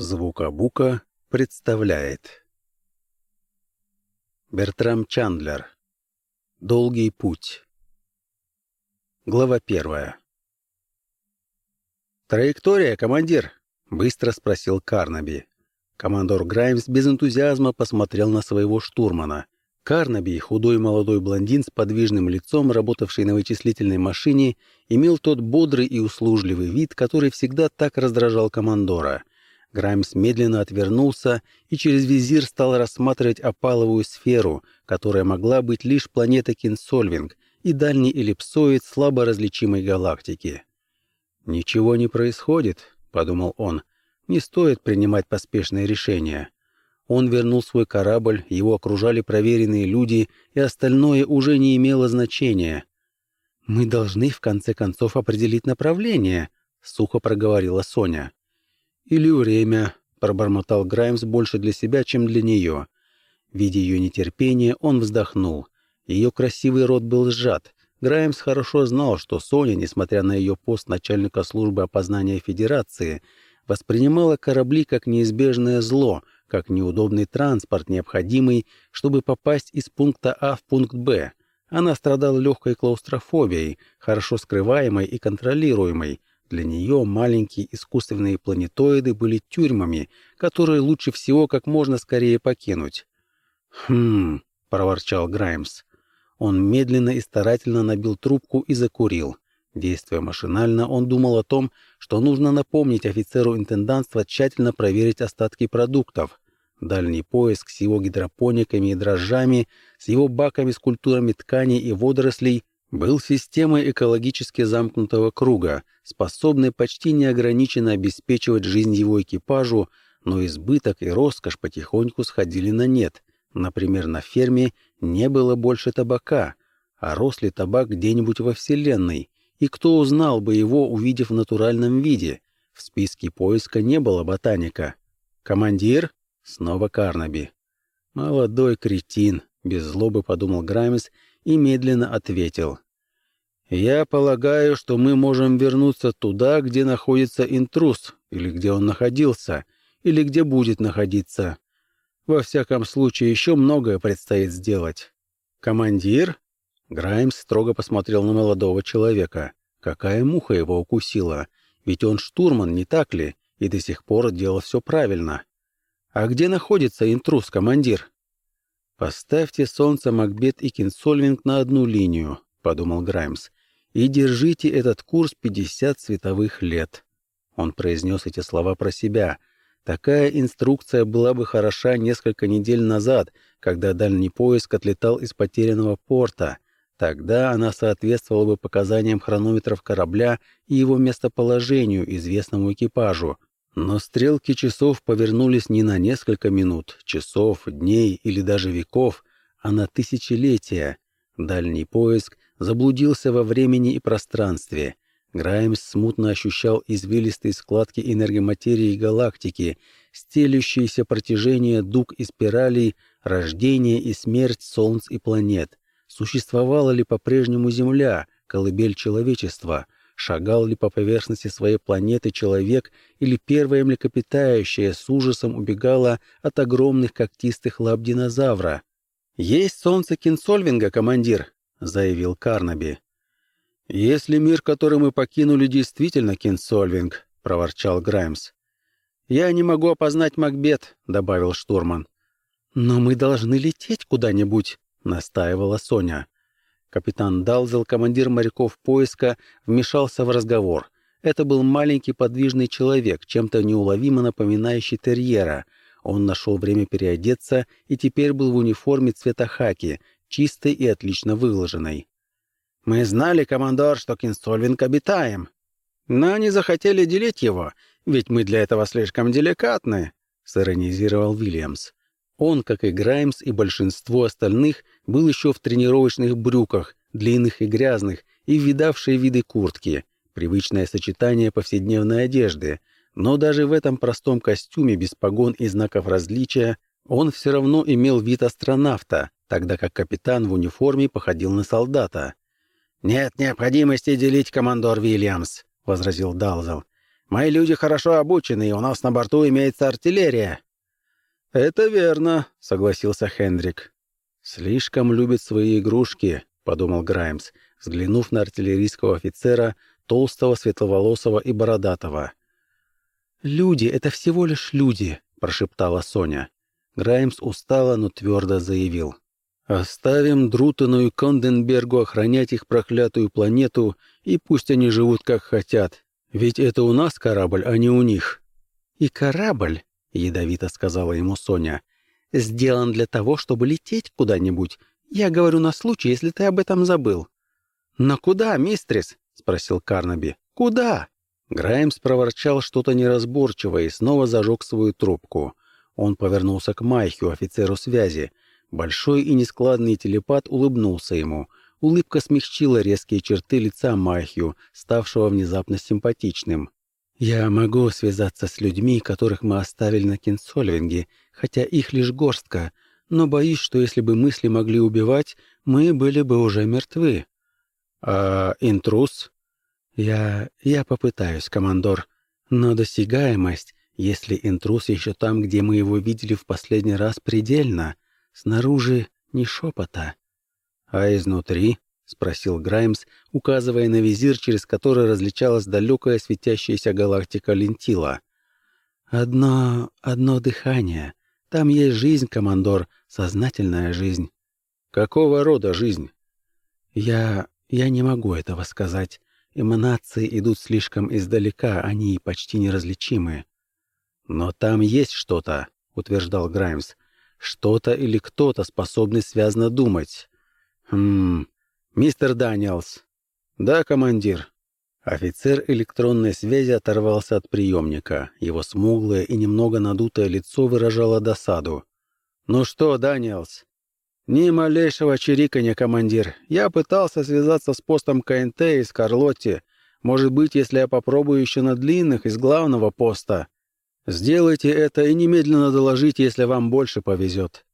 Звукобука представляет Бертрам Чандлер Долгий путь Глава первая «Траектория, командир?» — быстро спросил Карнаби. Командор Граймс без энтузиазма посмотрел на своего штурмана. Карнаби, худой молодой блондин с подвижным лицом, работавший на вычислительной машине, имел тот бодрый и услужливый вид, который всегда так раздражал командора — Граймс медленно отвернулся и через визир стал рассматривать опаловую сферу, которая могла быть лишь планетой Кинсольвинг и дальний эллипсоид слабо различимой галактики. «Ничего не происходит», — подумал он. «Не стоит принимать поспешные решения». Он вернул свой корабль, его окружали проверенные люди, и остальное уже не имело значения. «Мы должны, в конце концов, определить направление», — сухо проговорила Соня. «Или время», — пробормотал Граймс больше для себя, чем для нее. Видя ее нетерпение, он вздохнул. Ее красивый рот был сжат. Граймс хорошо знал, что Соня, несмотря на ее пост начальника службы опознания Федерации, воспринимала корабли как неизбежное зло, как неудобный транспорт, необходимый, чтобы попасть из пункта А в пункт Б. Она страдала легкой клаустрофобией, хорошо скрываемой и контролируемой, для нее маленькие искусственные планетоиды были тюрьмами, которые лучше всего как можно скорее покинуть. «Хм...» — проворчал Граймс. Он медленно и старательно набил трубку и закурил. Действуя машинально, он думал о том, что нужно напомнить офицеру интендантства тщательно проверить остатки продуктов. Дальний поиск с его гидропониками и дрожжами, с его баками с культурами тканей и водорослей был системой экологически замкнутого круга, способной почти неограниченно обеспечивать жизнь его экипажу, но избыток и роскошь потихоньку сходили на нет. Например, на ферме не было больше табака, а рос ли табак где-нибудь во Вселенной, и кто узнал бы его, увидев в натуральном виде? В списке поиска не было ботаника. «Командир?» — снова Карнаби. «Молодой кретин», — без злобы подумал Граммис и медленно ответил. «Я полагаю, что мы можем вернуться туда, где находится интрус, или где он находился, или где будет находиться. Во всяком случае, еще многое предстоит сделать». «Командир?» Граймс строго посмотрел на молодого человека. Какая муха его укусила? Ведь он штурман, не так ли? И до сих пор делал все правильно. «А где находится интрус, командир?» «Поставьте солнце, Макбет и Кинсольвинг на одну линию», — подумал Граймс, «и держите этот курс 50 световых лет». Он произнес эти слова про себя. Такая инструкция была бы хороша несколько недель назад, когда дальний поиск отлетал из потерянного порта. Тогда она соответствовала бы показаниям хронометров корабля и его местоположению, известному экипажу. Но стрелки часов повернулись не на несколько минут, часов, дней или даже веков, а на тысячелетия. Дальний поиск заблудился во времени и пространстве. Граймс смутно ощущал извилистые складки энергоматерии галактики, стелющиеся протяжение дуг и спиралей, рождение и смерть солнц и планет. Существовала ли по-прежнему Земля, колыбель человечества — Шагал ли по поверхности своей планеты человек или первая млекопитающая с ужасом убегала от огромных когтистых лап динозавра? «Есть солнце Кинсольвинга, командир», — заявил Карнаби. «Если мир, который мы покинули, действительно Кинсольвинг», — проворчал Граймс. «Я не могу опознать Макбет», — добавил штурман. «Но мы должны лететь куда-нибудь», — настаивала Соня. Капитан Далзел, командир моряков поиска, вмешался в разговор. Это был маленький подвижный человек, чем-то неуловимо напоминающий терьера. Он нашел время переодеться и теперь был в униформе цвета хаки, чистой и отлично выглаженной. «Мы знали, командор, что Кинсольвинг обитаем. Но они захотели делить его, ведь мы для этого слишком деликатны», — сиронизировал Вильямс. Он, как и Граймс и большинство остальных, был еще в тренировочных брюках, длинных и грязных, и видавшие виды куртки, привычное сочетание повседневной одежды. Но даже в этом простом костюме без погон и знаков различия он все равно имел вид астронавта, тогда как капитан в униформе походил на солдата. «Нет необходимости делить, командор Вильямс», — возразил Далзел. Мои люди хорошо обучены, и у нас на борту имеется артиллерия». «Это верно», — согласился Хендрик. «Слишком любит свои игрушки», — подумал Граймс, взглянув на артиллерийского офицера, толстого, светловолосого и бородатого. «Люди — это всего лишь люди», — прошептала Соня. Граймс устало, но твердо заявил. «Оставим Друтону и Конденбергу охранять их проклятую планету, и пусть они живут как хотят. Ведь это у нас корабль, а не у них». «И корабль», — ядовито сказала ему Соня, — «сделан для того, чтобы лететь куда-нибудь. Я говорю на случай, если ты об этом забыл». «Но куда, мистрис?» — спросил Карнаби. «Куда?» Граймс проворчал что-то неразборчивое и снова зажег свою трубку. Он повернулся к Майхю, офицеру связи. Большой и нескладный телепат улыбнулся ему. Улыбка смягчила резкие черты лица Майхью, ставшего внезапно симпатичным. «Я могу связаться с людьми, которых мы оставили на Кинсольвинге, хотя их лишь горстка, но боюсь, что если бы мысли могли убивать, мы были бы уже мертвы». «А интрус?» «Я... я попытаюсь, командор. Но досягаемость, если интрус еще там, где мы его видели в последний раз, предельно. Снаружи ни шепота». «А изнутри?» — спросил Граймс, указывая на визир, через который различалась далекая светящаяся галактика Лентила. «Одно... одно дыхание. Там есть жизнь, командор, сознательная жизнь». «Какого рода жизнь?» «Я... я не могу этого сказать. Эманации идут слишком издалека, они почти неразличимы. «Но там есть что-то», — утверждал Граймс. «Что-то или кто-то, способный связно думать». «Хм... Мистер Даниэлс». «Да, командир». Офицер электронной связи оторвался от приемника. Его смуглое и немного надутое лицо выражало досаду. «Ну что, Даниэлс, «Ни малейшего чириканья, командир. Я пытался связаться с постом КНТ из Карлотти. Может быть, если я попробую еще на длинных из главного поста. Сделайте это и немедленно доложите, если вам больше повезет».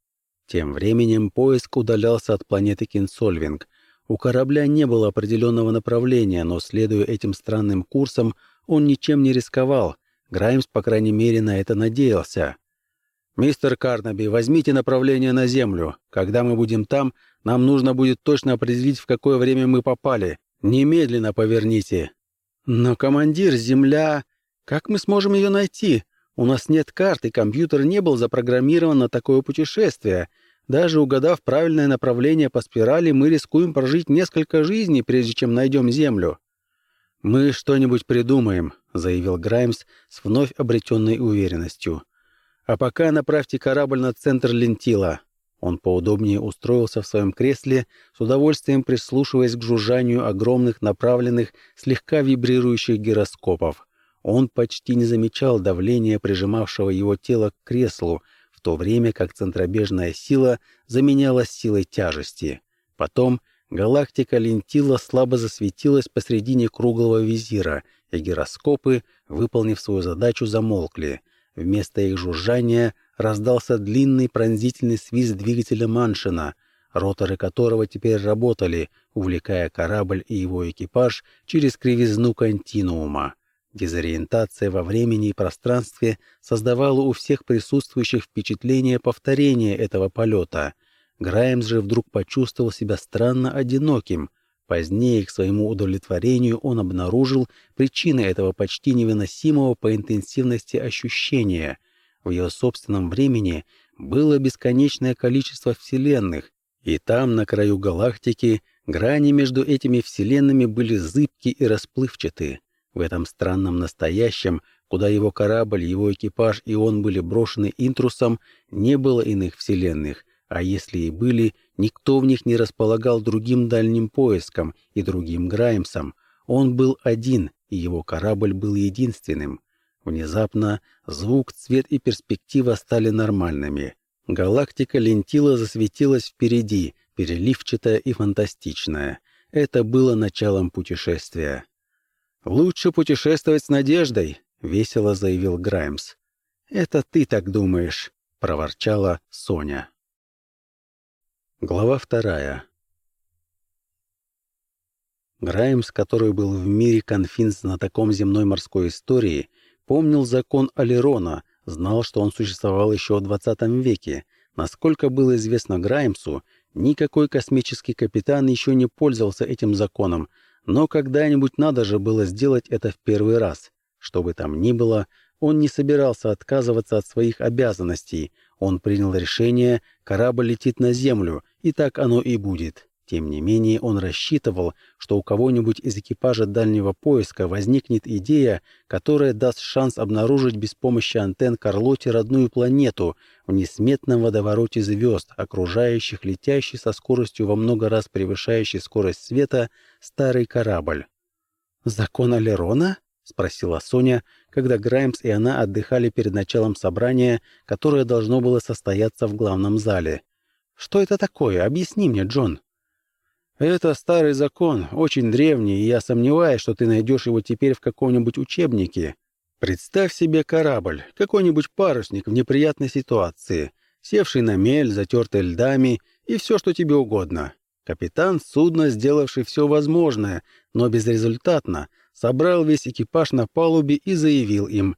Тем временем поиск удалялся от планеты Кинсольвинг. У корабля не было определенного направления, но, следуя этим странным курсам, он ничем не рисковал. Граймс, по крайней мере, на это надеялся. «Мистер Карнаби, возьмите направление на Землю. Когда мы будем там, нам нужно будет точно определить, в какое время мы попали. Немедленно поверните». «Но, командир, Земля... Как мы сможем ее найти? У нас нет карт, и компьютер не был запрограммирован на такое путешествие. Даже угадав правильное направление по спирали, мы рискуем прожить несколько жизней, прежде чем найдем Землю». «Мы что-нибудь придумаем», — заявил Граймс с вновь обретенной уверенностью. А пока направьте корабль на центр лентила». Он поудобнее устроился в своем кресле, с удовольствием прислушиваясь к жужжанию огромных направленных, слегка вибрирующих гироскопов. Он почти не замечал давления, прижимавшего его тело к креслу, то время как центробежная сила заменялась силой тяжести. Потом галактика лентила слабо засветилась посредине круглого визира, и гироскопы, выполнив свою задачу, замолкли — Вместо их жужжания раздался длинный пронзительный свист двигателя Маншина, роторы которого теперь работали, увлекая корабль и его экипаж через кривизну континуума. Дезориентация во времени и пространстве создавала у всех присутствующих впечатление повторения этого полета. Граймс же вдруг почувствовал себя странно одиноким — Позднее, к своему удовлетворению, он обнаружил причины этого почти невыносимого по интенсивности ощущения. В его собственном времени было бесконечное количество вселенных, и там, на краю галактики, грани между этими вселенными были зыбки и расплывчаты. В этом странном настоящем, куда его корабль, его экипаж и он были брошены интрусом, не было иных вселенных — а если и были, никто в них не располагал другим дальним поиском и другим Граймсом. Он был один, и его корабль был единственным. Внезапно звук, цвет и перспектива стали нормальными. Галактика лентила засветилась впереди, переливчатая и фантастичная. Это было началом путешествия. «Лучше путешествовать с надеждой», — весело заявил Граймс. «Это ты так думаешь», — проворчала Соня. Глава вторая. Граймс, который был в мире конфин знатоком земной морской истории, помнил закон Алерона, знал, что он существовал еще в 20 веке. Насколько было известно Граймсу, никакой космический капитан еще не пользовался этим законом, но когда-нибудь надо же было сделать это в первый раз. Что бы там ни было, он не собирался отказываться от своих обязанностей. Он принял решение, корабль летит на Землю, и так оно и будет. Тем не менее, он рассчитывал, что у кого-нибудь из экипажа дальнего поиска возникнет идея, которая даст шанс обнаружить без помощи антенн Карлоте родную планету в несметном водовороте звезд, окружающих летящий со скоростью во много раз превышающий скорость света старый корабль. «Закон Алерона?» — спросила Соня, когда Граймс и она отдыхали перед началом собрания, которое должно было состояться в главном зале. «Что это такое? Объясни мне, Джон». «Это старый закон, очень древний, и я сомневаюсь, что ты найдешь его теперь в каком-нибудь учебнике. Представь себе корабль, какой-нибудь парусник в неприятной ситуации, севший на мель, затертый льдами, и все, что тебе угодно. Капитан судна, сделавший все возможное, но безрезультатно, собрал весь экипаж на палубе и заявил им,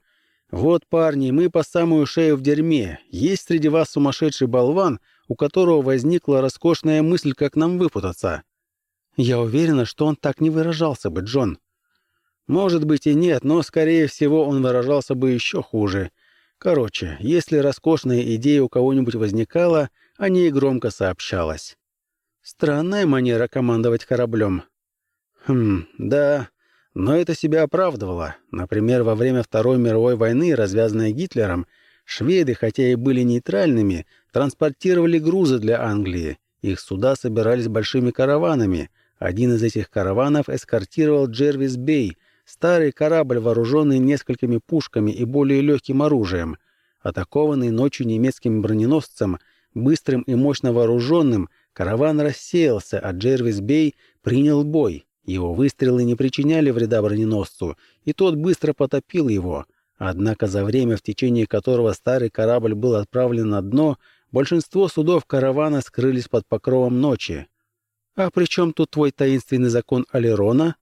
«Вот, парни, мы по самую шею в дерьме. Есть среди вас сумасшедший болван, у которого возникла роскошная мысль, как нам выпутаться. Я уверена, что он так не выражался бы, Джон. Может быть и нет, но, скорее всего, он выражался бы еще хуже. Короче, если роскошная идея у кого-нибудь возникала, о ней громко сообщалось. Странная манера командовать кораблем. Хм, да, но это себя оправдывало. Например, во время Второй мировой войны, развязанной Гитлером, шведы, хотя и были нейтральными, транспортировали грузы для Англии. Их суда собирались большими караванами. Один из этих караванов эскортировал Джервис Бей, старый корабль, вооруженный несколькими пушками и более легким оружием. Атакованный ночью немецким броненосцем, быстрым и мощно вооруженным, караван рассеялся, а Джервис Бей принял бой. Его выстрелы не причиняли вреда броненосцу, и тот быстро потопил его. Однако за время, в течение которого старый корабль был отправлен на дно, Большинство судов каравана скрылись под покровом ночи. А при чем тут твой таинственный закон Алерона?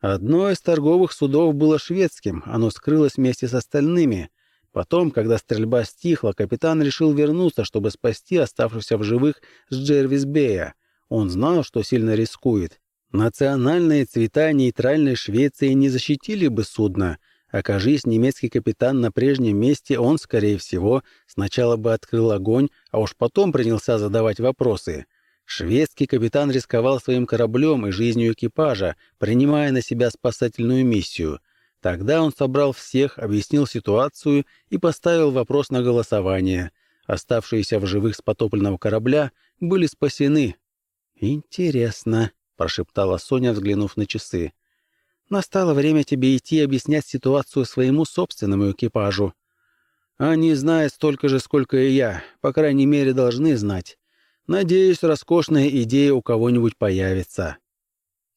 Одно из торговых судов было шведским, оно скрылось вместе с остальными. Потом, когда стрельба стихла, капитан решил вернуться, чтобы спасти оставшихся в живых с Джервис-Бея. Он знал, что сильно рискует. Национальные цвета нейтральной Швеции не защитили бы судно — Окажись немецкий капитан на прежнем месте, он, скорее всего, сначала бы открыл огонь, а уж потом принялся задавать вопросы. Шведский капитан рисковал своим кораблем и жизнью экипажа, принимая на себя спасательную миссию. Тогда он собрал всех, объяснил ситуацию и поставил вопрос на голосование. Оставшиеся в живых с потопленного корабля были спасены. «Интересно», — прошептала Соня, взглянув на часы. Настало время тебе идти объяснять ситуацию своему собственному экипажу. Они знают столько же, сколько и я, по крайней мере, должны знать. Надеюсь, роскошная идея у кого-нибудь появится.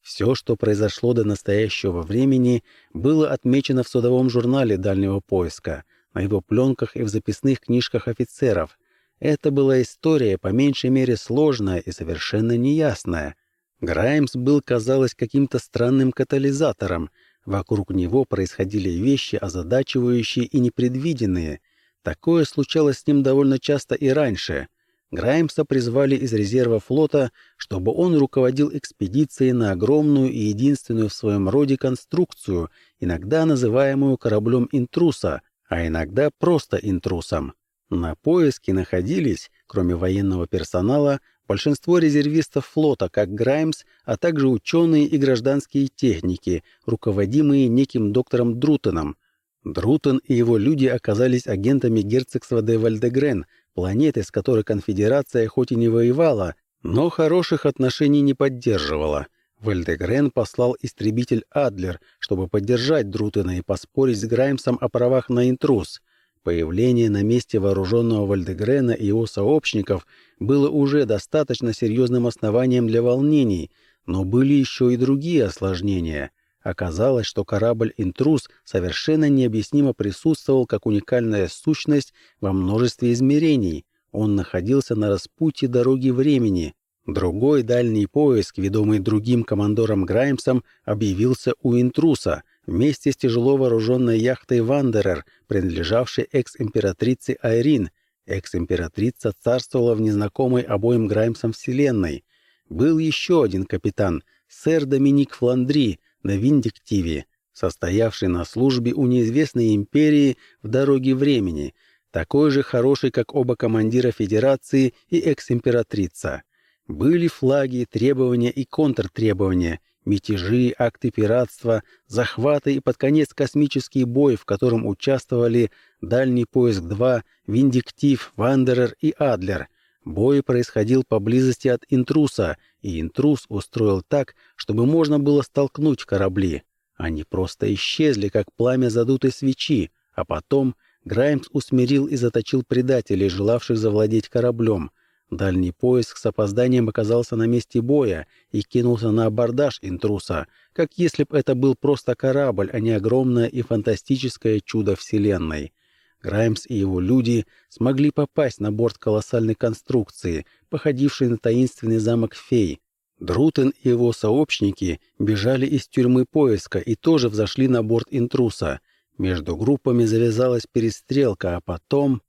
Все, что произошло до настоящего времени, было отмечено в судовом журнале дальнего поиска, на его пленках и в записных книжках офицеров. Это была история, по меньшей мере, сложная и совершенно неясная — Граймс был, казалось, каким-то странным катализатором. Вокруг него происходили вещи, озадачивающие и непредвиденные. Такое случалось с ним довольно часто и раньше. Граймса призвали из резерва флота, чтобы он руководил экспедицией на огромную и единственную в своем роде конструкцию, иногда называемую кораблем интруса, а иногда просто интрусом. На поиске находились, кроме военного персонала, Большинство резервистов флота, как Граймс, а также ученые и гражданские техники, руководимые неким доктором Друтоном. Друтон и его люди оказались агентами герцогства де Вальдегрен, планеты, с которой конфедерация хоть и не воевала, но хороших отношений не поддерживала. Вальдегрен послал истребитель Адлер, чтобы поддержать Друтона и поспорить с Граймсом о правах на интрус. Появление на месте вооруженного Вальдегрена и его сообщников было уже достаточно серьезным основанием для волнений, но были еще и другие осложнения. Оказалось, что корабль «Интрус» совершенно необъяснимо присутствовал как уникальная сущность во множестве измерений. Он находился на распутье дороги времени. Другой дальний поиск, ведомый другим командором Граймсом, объявился у интруса вместе с тяжело вооруженной яхтой «Вандерер», принадлежавшей экс-императрице Айрин. Экс-императрица царствовала в незнакомой обоим Граймсом вселенной. Был еще один капитан, сэр Доминик Фландри, на Виндиктиве, состоявший на службе у неизвестной империи в дороге времени, такой же хороший, как оба командира Федерации и экс-императрица. Были флаги, требования и контртребования, мятежи, акты пиратства, захваты и под конец космический бой, в котором участвовали Дальний поиск-2, Виндиктив, Вандерер и Адлер. Бой происходил поблизости от интруса, и интрус устроил так, чтобы можно было столкнуть корабли. Они просто исчезли, как пламя задутой свечи, а потом Граймс усмирил и заточил предателей, желавших завладеть кораблем. Дальний поиск с опозданием оказался на месте боя и кинулся на абордаж интруса, как если бы это был просто корабль, а не огромное и фантастическое чудо Вселенной. Граймс и его люди смогли попасть на борт колоссальной конструкции, походившей на таинственный замок фей. Друтен и его сообщники бежали из тюрьмы поиска и тоже взошли на борт интруса. Между группами завязалась перестрелка, а потом...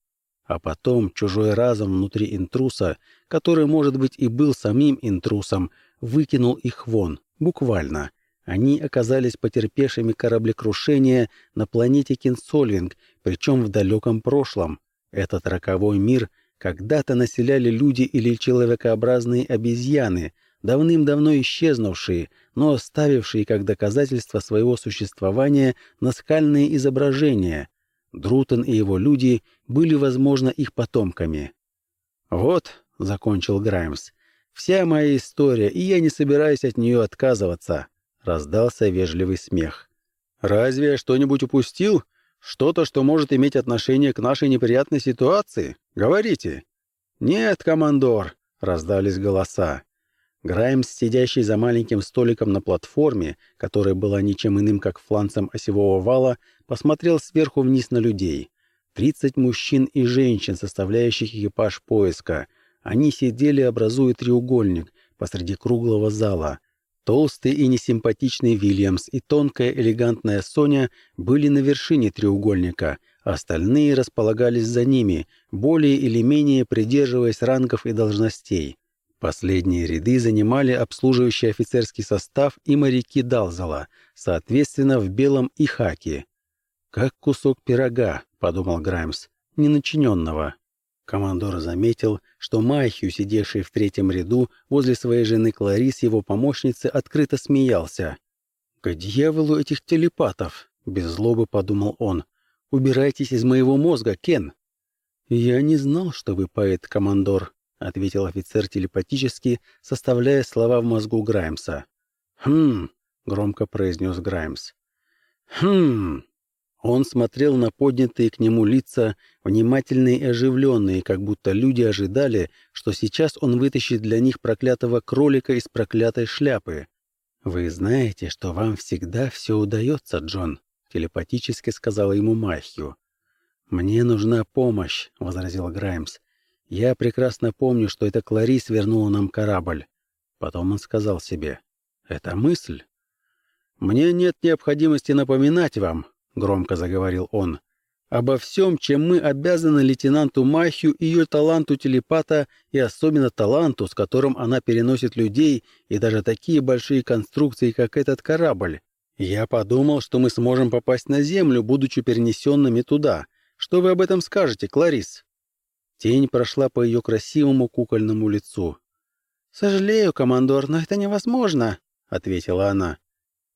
А потом чужой разум внутри интруса, который, может быть, и был самим интрусом, выкинул их вон, буквально. Они оказались потерпевшими кораблекрушение на планете Кинсольвинг, причем в далеком прошлом. Этот роковой мир когда-то населяли люди или человекообразные обезьяны, давным-давно исчезнувшие, но оставившие как доказательство своего существования наскальные изображения, Друтон и его люди были, возможно, их потомками. «Вот», — закончил Граймс, — «вся моя история, и я не собираюсь от нее отказываться», — раздался вежливый смех. «Разве я что-нибудь упустил? Что-то, что может иметь отношение к нашей неприятной ситуации? Говорите». «Нет, командор», — раздались голоса. Граймс, сидящий за маленьким столиком на платформе, которая была ничем иным, как фланцем осевого вала, посмотрел сверху вниз на людей. Тридцать мужчин и женщин, составляющих экипаж поиска. Они сидели, образуя треугольник, посреди круглого зала. Толстый и несимпатичный Вильямс и тонкая элегантная Соня были на вершине треугольника, остальные располагались за ними, более или менее придерживаясь рангов и должностей. Последние ряды занимали обслуживающий офицерский состав и моряки Далзала, соответственно, в белом и хаке. «Как кусок пирога», — подумал Граймс, — «неначиненного». Командор заметил, что Майхью, сидевший в третьем ряду возле своей жены Кларис, его помощницы, открыто смеялся. «К дьяволу этих телепатов!» — без злобы подумал он. «Убирайтесь из моего мозга, Кен!» «Я не знал, что вы поэт, командор», — ответил офицер телепатически, составляя слова в мозгу Граймса. «Хм», — громко произнес Граймс. «Хм», он смотрел на поднятые к нему лица, внимательные и оживленные, как будто люди ожидали, что сейчас он вытащит для них проклятого кролика из проклятой шляпы. «Вы знаете, что вам всегда все удается, Джон», — телепатически сказала ему Махью. «Мне нужна помощь», — возразил Граймс. «Я прекрасно помню, что это Кларис вернула нам корабль». Потом он сказал себе. «Это мысль?» «Мне нет необходимости напоминать вам», громко заговорил он, обо всем, чем мы обязаны лейтенанту Махью и ее таланту телепата и особенно таланту, с которым она переносит людей и даже такие большие конструкции, как этот корабль. Я подумал, что мы сможем попасть на Землю, будучи перенесенными туда. Что вы об этом скажете, Кларис? Тень прошла по ее красивому кукольному лицу. «Сожалею, командор, но это невозможно», — ответила она.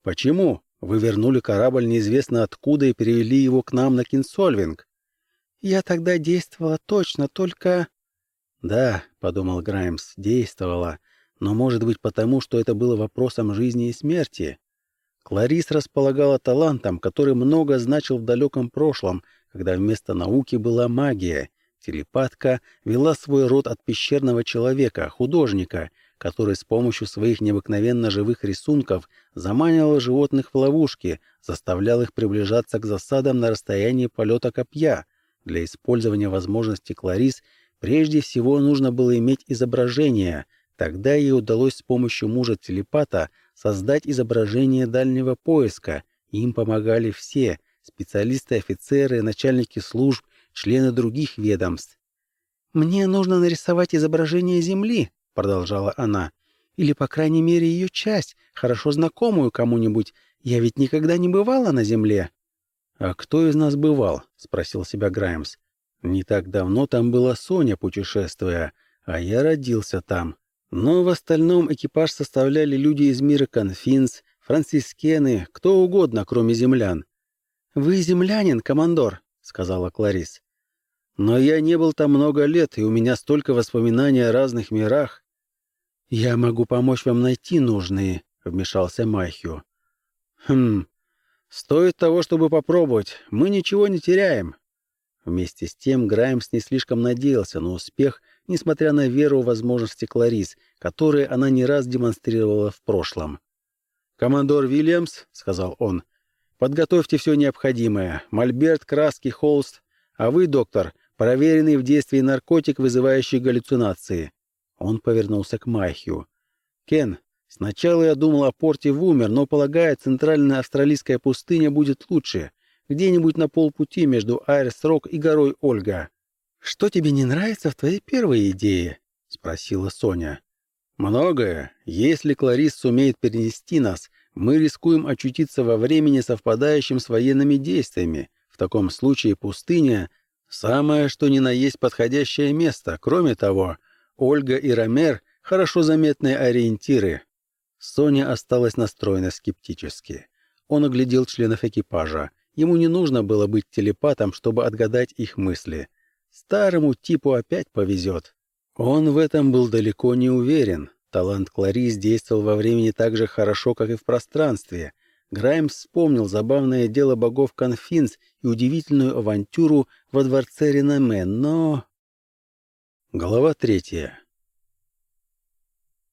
«Почему?» Вы вернули корабль неизвестно откуда и перевели его к нам на Кинсольвинг. Я тогда действовала точно, только... Да, подумал Граймс, действовала. Но может быть потому, что это было вопросом жизни и смерти. Кларис располагала талантом, который много значил в далеком прошлом, когда вместо науки была магия. Телепатка вела свой род от пещерного человека, художника, который с помощью своих необыкновенно живых рисунков заманивал животных в ловушки, заставлял их приближаться к засадам на расстоянии полета копья. Для использования возможности Кларис прежде всего нужно было иметь изображение, Тогда ей удалось с помощью мужа-телепата создать изображение дальнего поиска. Им помогали все — специалисты, офицеры, начальники служб, члены других ведомств. «Мне нужно нарисовать изображение Земли», — продолжала она, «или, по крайней мере, ее часть, хорошо знакомую кому-нибудь. Я ведь никогда не бывала на Земле». «А кто из нас бывал?» — спросил себя Граймс. «Не так давно там была Соня, путешествуя, а я родился там. Но в остальном экипаж составляли люди из мира конфинс, францискены, кто угодно, кроме землян. «Вы землянин, командор», — сказала Кларис. «Но я не был там много лет, и у меня столько воспоминаний о разных мирах». «Я могу помочь вам найти нужные», — вмешался Майхю. «Хм, стоит того, чтобы попробовать. Мы ничего не теряем». Вместе с тем Граймс не слишком надеялся на успех — несмотря на веру в возможности Кларис, которые она не раз демонстрировала в прошлом. «Командор Вильямс», — сказал он, — «подготовьте все необходимое. Мольберт, краски, холст. А вы, доктор, проверенный в действии наркотик, вызывающий галлюцинации». Он повернулся к Майхью. «Кен, сначала я думал о порте в Умер, но, полагаю, центральная австралийская пустыня будет лучше, где-нибудь на полпути между Айрс-Рок и горой Ольга. «Что тебе не нравится в твоей первой идее?» — спросила Соня. «Многое. Если Кларис сумеет перенести нас, мы рискуем очутиться во времени, совпадающем с военными действиями. В таком случае пустыня — самое что ни на есть подходящее место. Кроме того, Ольга и Ромер — хорошо заметные ориентиры». Соня осталась настроена скептически. Он оглядел членов экипажа. Ему не нужно было быть телепатом, чтобы отгадать их мысли. Старому типу опять повезет. Он в этом был далеко не уверен. Талант Кларис действовал во времени так же хорошо, как и в пространстве. Граймс вспомнил забавное дело богов Конфинс и удивительную авантюру во дворце Реноме, но... Глава третья.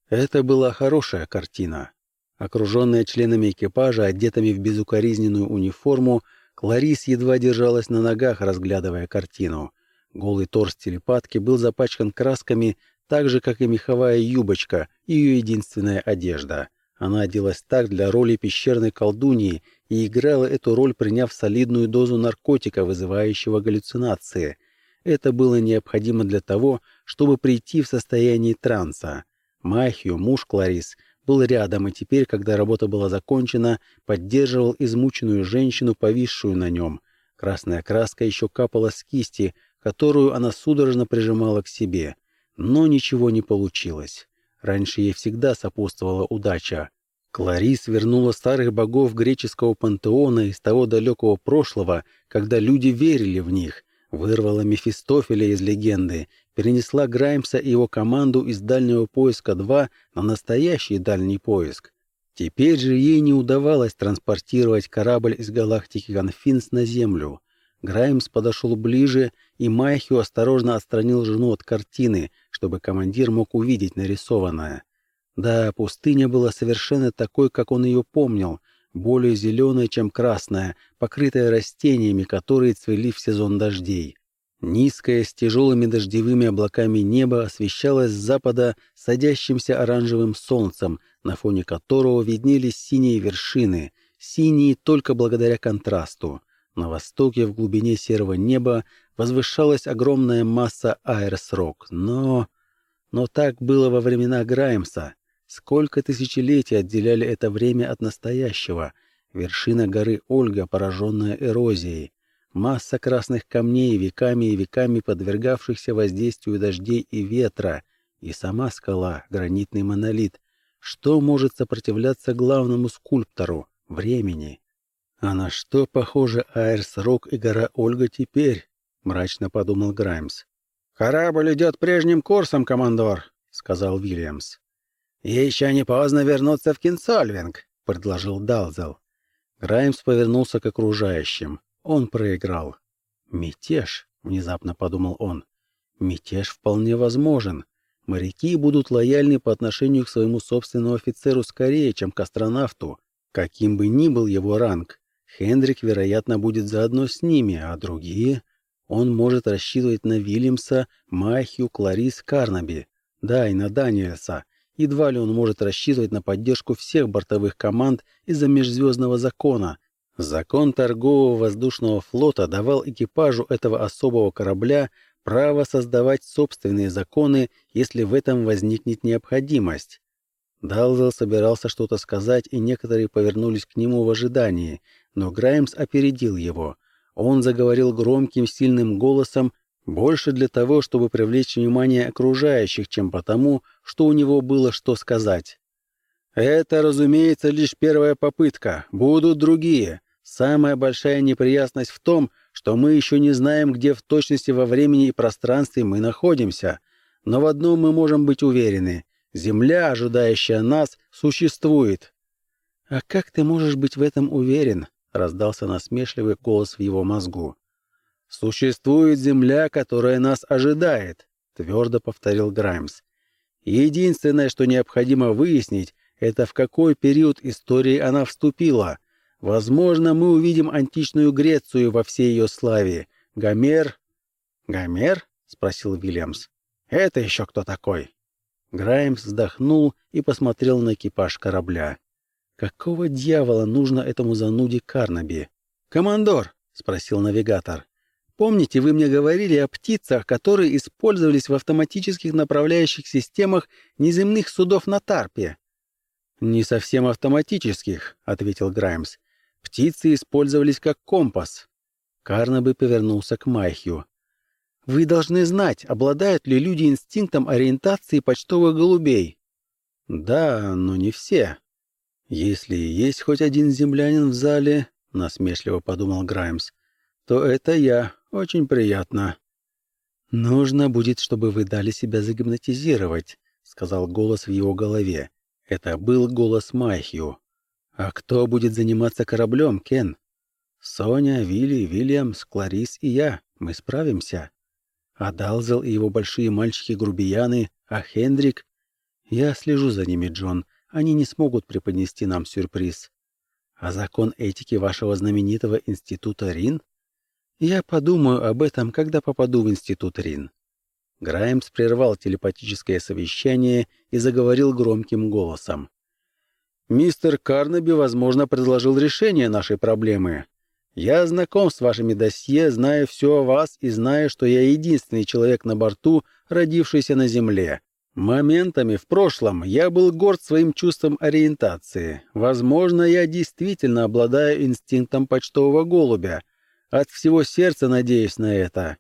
Это была хорошая картина. Окруженная членами экипажа, одетыми в безукоризненную униформу, Кларис едва держалась на ногах, разглядывая картину. Голый торс телепатки был запачкан красками, так же, как и меховая юбочка, ее единственная одежда. Она оделась так для роли пещерной колдуньи и играла эту роль, приняв солидную дозу наркотика, вызывающего галлюцинации. Это было необходимо для того, чтобы прийти в состояние транса. Махью, муж Кларис, был рядом, и теперь, когда работа была закончена, поддерживал измученную женщину, повисшую на нем. Красная краска еще капала с кисти, которую она судорожно прижимала к себе. Но ничего не получилось. Раньше ей всегда сопутствовала удача. Кларис вернула старых богов греческого пантеона из того далекого прошлого, когда люди верили в них, вырвала Мефистофеля из легенды, перенесла Граймса и его команду из дальнего поиска 2 на настоящий дальний поиск. Теперь же ей не удавалось транспортировать корабль из галактики Конфинс на Землю. Граймс подошел ближе, и Майхю осторожно отстранил жену от картины, чтобы командир мог увидеть нарисованное. Да, пустыня была совершенно такой, как он ее помнил, более зеленая, чем красная, покрытая растениями, которые цвели в сезон дождей. Низкое, с тяжелыми дождевыми облаками небо освещалось с запада садящимся оранжевым солнцем, на фоне которого виднелись синие вершины, синие только благодаря контрасту. На востоке, в глубине серого неба, возвышалась огромная масса Айрс-Рок, но... Но так было во времена Граймса. Сколько тысячелетий отделяли это время от настоящего. Вершина горы Ольга, пораженная эрозией. Масса красных камней, веками и веками подвергавшихся воздействию дождей и ветра. И сама скала, гранитный монолит. Что может сопротивляться главному скульптору — времени? «А на что похожи Айрс-Рок и гора Ольга теперь?» — мрачно подумал Граймс. «Корабль идет прежним курсом, командор», — сказал Вильямс. «Еще не поздно вернуться в Кинсольвинг», — предложил Далзел. Граймс повернулся к окружающим. Он проиграл. «Мятеж», — внезапно подумал он. «Мятеж вполне возможен. Моряки будут лояльны по отношению к своему собственному офицеру скорее, чем к астронавту, каким бы ни был его ранг. Хендрик, вероятно, будет заодно с ними, а другие... Он может рассчитывать на Вильямса, Махью, Кларис, Карнаби. Да, и на Даниэлса. едва ли он может рассчитывать на поддержку всех бортовых команд из-за межзвездного закона. Закон торгового воздушного флота давал экипажу этого особого корабля право создавать собственные законы, если в этом возникнет необходимость. Далзел собирался что-то сказать, и некоторые повернулись к нему в ожидании, но Граймс опередил его. Он заговорил громким, сильным голосом, больше для того, чтобы привлечь внимание окружающих, чем потому, что у него было что сказать. «Это, разумеется, лишь первая попытка. Будут другие. Самая большая неприятность в том, что мы еще не знаем, где в точности во времени и пространстве мы находимся. Но в одном мы можем быть уверены. Земля, ожидающая нас, существует. «А как ты можешь быть в этом уверен?» — раздался насмешливый голос в его мозгу. «Существует земля, которая нас ожидает», — твердо повторил Граймс. «Единственное, что необходимо выяснить, это в какой период истории она вступила. Возможно, мы увидим античную Грецию во всей ее славе. Гомер...» «Гомер?» — спросил Вильямс. «Это еще кто такой?» Граймс вздохнул и посмотрел на экипаж корабля. Какого дьявола нужно этому зануде Карнаби? «Командор!» — спросил навигатор. «Помните, вы мне говорили о птицах, которые использовались в автоматических направляющих системах неземных судов на Тарпе?» «Не совсем автоматических», — ответил Граймс. «Птицы использовались как компас». Карнаби повернулся к Майхью. Вы должны знать, обладают ли люди инстинктом ориентации почтовых голубей. Да, но не все. Если есть хоть один землянин в зале, насмешливо подумал Граймс, то это я. Очень приятно. Нужно будет, чтобы вы дали себя загипнотизировать, сказал голос в его голове. Это был голос Майхью. А кто будет заниматься кораблем, Кен? Соня, Вилли, Вильямс, Кларис и я. Мы справимся. А Далзел и его большие мальчики-грубияны, а Хендрик... Я слежу за ними, Джон. Они не смогут преподнести нам сюрприз. А закон этики вашего знаменитого института Рин? Я подумаю об этом, когда попаду в институт Рин. Граймс прервал телепатическое совещание и заговорил громким голосом. «Мистер Карнаби, возможно, предложил решение нашей проблемы. Я знаком с вашими досье, знаю все о вас и знаю, что я единственный человек на борту, родившийся на Земле. Моментами в прошлом я был горд своим чувством ориентации. Возможно, я действительно обладаю инстинктом почтового голубя. От всего сердца надеюсь на это.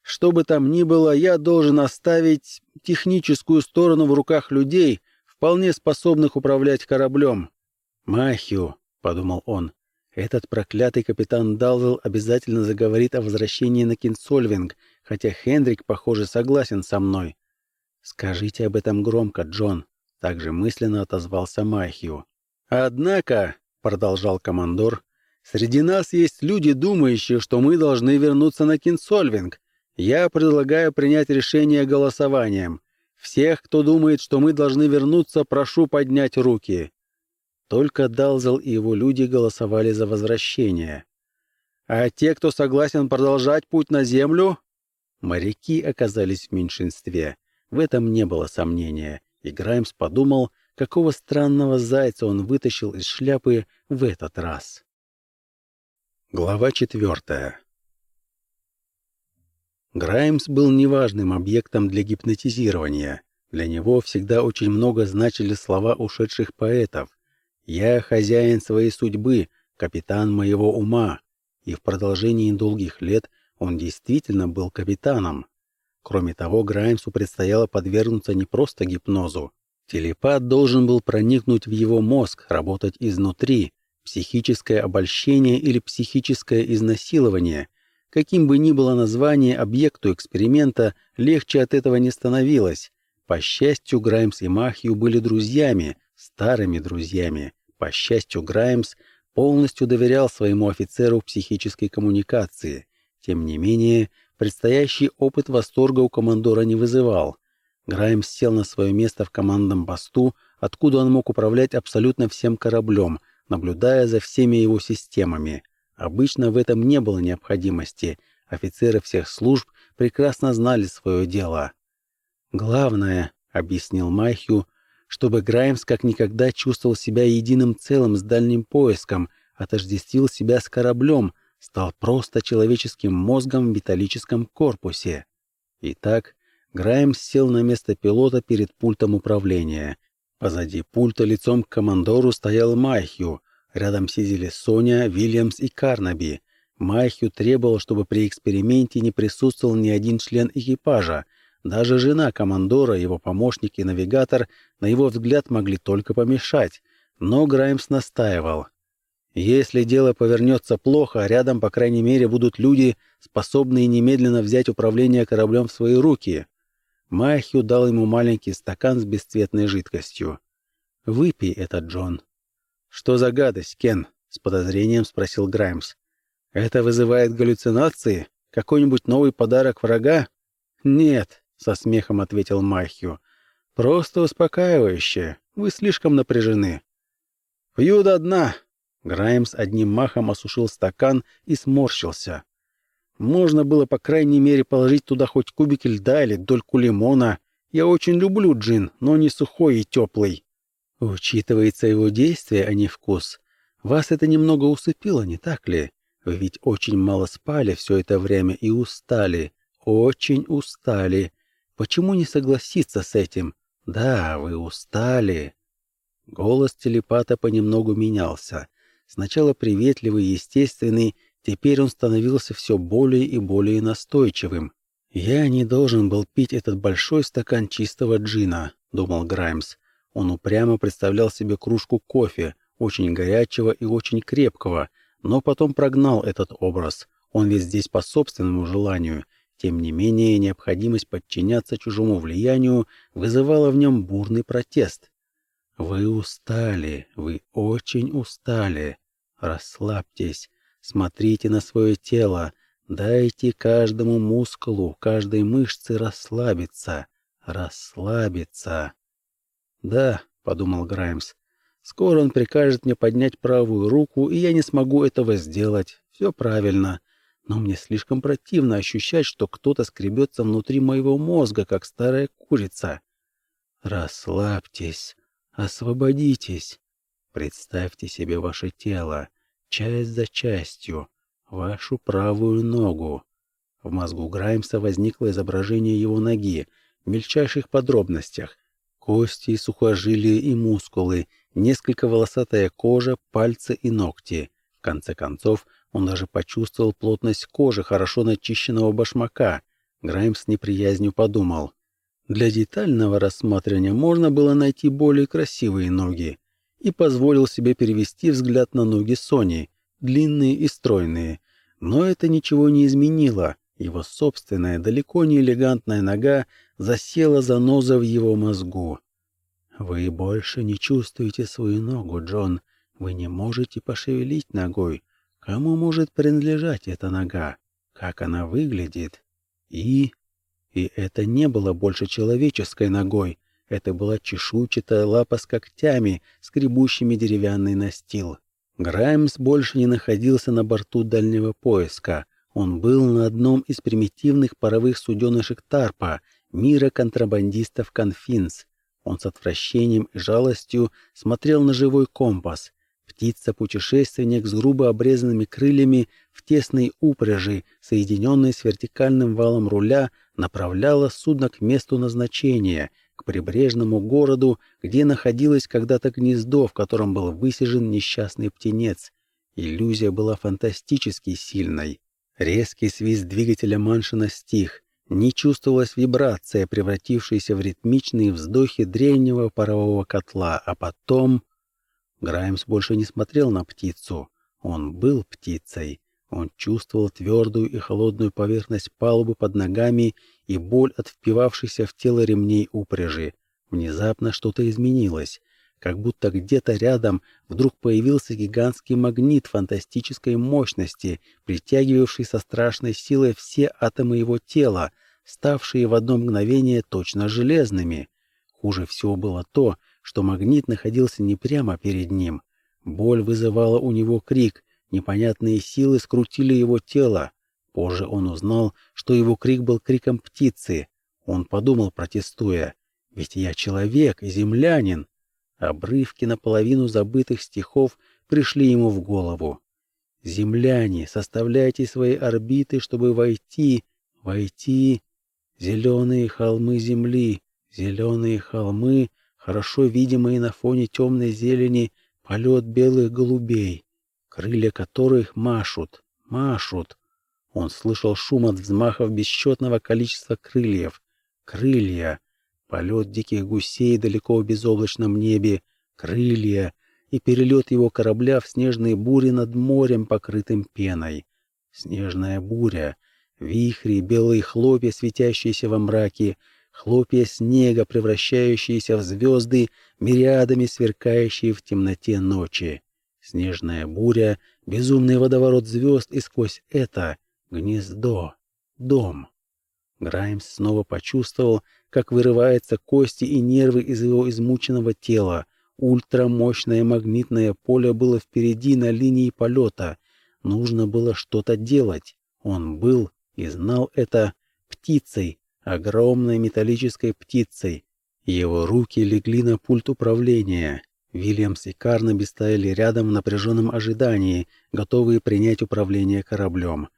Что бы там ни было, я должен оставить техническую сторону в руках людей, вполне способных управлять кораблем. «Махью», — подумал он, этот проклятый капитан Далзел обязательно заговорит о возвращении на Кинсольвинг, хотя Хендрик, похоже, согласен со мной. «Скажите об этом громко, Джон», — также мысленно отозвался Майхью. «Однако», — продолжал командор, — «среди нас есть люди, думающие, что мы должны вернуться на Кинсольвинг. Я предлагаю принять решение голосованием. Всех, кто думает, что мы должны вернуться, прошу поднять руки. Только Далзел и его люди голосовали за возвращение. А те, кто согласен продолжать путь на Землю? Моряки оказались в меньшинстве. В этом не было сомнения, и Граймс подумал, какого странного зайца он вытащил из шляпы в этот раз. Глава четвертая. Граймс был неважным объектом для гипнотизирования. Для него всегда очень много значили слова ушедших поэтов, я хозяин своей судьбы, капитан моего ума, и в продолжении долгих лет он действительно был капитаном. Кроме того, Граймсу предстояло подвергнуться не просто гипнозу. Телепат должен был проникнуть в его мозг, работать изнутри, психическое обольщение или психическое изнасилование. Каким бы ни было название объекту эксперимента, легче от этого не становилось. По счастью, Граймс и Махью были друзьями, старыми друзьями. По счастью, Граймс полностью доверял своему офицеру психической коммуникации. Тем не менее, предстоящий опыт восторга у командора не вызывал. Граймс сел на свое место в командном посту, откуда он мог управлять абсолютно всем кораблем, наблюдая за всеми его системами. Обычно в этом не было необходимости. Офицеры всех служб прекрасно знали свое дело. «Главное», — объяснил Майхю, чтобы Граймс как никогда чувствовал себя единым целым с дальним поиском, отождествил себя с кораблем, стал просто человеческим мозгом в металлическом корпусе. Итак, Граймс сел на место пилота перед пультом управления. Позади пульта лицом к командору стоял Майхью, рядом сидели Соня, Вильямс и Карнаби. Майхью требовал, чтобы при эксперименте не присутствовал ни один член экипажа, даже жена командора, его помощник и навигатор, на его взгляд, могли только помешать. Но Граймс настаивал. Если дело повернется плохо, рядом, по крайней мере, будут люди, способные немедленно взять управление кораблем в свои руки. Майхью дал ему маленький стакан с бесцветной жидкостью. «Выпей это, Джон». «Что за гадость, Кен?» — с подозрением спросил Граймс. «Это вызывает галлюцинации? Какой-нибудь новый подарок врага?» «Нет», — со смехом ответил Майхью. «Просто успокаивающе. Вы слишком напряжены». «Пью до дна!» Граймс одним махом осушил стакан и сморщился. «Можно было, по крайней мере, положить туда хоть кубики льда или дольку лимона. Я очень люблю джин, но не сухой и теплый». «Учитывается его действие, а не вкус. Вас это немного усыпило, не так ли? Вы ведь очень мало спали все это время и устали. Очень устали. Почему не согласиться с этим? Да, вы устали. Голос телепата понемногу менялся. Сначала приветливый естественный, теперь он становился все более и более настойчивым. «Я не должен был пить этот большой стакан чистого джина», — думал Граймс. Он упрямо представлял себе кружку кофе, очень горячего и очень крепкого, но потом прогнал этот образ. Он ведь здесь по собственному желанию, тем не менее, необходимость подчиняться чужому влиянию вызывала в нем бурный протест. «Вы устали, вы очень устали. Расслабьтесь, смотрите на свое тело, дайте каждому мускулу, каждой мышце расслабиться, расслабиться». «Да», — подумал Граймс, — «скоро он прикажет мне поднять правую руку, и я не смогу этого сделать. Все правильно но мне слишком противно ощущать, что кто-то скребется внутри моего мозга, как старая курица. Расслабьтесь, освободитесь. Представьте себе ваше тело, часть за частью, вашу правую ногу. В мозгу Граймса возникло изображение его ноги в мельчайших подробностях. Кости, сухожилия и мускулы, несколько волосатая кожа, пальцы и ногти. В конце концов, он даже почувствовал плотность кожи хорошо начищенного башмака. Грайм с неприязнью подумал. Для детального рассматривания можно было найти более красивые ноги. И позволил себе перевести взгляд на ноги Сони, длинные и стройные. Но это ничего не изменило. Его собственная, далеко не элегантная нога засела за ноза в его мозгу. «Вы больше не чувствуете свою ногу, Джон. Вы не можете пошевелить ногой. Кому может принадлежать эта нога? Как она выглядит? И... И это не было больше человеческой ногой. Это была чешуйчатая лапа с когтями, скребущими деревянный настил. Граймс больше не находился на борту дальнего поиска. Он был на одном из примитивных паровых суденышек Тарпа, мира контрабандистов Конфинс. Он с отвращением и жалостью смотрел на живой компас, Птица-путешественник с грубо обрезанными крыльями в тесной упряжи, соединенной с вертикальным валом руля, направляла судно к месту назначения, к прибрежному городу, где находилось когда-то гнездо, в котором был высижен несчастный птенец. Иллюзия была фантастически сильной. Резкий свист двигателя Маншина стих. Не чувствовалась вибрация, превратившаяся в ритмичные вздохи древнего парового котла, а потом... Граймс больше не смотрел на птицу. Он был птицей. Он чувствовал твердую и холодную поверхность палубы под ногами и боль от впивавшихся в тело ремней упряжи. Внезапно что-то изменилось. Как будто где-то рядом вдруг появился гигантский магнит фантастической мощности, притягивавший со страшной силой все атомы его тела, ставшие в одно мгновение точно железными. Хуже всего было то, что магнит находился не прямо перед ним. Боль вызывала у него крик, непонятные силы скрутили его тело. Позже он узнал, что его крик был криком птицы. Он подумал, протестуя, Ведь я человек землянин. Обрывки наполовину забытых стихов пришли ему в голову. Земляне, составляйте свои орбиты, чтобы войти, войти. Зеленые холмы земли, зеленые холмы, хорошо видимые на фоне темной зелени, полет белых голубей, крылья которых машут, машут. Он слышал шум от взмахов бесчетного количества крыльев. Крылья. Полет диких гусей далеко в безоблачном небе. Крылья. И перелет его корабля в снежные бури над морем, покрытым пеной. Снежная буря. Вихри, белые хлопья, светящиеся во мраке. Хлопья снега, превращающиеся в звезды, мириадами сверкающие в темноте ночи. Снежная буря, безумный водоворот звезд, и сквозь это Гнездо. Дом. Граймс снова почувствовал, как вырываются кости и нервы из его измученного тела. Ультрамощное магнитное поле было впереди на линии полета. Нужно было что-то делать. Он был и знал это птицей, огромной металлической птицей. Его руки легли на пульт управления. Вильямс и Карнаби стояли рядом в напряженном ожидании, готовые принять управление кораблем.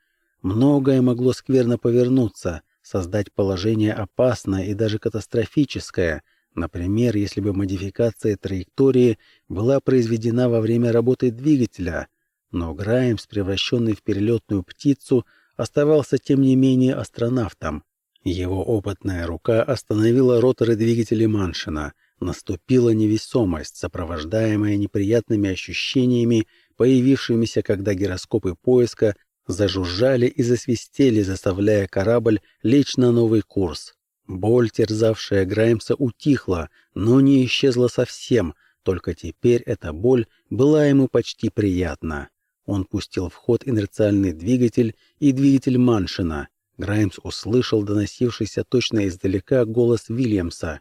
Многое могло скверно повернуться, создать положение опасное и даже катастрофическое, например, если бы модификация траектории была произведена во время работы двигателя. Но Граймс, превращенный в перелетную птицу, оставался тем не менее астронавтом. Его опытная рука остановила роторы двигателей Маншина. Наступила невесомость, сопровождаемая неприятными ощущениями, появившимися, когда гироскопы поиска зажужжали и засвистели, заставляя корабль лечь на новый курс. Боль, терзавшая Граймса, утихла, но не исчезла совсем, только теперь эта боль была ему почти приятна. Он пустил в ход инерциальный двигатель и двигатель Маншина. Граймс услышал доносившийся точно издалека голос Вильямса.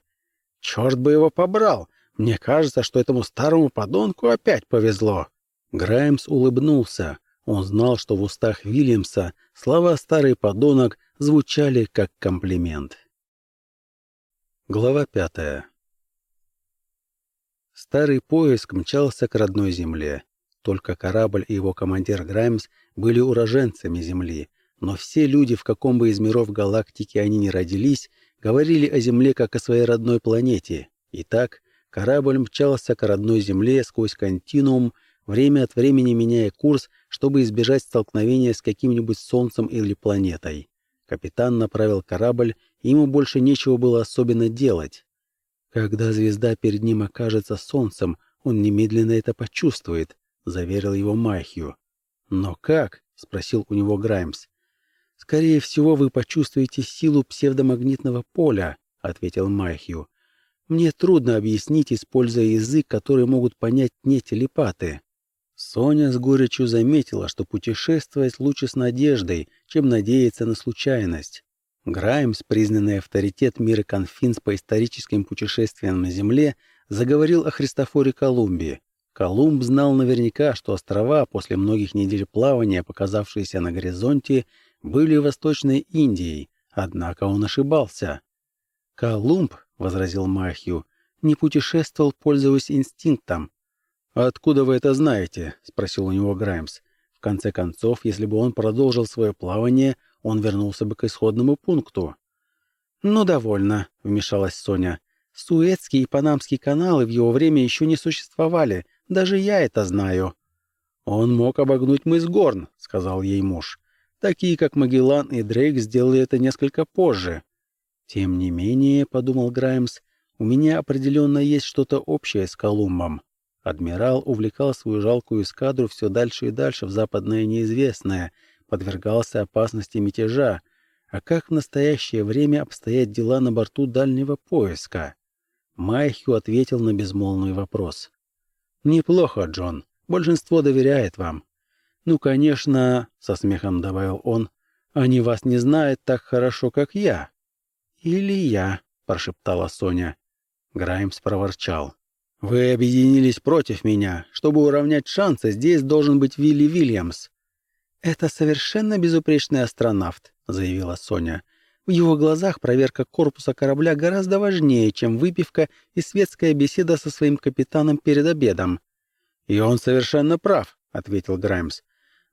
«Черт бы его побрал! Мне кажется, что этому старому подонку опять повезло!» Граймс улыбнулся. Он знал, что в устах Вильямса слова «старый подонок» звучали как комплимент. Глава пятая Старый поиск мчался к родной земле. Только корабль и его командир Граймс были уроженцами Земли, но все люди, в каком бы из миров галактики они ни родились, говорили о Земле как о своей родной планете. Итак, корабль мчался к родной Земле сквозь континуум, время от времени меняя курс, чтобы избежать столкновения с каким-нибудь Солнцем или планетой. Капитан направил корабль, и ему больше нечего было особенно делать. «Когда звезда перед ним окажется Солнцем, он немедленно это почувствует», — заверил его Майхью. «Но как?» — спросил у него Граймс. «Скорее всего, вы почувствуете силу псевдомагнитного поля», — ответил Майхью. «Мне трудно объяснить, используя язык, который могут понять не телепаты». Соня с горечью заметила, что путешествовать лучше с надеждой, чем надеяться на случайность. Граймс, признанный авторитет мира конфинс по историческим путешествиям на Земле, заговорил о Христофоре Колумбе. Колумб знал наверняка, что острова, после многих недель плавания, показавшиеся на горизонте, были Восточной Индией, однако он ошибался. «Колумб», — возразил Махью, — «не путешествовал, пользуясь инстинктом. «Откуда вы это знаете?» — спросил у него Граймс. В конце концов, если бы он продолжил свое плавание, он вернулся бы к исходному пункту. «Ну, довольно», — вмешалась Соня. «Суэцкий и Панамский каналы в его время еще не существовали. Даже я это знаю». «Он мог обогнуть мыс Горн», — сказал ей муж. «Такие, как Магеллан и Дрейк, сделали это несколько позже». «Тем не менее», — подумал Граймс, — «у меня определенно есть что-то общее с Колумбом. Адмирал увлекал свою жалкую эскадру все дальше и дальше в западное неизвестное, подвергался опасности мятежа. А как в настоящее время обстоят дела на борту дальнего поиска? Майхью ответил на безмолвный вопрос. «Неплохо, Джон. Большинство доверяет вам». «Ну, конечно», — со смехом добавил он, — «они вас не знают так хорошо, как я». «Или я», — прошептала Соня. Граймс проворчал. «Вы объединились против меня. Чтобы уравнять шансы, здесь должен быть Вилли Вильямс». «Это совершенно безупречный астронавт», — заявила Соня. В его глазах проверка корпуса корабля гораздо важнее, чем выпивка и светская беседа со своим капитаном перед обедом. «И он совершенно прав», — ответил Граймс.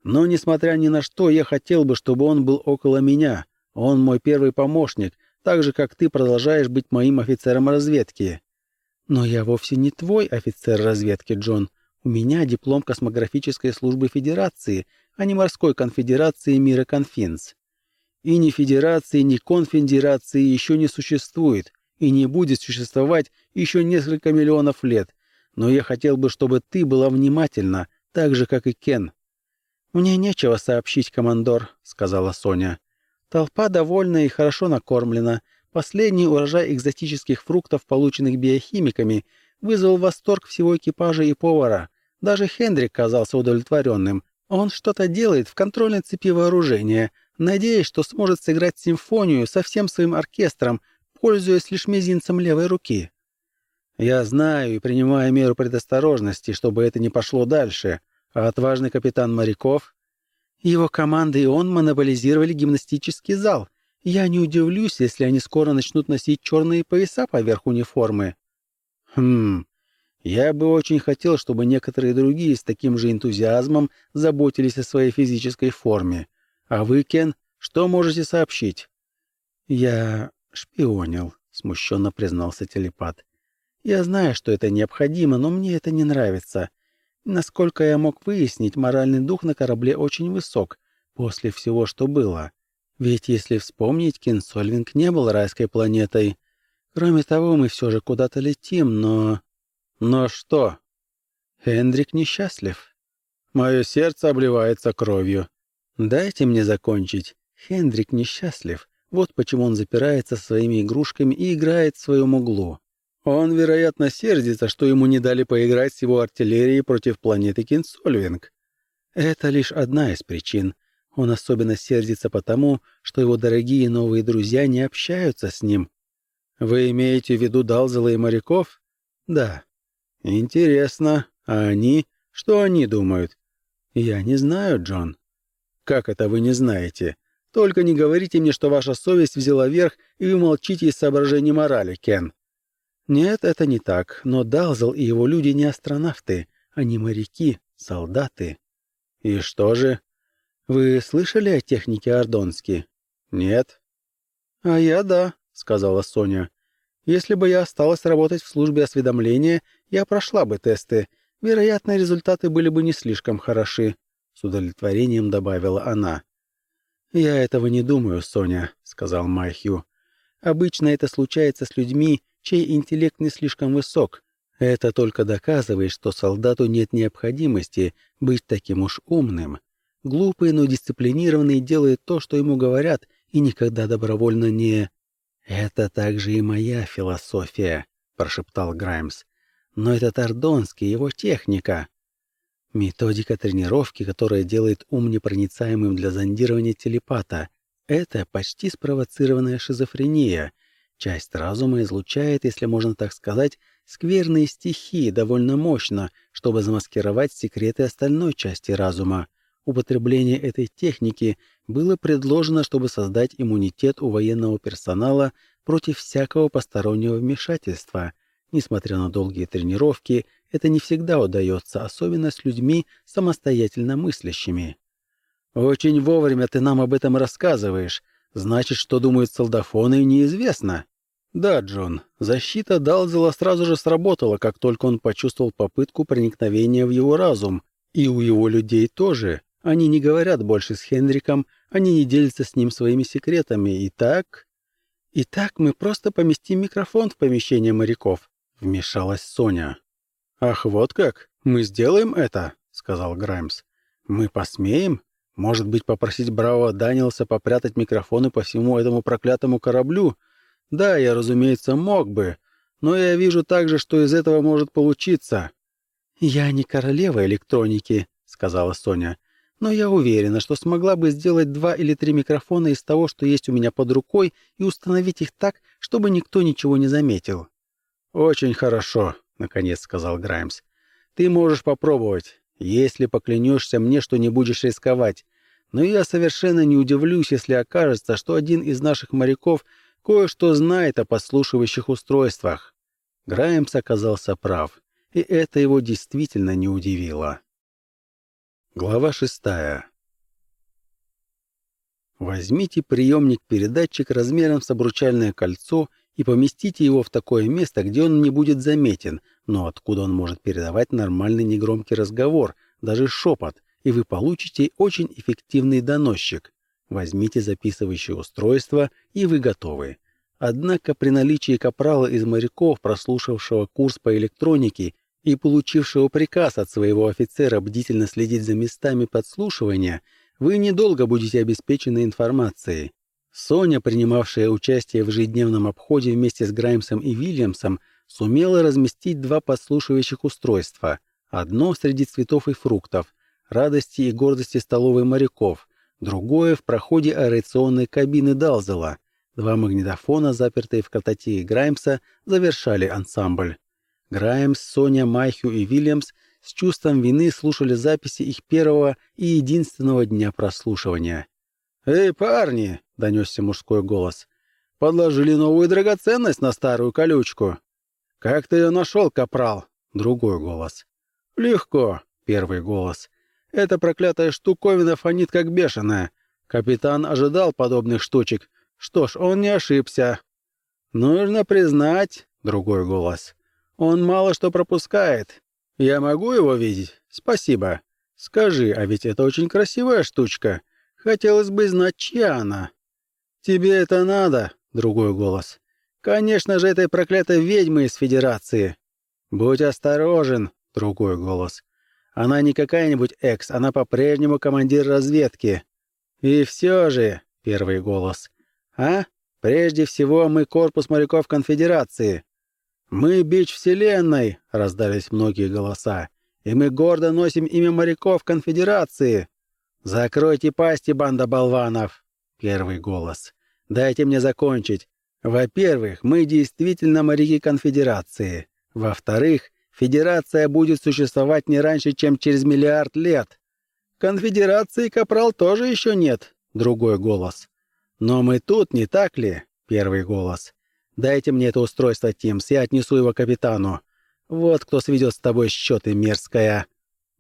«Но, несмотря ни на что, я хотел бы, чтобы он был около меня. Он мой первый помощник, так же, как ты продолжаешь быть моим офицером разведки». «Но я вовсе не твой офицер разведки, Джон. У меня диплом космографической службы Федерации, а не морской конфедерации мира Конфинс. И ни Федерации, ни Конфедерации еще не существует и не будет существовать еще несколько миллионов лет. Но я хотел бы, чтобы ты была внимательна, так же, как и Кен». «Мне нечего сообщить, командор», — сказала Соня. «Толпа довольна и хорошо накормлена. Последний урожай экзотических фруктов, полученных биохимиками, вызвал восторг всего экипажа и повара. Даже Хендрик казался удовлетворенным. Он что-то делает в контрольной цепи вооружения, надеясь, что сможет сыграть симфонию со всем своим оркестром, пользуясь лишь мизинцем левой руки. Я знаю и принимаю меру предосторожности, чтобы это не пошло дальше. А отважный капитан моряков? Его команда и он монополизировали гимнастический зал. Я не удивлюсь, если они скоро начнут носить черные пояса поверх униформы. Хм, я бы очень хотел, чтобы некоторые другие с таким же энтузиазмом заботились о своей физической форме. А вы, Кен, что можете сообщить? Я шпионил, смущенно признался телепат. Я знаю, что это необходимо, но мне это не нравится. Насколько я мог выяснить, моральный дух на корабле очень высок после всего, что было. Ведь если вспомнить, Кинсольвинг не был райской планетой. Кроме того, мы все же куда-то летим, но... Но что? Хендрик несчастлив. Мое сердце обливается кровью. Дайте мне закончить. Хендрик несчастлив. Вот почему он запирается своими игрушками и играет в своем углу. Он, вероятно, сердится, что ему не дали поиграть с его артиллерией против планеты Кинсольвинг. Это лишь одна из причин. Он особенно сердится потому, что его дорогие новые друзья не общаются с ним. Вы имеете в виду Далзела и моряков? Да. Интересно. А они? Что они думают? Я не знаю, Джон. Как это вы не знаете? Только не говорите мне, что ваша совесть взяла верх, и вы молчите из соображений морали, Кен. Нет, это не так, но Далзел и его люди не астронавты, они моряки, солдаты. И что же? Вы слышали о технике Ордонски? Нет. А я да, сказала Соня. Если бы я осталась работать в службе осведомления, я прошла бы тесты. Вероятно, результаты были бы не слишком хороши, с удовлетворением добавила она. Я этого не думаю, Соня, сказал Майхью. Обычно это случается с людьми, чей интеллект не слишком высок. Это только доказывает, что солдату нет необходимости быть таким уж умным. Глупый, но дисциплинированный делает то, что ему говорят, и никогда добровольно не... «Это также и моя философия», — прошептал Граймс. «Но это Тардонский, его техника». Методика тренировки, которая делает ум непроницаемым для зондирования телепата. Это почти спровоцированная шизофрения — Часть разума излучает, если можно так сказать, скверные стихии довольно мощно, чтобы замаскировать секреты остальной части разума. Употребление этой техники было предложено, чтобы создать иммунитет у военного персонала против всякого постороннего вмешательства. Несмотря на долгие тренировки, это не всегда удается, особенно с людьми самостоятельно мыслящими. «Очень вовремя ты нам об этом рассказываешь. Значит, что думают солдафоны, неизвестно. Да, Джон, защита Далзела сразу же сработала, как только он почувствовал попытку проникновения в его разум. И у его людей тоже. Они не говорят больше с Хенриком, они не делятся с ним своими секретами. И так... И так мы просто поместим микрофон в помещение моряков, вмешалась Соня. Ах, вот как? Мы сделаем это, сказал Граймс. Мы посмеем? Может быть, попросить бравого Данилса попрятать микрофоны по всему этому проклятому кораблю? Да, я, разумеется, мог бы, но я вижу также, что из этого может получиться. «Я не королева электроники», — сказала Соня, «но я уверена, что смогла бы сделать два или три микрофона из того, что есть у меня под рукой, и установить их так, чтобы никто ничего не заметил». «Очень хорошо», — наконец сказал Граймс. «Ты можешь попробовать. Если поклянешься мне, что не будешь рисковать. но я совершенно не удивлюсь, если окажется, что один из наших моряков кое-что знает о подслушивающих устройствах. Граймс оказался прав, и это его действительно не удивило. Глава шестая. Возьмите приемник-передатчик размером с обручальное кольцо и поместите его в такое место, где он не будет заметен, но откуда он может передавать нормальный негромкий разговор, даже шепот, и вы получите очень эффективный доносчик. Возьмите записывающее устройство, и вы готовы. Однако при наличии капрала из моряков, прослушавшего курс по электронике и получившего приказ от своего офицера бдительно следить за местами подслушивания, вы недолго будете обеспечены информацией. Соня, принимавшая участие в ежедневном обходе вместе с Граймсом и Вильямсом, сумела разместить два подслушивающих устройства. Одно среди цветов и фруктов, радости и гордости столовой моряков, другое в проходе аэрационной кабины Далзела. Два магнитофона, запертые в картотеке Граймса, завершали ансамбль. Граймс, Соня, Майхю и Вильямс с чувством вины слушали записи их первого и единственного дня прослушивания. «Эй, парни!» — донесся мужской голос. «Подложили новую драгоценность на старую колючку». «Как ты ее нашел, капрал?» — другой голос. «Легко», — первый голос. Эта проклятая штуковина фонит как бешеная. Капитан ожидал подобных штучек. Что ж, он не ошибся. Нужно признать, другой голос. Он мало что пропускает. Я могу его видеть? Спасибо. Скажи, а ведь это очень красивая штучка. Хотелось бы знать, чья она. Тебе это надо, другой голос. Конечно же, этой проклятой ведьмы из Федерации. Будь осторожен, другой голос. Она не какая-нибудь экс, она по-прежнему командир разведки. И все же, первый голос. А? Прежде всего, мы корпус моряков конфедерации. Мы бич вселенной, раздались многие голоса. И мы гордо носим имя моряков конфедерации. Закройте пасти, банда болванов. Первый голос. Дайте мне закончить. Во-первых, мы действительно моряки конфедерации. Во-вторых, Федерация будет существовать не раньше, чем через миллиард лет. Конфедерации Капрал тоже еще нет. Другой голос. Но мы тут, не так ли? Первый голос. Дайте мне это устройство, Тимс, я отнесу его капитану. Вот кто сведет с тобой счеты, мерзкая.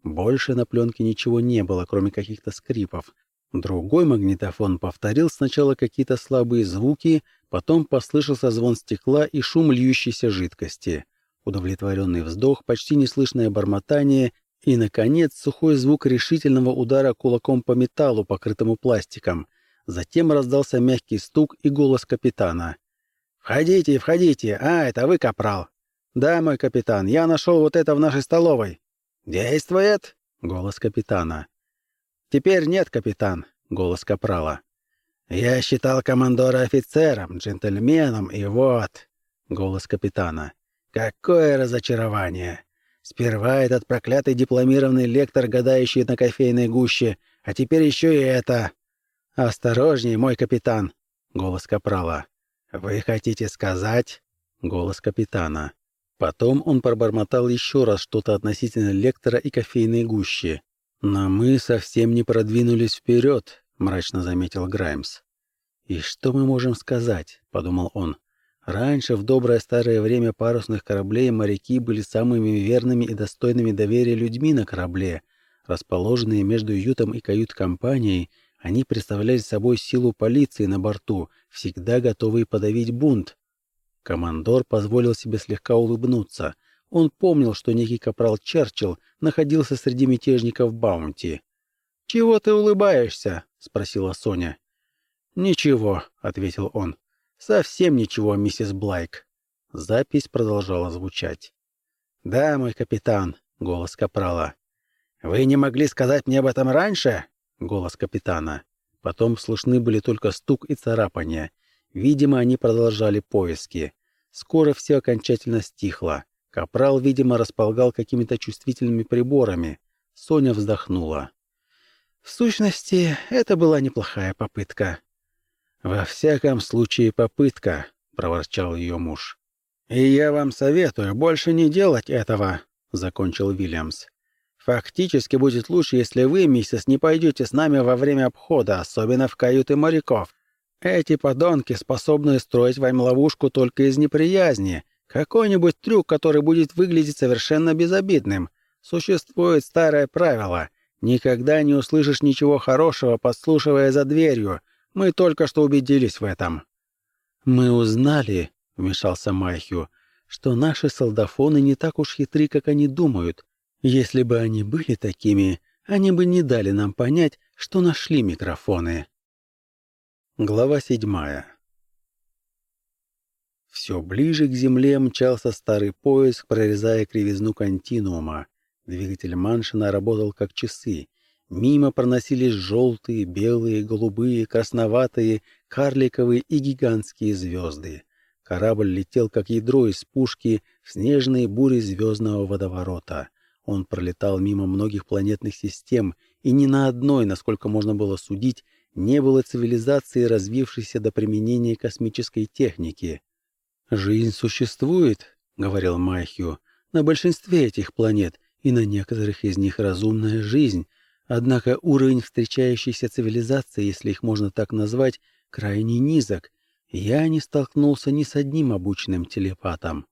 Больше на пленке ничего не было, кроме каких-то скрипов. Другой магнитофон повторил сначала какие-то слабые звуки, потом послышался звон стекла и шум льющейся жидкости удовлетворенный вздох, почти неслышное бормотание и, наконец, сухой звук решительного удара кулаком по металлу, покрытому пластиком. Затем раздался мягкий стук и голос капитана. «Входите, входите! А, это вы, капрал!» «Да, мой капитан, я нашел вот это в нашей столовой». «Действует?» — голос капитана. «Теперь нет, капитан», — голос капрала. «Я считал командора офицером, джентльменом, и вот...» — голос капитана. Какое разочарование! Сперва этот проклятый дипломированный лектор, гадающий на кофейной гуще, а теперь еще и это. «Осторожней, мой капитан!» — голос капрала. «Вы хотите сказать?» — голос капитана. Потом он пробормотал еще раз что-то относительно лектора и кофейной гущи. «Но мы совсем не продвинулись вперед», — мрачно заметил Граймс. «И что мы можем сказать?» — подумал он. Раньше, в доброе старое время парусных кораблей, моряки были самыми верными и достойными доверия людьми на корабле. Расположенные между ютом и кают-компанией, они представляли собой силу полиции на борту, всегда готовые подавить бунт. Командор позволил себе слегка улыбнуться. Он помнил, что некий капрал Черчилл находился среди мятежников Баунти. «Чего ты улыбаешься?» — спросила Соня. «Ничего», — ответил он. «Совсем ничего, миссис Блайк». Запись продолжала звучать. «Да, мой капитан», — голос капрала. «Вы не могли сказать мне об этом раньше?» — голос капитана. Потом слышны были только стук и царапания. Видимо, они продолжали поиски. Скоро все окончательно стихло. Капрал, видимо, располагал какими-то чувствительными приборами. Соня вздохнула. В сущности, это была неплохая попытка. «Во всяком случае, попытка», — проворчал ее муж. «И я вам советую больше не делать этого», — закончил Вильямс. Фактически будет лучше, если вы, миссис, не пойдете с нами во время обхода, особенно в каюты моряков. Эти подонки способны строить вам ловушку только из неприязни. Какой-нибудь трюк, который будет выглядеть совершенно безобидным. Существует старое правило. Никогда не услышишь ничего хорошего, подслушивая за дверью. Мы только что убедились в этом. «Мы узнали», — вмешался Майхю, — «что наши солдафоны не так уж хитры, как они думают. Если бы они были такими, они бы не дали нам понять, что нашли микрофоны. Глава седьмая. Все ближе к земле мчался старый поезд, прорезая кривизну континуума. Двигатель Маншина работал как часы. Мимо проносились желтые, белые, голубые, красноватые, карликовые и гигантские звезды. Корабль летел как ядро из пушки в снежные бури звездного водоворота. Он пролетал мимо многих планетных систем, и ни на одной, насколько можно было судить, не было цивилизации, развившейся до применения космической техники. «Жизнь существует», — говорил Майхью, — «на большинстве этих планет, и на некоторых из них разумная жизнь, однако уровень встречающейся цивилизации, если их можно так назвать, крайне низок. Я не столкнулся ни с одним обученным телепатом.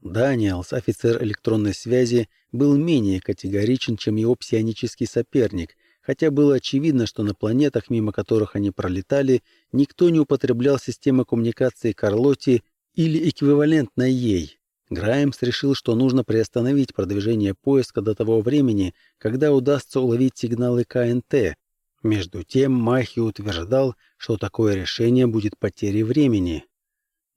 Даниэлс, офицер электронной связи, был менее категоричен, чем его псионический соперник, хотя было очевидно, что на планетах, мимо которых они пролетали, никто не употреблял системы коммуникации Карлоти или эквивалентной ей. Граймс решил, что нужно приостановить продвижение поиска до того времени, когда удастся уловить сигналы КНТ. Между тем Махи утверждал, что такое решение будет потерей времени.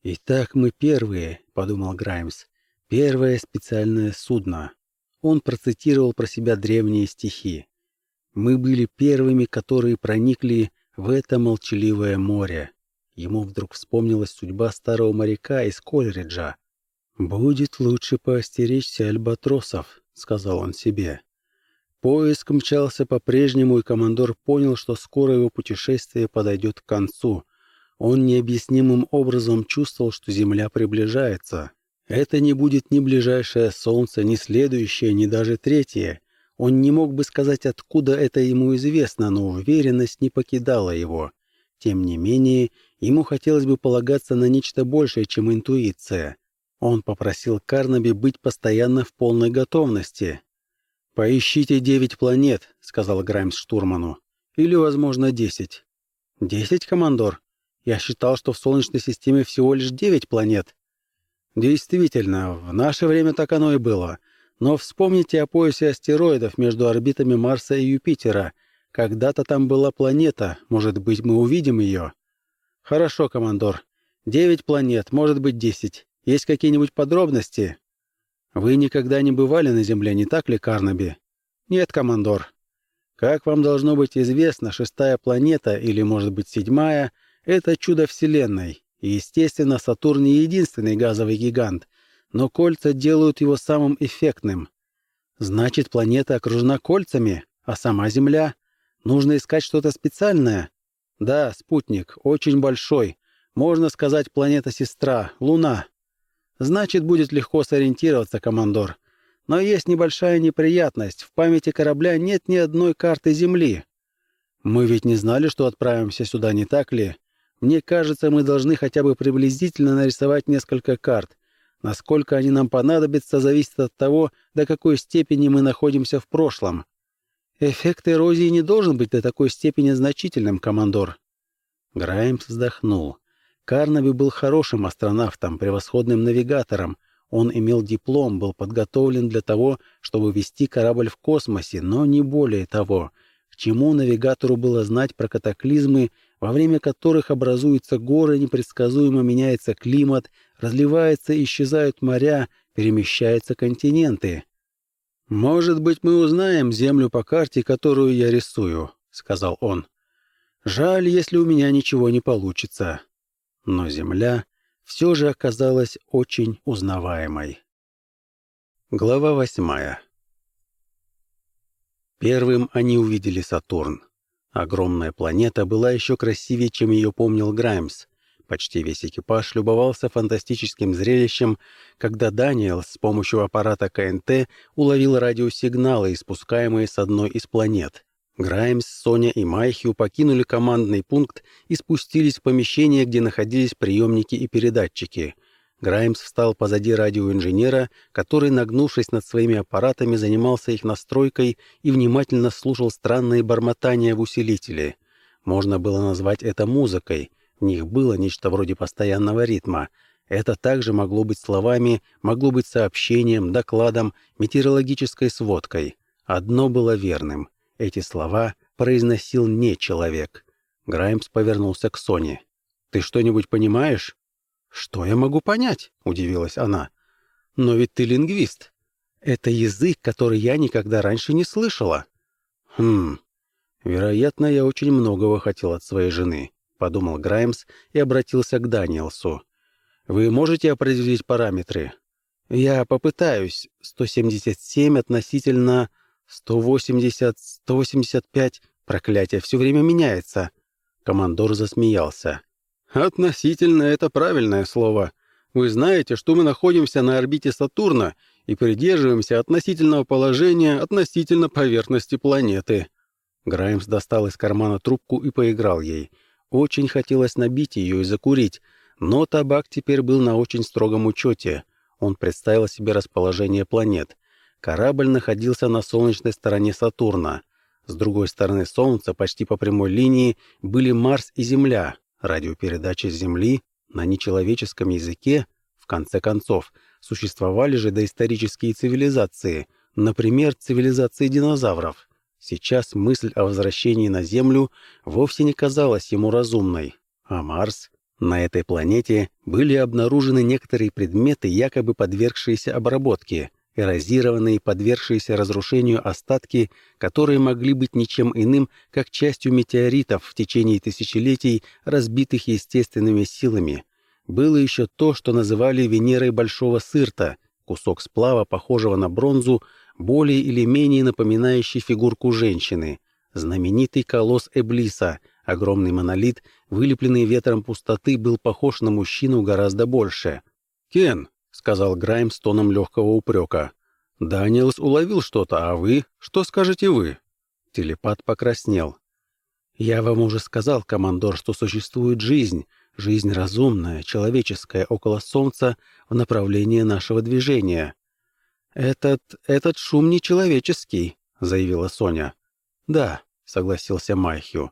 «Итак, мы первые», — подумал Граймс. Первое специальное судно. Он процитировал про себя древние стихи. «Мы были первыми, которые проникли в это молчаливое море». Ему вдруг вспомнилась судьба старого моряка из Колериджа. «Будет лучше поостеречься альбатросов», — сказал он себе. Поиск мчался по-прежнему, и командор понял, что скоро его путешествие подойдет к концу. Он необъяснимым образом чувствовал, что Земля приближается. Это не будет ни ближайшее солнце, ни следующее, ни даже третье. Он не мог бы сказать, откуда это ему известно, но уверенность не покидала его. Тем не менее, ему хотелось бы полагаться на нечто большее, чем интуиция. Он попросил Карнаби быть постоянно в полной готовности. «Поищите девять планет», — сказал Граймс штурману. «Или, возможно, десять». «Десять, командор? Я считал, что в Солнечной системе всего лишь девять планет». Действительно, в наше время так оно и было. Но вспомните о поясе астероидов между орбитами Марса и Юпитера. Когда-то там была планета, может быть, мы увидим ее. Хорошо, командор. Девять планет, может быть, десять. Есть какие-нибудь подробности? Вы никогда не бывали на Земле, не так ли, Карнаби? Нет, командор. Как вам должно быть известно, шестая планета, или, может быть, седьмая, это чудо Вселенной. Естественно, Сатурн не единственный газовый гигант, но кольца делают его самым эффектным. Значит, планета окружена кольцами, а сама Земля? Нужно искать что-то специальное? Да, спутник, очень большой. Можно сказать, планета-сестра, Луна. Значит, будет легко сориентироваться, командор. Но есть небольшая неприятность. В памяти корабля нет ни одной карты Земли. Мы ведь не знали, что отправимся сюда, не так ли? Мне кажется, мы должны хотя бы приблизительно нарисовать несколько карт. Насколько они нам понадобятся, зависит от того, до какой степени мы находимся в прошлом. Эффект эрозии не должен быть до такой степени значительным, командор. Граймс вздохнул. Карнаби был хорошим астронавтом, превосходным навигатором. Он имел диплом, был подготовлен для того, чтобы вести корабль в космосе, но не более того. К чему навигатору было знать про катаклизмы во время которых образуются горы, непредсказуемо меняется климат, разливаются и исчезают моря, перемещаются континенты. «Может быть, мы узнаем Землю по карте, которую я рисую», — сказал он. «Жаль, если у меня ничего не получится». Но Земля все же оказалась очень узнаваемой. Глава восьмая Первым они увидели Сатурн. Огромная планета была еще красивее, чем ее помнил Граймс. Почти весь экипаж любовался фантастическим зрелищем, когда Даниэл с помощью аппарата КНТ уловил радиосигналы, испускаемые с одной из планет. Граймс, Соня и Майхью покинули командный пункт и спустились в помещение, где находились приемники и передатчики. Граймс встал позади радиоинженера, который, нагнувшись над своими аппаратами, занимался их настройкой и внимательно слушал странные бормотания в усилителе. Можно было назвать это музыкой — в них было нечто вроде постоянного ритма. Это также могло быть словами, могло быть сообщением, докладом, метеорологической сводкой. Одно было верным. Эти слова произносил не человек. Граймс повернулся к Соне. «Ты что-нибудь понимаешь?» «Что я могу понять?» — удивилась она. «Но ведь ты лингвист. Это язык, который я никогда раньше не слышала». «Хм. Вероятно, я очень многого хотел от своей жены. — подумал Граймс и обратился к Даниэлсу. «Вы можете определить параметры?» «Я попытаюсь. 177 относительно 180, 185. Проклятие, все время меняется». Командор засмеялся. «Относительно — это правильное слово. Вы знаете, что мы находимся на орбите Сатурна и придерживаемся относительного положения относительно поверхности планеты». Граймс достал из кармана трубку и поиграл ей — очень хотелось набить ее и закурить, но табак теперь был на очень строгом учете. Он представил себе расположение планет. Корабль находился на солнечной стороне Сатурна. С другой стороны Солнца, почти по прямой линии, были Марс и Земля. Радиопередачи с Земли на нечеловеческом языке, в конце концов, существовали же доисторические цивилизации, например, цивилизации динозавров. Сейчас мысль о возвращении на Землю вовсе не казалась ему разумной. А Марс? На этой планете были обнаружены некоторые предметы, якобы подвергшиеся обработке, эрозированные, подвергшиеся разрушению остатки, которые могли быть ничем иным, как частью метеоритов в течение тысячелетий, разбитых естественными силами. Было еще то, что называли Венерой Большого Сырта, кусок сплава, похожего на бронзу, более или менее напоминающий фигурку женщины, знаменитый колосс Эблиса, огромный монолит, вылепленный ветром пустоты, был похож на мужчину гораздо больше. «Кен», — сказал Грайм с тоном легкого упрека, — «Даниэлс уловил что-то, а вы? Что скажете вы?» Телепат покраснел. «Я вам уже сказал, командор, что существует жизнь, жизнь разумная, человеческая, около Солнца в направлении нашего движения. «Этот... этот шум нечеловеческий», — заявила Соня. «Да», — согласился Майхью.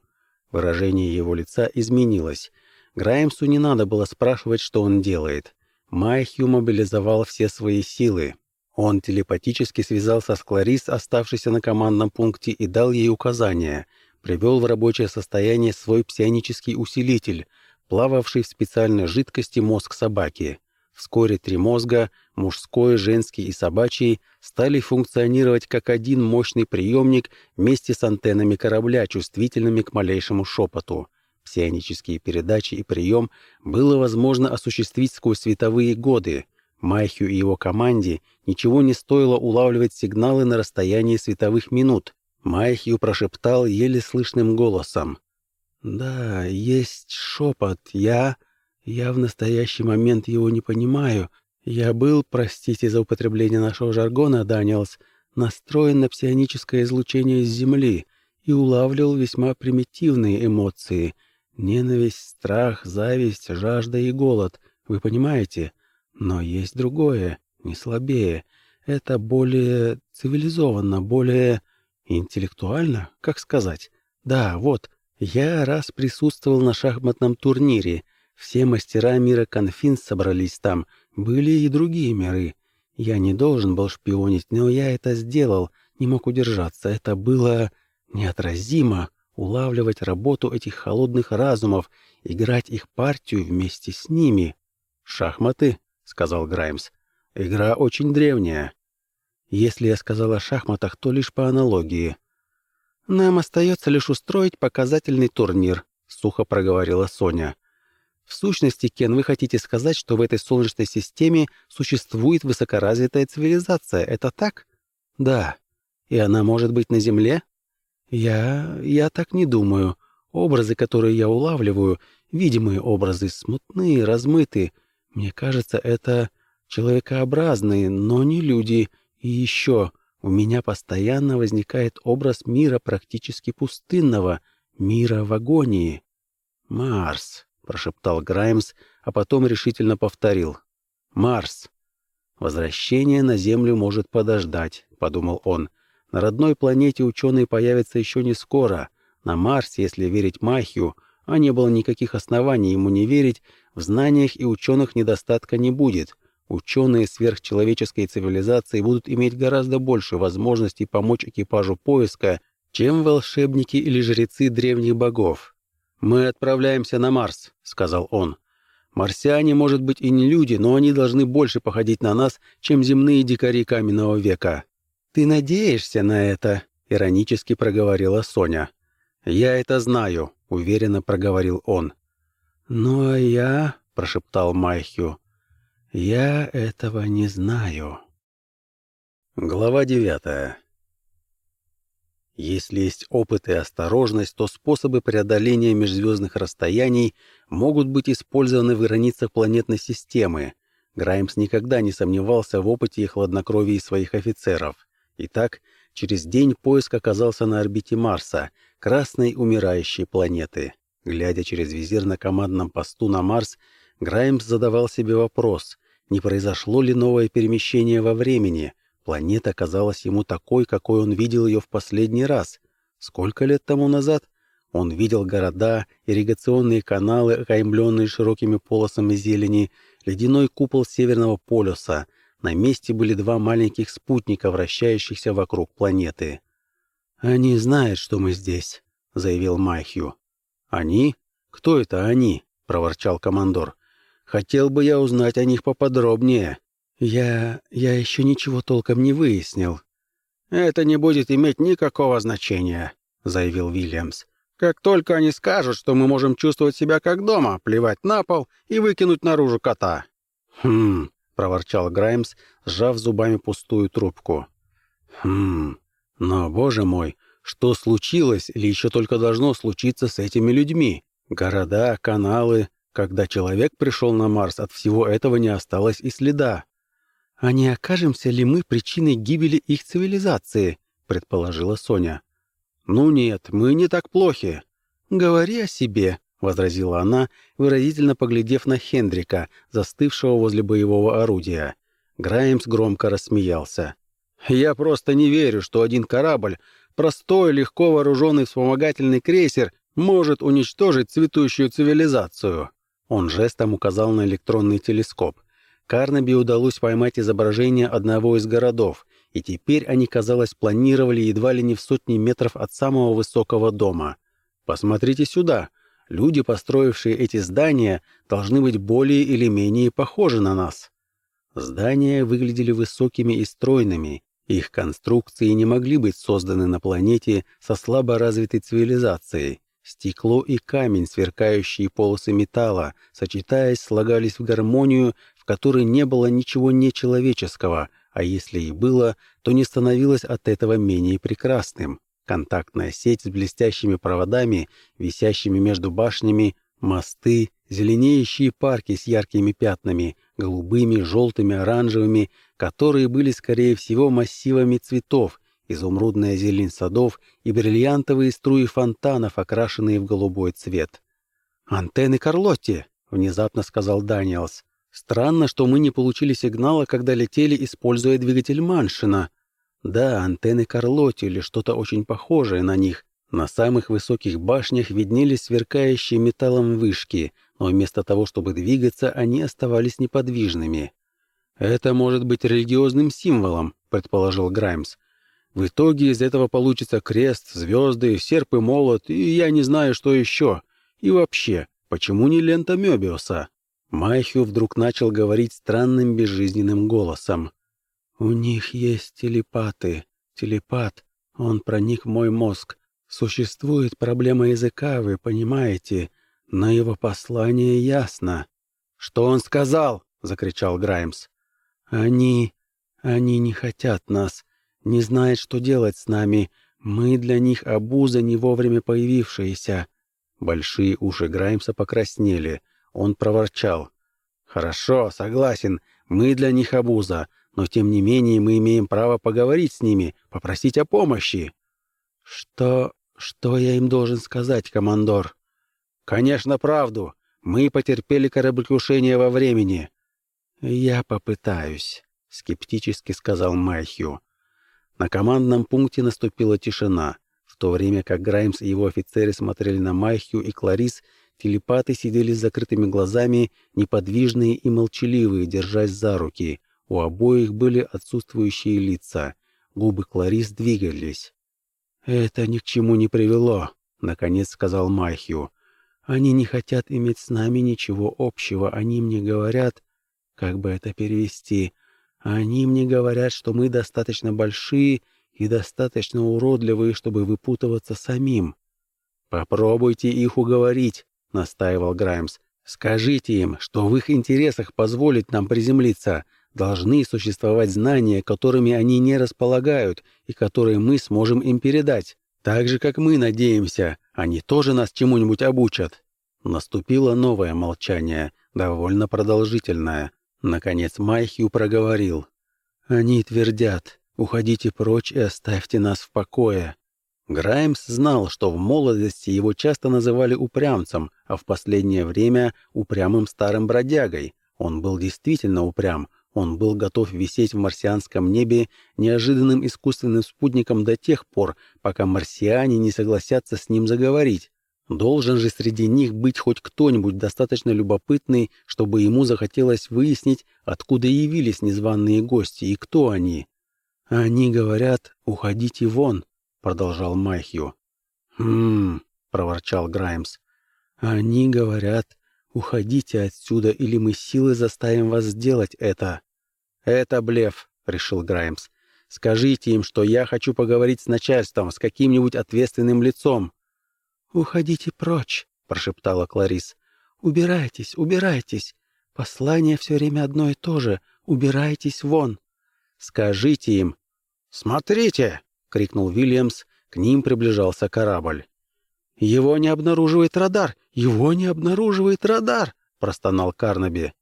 Выражение его лица изменилось. Граймсу не надо было спрашивать, что он делает. Майхью мобилизовал все свои силы. Он телепатически связался с Кларис, оставшейся на командном пункте, и дал ей указания. Привел в рабочее состояние свой псионический усилитель, плававший в специальной жидкости мозг собаки. Вскоре три мозга, мужской, женский и собачий, стали функционировать как один мощный приемник вместе с антеннами корабля, чувствительными к малейшему шепоту. Псионические передачи и прием было возможно осуществить сквозь световые годы. Майхю и его команде ничего не стоило улавливать сигналы на расстоянии световых минут. Майхью прошептал еле слышным голосом. «Да, есть шепот. Я...» Я в настоящий момент его не понимаю. Я был, простите за употребление нашего жаргона, Даниэлс, настроен на псионическое излучение с Земли и улавливал весьма примитивные эмоции. Ненависть, страх, зависть, жажда и голод. Вы понимаете? Но есть другое, не слабее. Это более цивилизованно, более интеллектуально, как сказать. Да, вот, я раз присутствовал на шахматном турнире — все мастера мира Конфин собрались там, были и другие миры. Я не должен был шпионить, но я это сделал, не мог удержаться. Это было неотразимо улавливать работу этих холодных разумов, играть их партию вместе с ними. «Шахматы», — сказал Граймс. «Игра очень древняя. Если я сказал о шахматах, то лишь по аналогии». «Нам остается лишь устроить показательный турнир», — сухо проговорила Соня. В сущности, Кен, вы хотите сказать, что в этой Солнечной системе существует высокоразвитая цивилизация, это так? Да. И она может быть на Земле? Я... я так не думаю. Образы, которые я улавливаю, Видимые образы смутные, размытые. Мне кажется, это человекообразные, но не люди. И еще у меня постоянно возникает образ мира практически пустынного, мира в агонии. «Марс», — прошептал Граймс, а потом решительно повторил. «Марс». «Возвращение на Землю может подождать», — подумал он. «На родной планете ученые появятся еще не скоро. На Марсе, если верить Махью, а не было никаких оснований ему не верить, в знаниях и ученых недостатка не будет. Ученые сверхчеловеческой цивилизации будут иметь гораздо больше возможностей помочь экипажу поиска, чем волшебники или жрецы древних богов. «Мы отправляемся на Марс», — сказал он. «Марсиане, может быть, и не люди, но они должны больше походить на нас, чем земные дикари каменного века». «Ты надеешься на это?» — иронически проговорила Соня. «Я это знаю», — уверенно проговорил он. «Ну а я...» — прошептал Майхю. «Я этого не знаю». Глава девятая. Если есть опыт и осторожность, то способы преодоления межзвездных расстояний могут быть использованы в границах планетной системы. Граймс никогда не сомневался в опыте и хладнокровии своих офицеров. Итак, через день поиск оказался на орбите Марса, красной умирающей планеты. Глядя через визир на командном посту на Марс, Граймс задавал себе вопрос, не произошло ли новое перемещение во времени. Планета казалась ему такой, какой он видел ее в последний раз. Сколько лет тому назад? Он видел города, ирригационные каналы, окаймленные широкими полосами зелени, ледяной купол Северного полюса. На месте были два маленьких спутника, вращающихся вокруг планеты. «Они знают, что мы здесь», — заявил Майхью. «Они? Кто это они?» — проворчал командор. «Хотел бы я узнать о них поподробнее». «Я... я еще ничего толком не выяснил». «Это не будет иметь никакого значения», — заявил Вильямс. «Как только они скажут, что мы можем чувствовать себя как дома, плевать на пол и выкинуть наружу кота». «Хм...» — проворчал Граймс, сжав зубами пустую трубку. «Хм... Но, боже мой, что случилось или еще только должно случиться с этими людьми? Города, каналы. Когда человек пришел на Марс, от всего этого не осталось и следа. «А не окажемся ли мы причиной гибели их цивилизации?» — предположила Соня. «Ну нет, мы не так плохи». «Говори о себе», — возразила она, выразительно поглядев на Хендрика, застывшего возле боевого орудия. Граймс громко рассмеялся. Я просто не верю, что один корабль, простой, легко вооруженный вспомогательный крейсер, может уничтожить цветущую цивилизацию. Он жестом указал на электронный телескоп. Карнаби удалось поймать изображение одного из городов, и теперь они, казалось, планировали едва ли не в сотни метров от самого высокого дома. «Посмотрите сюда. Люди, построившие эти здания, должны быть более или менее похожи на нас». Здания выглядели высокими и стройными, их конструкции не могли быть созданы на планете со слабо развитой цивилизацией. Стекло и камень, сверкающие полосы металла, сочетаясь, слагались в гармонию, в которой не было ничего нечеловеческого, а если и было, то не становилось от этого менее прекрасным. Контактная сеть с блестящими проводами, висящими между башнями, мосты, зеленеющие парки с яркими пятнами, голубыми, желтыми, оранжевыми, которые были, скорее всего, массивами цветов, изумрудная зелень садов и бриллиантовые струи фонтанов, окрашенные в голубой цвет. «Антенны Карлотти!» — внезапно сказал Даниэлс. «Странно, что мы не получили сигнала, когда летели, используя двигатель Маншина. Да, антенны Карлотти или что-то очень похожее на них. На самых высоких башнях виднелись сверкающие металлом вышки, но вместо того, чтобы двигаться, они оставались неподвижными. «Это может быть религиозным символом», — предположил Граймс. «В итоге из этого получится крест, звезды, серп и молот, и я не знаю, что еще. И вообще, почему не лента Мёбиуса?» Майхю вдруг начал говорить странным безжизненным голосом. «У них есть телепаты. Телепат. Он проник в мой мозг. Существует проблема языка, вы понимаете, но его послание ясно. «Что он сказал?» — закричал Граймс. «Они... они не хотят нас, не знают, что делать с нами. Мы для них обуза, не вовремя появившаяся. Большие уши Граймса покраснели. Он проворчал. «Хорошо, согласен, мы для них обуза, но тем не менее мы имеем право поговорить с ними, попросить о помощи». «Что... что я им должен сказать, командор?» «Конечно, правду. Мы потерпели кораблекрушение во времени». «Я попытаюсь», — скептически сказал Майхью. На командном пункте наступила тишина. В то время как Граймс и его офицеры смотрели на Майхью и Кларис, телепаты сидели с закрытыми глазами, неподвижные и молчаливые, держась за руки. У обоих были отсутствующие лица. Губы Кларис двигались. «Это ни к чему не привело», — наконец сказал Майхью. «Они не хотят иметь с нами ничего общего. Они мне говорят...» Как бы это перевести? Они мне говорят, что мы достаточно большие и достаточно уродливые, чтобы выпутываться самим. «Попробуйте их уговорить», — настаивал Граймс. «Скажите им, что в их интересах позволить нам приземлиться. Должны существовать знания, которыми они не располагают и которые мы сможем им передать. Так же, как мы надеемся, они тоже нас чему-нибудь обучат». Наступило новое молчание, довольно продолжительное. Наконец Майхью проговорил. «Они твердят, уходите прочь и оставьте нас в покое». Граймс знал, что в молодости его часто называли упрямцем, а в последнее время — упрямым старым бродягой. Он был действительно упрям, он был готов висеть в марсианском небе неожиданным искусственным спутником до тех пор, пока марсиане не согласятся с ним заговорить. Должен же среди них быть хоть кто-нибудь достаточно любопытный, чтобы ему захотелось выяснить, откуда явились незваные гости и кто они. «Они говорят, уходите вон», — продолжал Майхью. «Хм...» — проворчал Граймс. «Они говорят, «Уходите отсюда, или мы силой заставим вас сделать это». «Это блеф», — решил Граймс. «Скажите им, что я хочу поговорить с начальством, с каким-нибудь ответственным лицом». «Уходите прочь», — прошептала Кларис. «Убирайтесь, убирайтесь. Послание все время одно и то же. Убирайтесь вон». «Скажите им». «Смотрите!» — крикнул Вильямс. К ним приближался корабль. «Его не обнаруживает радар! Его не обнаруживает радар!» — простонал Карнаби.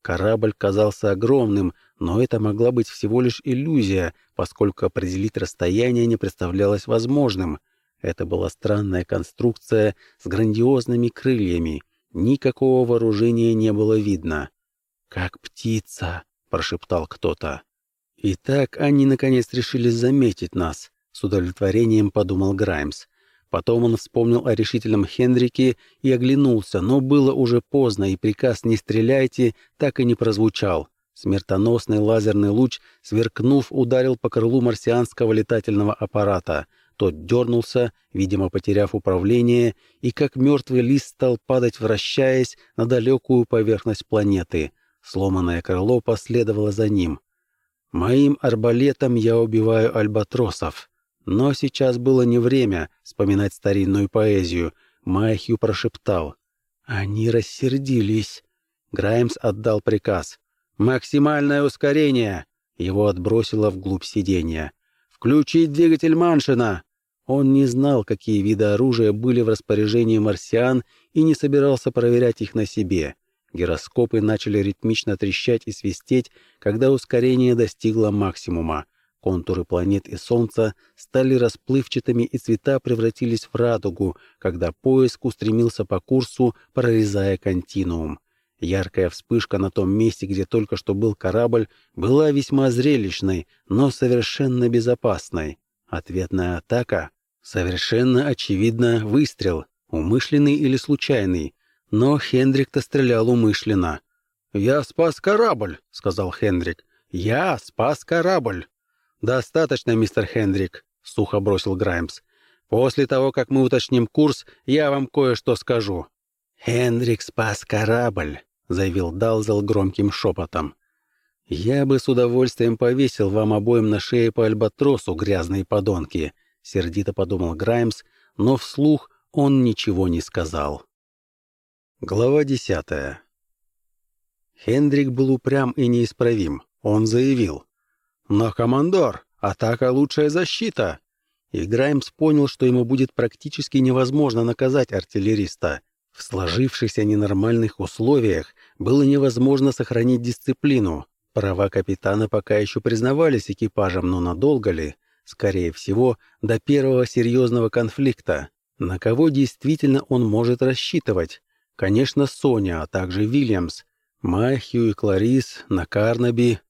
Корабль казался огромным, но это могла быть всего лишь иллюзия, поскольку определить расстояние не представлялось возможным. Это была странная конструкция с грандиозными крыльями. Никакого вооружения не было видно. «Как птица!» — прошептал кто-то. «Итак, они наконец решили заметить нас», — с удовлетворением подумал Граймс. Потом он вспомнил о решительном Хендрике и оглянулся, но было уже поздно, и приказ «не стреляйте» так и не прозвучал. Смертоносный лазерный луч, сверкнув, ударил по крылу марсианского летательного аппарата. Тот дернулся, видимо, потеряв управление, и как мертвый лист стал падать, вращаясь на далекую поверхность планеты. Сломанное крыло последовало за ним. «Моим арбалетом я убиваю альбатросов», но сейчас было не время вспоминать старинную поэзию. Майхью прошептал. «Они рассердились». Граймс отдал приказ. «Максимальное ускорение!» Его отбросило вглубь сиденья. «Включить двигатель Маншина!» Он не знал, какие виды оружия были в распоряжении марсиан и не собирался проверять их на себе. Гироскопы начали ритмично трещать и свистеть, когда ускорение достигло максимума. Контуры планет и Солнца стали расплывчатыми, и цвета превратились в радугу, когда поиск устремился по курсу, прорезая континуум. Яркая вспышка на том месте, где только что был корабль, была весьма зрелищной, но совершенно безопасной. Ответная атака? Совершенно очевидно выстрел, умышленный или случайный. Но Хендрик-то стрелял умышленно. «Я спас корабль», — сказал Хендрик. «Я спас корабль». «Достаточно, мистер Хендрик», — сухо бросил Граймс. «После того, как мы уточним курс, я вам кое-что скажу». «Хендрик спас корабль», — заявил Далзел громким шепотом. «Я бы с удовольствием повесил вам обоим на шее по альбатросу, грязные подонки», — сердито подумал Граймс, но вслух он ничего не сказал. Глава десятая. Хендрик был упрям и неисправим. Он заявил. «Но, командор, атака — лучшая защита!» и Граймс понял, что ему будет практически невозможно наказать артиллериста. В сложившихся ненормальных условиях было невозможно сохранить дисциплину. Права капитана пока еще признавались экипажем, но надолго ли? Скорее всего, до первого серьезного конфликта. На кого действительно он может рассчитывать? Конечно, Соня, а также Вильямс, Махью и Кларис, на Карнаби.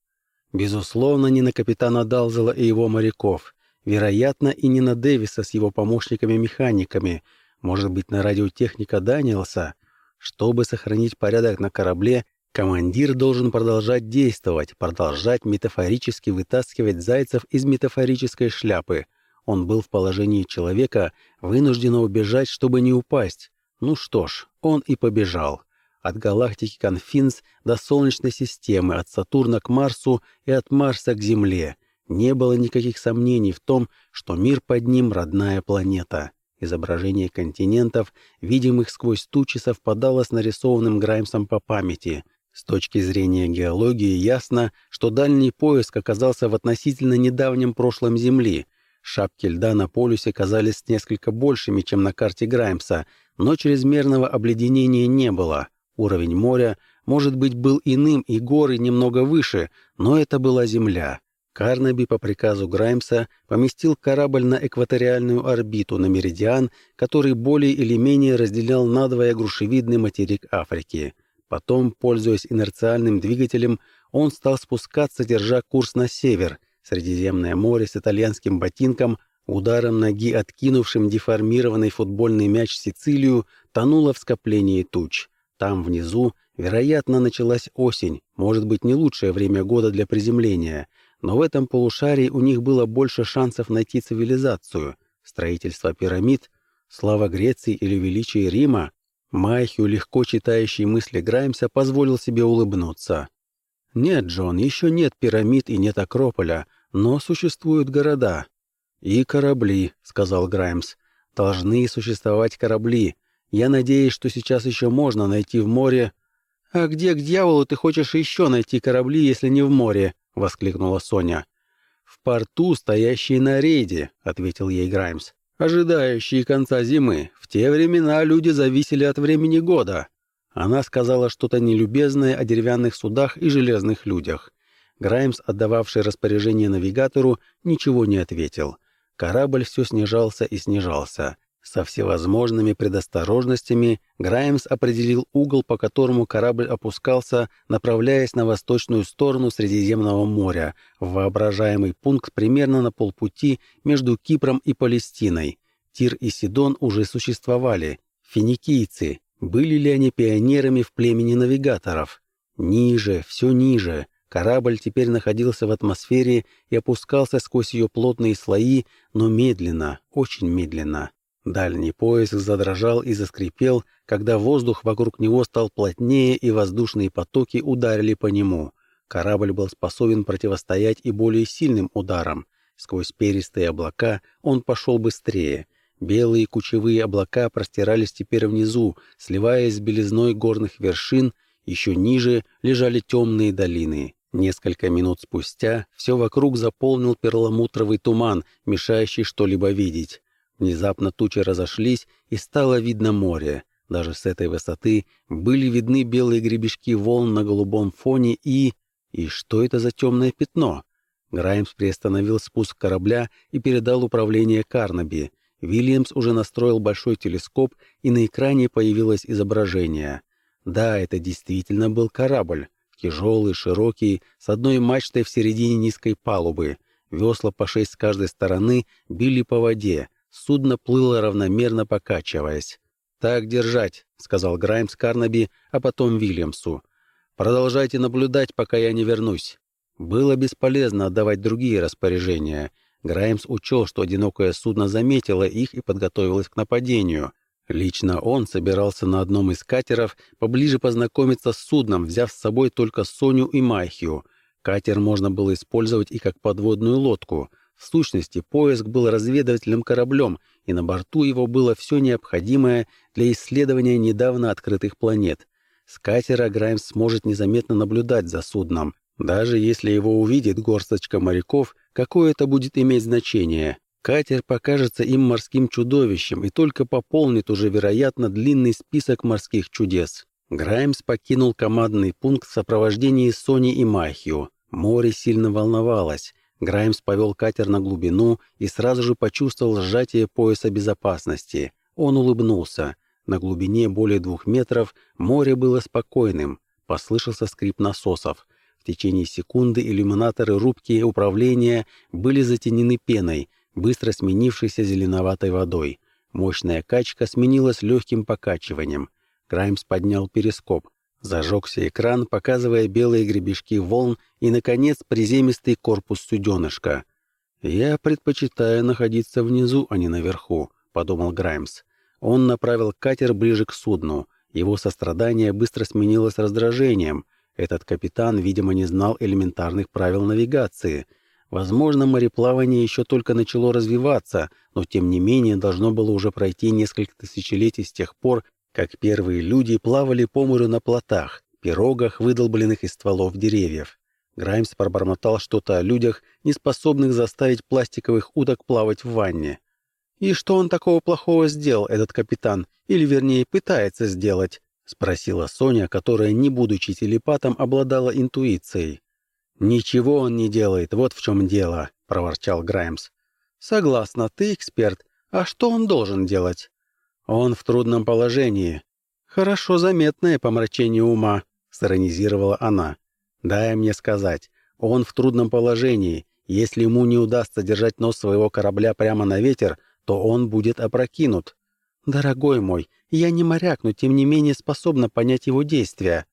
Безусловно, не на капитана Далзела и его моряков. Вероятно, и не на Дэвиса с его помощниками-механиками. Может быть, на радиотехника Даниэлса. Чтобы сохранить порядок на корабле, командир должен продолжать действовать, продолжать метафорически вытаскивать зайцев из метафорической шляпы. Он был в положении человека, вынужденного бежать, чтобы не упасть. Ну что ж, он и побежал. От галактики Конфинс до Солнечной системы, от Сатурна к Марсу и от Марса к Земле. Не было никаких сомнений в том, что мир под ним — родная планета. Изображение континентов, видимых сквозь тучи, совпадало с нарисованным Граймсом по памяти. С точки зрения геологии ясно, что дальний поиск оказался в относительно недавнем прошлом Земли. Шапки льда на полюсе казались несколько большими, чем на карте Граймса, но чрезмерного обледенения не было. Уровень моря, может быть, был иным и горы немного выше, но это была земля. Карнаби по приказу Граймса поместил корабль на экваториальную орбиту на меридиан, который более или менее разделял надвое грушевидный материк Африки. Потом, пользуясь инерциальным двигателем, он стал спускаться, держа курс на север, Средиземное море с итальянским ботинком, ударом ноги, откинувшим деформированный футбольный мяч Сицилию, тонуло в скоплении туч. Там внизу, вероятно, началась осень, может быть, не лучшее время года для приземления — но в этом полушарии у них было больше шансов найти цивилизацию. Строительство пирамид, слава Греции или величие Рима. Майхю, легко читающий мысли Граймса, позволил себе улыбнуться. «Нет, Джон, еще нет пирамид и нет Акрополя, но существуют города». «И корабли», — сказал Граймс. «Должны существовать корабли. Я надеюсь, что сейчас еще можно найти в море...» «А где, к дьяволу, ты хочешь еще найти корабли, если не в море?» — воскликнула Соня. «В порту, стоящие на рейде», — ответил ей Граймс. «Ожидающие конца зимы. В те времена люди зависели от времени года». Она сказала что-то нелюбезное о деревянных судах и железных людях. Граймс, отдававший распоряжение навигатору, ничего не ответил. Корабль все снижался и снижался. Со всевозможными предосторожностями Граймс определил угол, по которому корабль опускался, направляясь на восточную сторону Средиземного моря, в воображаемый пункт примерно на полпути между Кипром и Палестиной. Тир и Сидон уже существовали. Финикийцы. Были ли они пионерами в племени навигаторов? Ниже, все ниже. Корабль теперь находился в атмосфере и опускался сквозь ее плотные слои, но медленно, очень медленно. Дальний поиск задрожал и заскрипел, когда воздух вокруг него стал плотнее и воздушные потоки ударили по нему. Корабль был способен противостоять и более сильным ударам. Сквозь перистые облака он пошел быстрее. Белые кучевые облака простирались теперь внизу, сливаясь с белизной горных вершин, еще ниже лежали темные долины. Несколько минут спустя все вокруг заполнил перламутровый туман, мешающий что-либо видеть. Внезапно тучи разошлись, и стало видно море. Даже с этой высоты были видны белые гребешки волн на голубом фоне и... И что это за темное пятно? Граймс приостановил спуск корабля и передал управление Карнаби. Вильямс уже настроил большой телескоп, и на экране появилось изображение. Да, это действительно был корабль. Тяжелый, широкий, с одной мачтой в середине низкой палубы. Весла по шесть с каждой стороны били по воде. Судно плыло равномерно покачиваясь. «Так держать», — сказал Граймс Карнаби, а потом Вильямсу. «Продолжайте наблюдать, пока я не вернусь». Было бесполезно отдавать другие распоряжения. Граймс учел, что одинокое судно заметило их и подготовилось к нападению. Лично он собирался на одном из катеров поближе познакомиться с судном, взяв с собой только Соню и Майхию. Катер можно было использовать и как подводную лодку — в сущности, поиск был разведывательным кораблем, и на борту его было все необходимое для исследования недавно открытых планет. С катера Граймс сможет незаметно наблюдать за судном. Даже если его увидит горсточка моряков, какое это будет иметь значение? Катер покажется им морским чудовищем и только пополнит уже, вероятно, длинный список морских чудес. Граймс покинул командный пункт в сопровождении Сони и Махью. Море сильно волновалось. Граймс повел катер на глубину и сразу же почувствовал сжатие пояса безопасности. Он улыбнулся. На глубине более двух метров море было спокойным. Послышался скрип насосов. В течение секунды иллюминаторы рубки управления были затенены пеной, быстро сменившейся зеленоватой водой. Мощная качка сменилась легким покачиванием. Краймс поднял перископ. Зажегся экран, показывая белые гребешки волн и, наконец, приземистый корпус суденышка. «Я предпочитаю находиться внизу, а не наверху», — подумал Граймс. Он направил катер ближе к судну. Его сострадание быстро сменилось раздражением. Этот капитан, видимо, не знал элементарных правил навигации. Возможно, мореплавание еще только начало развиваться, но тем не менее должно было уже пройти несколько тысячелетий с тех пор, как первые люди плавали по морю на плотах, пирогах, выдолбленных из стволов деревьев. Граймс пробормотал что-то о людях, не способных заставить пластиковых уток плавать в ванне. «И что он такого плохого сделал, этот капитан? Или, вернее, пытается сделать?» — спросила Соня, которая, не будучи телепатом, обладала интуицией. «Ничего он не делает, вот в чем дело», — проворчал Граймс. «Согласна, ты эксперт. А что он должен делать?» «Он в трудном положении». «Хорошо заметное помрачение ума», — сиронизировала она. «Дай мне сказать, он в трудном положении. Если ему не удастся держать нос своего корабля прямо на ветер, то он будет опрокинут. Дорогой мой, я не моряк, но тем не менее способна понять его действия.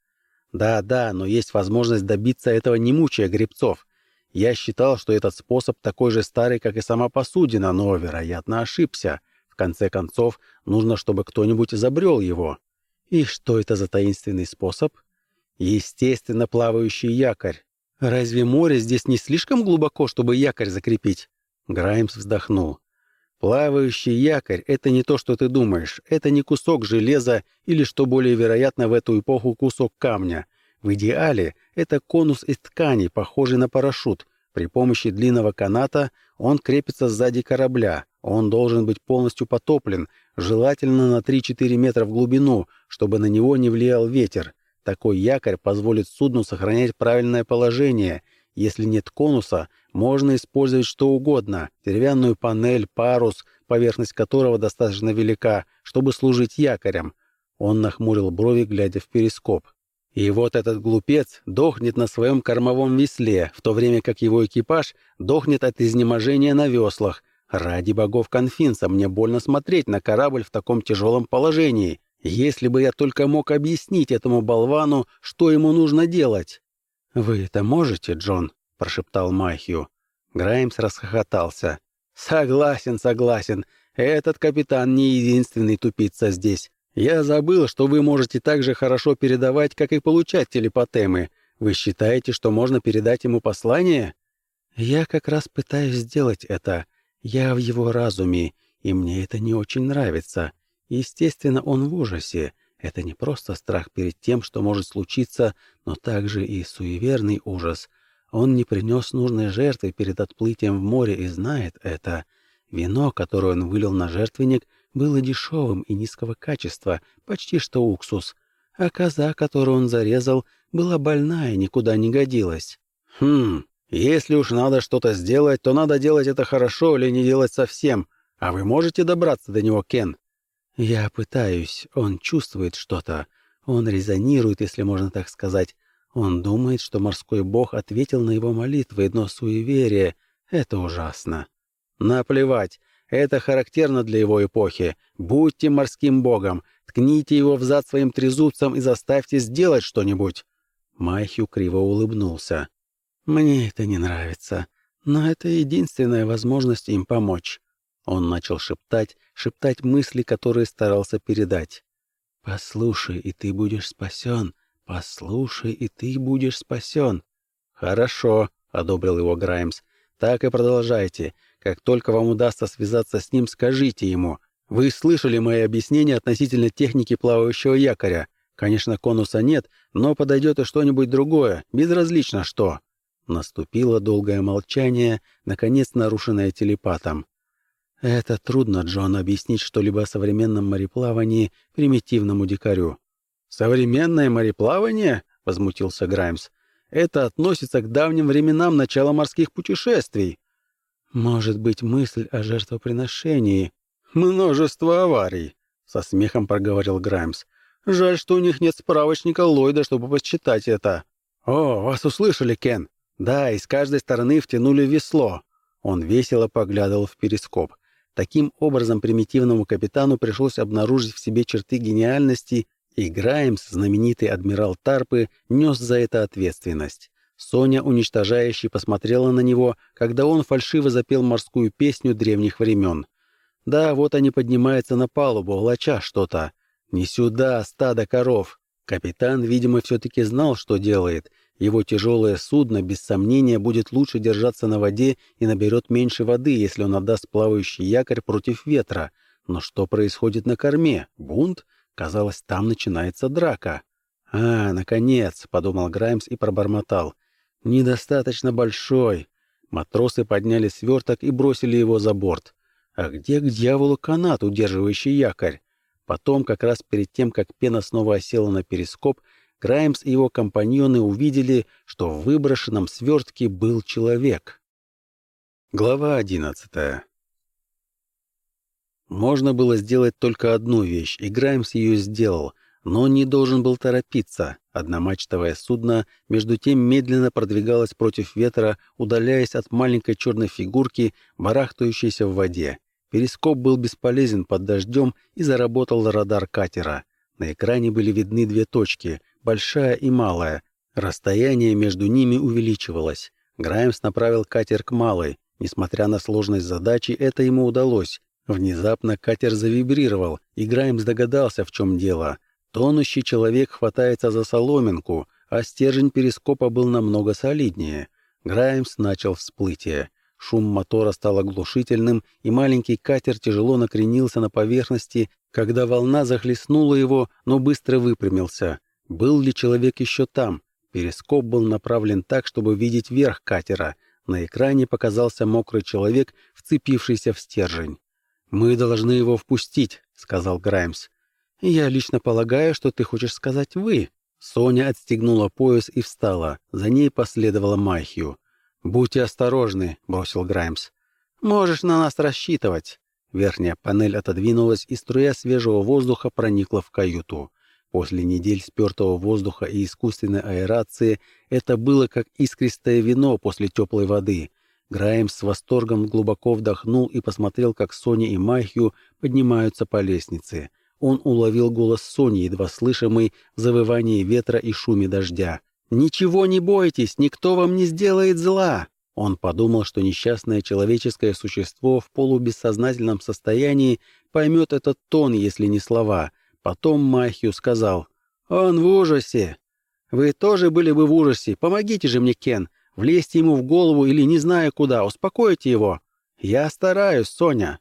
Да, да, но есть возможность добиться этого не мучая гребцов. Я считал, что этот способ такой же старый, как и сама посудина, но, вероятно, ошибся. Конце концов, нужно, чтобы кто-нибудь изобрел его. И что это за таинственный способ? Естественно, плавающий якорь. Разве море здесь не слишком глубоко, чтобы якорь закрепить? Граймс вздохнул. Плавающий якорь — это не то, что ты думаешь. Это не кусок железа или, что более вероятно в эту эпоху, кусок камня. В идеале это конус из ткани, похожий на парашют. При помощи длинного каната он крепится сзади корабля. Он должен быть полностью потоплен, желательно на 3-4 метра в глубину, чтобы на него не влиял ветер. Такой якорь позволит судну сохранять правильное положение. Если нет конуса, можно использовать что угодно – деревянную панель, парус, поверхность которого достаточно велика, чтобы служить якорем. Он нахмурил брови, глядя в перископ. И вот этот глупец дохнет на своем кормовом весле, в то время как его экипаж дохнет от изнеможения на веслах. Ради богов конфинса, мне больно смотреть на корабль в таком тяжелом положении. Если бы я только мог объяснить этому болвану, что ему нужно делать. «Вы это можете, Джон?» прошептал Махью. Граймс расхохотался. «Согласен, согласен. Этот капитан не единственный тупица здесь. Я забыл, что вы можете так же хорошо передавать, как и получать телепатемы. Вы считаете, что можно передать ему послание?» «Я как раз пытаюсь сделать это. Я в его разуме, и мне это не очень нравится. Естественно, он в ужасе. Это не просто страх перед тем, что может случиться, но также и суеверный ужас. Он не принес нужной жертвы перед отплытием в море и знает это. Вино, которое он вылил на жертвенник, было дешевым и низкого качества, почти что уксус. А коза, которую он зарезал, была больная и никуда не годилась. «Хм, если уж надо что-то сделать, то надо делать это хорошо или не делать совсем. А вы можете добраться до него, Кен?» «Я пытаюсь. Он чувствует что-то. Он резонирует, если можно так сказать. Он думает, что морской бог ответил на его молитвы, но суеверие — это ужасно. Наплевать, это характерно для его эпохи. Будьте морским богом, ткните его в зад своим трезубцем и заставьте сделать что-нибудь. Майхю криво улыбнулся. «Мне это не нравится, но это единственная возможность им помочь». Он начал шептать, шептать мысли, которые старался передать. «Послушай, и ты будешь спасен. «Послушай, и ты будешь спасен». «Хорошо», — одобрил его Граймс. «Так и продолжайте. Как только вам удастся связаться с ним, скажите ему. Вы слышали мои объяснения относительно техники плавающего якоря. Конечно, конуса нет, но подойдет и что-нибудь другое, безразлично что». Наступило долгое молчание, наконец нарушенное телепатом. Это трудно, Джон, объяснить что-либо о современном мореплавании примитивному дикарю. «Современное мореплавание?» — возмутился Граймс. «Это относится к давним временам начала морских путешествий». «Может быть, мысль о жертвоприношении?» «Множество аварий», — со смехом проговорил Граймс. «Жаль, что у них нет справочника Ллойда, чтобы посчитать это». «О, вас услышали, Кен?» «Да, из каждой стороны втянули весло». Он весело поглядывал в перископ. Таким образом, примитивному капитану пришлось обнаружить в себе черты гениальности, и Граймс, знаменитый адмирал Тарпы, нес за это ответственность. Соня, уничтожающе посмотрела на него, когда он фальшиво запел морскую песню древних времен. Да, вот они поднимаются на палубу, волоча что-то. «Не сюда, стадо коров!» Капитан, видимо, все-таки знал, что делает. Его тяжелое судно, без сомнения, будет лучше держаться на воде и наберет меньше воды, если он отдаст плавающий якорь против ветра. Но что происходит на корме? Бунт? Казалось, там начинается драка. «А, наконец!» — подумал Граймс и пробормотал. «Недостаточно большой». Матросы подняли сверток и бросили его за борт. А где к дьяволу канат, удерживающий якорь? Потом, как раз перед тем, как пена снова осела на перископ, Граймс и его компаньоны увидели, что в выброшенном свертке был человек. Глава одиннадцатая. Можно было сделать только одну вещь, и Граймс ее сделал, но не должен был торопиться. Одномачтовое судно между тем медленно продвигалось против ветра, удаляясь от маленькой черной фигурки, барахтающейся в воде. Перископ был бесполезен под дождем и заработал радар катера. На экране были видны две точки, большая и малая. Расстояние между ними увеличивалось. Граймс направил катер к малой. Несмотря на сложность задачи, это ему удалось. Внезапно катер завибрировал, и Граймс догадался, в чем дело. Тонущий человек хватается за соломинку, а стержень перископа был намного солиднее. Граймс начал всплытие. Шум мотора стал оглушительным, и маленький катер тяжело накренился на поверхности, когда волна захлестнула его, но быстро выпрямился. Был ли человек еще там? Перископ был направлен так, чтобы видеть верх катера. На экране показался мокрый человек, вцепившийся в стержень. «Мы должны его впустить», — сказал Граймс. «Я лично полагаю, что ты хочешь сказать «вы». Соня отстегнула пояс и встала. За ней последовала Майхью. «Будьте осторожны», — бросил Граймс. «Можешь на нас рассчитывать». Верхняя панель отодвинулась, и струя свежего воздуха проникла в каюту. После недель спертого воздуха и искусственной аэрации это было как искристое вино после теплой воды. Граймс с восторгом глубоко вдохнул и посмотрел, как Соня и Майхью поднимаются по лестнице. Он уловил голос Сони, едва слышимый в завывании ветра и шуме дождя. «Ничего не бойтесь, никто вам не сделает зла!» Он подумал, что несчастное человеческое существо в полубессознательном состоянии поймет этот тон, если не слова. Потом Махью сказал, «Он в ужасе!» «Вы тоже были бы в ужасе. Помогите же мне, Кен. Влезьте ему в голову или не знаю куда, успокойте его». «Я стараюсь, Соня».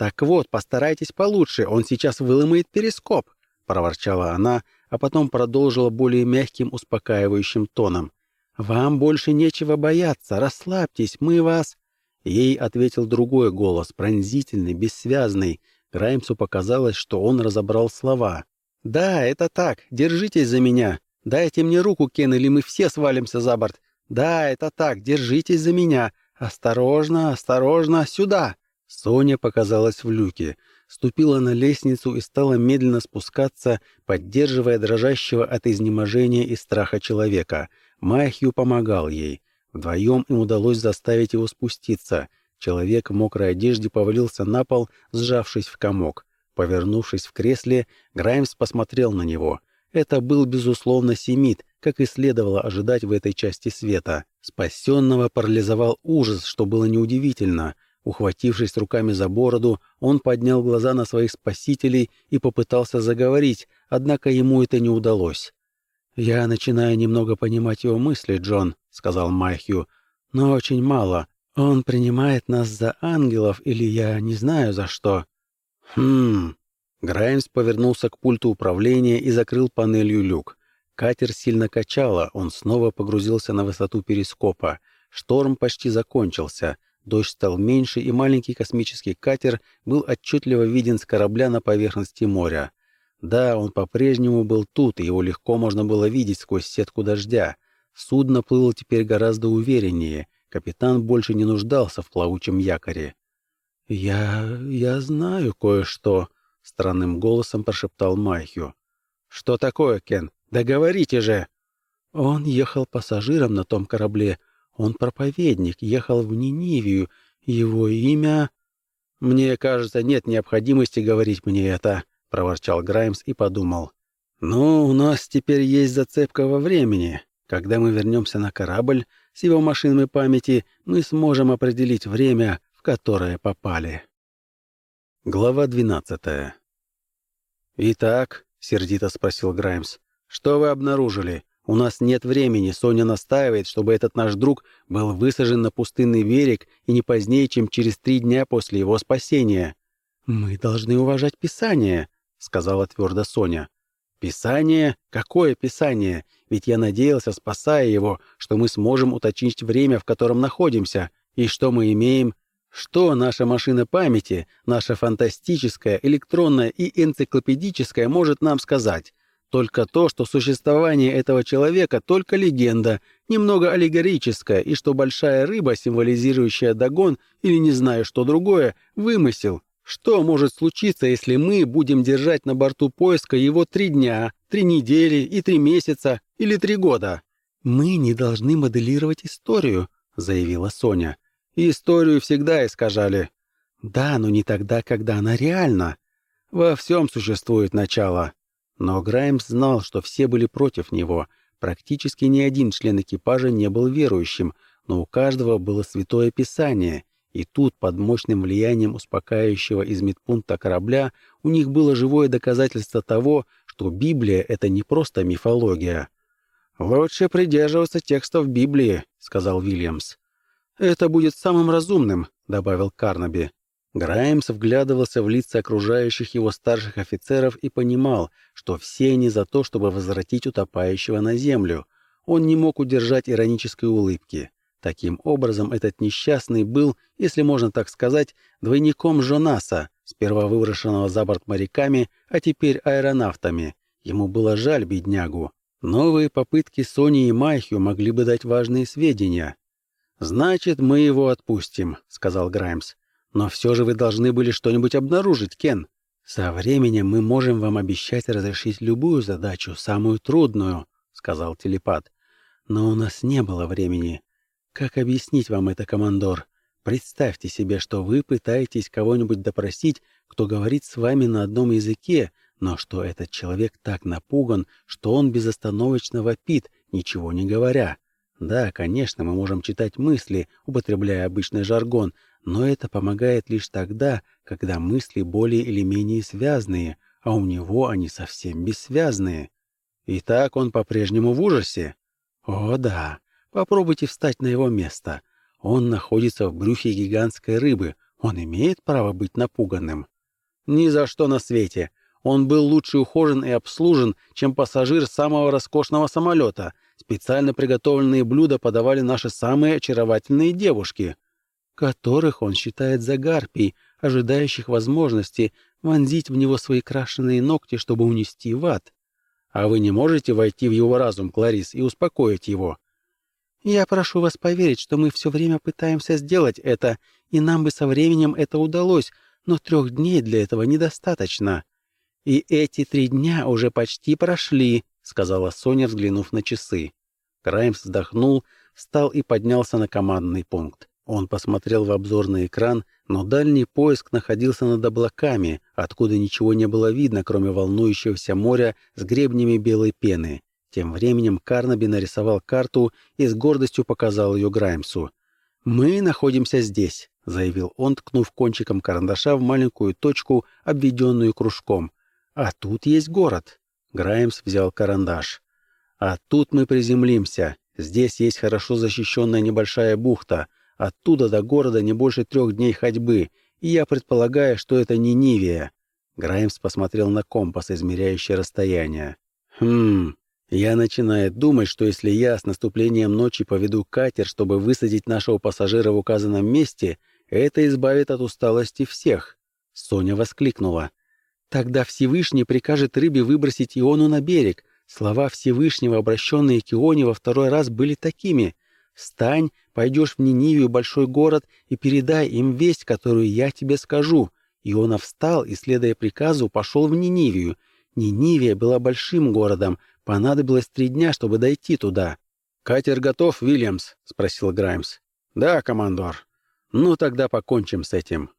«Так вот, постарайтесь получше, он сейчас выломает перископ», — проворчала она, — а потом продолжила более мягким, успокаивающим тоном. «Вам больше нечего бояться, расслабьтесь, мы вас...» Ей ответил другой голос, пронзительный, бессвязный. Граймсу показалось, что он разобрал слова. «Да, это так, держитесь за меня. Дайте мне руку, Кен, или мы все свалимся за борт. Да, это так, держитесь за меня. Осторожно, осторожно, сюда!» Соня показалась в люке ступила на лестницу и стала медленно спускаться, поддерживая дрожащего от изнеможения и страха человека. Майхью помогал ей. Вдвоем им удалось заставить его спуститься. Человек в мокрой одежде повалился на пол, сжавшись в комок. Повернувшись в кресле, Граймс посмотрел на него. Это был, безусловно, Семит, как и следовало ожидать в этой части света. Спасенного парализовал ужас, что было неудивительно — Ухватившись руками за бороду, он поднял глаза на своих спасителей и попытался заговорить, однако ему это не удалось. «Я начинаю немного понимать его мысли, Джон», — сказал Майхью, — «но очень мало. Он принимает нас за ангелов или я не знаю за что». «Хм...» Граймс повернулся к пульту управления и закрыл панелью люк. Катер сильно качало, он снова погрузился на высоту перископа. Шторм почти закончился — Дождь стал меньше, и маленький космический катер был отчетливо виден с корабля на поверхности моря. Да, он по-прежнему был тут, и его легко можно было видеть сквозь сетку дождя. Судно плыло теперь гораздо увереннее. Капитан больше не нуждался в плавучем якоре. «Я... я знаю кое-что», — странным голосом прошептал Майхю. «Что такое, Кен? Да же!» Он ехал пассажиром на том корабле. Он проповедник, ехал в Нинивию. Его имя... «Мне кажется, нет необходимости говорить мне это», — проворчал Граймс и подумал. «Ну, у нас теперь есть зацепка во времени. Когда мы вернемся на корабль с его машинами памяти, мы сможем определить время, в которое попали». Глава двенадцатая. «Итак», — сердито спросил Граймс, — «что вы обнаружили? У нас нет времени. Соня настаивает, чтобы этот наш друг был высажен на пустынный берег и не позднее, чем через три дня после его спасения. «Мы должны уважать Писание», — сказала твердо Соня. «Писание? Какое Писание? Ведь я надеялся, спасая его, что мы сможем уточнить время, в котором находимся. И что мы имеем? Что наша машина памяти, наша фантастическая, электронная и энциклопедическая может нам сказать? Только то, что существование этого человека только легенда, немного аллегорическая, и что большая рыба, символизирующая догон или не знаю что другое, вымысел. Что может случиться, если мы будем держать на борту поиска его три дня, три недели и три месяца или три года? «Мы не должны моделировать историю», — заявила Соня. «Историю всегда искажали». «Да, но не тогда, когда она реальна. Во всем существует начало». Но Граймс знал, что все были против него. Практически ни один член экипажа не был верующим, но у каждого было святое писание, и тут, под мощным влиянием успокаивающего из медпункта корабля, у них было живое доказательство того, что Библия — это не просто мифология. «Лучше придерживаться текстов Библии», — сказал Вильямс. «Это будет самым разумным», — добавил Карнаби. Граймс вглядывался в лица окружающих его старших офицеров и понимал, что все они за то, чтобы возвратить утопающего на землю. Он не мог удержать иронической улыбки. Таким образом, этот несчастный был, если можно так сказать, двойником Жонаса, сперва выброшенного за борт моряками, а теперь аэронавтами. Ему было жаль беднягу. Новые попытки Сони и Майхью могли бы дать важные сведения. «Значит, мы его отпустим», — сказал Граймс. Но все же вы должны были что-нибудь обнаружить, Кен. Со временем мы можем вам обещать разрешить любую задачу, самую трудную, сказал телепат. Но у нас не было времени. Как объяснить вам это, командор? Представьте себе, что вы пытаетесь кого-нибудь допросить, кто говорит с вами на одном языке, но что этот человек так напуган, что он безостановочно вопит, ничего не говоря. Да, конечно, мы можем читать мысли, употребляя обычный жаргон, но это помогает лишь тогда, когда мысли более или менее связанные, а у него они совсем бессвязные. И так он по-прежнему в ужасе? О, да. Попробуйте встать на его место. Он находится в брюхе гигантской рыбы. Он имеет право быть напуганным? Ни за что на свете. Он был лучше ухожен и обслужен, чем пассажир самого роскошного самолета. Специально приготовленные блюда подавали наши самые очаровательные девушки которых он считает за гарпий, ожидающих возможности вонзить в него свои крашеные ногти, чтобы унести в ад. А вы не можете войти в его разум, Кларис, и успокоить его? Я прошу вас поверить, что мы все время пытаемся сделать это, и нам бы со временем это удалось, но трех дней для этого недостаточно. И эти три дня уже почти прошли, сказала Соня, взглянув на часы. Краймс вздохнул, встал и поднялся на командный пункт. Он посмотрел в обзорный экран, но дальний поиск находился над облаками, откуда ничего не было видно, кроме волнующегося моря с гребнями белой пены. Тем временем Карнаби нарисовал карту и с гордостью показал ее Граймсу. «Мы находимся здесь», — заявил он, ткнув кончиком карандаша в маленькую точку, обведенную кружком. «А тут есть город». Граймс взял карандаш. «А тут мы приземлимся. Здесь есть хорошо защищенная небольшая бухта. Оттуда до города не больше трех дней ходьбы, и я предполагаю, что это не Нивия. Граймс посмотрел на компас, измеряющий расстояние. «Хм, Я начинаю думать, что если я с наступлением ночи поведу катер, чтобы высадить нашего пассажира в указанном месте, это избавит от усталости всех. Соня воскликнула. Тогда Всевышний прикажет рыбе выбросить Иону на берег. Слова Всевышнего, обращенные к Ионе во второй раз, были такими. «Встань, пойдешь в Нинивию, большой город, и передай им весть, которую я тебе скажу». Иона встал и, следуя приказу, пошел в Нинивию. Нинивия была большим городом, понадобилось три дня, чтобы дойти туда. «Катер готов, Вильямс?» — спросил Граймс. «Да, командор». «Ну, тогда покончим с этим».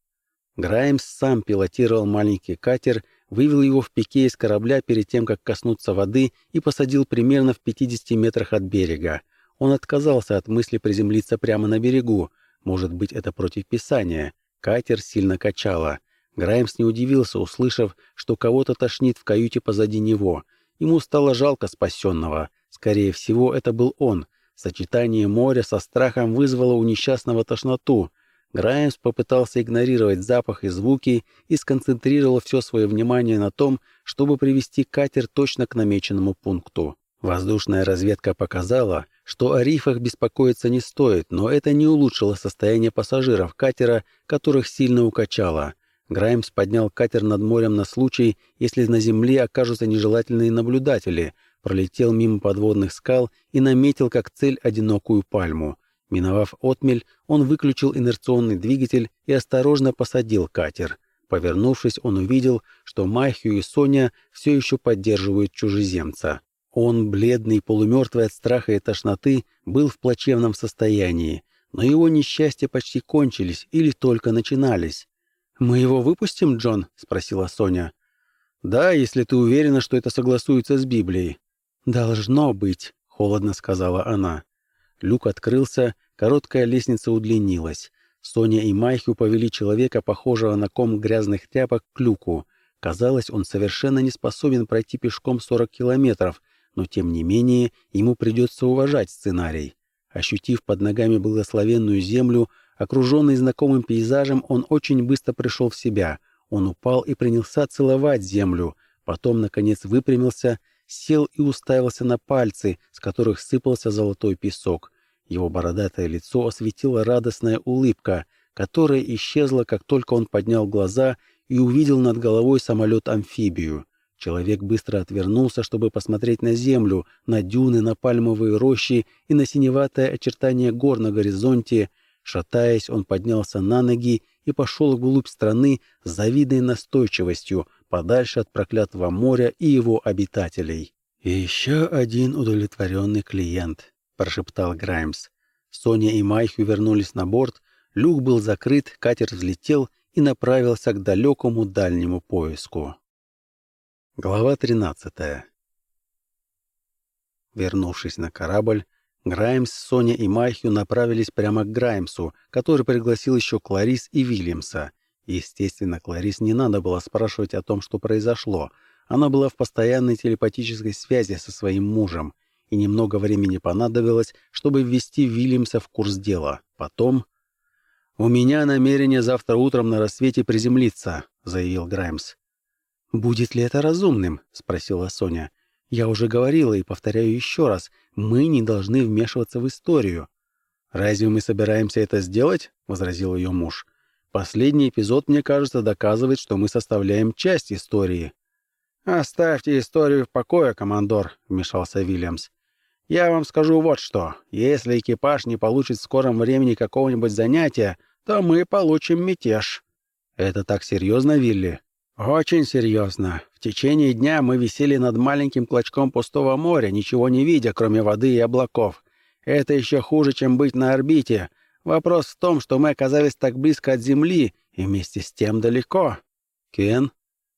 Граймс сам пилотировал маленький катер, вывел его в пике из корабля перед тем, как коснуться воды, и посадил примерно в 50 метрах от берега. Он отказался от мысли приземлиться прямо на берегу. Может быть, это против Писания. Катер сильно качало. Граймс не удивился, услышав, что кого-то тошнит в каюте позади него. Ему стало жалко спасенного. Скорее всего, это был он. Сочетание моря со страхом вызвало у несчастного тошноту. Граймс попытался игнорировать запах и звуки и сконцентрировал все свое внимание на том, чтобы привести катер точно к намеченному пункту. Воздушная разведка показала, что о рифах беспокоиться не стоит, но это не улучшило состояние пассажиров катера, которых сильно укачало. Граймс поднял катер над морем на случай, если на земле окажутся нежелательные наблюдатели, пролетел мимо подводных скал и наметил как цель одинокую пальму. Миновав отмель, он выключил инерционный двигатель и осторожно посадил катер. Повернувшись, он увидел, что Майхью и Соня все еще поддерживают чужеземца. Он, бледный, полумертвый от страха и тошноты, был в плачевном состоянии, но его несчастья почти кончились или только начинались. «Мы его выпустим, Джон?» — спросила Соня. «Да, если ты уверена, что это согласуется с Библией». «Должно быть», — холодно сказала она. Люк открылся, короткая лестница удлинилась. Соня и Майхю повели человека, похожего на ком грязных тряпок, к люку. Казалось, он совершенно не способен пройти пешком 40 километров, но тем не менее ему придется уважать сценарий. Ощутив под ногами благословенную землю, окруженный знакомым пейзажем, он очень быстро пришел в себя. Он упал и принялся целовать землю, потом, наконец, выпрямился сел и уставился на пальцы, с которых сыпался золотой песок. Его бородатое лицо осветила радостная улыбка, которая исчезла, как только он поднял глаза и увидел над головой самолет-амфибию. Человек быстро отвернулся, чтобы посмотреть на землю, на дюны, на пальмовые рощи и на синеватое очертание гор на горизонте. Шатаясь, он поднялся на ноги и пошел вглубь страны с завидной настойчивостью, подальше от проклятого моря и его обитателей. «И еще один удовлетворенный клиент», — прошептал Граймс. Соня и Майхю вернулись на борт, люк был закрыт, катер взлетел и направился к далекому дальнему поиску. Глава 13 Вернувшись на корабль, Граймс, Соня и Майхью направились прямо к Граймсу, который пригласил еще Кларис и Вильямса. Естественно, Кларис не надо было спрашивать о том, что произошло. Она была в постоянной телепатической связи со своим мужем, и немного времени понадобилось, чтобы ввести Вильямса в курс дела. Потом... «У меня намерение завтра утром на рассвете приземлиться», — заявил Граймс. «Будет ли это разумным?» — спросила Соня. «Я уже говорила и повторяю еще раз, мы не должны вмешиваться в историю». «Разве мы собираемся это сделать?» — возразил ее муж. Последний эпизод, мне кажется, доказывает, что мы составляем часть истории. «Оставьте историю в покое, командор», — вмешался Вильямс. «Я вам скажу вот что. Если экипаж не получит в скором времени какого-нибудь занятия, то мы получим мятеж». «Это так серьезно, Вилли?» «Очень серьезно. В течение дня мы висели над маленьким клочком пустого моря, ничего не видя, кроме воды и облаков. Это еще хуже, чем быть на орбите. Вопрос в том, что мы оказались так близко от Земли и вместе с тем далеко. Кен?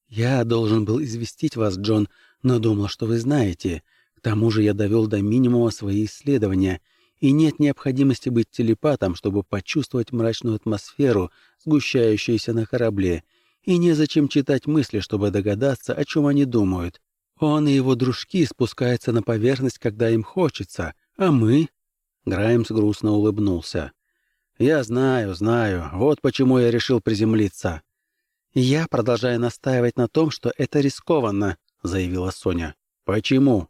Я должен был известить вас, Джон, но думал, что вы знаете. К тому же я довел до минимума свои исследования, и нет необходимости быть телепатом, чтобы почувствовать мрачную атмосферу, сгущающуюся на корабле, и незачем читать мысли, чтобы догадаться, о чем они думают. Он и его дружки спускаются на поверхность, когда им хочется, а мы...» Граймс грустно улыбнулся. «Я знаю, знаю. Вот почему я решил приземлиться». «Я продолжаю настаивать на том, что это рискованно», — заявила Соня. «Почему?»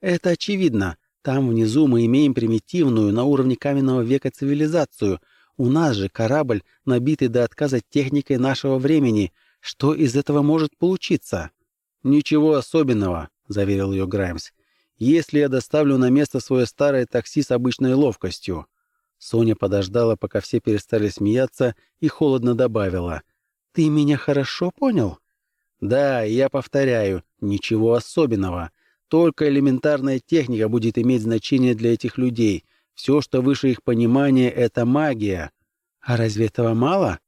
Это очевидно. Там внизу мы имеем примитивную на уровне каменного века цивилизацию. У нас же корабль, набитый до отказа техникой нашего времени. Что из этого может получиться? Ничего особенного, заверил ее Граймс. Если я доставлю на место свое старое такси с обычной ловкостью. Соня подождала, пока все перестали смеяться, и холодно добавила. «Ты меня хорошо понял?» «Да, я повторяю, ничего особенного. Только элементарная техника будет иметь значение для этих людей. Все, что выше их понимания, — это магия. А разве этого мало?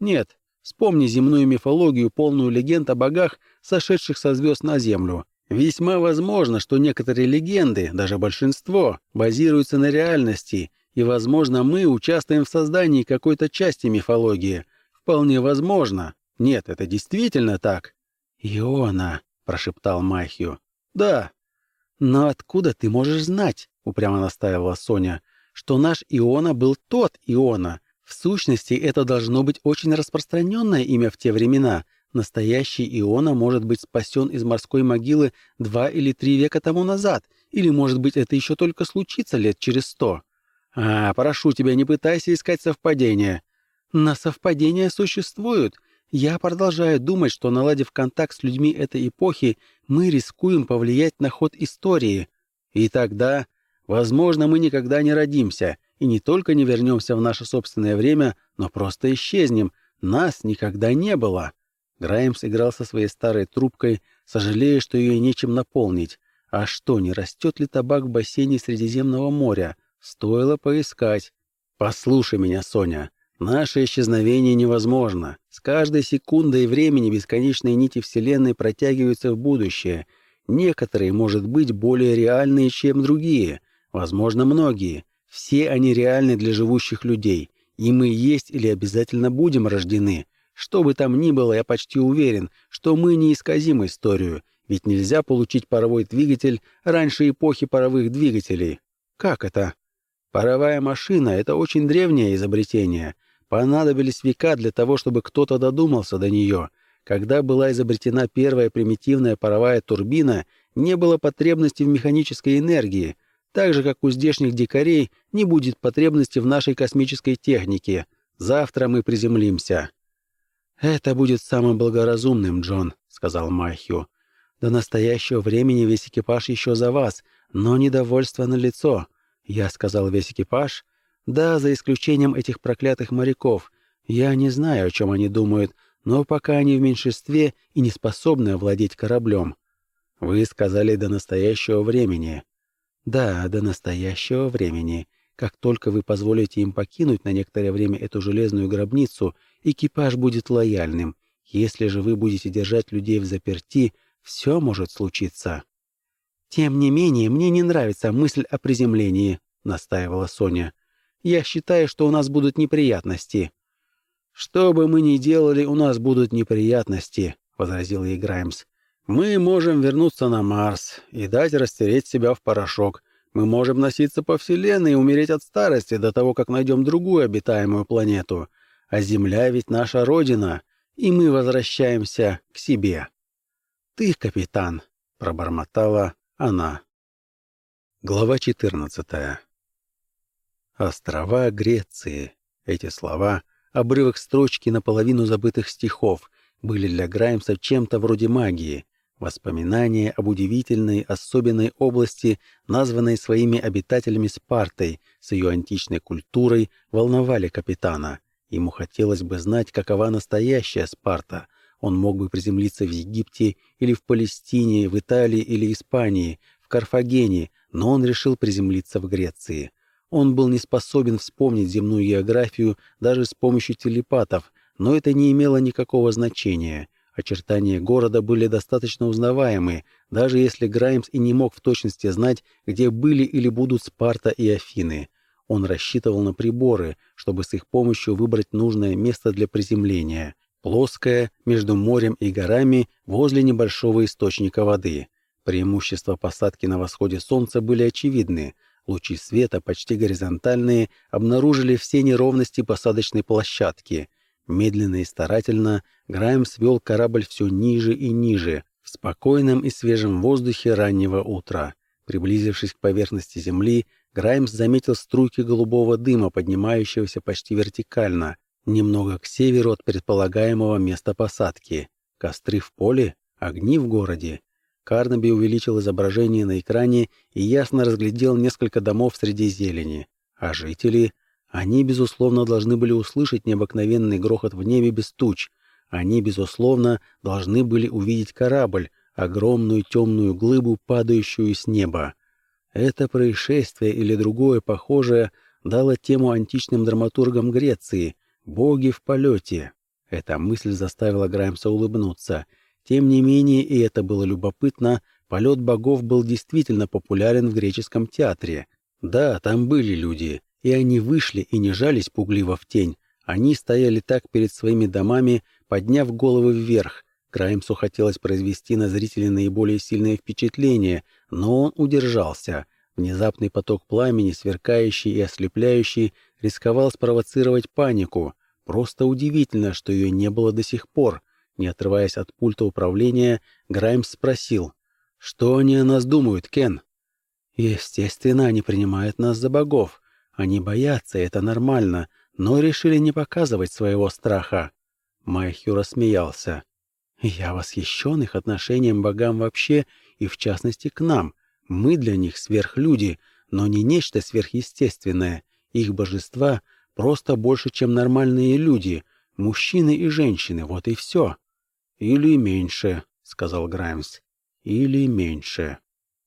Нет. Вспомни земную мифологию, полную легенд о богах, сошедших со звезд на землю. Весьма возможно, что некоторые легенды, даже большинство, базируются на реальности, и, возможно, мы участвуем в создании какой-то части мифологии. Вполне возможно. Нет, это действительно так. «Иона», — прошептал Махью. «Да». «Но откуда ты можешь знать?» — упрямо настаивала Соня. «Что наш Иона был тот Иона. В сущности, это должно быть очень распространенное имя в те времена. Настоящий Иона может быть спасен из морской могилы два или три века тому назад, или, может быть, это еще только случится лет через сто». «А, прошу тебя, не пытайся искать совпадения». «На совпадения существуют. Я продолжаю думать, что, наладив контакт с людьми этой эпохи, мы рискуем повлиять на ход истории. И тогда, возможно, мы никогда не родимся, и не только не вернемся в наше собственное время, но просто исчезнем. Нас никогда не было. Граймс играл со своей старой трубкой, сожалея, что ее нечем наполнить. А что, не растет ли табак в бассейне Средиземного моря? Стоило поискать. Послушай меня, Соня. Наше исчезновение невозможно. С каждой секундой времени бесконечные нити Вселенной протягиваются в будущее. Некоторые, может быть, более реальные, чем другие. Возможно, многие. Все они реальны для живущих людей. И мы есть или обязательно будем рождены. Что бы там ни было, я почти уверен, что мы не исказим историю. Ведь нельзя получить паровой двигатель раньше эпохи паровых двигателей. Как это? Паровая машина — это очень древнее изобретение — Понадобились века для того, чтобы кто-то додумался до нее. Когда была изобретена первая примитивная паровая турбина, не было потребности в механической энергии, так же, как у здешних дикарей не будет потребности в нашей космической технике. Завтра мы приземлимся». «Это будет самым благоразумным, Джон», — сказал Махью. «До настоящего времени весь экипаж еще за вас, но недовольство на лицо. Я сказал весь экипаж, да, за исключением этих проклятых моряков. Я не знаю, о чем они думают, но пока они в меньшинстве и не способны овладеть кораблем. Вы сказали до настоящего времени. Да, до настоящего времени. Как только вы позволите им покинуть на некоторое время эту железную гробницу, экипаж будет лояльным. Если же вы будете держать людей в заперти, все может случиться. Тем не менее, мне не нравится мысль о приземлении, настаивала Соня. Я считаю, что у нас будут неприятности». «Что бы мы ни делали, у нас будут неприятности», — возразил ей Граймс. «Мы можем вернуться на Марс и дать растереть себя в порошок. Мы можем носиться по Вселенной и умереть от старости до того, как найдем другую обитаемую планету. А Земля ведь наша Родина, и мы возвращаемся к себе». «Ты, капитан», — пробормотала она. Глава четырнадцатая. «Острова Греции». Эти слова, обрывок строчки наполовину забытых стихов, были для Граймса чем-то вроде магии, воспоминания об удивительной, особенной области, названной своими обитателями Спартой, с ее античной культурой, волновали капитана. Ему хотелось бы знать, какова настоящая Спарта. Он мог бы приземлиться в Египте или в Палестине, в Италии или Испании, в Карфагене, но он решил приземлиться в Греции. Он был не способен вспомнить земную географию даже с помощью телепатов, но это не имело никакого значения. Очертания города были достаточно узнаваемы, даже если Граймс и не мог в точности знать, где были или будут Спарта и Афины. Он рассчитывал на приборы, чтобы с их помощью выбрать нужное место для приземления. Плоское, между морем и горами, возле небольшого источника воды. Преимущества посадки на восходе солнца были очевидны — Лучи света, почти горизонтальные, обнаружили все неровности посадочной площадки. Медленно и старательно Грайм свел корабль все ниже и ниже, в спокойном и свежем воздухе раннего утра. Приблизившись к поверхности земли, Граймс заметил струйки голубого дыма, поднимающегося почти вертикально, немного к северу от предполагаемого места посадки. Костры в поле? Огни в городе? Карнаби увеличил изображение на экране и ясно разглядел несколько домов среди зелени. А жители? Они, безусловно, должны были услышать необыкновенный грохот в небе без туч. Они, безусловно, должны были увидеть корабль, огромную темную глыбу, падающую с неба. Это происшествие или другое похожее дало тему античным драматургам Греции «Боги в полете». Эта мысль заставила Граймса улыбнуться. Тем не менее, и это было любопытно, полет богов был действительно популярен в греческом театре. Да, там были люди, и они вышли и не жались пугливо в тень. Они стояли так перед своими домами, подняв головы вверх. Граймсу хотелось произвести на зрителей наиболее сильное впечатление, но он удержался. Внезапный поток пламени, сверкающий и ослепляющий, рисковал спровоцировать панику. Просто удивительно, что ее не было до сих пор. Не отрываясь от пульта управления, Граймс спросил, «Что они о нас думают, Кен?» «Естественно, они принимают нас за богов. Они боятся, это нормально, но решили не показывать своего страха». Майхью рассмеялся. «Я восхищен их отношением богам вообще и в частности к нам. Мы для них сверхлюди, но не нечто сверхъестественное. Их божества просто больше, чем нормальные люди, мужчины и женщины, вот и все». «Или меньше», — сказал Граймс. «Или меньше».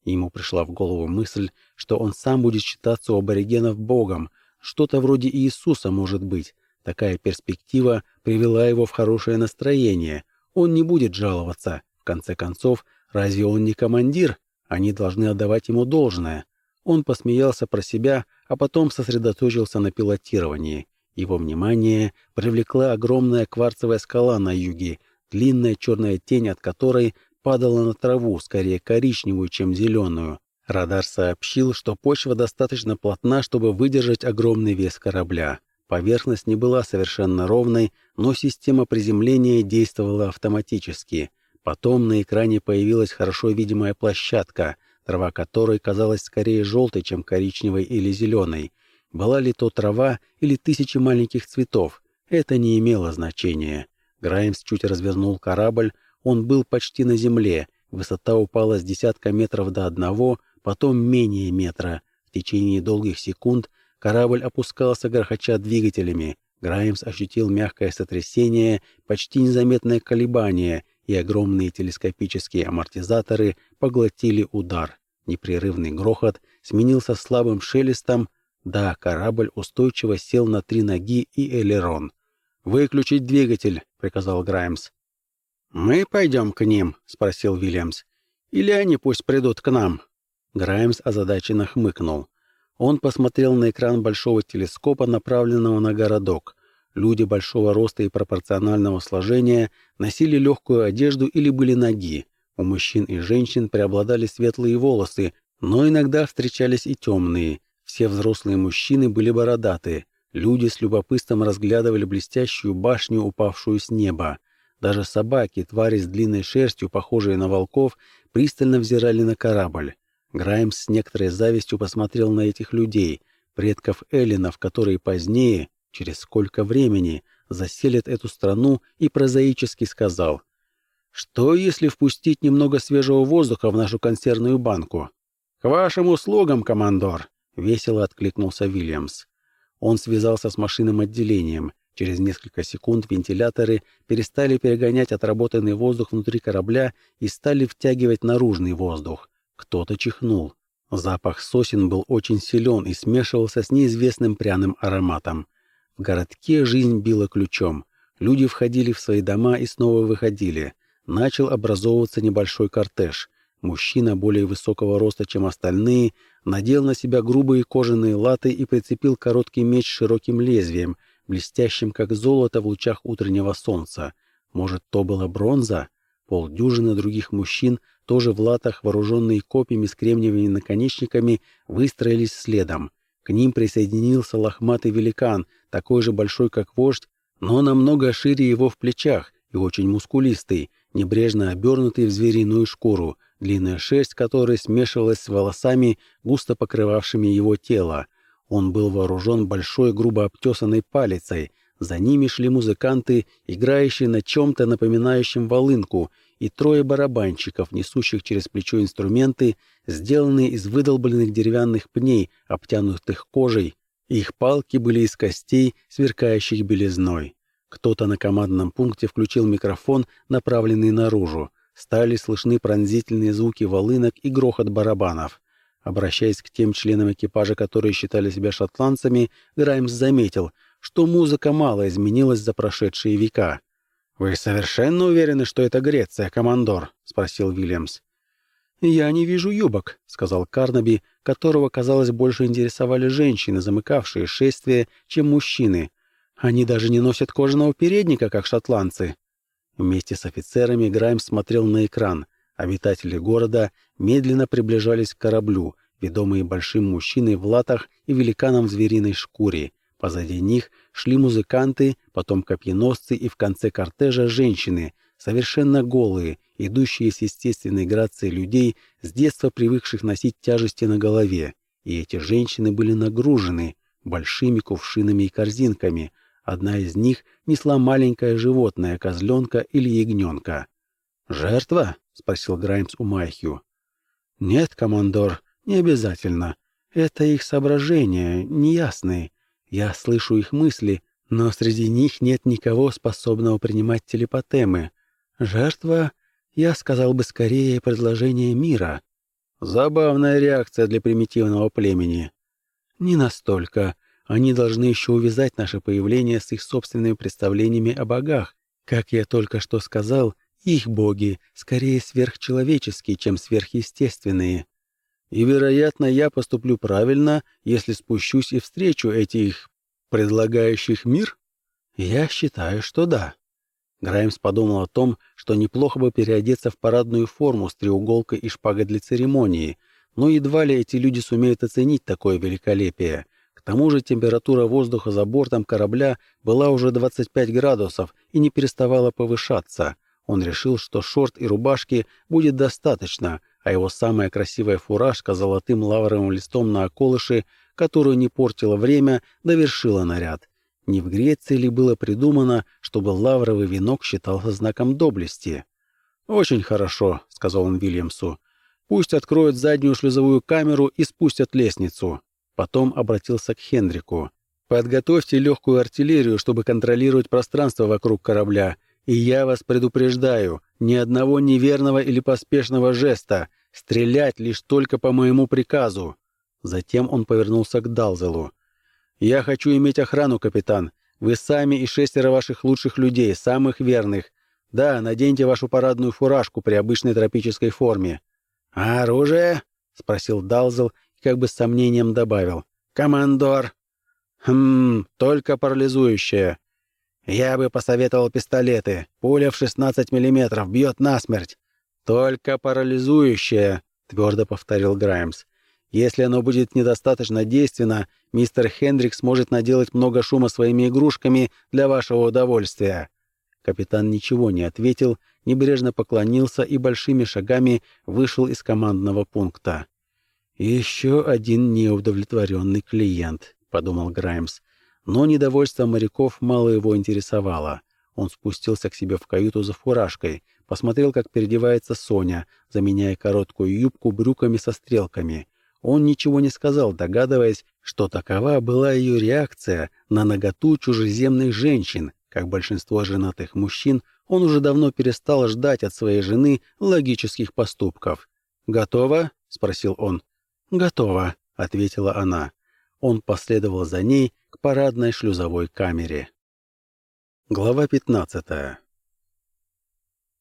Ему пришла в голову мысль, что он сам будет считаться у аборигенов богом, что-то вроде Иисуса, может быть. Такая перспектива привела его в хорошее настроение. Он не будет жаловаться. В конце концов, разве он не командир? Они должны отдавать ему должное. Он посмеялся про себя, а потом сосредоточился на пилотировании. Его внимание привлекла огромная кварцевая скала на юге, длинная черная тень от которой падала на траву, скорее коричневую, чем зеленую. Радар сообщил, что почва достаточно плотна, чтобы выдержать огромный вес корабля. Поверхность не была совершенно ровной, но система приземления действовала автоматически. Потом на экране появилась хорошо видимая площадка, трава которой казалась скорее желтой, чем коричневой или зеленой. Была ли то трава или тысячи маленьких цветов, это не имело значения. Граймс чуть развернул корабль, он был почти на земле, высота упала с десятка метров до одного, потом менее метра. В течение долгих секунд корабль опускался, грохоча двигателями. Граймс ощутил мягкое сотрясение, почти незаметное колебание, и огромные телескопические амортизаторы поглотили удар. Непрерывный грохот сменился слабым шелестом. Да, корабль устойчиво сел на три ноги и элерон. «Выключить двигатель», — приказал Граймс. «Мы пойдем к ним?» — спросил Вильямс. «Или они пусть придут к нам?» Граймс озадаченно хмыкнул. Он посмотрел на экран большого телескопа, направленного на городок. Люди большого роста и пропорционального сложения носили легкую одежду или были ноги. У мужчин и женщин преобладали светлые волосы, но иногда встречались и темные. Все взрослые мужчины были бородаты. Люди с любопытством разглядывали блестящую башню, упавшую с неба. Даже собаки, твари с длинной шерстью, похожие на волков, пристально взирали на корабль. Граймс с некоторой завистью посмотрел на этих людей, предков эллинов, которые позднее, через сколько времени, заселят эту страну, и прозаически сказал, «Что, если впустить немного свежего воздуха в нашу консервную банку?» «К вашим услугам, командор!» — весело откликнулся Вильямс. Он связался с машинным отделением. Через несколько секунд вентиляторы перестали перегонять отработанный воздух внутри корабля и стали втягивать наружный воздух. Кто-то чихнул. Запах сосен был очень силен и смешивался с неизвестным пряным ароматом. В городке жизнь била ключом. Люди входили в свои дома и снова выходили. Начал образовываться небольшой кортеж. Мужчина более высокого роста, чем остальные, надел на себя грубые кожаные латы и прицепил короткий меч с широким лезвием — блестящим, как золото в лучах утреннего солнца. Может, то была бронза? Полдюжины других мужчин, тоже в латах, вооруженные копьями с кремниевыми наконечниками, выстроились следом. К ним присоединился лохматый великан, такой же большой, как вождь, но намного шире его в плечах и очень мускулистый, небрежно обернутый в звериную шкуру. длинная шерсть которой смешивалась с волосами, густо покрывавшими его тело. Он был вооружен большой грубо обтесанной палицей. За ними шли музыканты, играющие на чем-то напоминающем волынку, и трое барабанщиков, несущих через плечо инструменты, сделанные из выдолбленных деревянных пней, обтянутых кожей. Их палки были из костей, сверкающих белизной. Кто-то на командном пункте включил микрофон, направленный наружу. Стали слышны пронзительные звуки волынок и грохот барабанов. Обращаясь к тем членам экипажа, которые считали себя шотландцами, Граймс заметил, что музыка мало изменилась за прошедшие века. «Вы совершенно уверены, что это Греция, командор?» — спросил Вильямс. «Я не вижу юбок», — сказал Карнаби, которого, казалось, больше интересовали женщины, замыкавшие шествие, чем мужчины. «Они даже не носят кожаного передника, как шотландцы». Вместе с офицерами Граймс смотрел на экран. Обитатели города медленно приближались к кораблю, ведомые большим мужчиной в латах и великаном в звериной шкуре. Позади них шли музыканты, потом копьеносцы и в конце кортежа женщины, совершенно голые, идущие с естественной грацией людей, с детства привыкших носить тяжести на голове. И эти женщины были нагружены большими кувшинами и корзинками. Одна из них несла маленькое животное, козленка или ягненка. «Жертва?» — спросил Граймс у Майхью. «Нет, командор, не обязательно. Это их соображения, неясные. Я слышу их мысли, но среди них нет никого, способного принимать телепатемы. Жертва, я сказал бы скорее, предложение мира. Забавная реакция для примитивного племени. Не настолько. Они должны еще увязать наше появление с их собственными представлениями о богах. Как я только что сказал, их боги скорее сверхчеловеческие, чем сверхъестественные. И, вероятно, я поступлю правильно, если спущусь и встречу этих предлагающих мир? Я считаю, что да. Граймс подумал о том, что неплохо бы переодеться в парадную форму с треуголкой и шпагой для церемонии, но едва ли эти люди сумеют оценить такое великолепие. К тому же температура воздуха за бортом корабля была уже 25 градусов и не переставала повышаться. Он решил, что шорт и рубашки будет достаточно, а его самая красивая фуражка с золотым лавровым листом на околыше, которую не портило время, довершила наряд. Не в Греции ли было придумано, чтобы лавровый венок считался знаком доблести? «Очень хорошо», — сказал он Вильямсу. «Пусть откроют заднюю шлюзовую камеру и спустят лестницу». Потом обратился к Хендрику. «Подготовьте легкую артиллерию, чтобы контролировать пространство вокруг корабля, и я вас предупреждаю, ни одного неверного или поспешного жеста, стрелять лишь только по моему приказу». Затем он повернулся к Далзелу. «Я хочу иметь охрану, капитан. Вы сами и шестеро ваших лучших людей, самых верных. Да, наденьте вашу парадную фуражку при обычной тропической форме». «А оружие?» — спросил Далзел и как бы с сомнением добавил. «Командор». «Хм, только парализующее. Я бы посоветовал пистолеты. Пуля в 16 миллиметров бьет насмерть. Только парализующее, твердо повторил Граймс. Если оно будет недостаточно действенно, мистер Хендрикс может наделать много шума своими игрушками для вашего удовольствия. Капитан ничего не ответил, небрежно поклонился и большими шагами вышел из командного пункта. «Еще один неудовлетворенный клиент», — подумал Граймс. Но недовольство моряков мало его интересовало. Он спустился к себе в каюту за фуражкой, посмотрел, как переодевается Соня, заменяя короткую юбку брюками со стрелками. Он ничего не сказал, догадываясь, что такова была ее реакция на наготу чужеземных женщин. Как большинство женатых мужчин, он уже давно перестал ждать от своей жены логических поступков. «Готово?» — спросил он. «Готово», — ответила она. Он последовал за ней к парадной шлюзовой камере. Глава 15.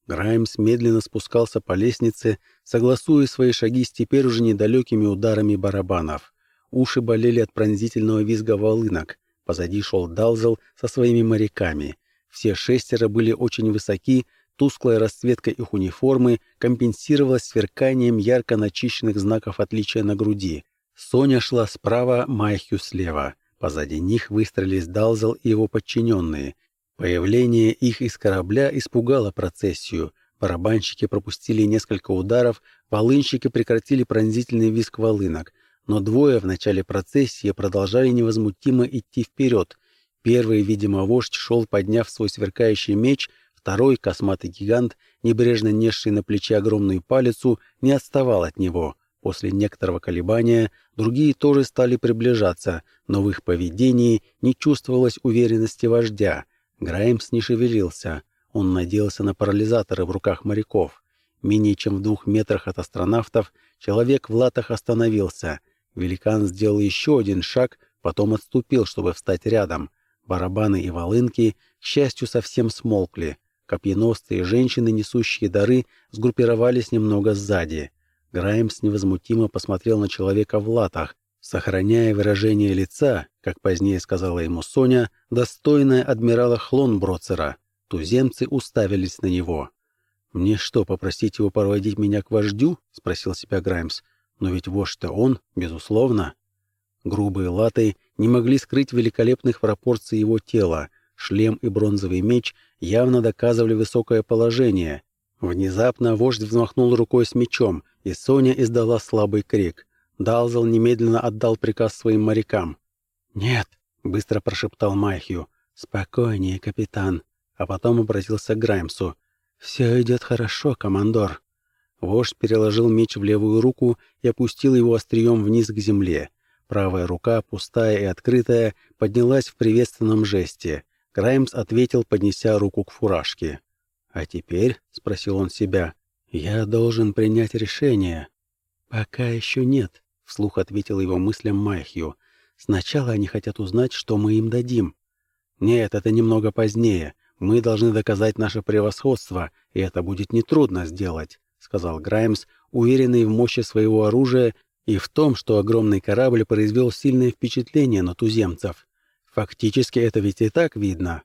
Граймс медленно спускался по лестнице, согласуя свои шаги с теперь уже недалекими ударами барабанов. Уши болели от пронзительного визга волынок. Позади шел Далзел со своими моряками. Все шестеро были очень высоки, тусклая расцветка их униформы компенсировалась сверканием ярко начищенных знаков отличия на груди. Соня шла справа, Майхью слева. Позади них выстроились Далзел и его подчиненные. Появление их из корабля испугало процессию. Барабанщики пропустили несколько ударов, волынщики прекратили пронзительный визг волынок, но двое в начале процессии продолжали невозмутимо идти вперед. Первый, видимо, вождь шел, подняв свой сверкающий меч, второй, косматый гигант, небрежно несший на плече огромную палицу, не отставал от него. После некоторого колебания другие тоже стали приближаться, но в их поведении не чувствовалось уверенности вождя. Граймс не шевелился. Он надеялся на парализаторы в руках моряков. Менее чем в двух метрах от астронавтов человек в латах остановился. Великан сделал еще один шаг, потом отступил, чтобы встать рядом. Барабаны и волынки, к счастью, совсем смолкли. Копьеносцы и женщины, несущие дары, сгруппировались немного сзади. Граймс невозмутимо посмотрел на человека в латах, сохраняя выражение лица, как позднее сказала ему Соня, достойное адмирала Хлонброцера. Туземцы уставились на него. «Мне что, попросить его проводить меня к вождю?» — спросил себя Граймс. «Но ведь вождь-то он, безусловно». Грубые латы не могли скрыть великолепных пропорций его тела. Шлем и бронзовый меч явно доказывали высокое положение. Внезапно вождь взмахнул рукой с мечом, и Соня издала слабый крик. Далзел немедленно отдал приказ своим морякам. «Нет», — быстро прошептал Майхью. «Спокойнее, капитан а потом обратился к Граймсу. «Все идет хорошо, командор». Вождь переложил меч в левую руку и опустил его острием вниз к земле. Правая рука, пустая и открытая, поднялась в приветственном жесте. Граймс ответил, поднеся руку к фуражке. «А теперь?» — спросил он себя. «Я должен принять решение». «Пока еще нет», — вслух ответил его мыслям Майхью. «Сначала они хотят узнать, что мы им дадим». «Нет, это немного позднее. «Мы должны доказать наше превосходство, и это будет нетрудно сделать», — сказал Граймс, уверенный в мощи своего оружия и в том, что огромный корабль произвел сильное впечатление на туземцев. «Фактически это ведь и так видно».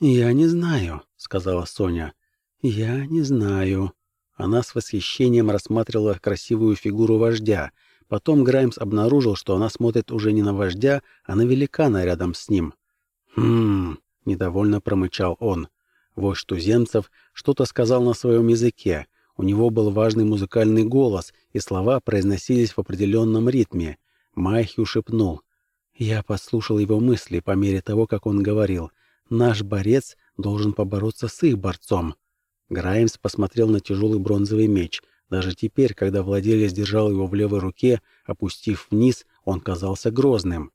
«Я не знаю», — сказала Соня. «Я не знаю». Она с восхищением рассматривала красивую фигуру вождя. Потом Граймс обнаружил, что она смотрит уже не на вождя, а на великана рядом с ним. «Хм...» — недовольно промычал он. Вождь туземцев что-то сказал на своем языке. У него был важный музыкальный голос, и слова произносились в определенном ритме. Майхью шепнул. Я послушал его мысли по мере того, как он говорил. «Наш борец должен побороться с их борцом». Граймс посмотрел на тяжелый бронзовый меч. Даже теперь, когда владелец держал его в левой руке, опустив вниз, он казался грозным.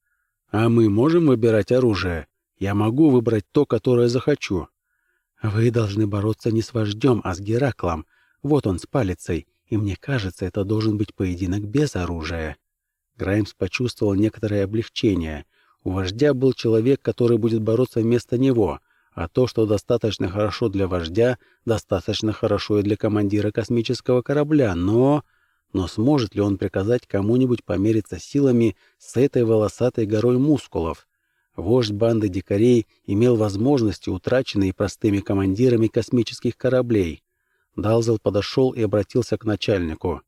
«А мы можем выбирать оружие?» Я могу выбрать то, которое захочу. Вы должны бороться не с вождем, а с Гераклом. Вот он с палицей, и мне кажется, это должен быть поединок без оружия. Граймс почувствовал некоторое облегчение. У вождя был человек, который будет бороться вместо него, а то, что достаточно хорошо для вождя, достаточно хорошо и для командира космического корабля, но... Но сможет ли он приказать кому-нибудь помериться силами с этой волосатой горой мускулов? Вождь банды дикарей имел возможности, утраченные простыми командирами космических кораблей. Далзел подошел и обратился к начальнику.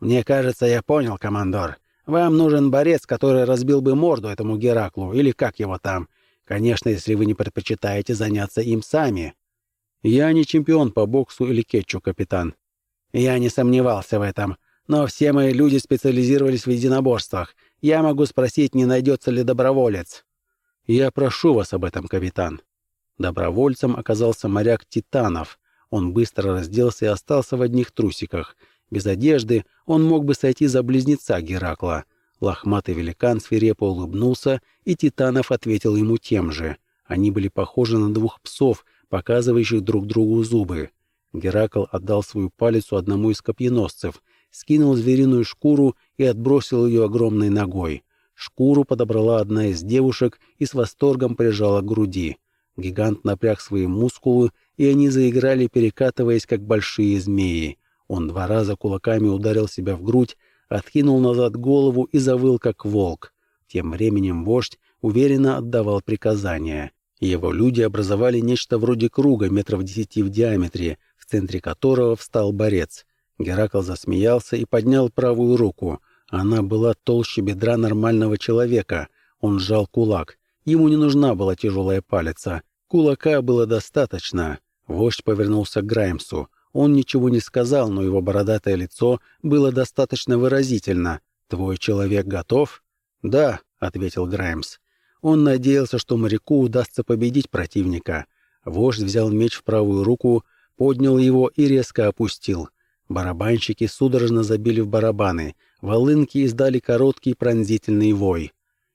«Мне кажется, я понял, командор. Вам нужен борец, который разбил бы морду этому Гераклу, или как его там. Конечно, если вы не предпочитаете заняться им сами». «Я не чемпион по боксу или кетчу, капитан». «Я не сомневался в этом. Но все мои люди специализировались в единоборствах. Я могу спросить, не найдется ли доброволец». «Я прошу вас об этом, капитан». Добровольцем оказался моряк Титанов. Он быстро разделся и остался в одних трусиках. Без одежды он мог бы сойти за близнеца Геракла. Лохматый великан свирепо улыбнулся, и Титанов ответил ему тем же. Они были похожи на двух псов, показывающих друг другу зубы. Геракл отдал свою палицу одному из копьеносцев, скинул звериную шкуру и отбросил ее огромной ногой. Шкуру подобрала одна из девушек и с восторгом прижала к груди. Гигант напряг свои мускулы, и они заиграли, перекатываясь, как большие змеи. Он два раза кулаками ударил себя в грудь, откинул назад голову и завыл, как волк. Тем временем вождь уверенно отдавал приказания. Его люди образовали нечто вроде круга метров десяти в диаметре, в центре которого встал борец. Геракл засмеялся и поднял правую руку — она была толще бедра нормального человека. Он сжал кулак. Ему не нужна была тяжелая палица. Кулака было достаточно. Вождь повернулся к Граймсу. Он ничего не сказал, но его бородатое лицо было достаточно выразительно. «Твой человек готов?» «Да», — ответил Граймс. Он надеялся, что моряку удастся победить противника. Вождь взял меч в правую руку, поднял его и резко опустил. Барабанщики судорожно забили в барабаны. Волынки издали короткий пронзительный вой.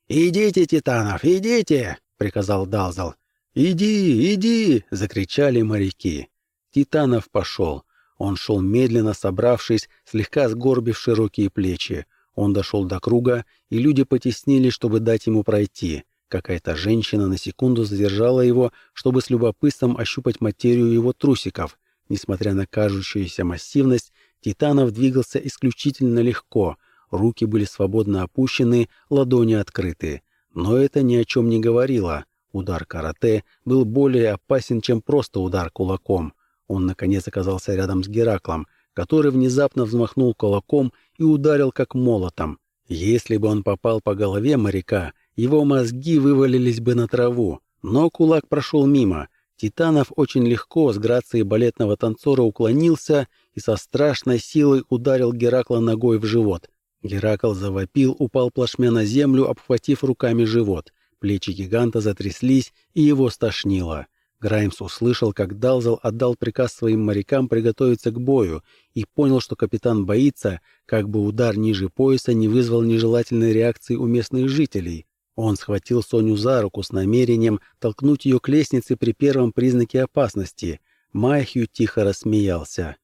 «Идите, Титанов, идите!» — приказал Далзал. «Иди, иди!» — закричали моряки. Титанов пошел. Он шел медленно, собравшись, слегка сгорбив широкие плечи. Он дошел до круга, и люди потеснили, чтобы дать ему пройти. Какая-то женщина на секунду задержала его, чтобы с любопытством ощупать материю его трусиков. Несмотря на кажущуюся массивность, Титанов двигался исключительно легко. Руки были свободно опущены, ладони открыты. Но это ни о чем не говорило. Удар карате был более опасен, чем просто удар кулаком. Он, наконец, оказался рядом с Гераклом, который внезапно взмахнул кулаком и ударил как молотом. Если бы он попал по голове моряка, его мозги вывалились бы на траву. Но кулак прошел мимо. Титанов очень легко, с грацией балетного танцора, уклонился и со страшной силой ударил Геракла ногой в живот. Геракл завопил, упал плашмя на землю, обхватив руками живот. Плечи гиганта затряслись, и его стошнило. Граймс услышал, как Далзал отдал приказ своим морякам приготовиться к бою и понял, что капитан боится, как бы удар ниже пояса не вызвал нежелательной реакции у местных жителей. Он схватил Соню за руку с намерением толкнуть ее к лестнице при первом признаке опасности. Майхью тихо рассмеялся.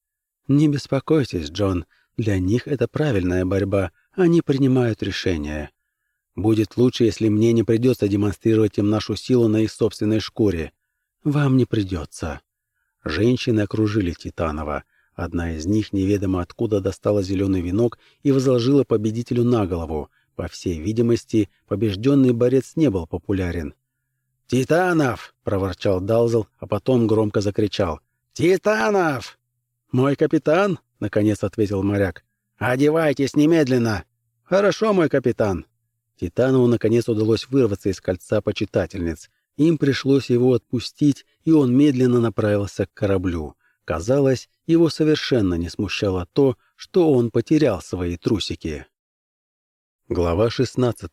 «Не беспокойтесь, Джон, для них это правильная борьба, они принимают решение. Будет лучше, если мне не придется демонстрировать им нашу силу на их собственной шкуре. Вам не придется». Женщины окружили Титанова. Одна из них неведомо откуда достала зеленый венок и возложила победителю на голову. По всей видимости, побежденный борец не был популярен. «Титанов!» — проворчал Далзел, а потом громко закричал. «Титанов!» «Мой капитан?» — наконец ответил моряк. «Одевайтесь немедленно!» «Хорошо, мой капитан!» Титанову наконец удалось вырваться из кольца почитательниц. Им пришлось его отпустить, и он медленно направился к кораблю. Казалось, его совершенно не смущало то, что он потерял свои трусики. Глава 16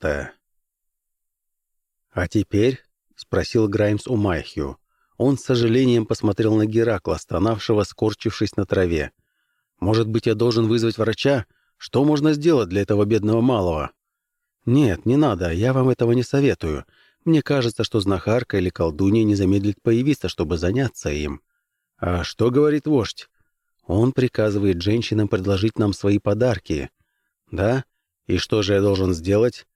«А теперь?» — спросил Граймс у Майхью. Он с сожалением посмотрел на Геракла, стонавшего, скорчившись на траве. «Может быть, я должен вызвать врача? Что можно сделать для этого бедного малого?» «Нет, не надо, я вам этого не советую. Мне кажется, что знахарка или колдунья не замедлит появиться, чтобы заняться им». «А что говорит вождь?» «Он приказывает женщинам предложить нам свои подарки». «Да? И что же я должен сделать?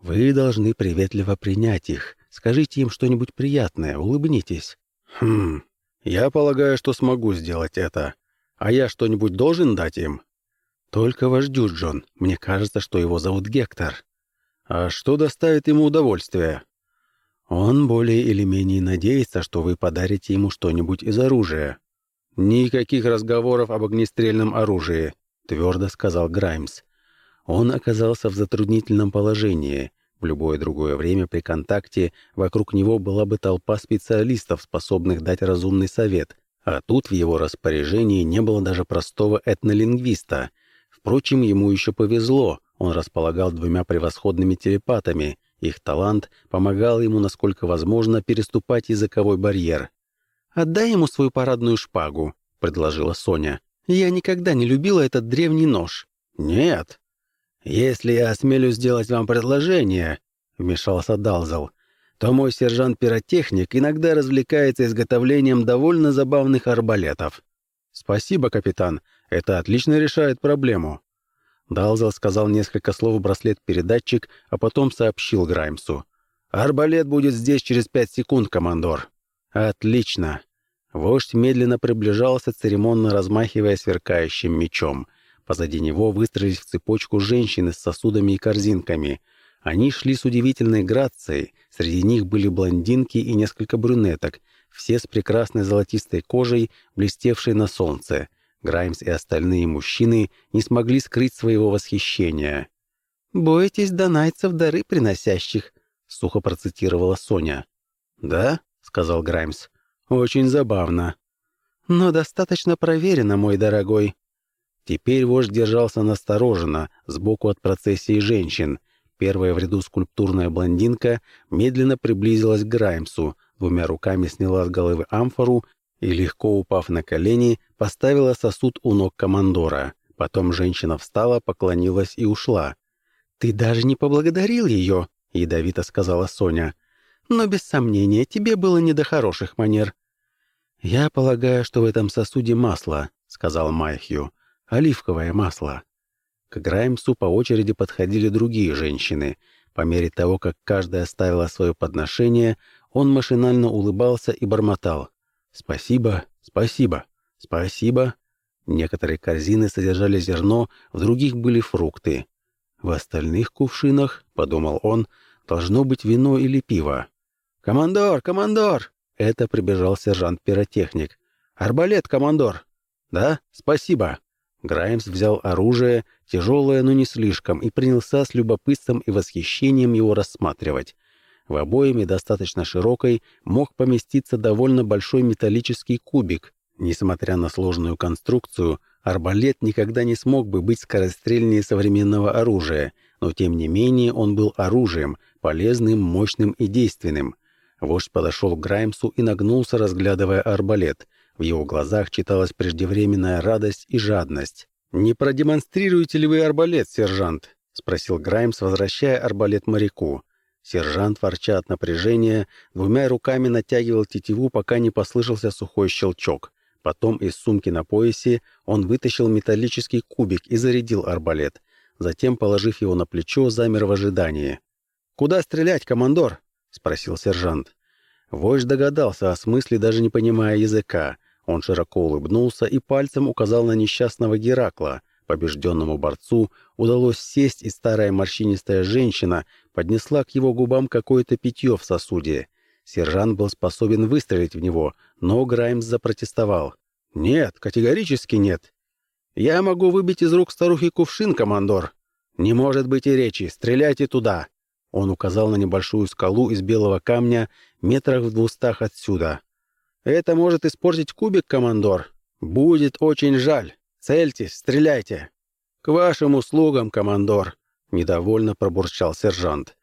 Вы должны приветливо принять их. Скажите им что-нибудь приятное, улыбнитесь. Хм, я полагаю, что смогу сделать это. А я что-нибудь должен дать им? Только вождю, Джон. Мне кажется, что его зовут Гектор. А что доставит ему удовольствие? Он более или менее надеется, что вы подарите ему что-нибудь из оружия. Никаких разговоров об огнестрельном оружии, твердо сказал Граймс. Он оказался в затруднительном положении. В любое другое время при контакте вокруг него была бы толпа специалистов, способных дать разумный совет, а тут в его распоряжении не было даже простого этнолингвиста. Впрочем, ему еще повезло, он располагал двумя превосходными телепатами, их талант помогал ему, насколько возможно, переступать языковой барьер. «Отдай ему свою парадную шпагу», — предложила Соня. «Я никогда не любила этот древний нож». «Нет», «Если я осмелюсь сделать вам предложение», — вмешался Далзал, «то мой сержант-пиротехник иногда развлекается изготовлением довольно забавных арбалетов». «Спасибо, капитан. Это отлично решает проблему». Далзал сказал несколько слов в браслет-передатчик, а потом сообщил Граймсу. «Арбалет будет здесь через пять секунд, командор». «Отлично». Вождь медленно приближался, церемонно размахивая сверкающим мечом — Позади него выстроились в цепочку женщины с сосудами и корзинками. Они шли с удивительной грацией, среди них были блондинки и несколько брюнеток, все с прекрасной золотистой кожей, блестевшей на солнце. Граймс и остальные мужчины не смогли скрыть своего восхищения. «Бойтесь донайцев дары приносящих», — сухо процитировала Соня. «Да?» — сказал Граймс. «Очень забавно». «Но достаточно проверено, мой дорогой». Теперь вождь держался настороженно, сбоку от процессии женщин. Первая в ряду скульптурная блондинка медленно приблизилась к Граймсу, двумя руками сняла с головы амфору и, легко упав на колени, поставила сосуд у ног командора. Потом женщина встала, поклонилась и ушла. «Ты даже не поблагодарил ее», — ядовито сказала Соня. «Но без сомнения, тебе было не до хороших манер». «Я полагаю, что в этом сосуде масло», — сказал Майхью. «Оливковое масло». К Граймсу по очереди подходили другие женщины. По мере того, как каждая ставила свое подношение, он машинально улыбался и бормотал. «Спасибо, спасибо, спасибо». Некоторые корзины содержали зерно, в других были фрукты. В остальных кувшинах, — подумал он, — должно быть вино или пиво. «Командор, командор!» — это прибежал сержант-пиротехник. «Арбалет, командор!» «Да, спасибо!» Граймс взял оружие, тяжелое, но не слишком, и принялся с любопытством и восхищением его рассматривать. В обоими достаточно широкой мог поместиться довольно большой металлический кубик. Несмотря на сложную конструкцию, арбалет никогда не смог бы быть скорострельнее современного оружия, но тем не менее он был оружием, полезным, мощным и действенным. Вождь подошел к Граймсу и нагнулся, разглядывая арбалет. В его глазах читалась преждевременная радость и жадность. «Не продемонстрируете ли вы арбалет, сержант?» — спросил Граймс, возвращая арбалет моряку. Сержант, ворча от напряжения, двумя руками натягивал тетиву, пока не послышался сухой щелчок. Потом из сумки на поясе он вытащил металлический кубик и зарядил арбалет. Затем, положив его на плечо, замер в ожидании. «Куда стрелять, командор?» — спросил сержант. Вождь догадался о смысле, даже не понимая языка. Он широко улыбнулся и пальцем указал на несчастного Геракла — Побежденному борцу удалось сесть, и старая морщинистая женщина поднесла к его губам какое-то питье в сосуде. Сержант был способен выстрелить в него, но Граймс запротестовал. «Нет, категорически нет. Я могу выбить из рук старухи кувшин, командор. Не может быть и речи, стреляйте туда!» Он указал на небольшую скалу из белого камня метрах в двустах отсюда. «Это может испортить кубик, командор. Будет очень жаль». «Цельтесь, стреляйте!» «К вашим услугам, командор!» — недовольно пробурчал сержант.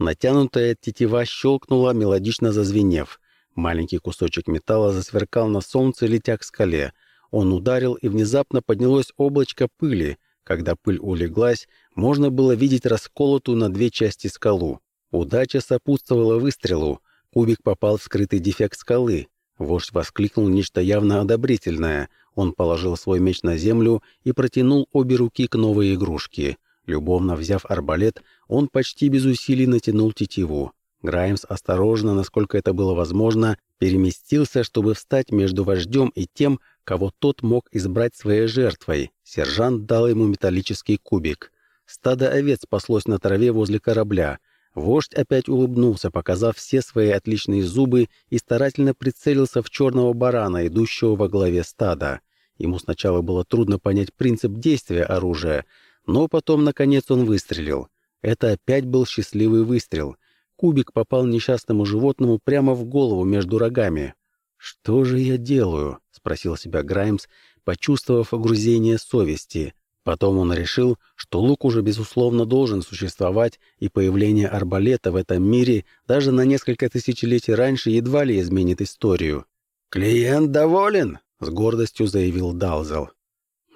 Натянутая тетива щелкнула, мелодично зазвенев. Маленький кусочек металла засверкал на солнце, летя к скале. Он ударил, и внезапно поднялось облачко пыли. Когда пыль улеглась, можно было видеть расколотую на две части скалу. Удача сопутствовала выстрелу. Кубик попал в скрытый дефект скалы. Вождь воскликнул нечто явно одобрительное. Он положил свой меч на землю и протянул обе руки к новой игрушке. Любовно взяв арбалет, он почти без усилий натянул тетиву. Граймс осторожно, насколько это было возможно, переместился, чтобы встать между вождем и тем, кого тот мог избрать своей жертвой. Сержант дал ему металлический кубик. Стадо овец спаслось на траве возле корабля. Вождь опять улыбнулся, показав все свои отличные зубы и старательно прицелился в черного барана, идущего во главе стада. Ему сначала было трудно понять принцип действия оружия, но потом, наконец, он выстрелил. Это опять был счастливый выстрел. Кубик попал несчастному животному прямо в голову между рогами. «Что же я делаю?» — спросил себя Граймс, почувствовав огрузение совести. Потом он решил, что лук уже безусловно должен существовать, и появление арбалета в этом мире даже на несколько тысячелетий раньше едва ли изменит историю. «Клиент доволен?» — с гордостью заявил Далзел.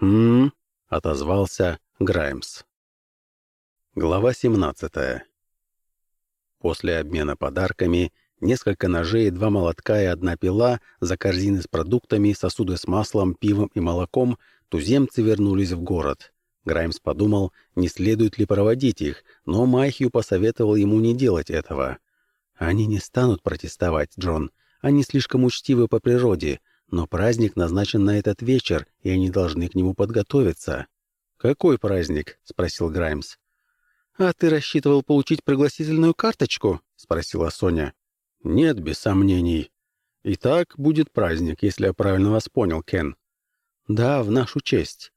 «Хм...» — отозвался Граймс. Глава 17 После обмена подарками несколько ножей, два молотка и одна пила за корзины с продуктами, сосуды с маслом, пивом и молоком — Туземцы вернулись в город. Граймс подумал, не следует ли проводить их, но Майхью посоветовал ему не делать этого. «Они не станут протестовать, Джон. Они слишком учтивы по природе, но праздник назначен на этот вечер, и они должны к нему подготовиться». «Какой праздник?» — спросил Граймс. «А ты рассчитывал получить пригласительную карточку?» — спросила Соня. «Нет, без сомнений. Итак, будет праздник, если я правильно вас понял, Кен. Да, в нашу честь.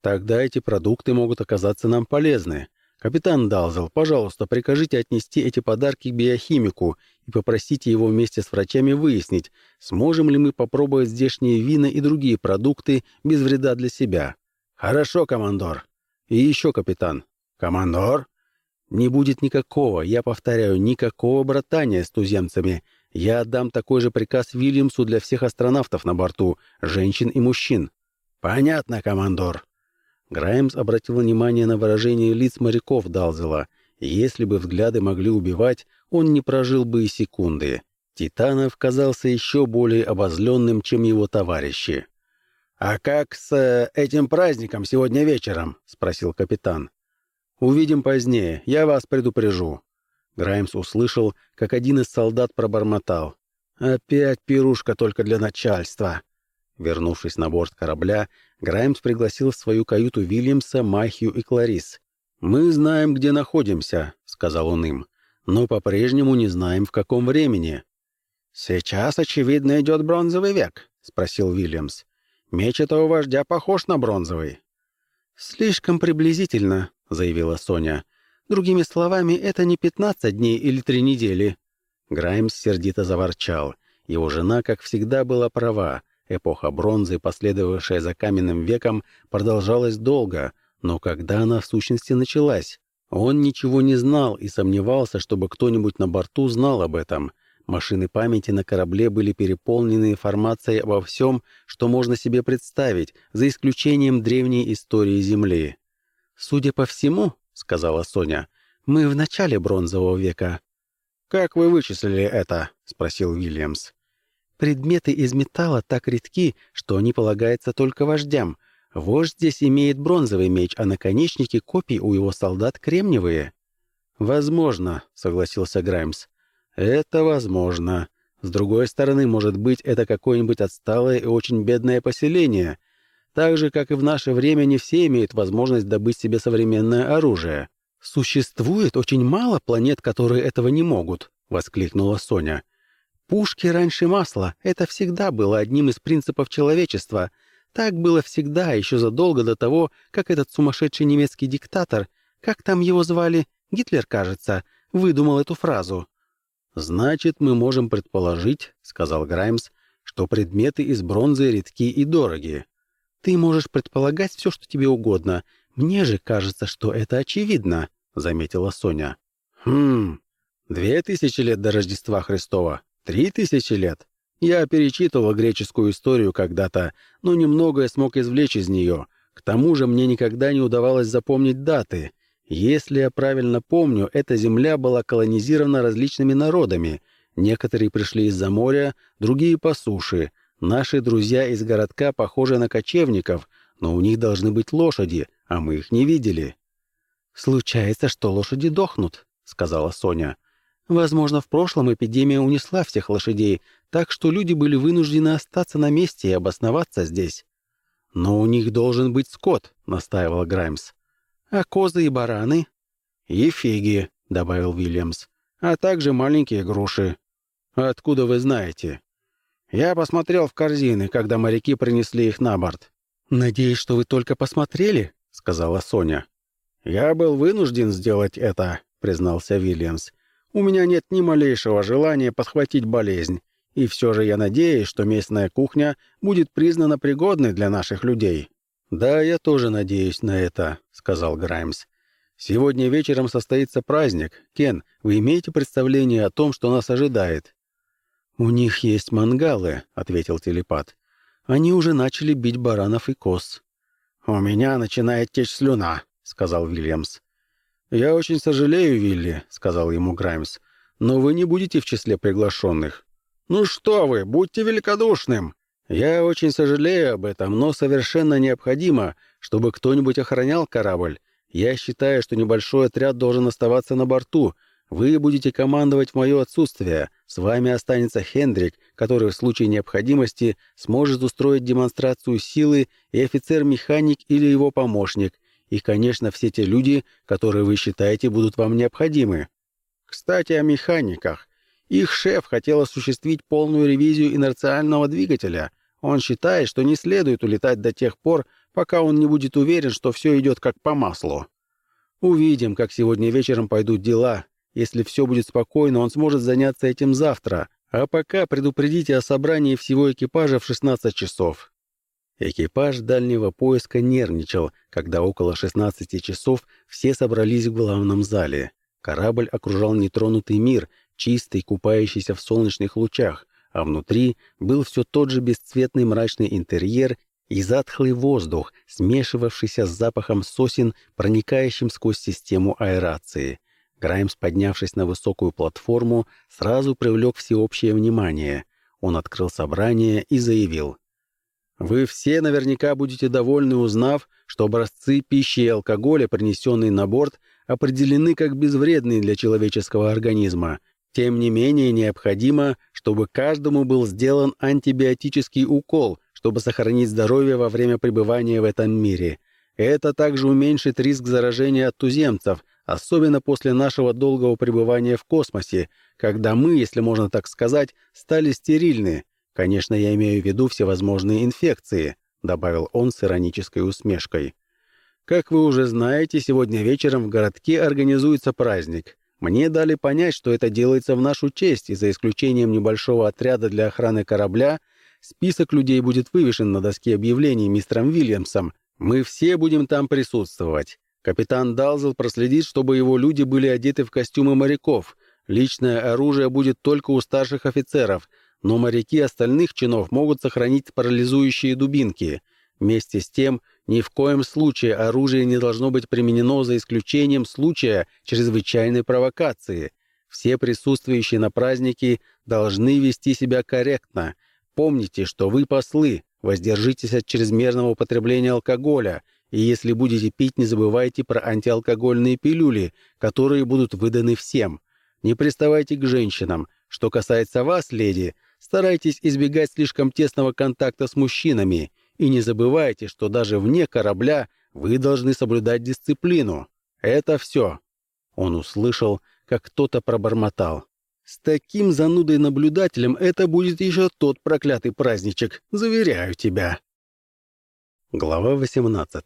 Тогда эти продукты могут оказаться нам полезны. Капитан Далзел, пожалуйста, прикажите отнести эти подарки к биохимику и попросите его вместе с врачами выяснить, сможем ли мы попробовать здешние вина и другие продукты без вреда для себя. Хорошо, командор. И еще, капитан. Командор? Не будет никакого, я повторяю, никакого братания с туземцами. Я отдам такой же приказ Вильямсу для всех астронавтов на борту, женщин и мужчин. Понятно, командор. Граймс обратил внимание на выражение лиц моряков Далзела. Если бы взгляды могли убивать, он не прожил бы и секунды. Титанов казался еще более обозленным, чем его товарищи. «А как с э, этим праздником сегодня вечером?» — спросил капитан. «Увидим позднее, я вас предупрежу». Граймс услышал, как один из солдат пробормотал. «Опять пирушка только для начальства». Вернувшись на борт корабля, Граймс пригласил в свою каюту Вильямса, Махью и Кларис. «Мы знаем, где находимся», — сказал он им, — «но по-прежнему не знаем, в каком времени». «Сейчас, очевидно, идет бронзовый век», — спросил Вильямс. «Меч этого вождя похож на бронзовый». «Слишком приблизительно», — заявила Соня. «Другими словами, это не пятнадцать дней или три недели». Граймс сердито заворчал. Его жена, как всегда, была права. Эпоха бронзы, последовавшая за каменным веком, продолжалась долго, но когда она в сущности началась? Он ничего не знал и сомневался, чтобы кто-нибудь на борту знал об этом. Машины памяти на корабле были переполнены информацией обо всем, что можно себе представить, за исключением древней истории Земли. «Судя по всему», — сказала Соня, — «мы в начале бронзового века». «Как вы вычислили это?» — спросил Уильямс. «Предметы из металла так редки, что они полагаются только вождям. Вождь здесь имеет бронзовый меч, а наконечники копий у его солдат кремниевые». «Возможно», — согласился Граймс. «Это возможно. С другой стороны, может быть, это какое-нибудь отсталое и очень бедное поселение. Так же, как и в наше время, не все имеют возможность добыть себе современное оружие. «Существует очень мало планет, которые этого не могут», — воскликнула Соня. «Пушки раньше масла. Это всегда было одним из принципов человечества. Так было всегда, еще задолго до того, как этот сумасшедший немецкий диктатор, как там его звали, Гитлер, кажется, выдумал эту фразу. «Значит, мы можем предположить, — сказал Граймс, — что предметы из бронзы редки и дороги. Ты можешь предполагать все, что тебе угодно. Мне же кажется, что это очевидно», — заметила Соня. «Хм, две тысячи лет до Рождества Христова, три тысячи лет. Я перечитывал греческую историю когда-то, но немногое смог извлечь из нее. К тому же мне никогда не удавалось запомнить даты. Если я правильно помню, эта земля была колонизирована различными народами. Некоторые пришли из-за моря, другие по суше. Наши друзья из городка похожи на кочевников, но у них должны быть лошади, а мы их не видели. «Случается, что лошади дохнут», — сказала Соня. «Возможно, в прошлом эпидемия унесла всех лошадей, так что люди были вынуждены остаться на месте и обосноваться здесь». «Но у них должен быть скот», — настаивал Граймс. «А козы и бараны?» «И фиги», — добавил Вильямс, «а также маленькие груши». «Откуда вы знаете?» «Я посмотрел в корзины, когда моряки принесли их на борт». «Надеюсь, что вы только посмотрели?» — сказала Соня. «Я был вынужден сделать это», — признался Вильямс. «У меня нет ни малейшего желания подхватить болезнь, и все же я надеюсь, что местная кухня будет признана пригодной для наших людей». «Да, я тоже надеюсь на это», — сказал Граймс. «Сегодня вечером состоится праздник. Кен, вы имеете представление о том, что нас ожидает?» «У них есть мангалы», — ответил телепат. «Они уже начали бить баранов и коз». «У меня начинает течь слюна», — сказал Вильямс. «Я очень сожалею, Вилли», — сказал ему Граймс, «но вы не будете в числе приглашенных». «Ну что вы, будьте великодушным!» Я очень сожалею об этом, но совершенно необходимо, чтобы кто-нибудь охранял корабль. Я считаю, что небольшой отряд должен оставаться на борту. Вы будете командовать в мое отсутствие. С вами останется Хендрик, который в случае необходимости сможет устроить демонстрацию силы, и офицер-механик или его помощник. И, конечно, все те люди, которые вы считаете будут вам необходимы. Кстати, о механиках. Их шеф хотел осуществить полную ревизию инерциального двигателя — он считает, что не следует улетать до тех пор, пока он не будет уверен, что все идет как по маслу. Увидим, как сегодня вечером пойдут дела. Если все будет спокойно, он сможет заняться этим завтра. А пока предупредите о собрании всего экипажа в 16 часов. Экипаж дальнего поиска нервничал, когда около 16 часов все собрались в главном зале. Корабль окружал нетронутый мир, чистый, купающийся в солнечных лучах, а внутри был все тот же бесцветный мрачный интерьер и затхлый воздух, смешивавшийся с запахом сосен, проникающим сквозь систему аэрации. Граймс, поднявшись на высокую платформу, сразу привлек всеобщее внимание. Он открыл собрание и заявил. «Вы все наверняка будете довольны, узнав, что образцы пищи и алкоголя, принесенные на борт, определены как безвредные для человеческого организма. Тем не менее, необходимо, чтобы каждому был сделан антибиотический укол, чтобы сохранить здоровье во время пребывания в этом мире. Это также уменьшит риск заражения от туземцев, особенно после нашего долгого пребывания в космосе, когда мы, если можно так сказать, стали стерильны. Конечно, я имею в виду всевозможные инфекции», — добавил он с иронической усмешкой. «Как вы уже знаете, сегодня вечером в городке организуется праздник. Мне дали понять, что это делается в нашу честь, и за исключением небольшого отряда для охраны корабля, список людей будет вывешен на доске объявлений мистером Вильямсом. Мы все будем там присутствовать. Капитан Далзел проследит, чтобы его люди были одеты в костюмы моряков. Личное оружие будет только у старших офицеров, но моряки остальных чинов могут сохранить парализующие дубинки. Вместе с тем, ни в коем случае оружие не должно быть применено за исключением случая чрезвычайной провокации. Все присутствующие на празднике должны вести себя корректно. Помните, что вы послы, воздержитесь от чрезмерного употребления алкоголя – и если будете пить, не забывайте про антиалкогольные пилюли, которые будут выданы всем. Не приставайте к женщинам. Что касается вас, леди, старайтесь избегать слишком тесного контакта с мужчинами. И не забывайте, что даже вне корабля вы должны соблюдать дисциплину. Это все. Он услышал, как кто-то пробормотал. С таким занудой-наблюдателем это будет еще тот проклятый праздничек, заверяю тебя. Глава 18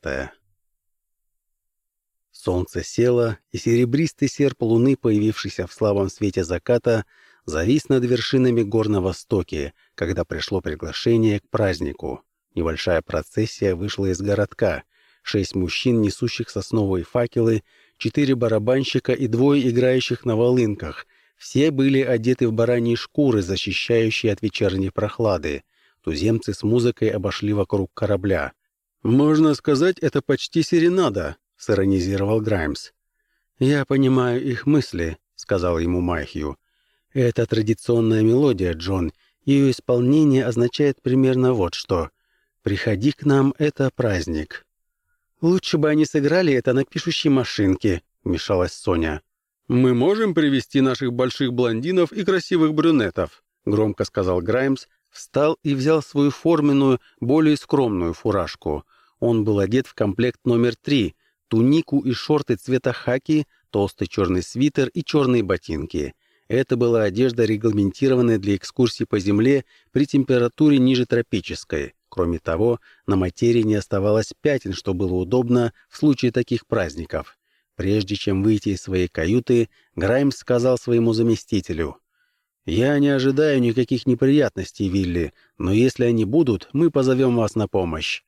Солнце село, и серебристый серп луны, появившийся в слабом свете заката, завис над вершинами гор на востоке, когда пришло приглашение к празднику. Небольшая процессия вышла из городка. Шесть мужчин, несущих сосновые факелы, четыре барабанщика и двое играющих на волынках. Все были одеты в бараньи шкуры, защищающие от вечерней прохлады. Туземцы с музыкой обошли вокруг корабля. «Можно сказать, это почти серенада», — сиронизировал Граймс. «Я понимаю их мысли», — сказал ему Майхью. «Это традиционная мелодия, Джон. Ее исполнение означает примерно вот что. «Приходи к нам, это праздник». «Лучше бы они сыграли это на пишущей машинке», — вмешалась Соня. «Мы можем привести наших больших блондинов и красивых брюнетов», — громко сказал Граймс, встал и взял свою форменную, более скромную фуражку. Он был одет в комплект номер три, тунику и шорты цвета хаки, толстый черный свитер и черные ботинки. Это была одежда, регламентированная для экскурсий по земле при температуре ниже тропической. Кроме того, на материи не оставалось пятен, что было удобно в случае таких праздников. Прежде чем выйти из своей каюты, Граймс сказал своему заместителю. «Я не ожидаю никаких неприятностей, Вилли, но если они будут, мы позовем вас на помощь.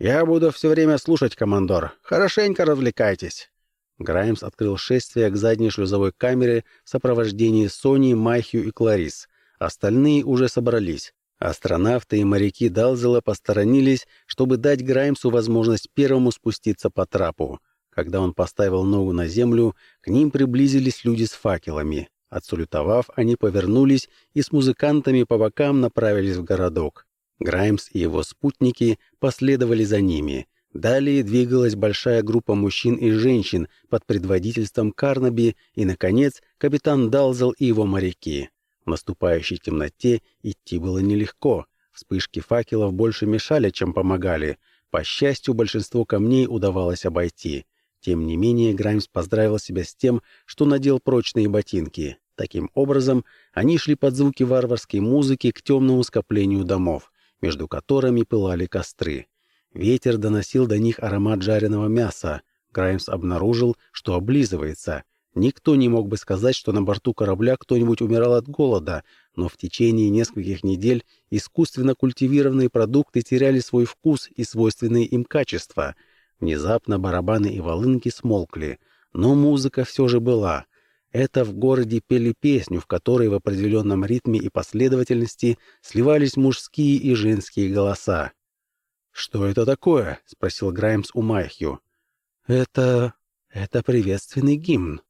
«Я буду все время слушать, командор. Хорошенько развлекайтесь». Граймс открыл шествие к задней шлюзовой камере в сопровождении Сони, Майхью и Кларис. Остальные уже собрались. Астронавты и моряки Далзела посторонились, чтобы дать Граймсу возможность первому спуститься по трапу. Когда он поставил ногу на землю, к ним приблизились люди с факелами. Отсулютовав, они повернулись и с музыкантами по бокам направились в городок. Граймс и его спутники последовали за ними. Далее двигалась большая группа мужчин и женщин под предводительством Карнаби и, наконец, капитан Далзел и его моряки. Наступающей темноте идти было нелегко. Вспышки факелов больше мешали, чем помогали. По счастью, большинство камней удавалось обойти. Тем не менее, Граймс поздравил себя с тем, что надел прочные ботинки. Таким образом, они шли под звуки варварской музыки к темному скоплению домов между которыми пылали костры. Ветер доносил до них аромат жареного мяса. Граймс обнаружил, что облизывается. Никто не мог бы сказать, что на борту корабля кто-нибудь умирал от голода, но в течение нескольких недель искусственно культивированные продукты теряли свой вкус и свойственные им качества. Внезапно барабаны и волынки смолкли, но музыка все же была. Это в городе пели песню, в которой в определенном ритме и последовательности сливались мужские и женские голоса. «Что это такое?» — спросил Граймс у Майхью. «Это... это приветственный гимн»,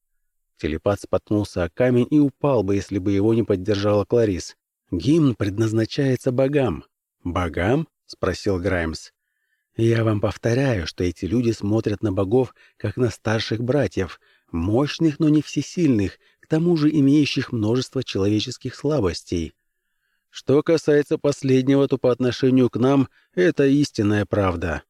Телепат споткнулся о камень и упал бы, если бы его не поддержала Кларис. «Гимн предназначается богам». «Богам?» — спросил Граймс. «Я вам повторяю, что эти люди смотрят на богов, как на старших братьев, мощных, но не всесильных, к тому же имеющих множество человеческих слабостей. Что касается последнего, то по отношению к нам это истинная правда».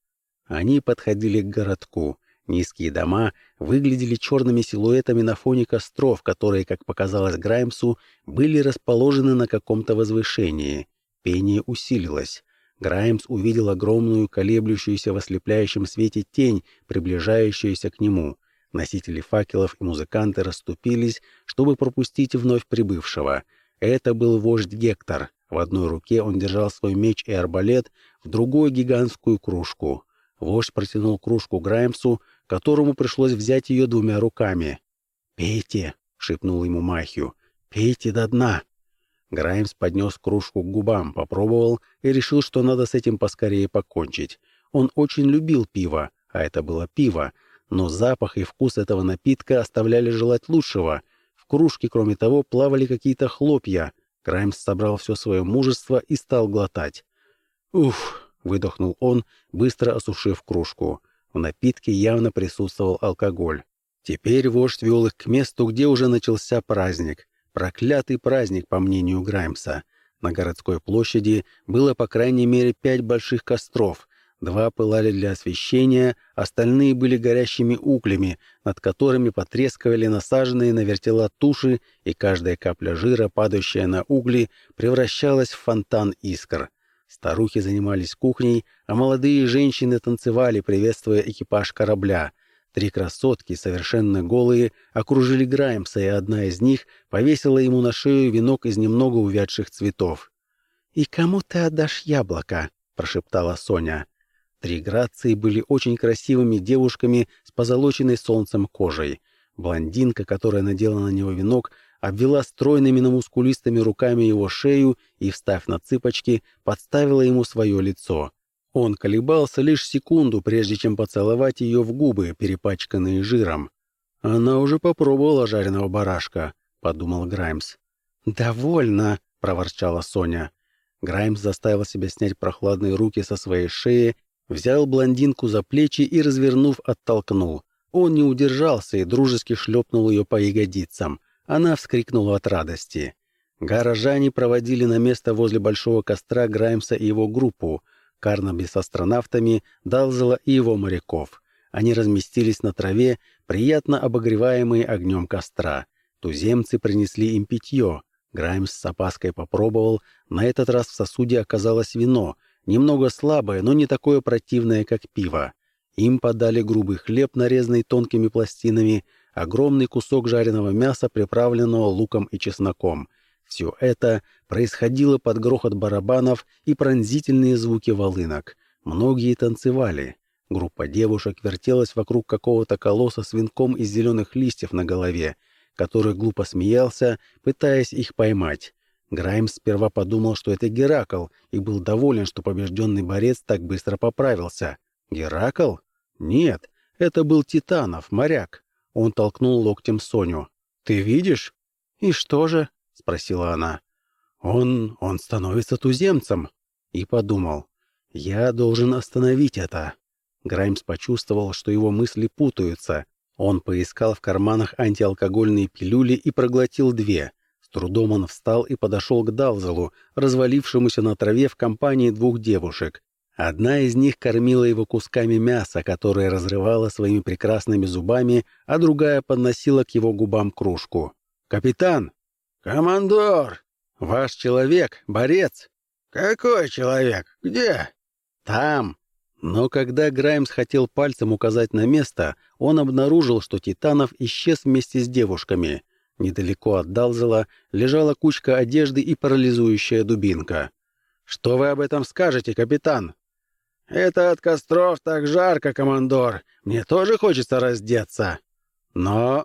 Они подходили к городку. Низкие дома выглядели черными силуэтами на фоне костров, которые, как показалось Граймсу, были расположены на каком-то возвышении. Пение усилилось. Граймс увидел огромную, колеблющуюся в ослепляющем свете тень, приближающуюся к нему. Носители факелов и музыканты расступились, чтобы пропустить вновь прибывшего. Это был вождь Гектор. В одной руке он держал свой меч и арбалет, в другой — гигантскую кружку. Вождь протянул кружку Граймсу, которому пришлось взять ее двумя руками. «Пейте!» — шепнул ему Махью. «Пейте до дна!» Граймс поднес кружку к губам, попробовал и решил, что надо с этим поскорее покончить. Он очень любил пиво, а это было пиво, но запах и вкус этого напитка оставляли желать лучшего. В кружке, кроме того, плавали какие-то хлопья. Граймс собрал все свое мужество и стал глотать. «Уф!» — выдохнул он, быстро осушив кружку. В напитке явно присутствовал алкоголь. Теперь вождь вел их к месту, где уже начался праздник. Проклятый праздник, по мнению Граймса. На городской площади было по крайней мере пять больших костров. Два пылали для освещения, остальные были горящими углями, над которыми потрескивали насаженные на вертела туши, и каждая капля жира, падающая на угли, превращалась в фонтан искр. Старухи занимались кухней, а молодые женщины танцевали, приветствуя экипаж корабля. Три красотки, совершенно голые, окружили Граймса, и одна из них повесила ему на шею венок из немного увядших цветов. «И кому ты отдашь яблоко?» — прошептала Соня. Три грации были очень красивыми девушками с позолоченной солнцем кожей. Блондинка, которая надела на него венок, обвела стройными, но мускулистыми руками его шею и, встав на цыпочки, подставила ему свое лицо. Он колебался лишь секунду, прежде чем поцеловать ее в губы, перепачканные жиром. «Она уже попробовала жареного барашка», — подумал Граймс. «Довольно», — проворчала Соня. Граймс заставил себя снять прохладные руки со своей шеи, взял блондинку за плечи и, развернув, оттолкнул. Он не удержался и дружески шлепнул ее по ягодицам — она вскрикнула от радости. Горожане проводили на место возле большого костра Граймса и его группу, Карнаби с астронавтами, Далзела и его моряков. Они разместились на траве, приятно обогреваемые огнем костра. Туземцы принесли им питье. Граймс с опаской попробовал. На этот раз в сосуде оказалось вино, немного слабое, но не такое противное, как пиво. Им подали грубый хлеб, нарезанный тонкими пластинами, огромный кусок жареного мяса, приправленного луком и чесноком. Все это происходило под грохот барабанов и пронзительные звуки волынок. Многие танцевали. Группа девушек вертелась вокруг какого-то колосса с венком из зеленых листьев на голове, который глупо смеялся, пытаясь их поймать. Граймс сперва подумал, что это Геракл, и был доволен, что побежденный борец так быстро поправился. Геракл? Нет, это был Титанов, моряк. Он толкнул локтем Соню. «Ты видишь?» «И что же?» — спросила она. «Он... он становится туземцем». И подумал. «Я должен остановить это». Граймс почувствовал, что его мысли путаются. Он поискал в карманах антиалкогольные пилюли и проглотил две. С трудом он встал и подошел к Далзелу, развалившемуся на траве в компании двух девушек. Одна из них кормила его кусками мяса, которое разрывала своими прекрасными зубами, а другая подносила к его губам кружку. «Капитан!» «Командор!» «Ваш человек, борец!» «Какой человек? Где?» «Там!» Но когда Граймс хотел пальцем указать на место, он обнаружил, что Титанов исчез вместе с девушками. Недалеко от Далзела лежала кучка одежды и парализующая дубинка. «Что вы об этом скажете, капитан?» «Это от костров так жарко, командор. Мне тоже хочется раздеться». Но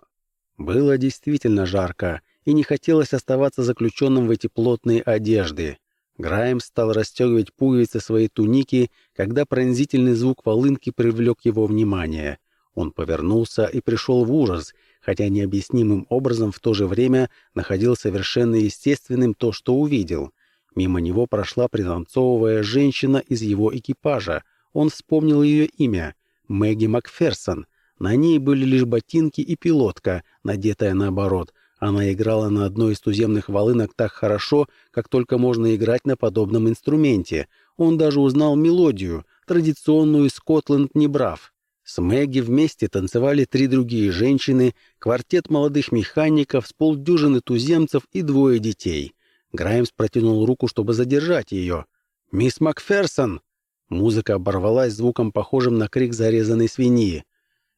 было действительно жарко, и не хотелось оставаться заключенным в эти плотные одежды. Грайм стал расстегивать пуговицы своей туники, когда пронзительный звук волынки привлек его внимание. Он повернулся и пришел в ужас, хотя необъяснимым образом в то же время находил совершенно естественным то, что увидел. Мимо него прошла пританцовывая женщина из его экипажа. Он вспомнил ее имя — Мэгги Макферсон. На ней были лишь ботинки и пилотка, надетая наоборот — она играла на одной из туземных волынок так хорошо, как только можно играть на подобном инструменте. Он даже узнал мелодию, традиционную Скотланд Небрав. С Мэгги вместе танцевали три другие женщины, квартет молодых механиков с полдюжины туземцев и двое детей. Граймс протянул руку, чтобы задержать ее. «Мисс Макферсон!» Музыка оборвалась звуком, похожим на крик зарезанной свиньи.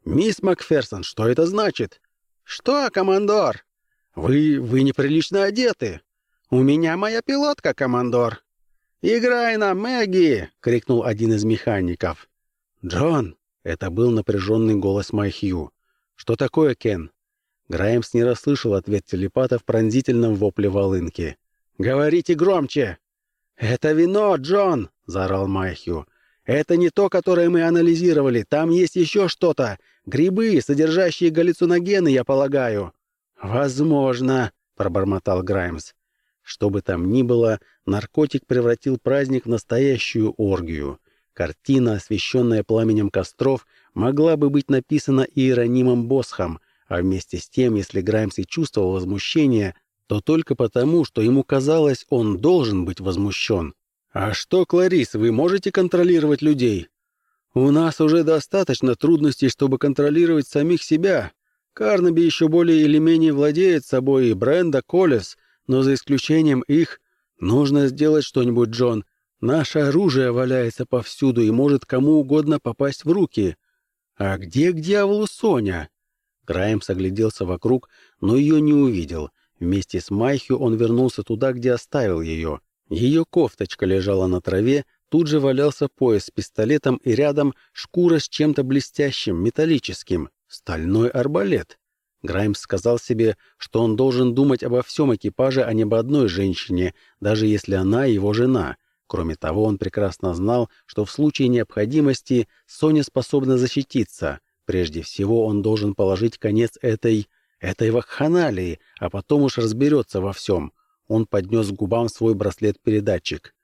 «Мисс Макферсон, что это значит?» «Что, командор?» «Вы... вы неприлично одеты!» «У меня моя пилотка, командор!» «Играй на Мэгги!» — крикнул один из механиков. «Джон!» — это был напряженный голос Майхью. «Что такое, Кен?» Граймс не расслышал ответ телепата в пронзительном вопле волынки. «Говорите громче!» «Это вино, Джон!» — заорал Майхью. «Это не то, которое мы анализировали. Там есть еще что-то. Грибы, содержащие галлюциногены, я полагаю». «Возможно», — пробормотал Граймс. Что бы там ни было, наркотик превратил праздник в настоящую оргию. Картина, освещенная пламенем костров, могла бы быть написана Иеронимом Босхом, а вместе с тем, если Граймс и чувствовал возмущение, то только потому, что ему казалось, он должен быть возмущен. «А что, Кларис, вы можете контролировать людей?» «У нас уже достаточно трудностей, чтобы контролировать самих себя», Карнаби еще более или менее владеет собой и Бренда Колес, но за исключением их нужно сделать что-нибудь, Джон. Наше оружие валяется повсюду и может кому угодно попасть в руки. А где к дьяволу Соня? Граймс огляделся вокруг, но ее не увидел. Вместе с Майхью он вернулся туда, где оставил ее. Ее кофточка лежала на траве, тут же валялся пояс с пистолетом и рядом шкура с чем-то блестящим, металлическим. Стальной арбалет. Граймс сказал себе, что он должен думать обо всем экипаже, а не об одной женщине, даже если она его жена. Кроме того, он прекрасно знал, что в случае необходимости Соня способна защититься. Прежде всего, он должен положить конец этой... этой вакханалии, а потом уж разберется во всем. Он поднес к губам свой браслет-передатчик.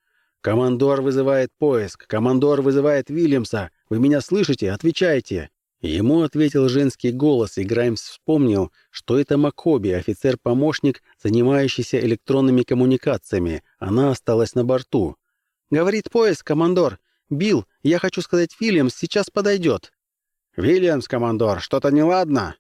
«Командор вызывает поиск! Командор вызывает Вильямса! Вы меня слышите? Отвечайте!» Ему ответил женский голос, и Граймс вспомнил, что это Макоби, офицер-помощник, занимающийся электронными коммуникациями. Она осталась на борту. «Говорит поезд, командор. Билл, я хочу сказать, Вильямс сейчас подойдет». «Вильямс, командор, что-то неладно?»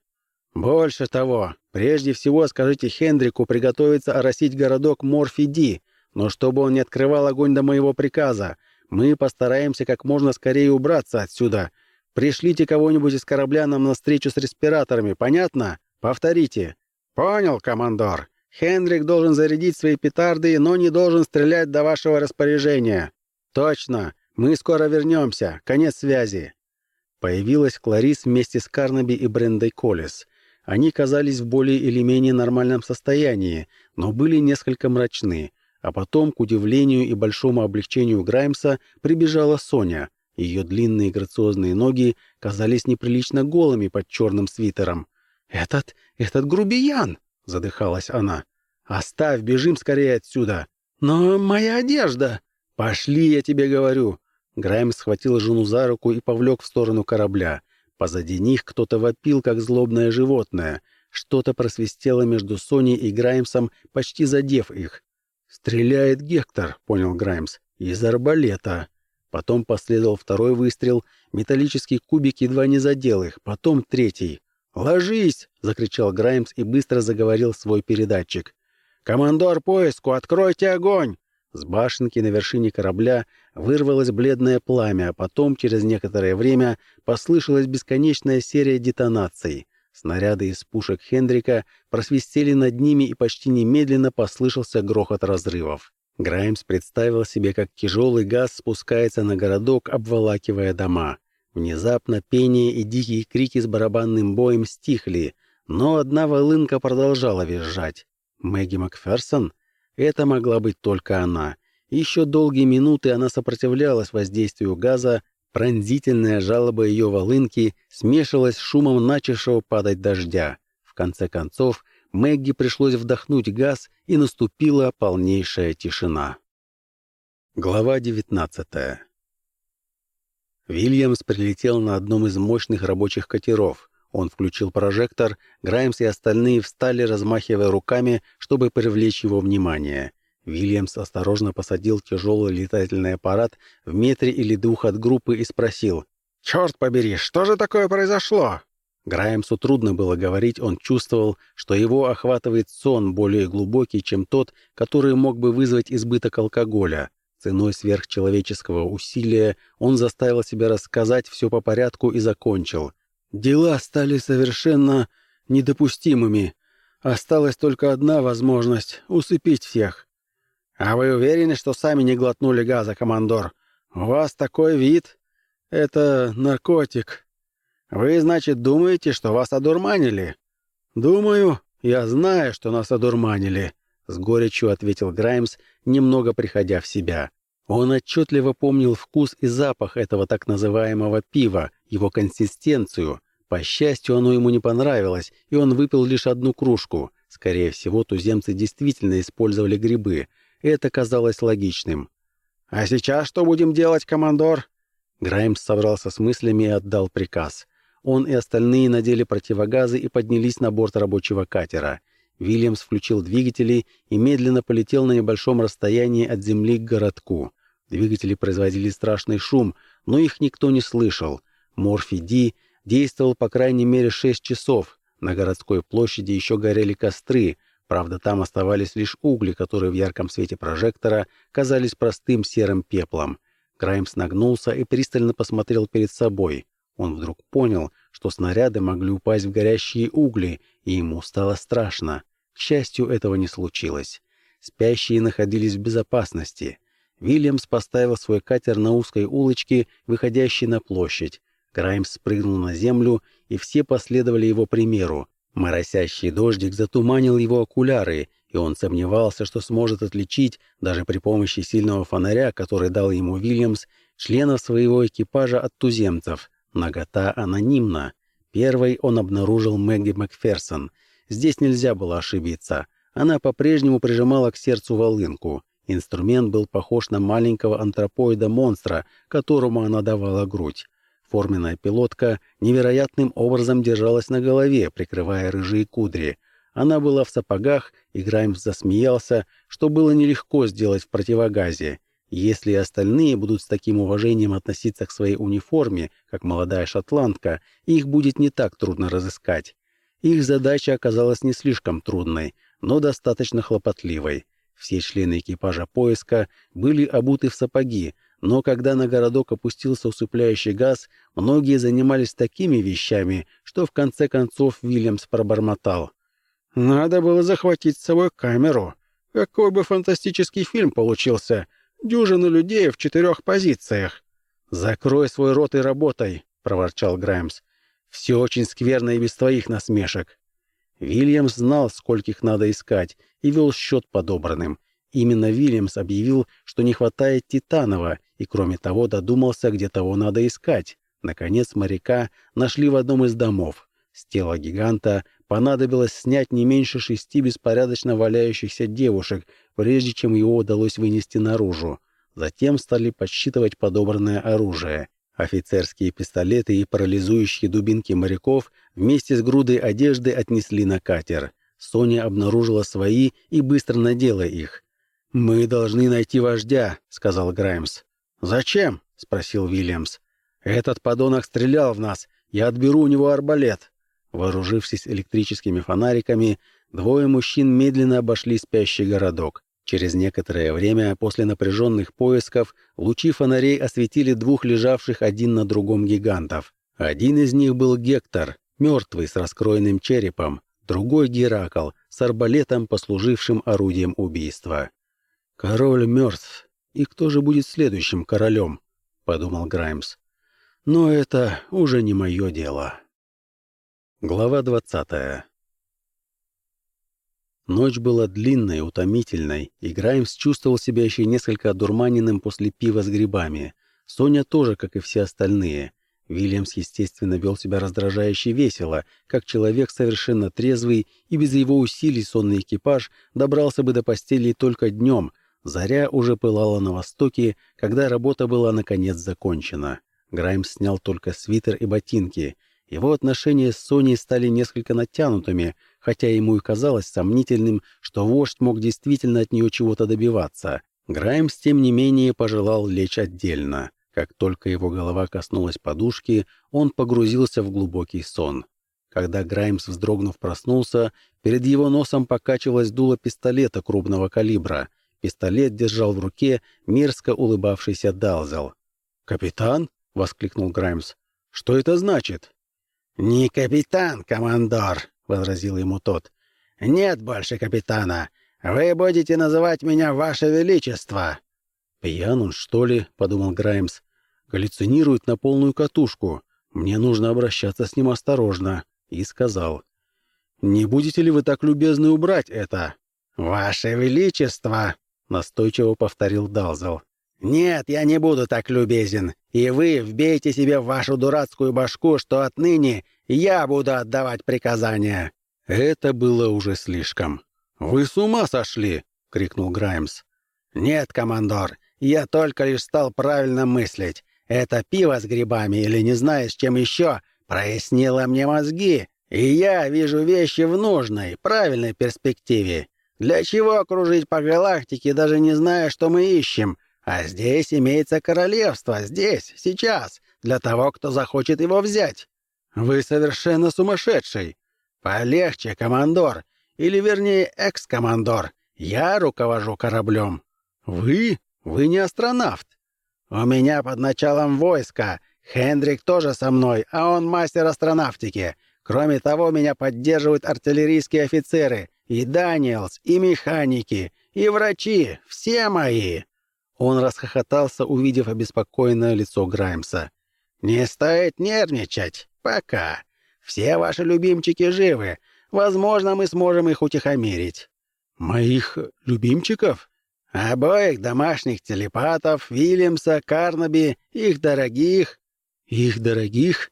«Больше того. Прежде всего скажите Хендрику приготовиться оросить городок Морфи-Ди, но чтобы он не открывал огонь до моего приказа. Мы постараемся как можно скорее убраться отсюда». Пришлите кого-нибудь из корабля нам на встречу с респираторами, понятно? Повторите». «Понял, командор. Хендрик должен зарядить свои петарды, но не должен стрелять до вашего распоряжения». «Точно. Мы скоро вернемся. Конец связи». Появилась Кларис вместе с Карнаби и Брендой Коллис. Они казались в более или менее нормальном состоянии, но были несколько мрачны. А потом, к удивлению и большому облегчению Граймса, прибежала Соня. Ее длинные грациозные ноги казались неприлично голыми под черным свитером. «Этот... этот грубиян!» — задыхалась она. «Оставь, бежим скорее отсюда!» «Но моя одежда!» «Пошли, я тебе говорю!» Грайм схватил жену за руку и повлек в сторону корабля. Позади них кто-то вопил, как злобное животное. Что-то просвистело между Соней и Граймсом, почти задев их. «Стреляет Гектор», — понял Граймс, — «из арбалета». Потом последовал второй выстрел, металлический кубик едва не задел их, потом третий. «Ложись!» — закричал Граймс и быстро заговорил свой передатчик. «Командор поиску, откройте огонь!» С башенки на вершине корабля вырвалось бледное пламя, а потом, через некоторое время, послышалась бесконечная серия детонаций. Снаряды из пушек Хендрика просвистели над ними, и почти немедленно послышался грохот разрывов. Граймс представил себе, как тяжелый газ спускается на городок, обволакивая дома. Внезапно пение и дикие крики с барабанным боем стихли, но одна волынка продолжала визжать. Мэгги Макферсон? Это могла быть только она. Еще долгие минуты она сопротивлялась воздействию газа, пронзительная жалоба ее волынки смешивалась с шумом начавшего падать дождя. В конце концов, Мэгги пришлось вдохнуть газ, и наступила полнейшая тишина. Глава 19 Вильямс прилетел на одном из мощных рабочих катеров. Он включил прожектор, Граймс и остальные встали, размахивая руками, чтобы привлечь его внимание. Вильямс осторожно посадил тяжелый летательный аппарат в метре или двух от группы и спросил. «Черт побери, что же такое произошло?» Граймсу трудно было говорить, он чувствовал, что его охватывает сон более глубокий, чем тот, который мог бы вызвать избыток алкоголя. Ценой сверхчеловеческого усилия он заставил себя рассказать все по порядку и закончил — Дела стали совершенно недопустимыми. Осталась только одна возможность — усыпить всех. «А вы уверены, что сами не глотнули газа, командор? У вас такой вид. Это наркотик. Вы, значит, думаете, что вас одурманили?» «Думаю, я знаю, что нас одурманили», — с горечью ответил Граймс, немного приходя в себя. Он отчетливо помнил вкус и запах этого так называемого пива, его консистенцию, по счастью, оно ему не понравилось, и он выпил лишь одну кружку. Скорее всего, туземцы действительно использовали грибы. Это казалось логичным. «А сейчас что будем делать, командор?» Граймс собрался с мыслями и отдал приказ. Он и остальные надели противогазы и поднялись на борт рабочего катера. Вильямс включил двигатели и медленно полетел на небольшом расстоянии от земли к городку. Двигатели производили страшный шум, но их никто не слышал. Морфи Ди действовал по крайней мере шесть часов. На городской площади еще горели костры, правда, там оставались лишь угли, которые в ярком свете прожектора казались простым серым пеплом. Граймс нагнулся и пристально посмотрел перед собой. Он вдруг понял, что снаряды могли упасть в горящие угли, и ему стало страшно. К счастью, этого не случилось. Спящие находились в безопасности. Вильямс поставил свой катер на узкой улочке, выходящей на площадь. Граймс спрыгнул на землю, и все последовали его примеру. Моросящий дождик затуманил его окуляры, и он сомневался, что сможет отличить, даже при помощи сильного фонаря, который дал ему Вильямс, членов своего экипажа от туземцев. Нагота анонимна. Первой он обнаружил Мэгги Макферсон. Здесь нельзя было ошибиться. Она по-прежнему прижимала к сердцу волынку. Инструмент был похож на маленького антропоида-монстра, которому она давала грудь. Форменная пилотка невероятным образом держалась на голове, прикрывая рыжие кудри. Она была в сапогах, и Граймс засмеялся, что было нелегко сделать в противогазе. Если остальные будут с таким уважением относиться к своей униформе, как молодая шотландка, их будет не так трудно разыскать. Их задача оказалась не слишком трудной, но достаточно хлопотливой. Все члены экипажа поиска были обуты в сапоги, но когда на городок опустился усыпляющий газ, многие занимались такими вещами, что в конце концов Вильямс пробормотал. «Надо было захватить с собой камеру. Какой бы фантастический фильм получился. Дюжина людей в четырех позициях». «Закрой свой рот и работай», — проворчал Граймс. «Все очень скверно и без твоих насмешек». Вильямс знал, скольких надо искать, и вел счет подобранным. Именно Вильямс объявил, что не хватает Титанова, и, кроме того, додумался, где того надо искать. Наконец, моряка нашли в одном из домов. С тела гиганта понадобилось снять не меньше шести беспорядочно валяющихся девушек, прежде чем его удалось вынести наружу. Затем стали подсчитывать подобранное оружие. Офицерские пистолеты и парализующие дубинки моряков вместе с грудой одежды отнесли на катер. Соня обнаружила свои и быстро надела их. «Мы должны найти вождя», — сказал Граймс. «Зачем?» — спросил Вильямс. «Этот подонок стрелял в нас. Я отберу у него арбалет». Вооружившись электрическими фонариками, двое мужчин медленно обошли спящий городок. Через некоторое время после напряженных поисков лучи фонарей осветили двух лежавших один на другом гигантов. Один из них был Гектор, мертвый с раскроенным черепом, другой — Геракл, с арбалетом, послужившим орудием убийства. «Король мертв. И кто же будет следующим королем?» — подумал Граймс. «Но это уже не мое дело». Глава двадцатая Ночь была длинной, утомительной, и Граймс чувствовал себя еще несколько одурманенным после пива с грибами. Соня тоже, как и все остальные. Вильямс, естественно, вел себя раздражающе весело, как человек совершенно трезвый, и без его усилий сонный экипаж добрался бы до постели только днем. Заря уже пылала на востоке, когда работа была наконец закончена. Граймс снял только свитер и ботинки. Его отношения с Соней стали несколько натянутыми, хотя ему и казалось сомнительным, что вождь мог действительно от нее чего-то добиваться. Граймс, тем не менее, пожелал лечь отдельно. Как только его голова коснулась подушки, он погрузился в глубокий сон. Когда Граймс, вздрогнув, проснулся, перед его носом покачивалось дуло пистолета крупного калибра. Пистолет держал в руке мерзко улыбавшийся Далзел. «Капитан?» — воскликнул Граймс. «Что это значит?» «Не капитан, командор!» — возразил ему тот. «Нет больше капитана. Вы будете называть меня Ваше Величество». «Пьян он, что ли?» — подумал Граймс. «Галлюцинирует на полную катушку. Мне нужно обращаться с ним осторожно». И сказал. «Не будете ли вы так любезны убрать это?» «Ваше Величество!» — настойчиво повторил Далзел. «Нет, я не буду так любезен. И вы вбейте себе в вашу дурацкую башку, что отныне я буду отдавать приказания». Это было уже слишком. «Вы с ума сошли!» — крикнул Граймс. «Нет, командор, я только лишь стал правильно мыслить. Это пиво с грибами или не знаю с чем еще прояснило мне мозги, и я вижу вещи в нужной, правильной перспективе. Для чего окружить по галактике, даже не зная, что мы ищем? А здесь имеется королевство, здесь, сейчас, для того, кто захочет его взять. «Вы совершенно сумасшедший!» «Полегче, командор, или вернее экс-командор. Я руковожу кораблем». «Вы? Вы не астронавт». «У меня под началом войска. Хендрик тоже со мной, а он мастер астронавтики. Кроме того, меня поддерживают артиллерийские офицеры, и Даниэлс, и механики, и врачи, все мои». Он расхохотался, увидев обеспокоенное лицо Граймса. «Не стоит нервничать. Пока. Все ваши любимчики живы. Возможно, мы сможем их утихомирить». «Моих любимчиков?» «Обоих домашних телепатов, Вильямса, Карнаби, их дорогих». «Их дорогих?»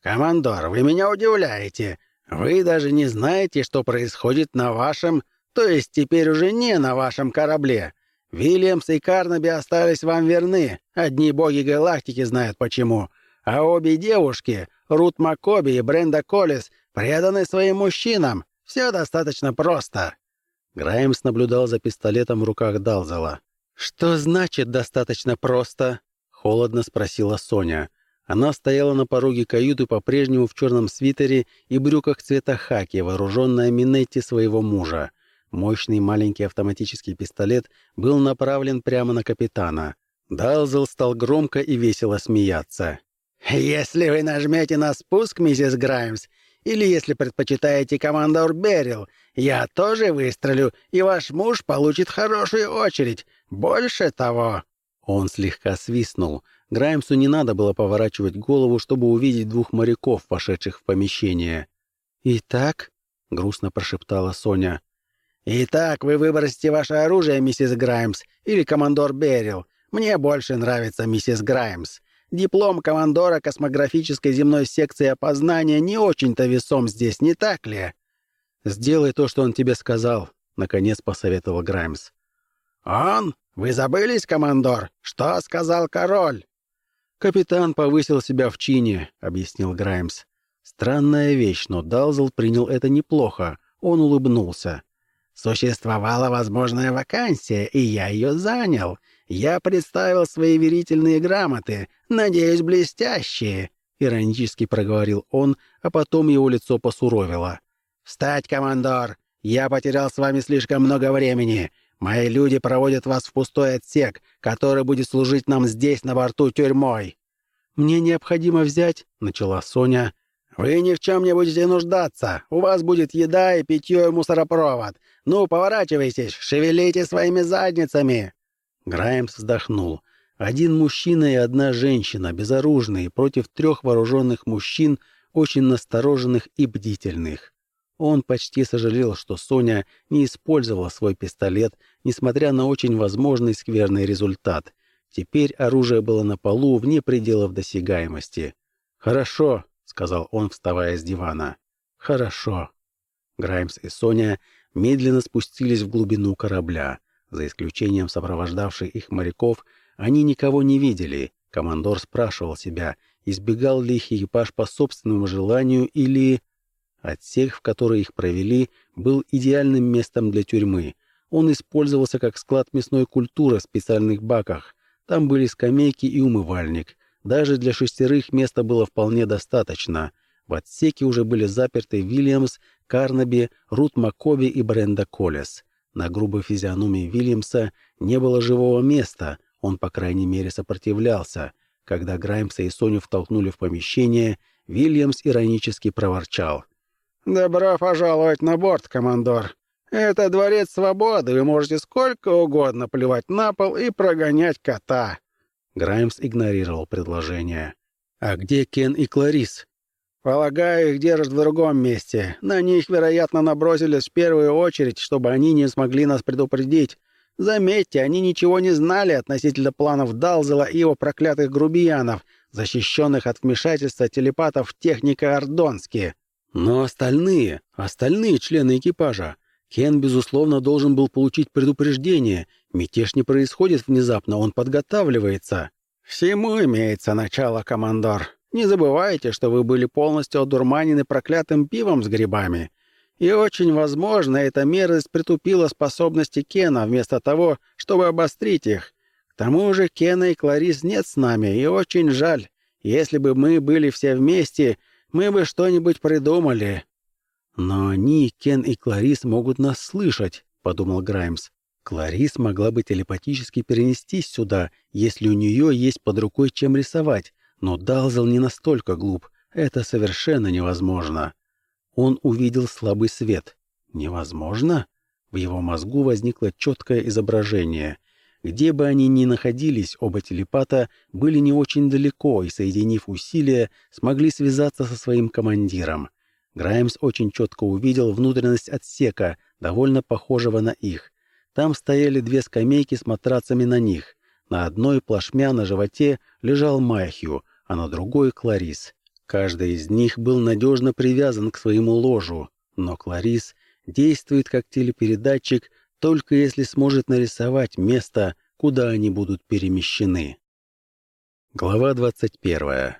«Командор, вы меня удивляете. Вы даже не знаете, что происходит на вашем, то есть теперь уже не на вашем корабле. Вильямс и Карнаби остались вам верны. Одни боги галактики знают почему. А обе девушки Рут Макоби и Бренда Коллис преданы своим мужчинам. Все достаточно просто». Граймс наблюдал за пистолетом в руках Далзела. «Что значит «достаточно просто»?» — холодно спросила Соня. Она стояла на пороге каюты по-прежнему в черном свитере и брюках цвета хаки, вооруженная Минетти своего мужа. Мощный маленький автоматический пистолет был направлен прямо на капитана. Далзел стал громко и весело смеяться. «Если вы нажмете на спуск, миссис Граймс, или если предпочитаете командор Берил, я тоже выстрелю, и ваш муж получит хорошую очередь. Больше того...» Он слегка свистнул. Граймсу не надо было поворачивать голову, чтобы увидеть двух моряков, вошедших в помещение. «Итак?» — грустно прошептала Соня. «Итак, вы выбросите ваше оружие, миссис Граймс, или командор Берил. Мне больше нравится миссис Граймс. Диплом командора космографической земной секции опознания не очень-то весом здесь, не так ли? Сделай то, что он тебе сказал, наконец посоветовал Граймс. Он? Вы забылись, командор? Что сказал король? Капитан повысил себя в чине, объяснил Граймс. Странная вещь, но Далзел принял это неплохо. Он улыбнулся. Существовала возможная вакансия, и я ее занял. Я представил свои верительные грамоты, надеюсь, блестящие, иронически проговорил он, а потом его лицо посуровило. Встать, командор! Я потерял с вами слишком много времени. Мои люди проводят вас в пустой отсек, который будет служить нам здесь, на борту, тюрьмой». «Мне необходимо взять», — начала Соня. «Вы ни в чем не будете нуждаться. У вас будет еда и питье и мусоропровод. Ну, поворачивайтесь, шевелите своими задницами!» Граймс вздохнул. Один мужчина и одна женщина, безоружные, против трех вооруженных мужчин, очень настороженных и бдительных. Он почти сожалел, что Соня не использовала свой пистолет, несмотря на очень возможный скверный результат. Теперь оружие было на полу, вне пределов досягаемости. «Хорошо», — сказал он, вставая с дивана. «Хорошо». Граймс и Соня медленно спустились в глубину корабля. За исключением сопровождавших их моряков, они никого не видели. Командор спрашивал себя, избегал ли их экипаж по собственному желанию или... Отсек, в который их провели, был идеальным местом для тюрьмы. Он использовался как склад мясной культуры в специальных баках. Там были скамейки и умывальник. Даже для шестерых места было вполне достаточно. В отсеке уже были заперты Вильямс, Карнаби, Рут Макоби и Бренда Колес. На грубой физиономии Вильямса не было живого места, он, по крайней мере, сопротивлялся. Когда Граймса и Соню втолкнули в помещение, Вильямс иронически проворчал. «Добро пожаловать на борт, командор. Это дворец свободы, вы можете сколько угодно плевать на пол и прогонять кота». Граймс игнорировал предложение. «А где Кен и Кларис?» «Полагаю, их держат в другом месте. На них, вероятно, набросились в первую очередь, чтобы они не смогли нас предупредить. Заметьте, они ничего не знали относительно планов Далзела и его проклятых грубиянов, защищенных от вмешательства телепатов техника Ордонски. Но остальные, остальные члены экипажа, Кен, безусловно, должен был получить предупреждение. Мятеж не происходит внезапно, он подготавливается. Всему имеется начало, командор. Не забывайте, что вы были полностью одурманены проклятым пивом с грибами. И очень возможно, эта мерзость притупила способности Кена вместо того, чтобы обострить их. К тому же Кена и Кларис нет с нами, и очень жаль. Если бы мы были все вместе, мы бы что-нибудь придумали». «Но они, Кен и Кларис, могут нас слышать», — подумал Граймс. Кларис могла бы телепатически перенестись сюда, если у нее есть под рукой чем рисовать, но Далзел не настолько глуп. Это совершенно невозможно. Он увидел слабый свет. Невозможно? В его мозгу возникло четкое изображение. Где бы они ни находились, оба телепата были не очень далеко и, соединив усилия, смогли связаться со своим командиром. Граймс очень четко увидел внутренность отсека, довольно похожего на их. Там стояли две скамейки с матрацами на них. На одной плашмя на животе лежал Майхью, а на другой — Кларис. Каждый из них был надежно привязан к своему ложу, но Кларис действует как телепередатчик только если сможет нарисовать место, куда они будут перемещены. Глава 21.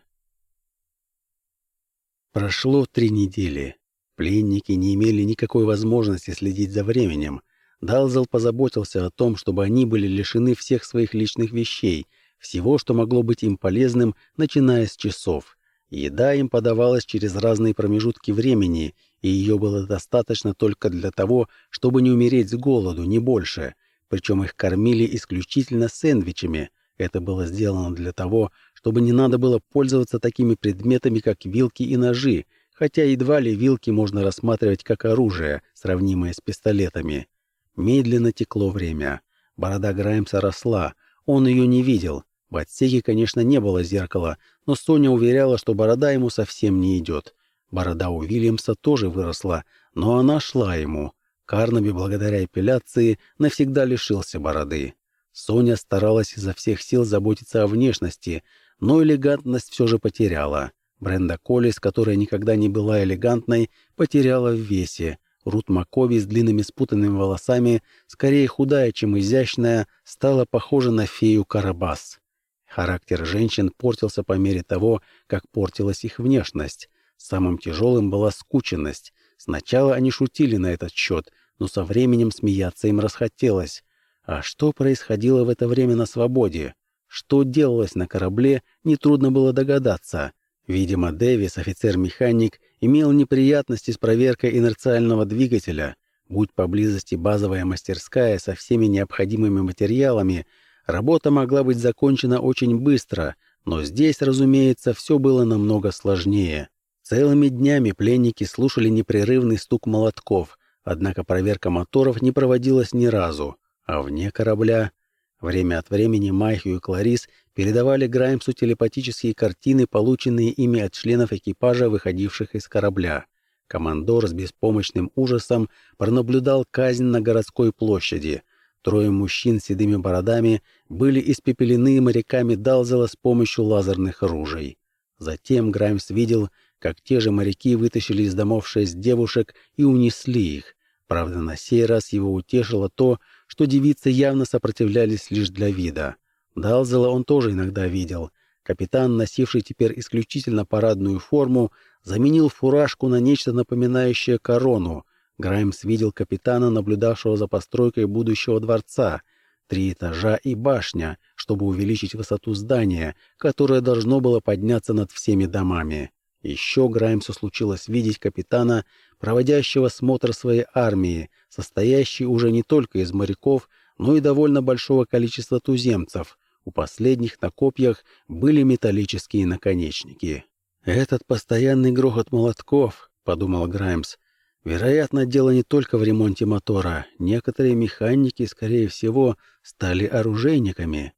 Прошло три недели. Пленники не имели никакой возможности следить за временем. Далзел позаботился о том, чтобы они были лишены всех своих личных вещей, всего, что могло быть им полезным, начиная с часов. Еда им подавалась через разные промежутки времени, и ее было достаточно только для того, чтобы не умереть с голоду, не больше. Причем их кормили исключительно сэндвичами. Это было сделано для того, чтобы не надо было пользоваться такими предметами, как вилки и ножи, хотя едва ли вилки можно рассматривать как оружие, сравнимое с пистолетами. Медленно текло время. Борода Граймса росла, он ее не видел, в отсеке, конечно, не было зеркала, но Соня уверяла, что борода ему совсем не идет. Борода у Вильямса тоже выросла, но она шла ему. Карнаби, благодаря эпиляции, навсегда лишился бороды. Соня старалась изо всех сил заботиться о внешности, но элегантность все же потеряла. Бренда Коллис, которая никогда не была элегантной, потеряла в весе. Рут Макови с длинными спутанными волосами, скорее худая, чем изящная, стала похожа на фею Карабас. Характер женщин портился по мере того, как портилась их внешность. Самым тяжелым была скученность. Сначала они шутили на этот счет, но со временем смеяться им расхотелось. А что происходило в это время на свободе? Что делалось на корабле, нетрудно было догадаться. Видимо, Дэвис, офицер-механик, имел неприятности с проверкой инерциального двигателя. Будь поблизости базовая мастерская со всеми необходимыми материалами, работа могла быть закончена очень быстро, но здесь, разумеется, все было намного сложнее. Целыми днями пленники слушали непрерывный стук молотков, однако проверка моторов не проводилась ни разу, а вне корабля Время от времени Майхью и Кларис передавали Граймсу телепатические картины, полученные ими от членов экипажа, выходивших из корабля. Командор с беспомощным ужасом пронаблюдал казнь на городской площади. Трое мужчин с седыми бородами были испепелены моряками Далзела с помощью лазерных ружей. Затем Граймс видел, как те же моряки вытащили из домов шесть девушек и унесли их. Правда, на сей раз его утешило то, что девицы явно сопротивлялись лишь для вида. Далзела он тоже иногда видел. Капитан, носивший теперь исключительно парадную форму, заменил фуражку на нечто напоминающее корону. Граймс видел капитана, наблюдавшего за постройкой будущего дворца. Три этажа и башня, чтобы увеличить высоту здания, которое должно было подняться над всеми домами. Еще Граймсу случилось видеть капитана, проводящего смотр своей армии, состоящей уже не только из моряков, но и довольно большого количества туземцев. У последних на копьях были металлические наконечники. «Этот постоянный грохот молотков», — подумал Граймс, — «вероятно, дело не только в ремонте мотора. Некоторые механики, скорее всего, стали оружейниками».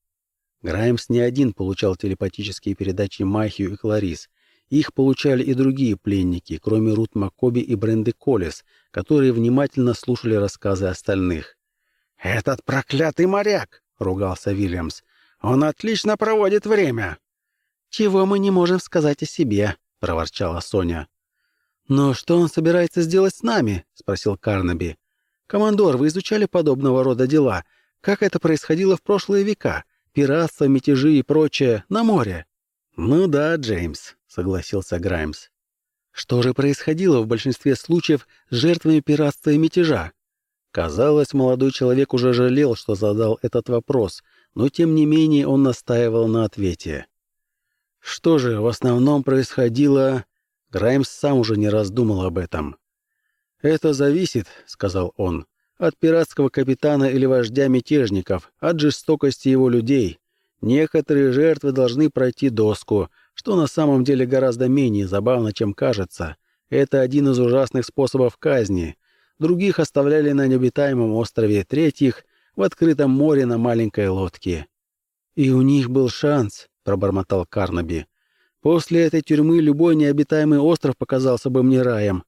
Граймс не один получал телепатические передачи Махию и Кларис — их получали и другие пленники, кроме Рут Макоби и Бренды Коллес, которые внимательно слушали рассказы остальных. «Этот проклятый моряк!» — ругался Вильямс. «Он отлично проводит время!» «Чего мы не можем сказать о себе?» — проворчала Соня. «Но что он собирается сделать с нами?» — спросил Карнаби. «Командор, вы изучали подобного рода дела? Как это происходило в прошлые века? Пиратство, мятежи и прочее на море?» «Ну да, Джеймс», — согласился Граймс. «Что же происходило в большинстве случаев с жертвами пиратства и мятежа?» Казалось, молодой человек уже жалел, что задал этот вопрос, но тем не менее он настаивал на ответе. Что же в основном происходило? Граймс сам уже не раздумал об этом. «Это зависит», — сказал он, — «от пиратского капитана или вождя мятежников, от жестокости его людей. Некоторые жертвы должны пройти доску, что на самом деле гораздо менее забавно, чем кажется. Это один из ужасных способов казни. Других оставляли на необитаемом острове, третьих — в открытом море на маленькой лодке. «И у них был шанс», — пробормотал Карнаби. «После этой тюрьмы любой необитаемый остров показался бы мне раем».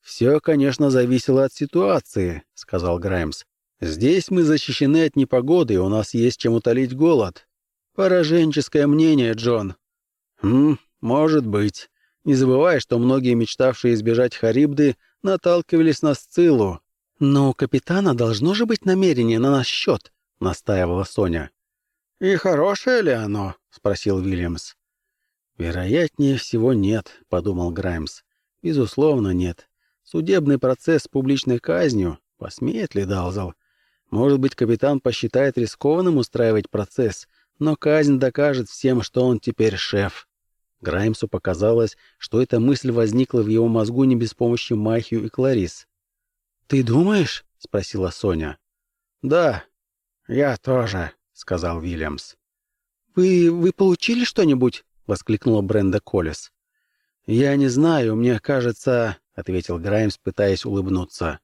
«Все, конечно, зависело от ситуации», — сказал Граймс. «Здесь мы защищены от непогоды, и у нас есть чем утолить голод. Пораженческое мнение, Джон. Хм, может быть. Не забывай, что многие, мечтавшие избежать Харибды, наталкивались на Сциллу. Но у капитана должно же быть намерение на наш счет, настаивала Соня. И хорошее ли оно? спросил Уильямс. Вероятнее всего нет, подумал Граймс. Безусловно, нет. Судебный процесс с публичной казнью. Посмеет ли Далзал? Может быть, капитан посчитает рискованным устраивать процесс, но казнь докажет всем, что он теперь шеф. Граймсу показалось, что эта мысль возникла в его мозгу не без помощи Махию и Кларис. «Ты думаешь?» — спросила Соня. «Да, я тоже», — сказал Вильямс. «Вы... вы получили что-нибудь?» — воскликнула Бренда Коллес. «Я не знаю, мне кажется...» — ответил Граймс, пытаясь улыбнуться.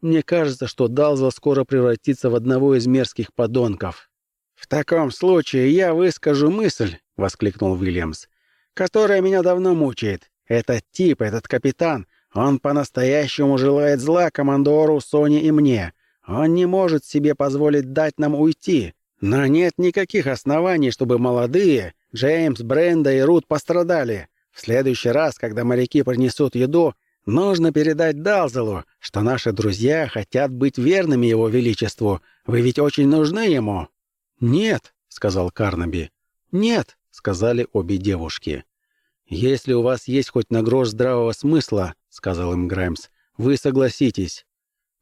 «Мне кажется, что Далза скоро превратится в одного из мерзких подонков». «В таком случае я выскажу мысль», — воскликнул Уильямс, «которая меня давно мучает. Этот тип, этот капитан, он по-настоящему желает зла командору, Соне и мне. Он не может себе позволить дать нам уйти. Но нет никаких оснований, чтобы молодые, Джеймс, Бренда и Рут пострадали. В следующий раз, когда моряки принесут еду, нужно передать Далзелу, что наши друзья хотят быть верными его величеству. Вы ведь очень нужны ему». «Нет», — сказал Карнаби. «Нет», — сказали обе девушки. «Если у вас есть хоть на грош здравого смысла», — сказал им Граймс, — «вы согласитесь».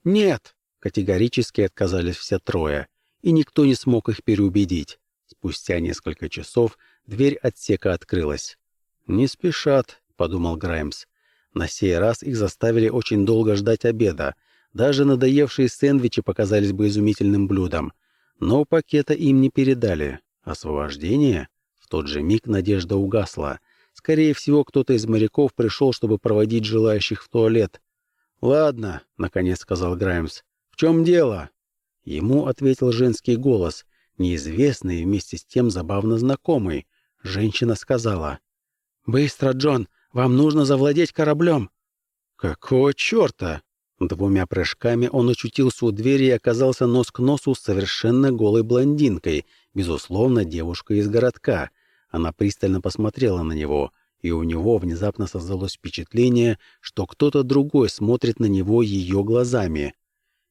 «Нет», — категорически отказались все трое, и никто не смог их переубедить. Спустя несколько часов дверь отсека открылась. «Не спешат», — подумал Граймс. На сей раз их заставили очень долго ждать обеда. Даже надоевшие сэндвичи показались бы изумительным блюдом. Но пакета им не передали. Освобождение? В тот же миг надежда угасла. Скорее всего, кто-то из моряков пришел, чтобы проводить желающих в туалет. «Ладно», — наконец сказал Граймс. «В чем дело?» Ему ответил женский голос, неизвестный и вместе с тем забавно знакомый. Женщина сказала. «Быстро, Джон, вам нужно завладеть кораблем». «Какого черта?» Двумя прыжками он очутился у двери и оказался нос к носу с совершенно голой блондинкой, безусловно, девушкой из городка. Она пристально посмотрела на него, и у него внезапно создалось впечатление, что кто-то другой смотрит на него ее глазами.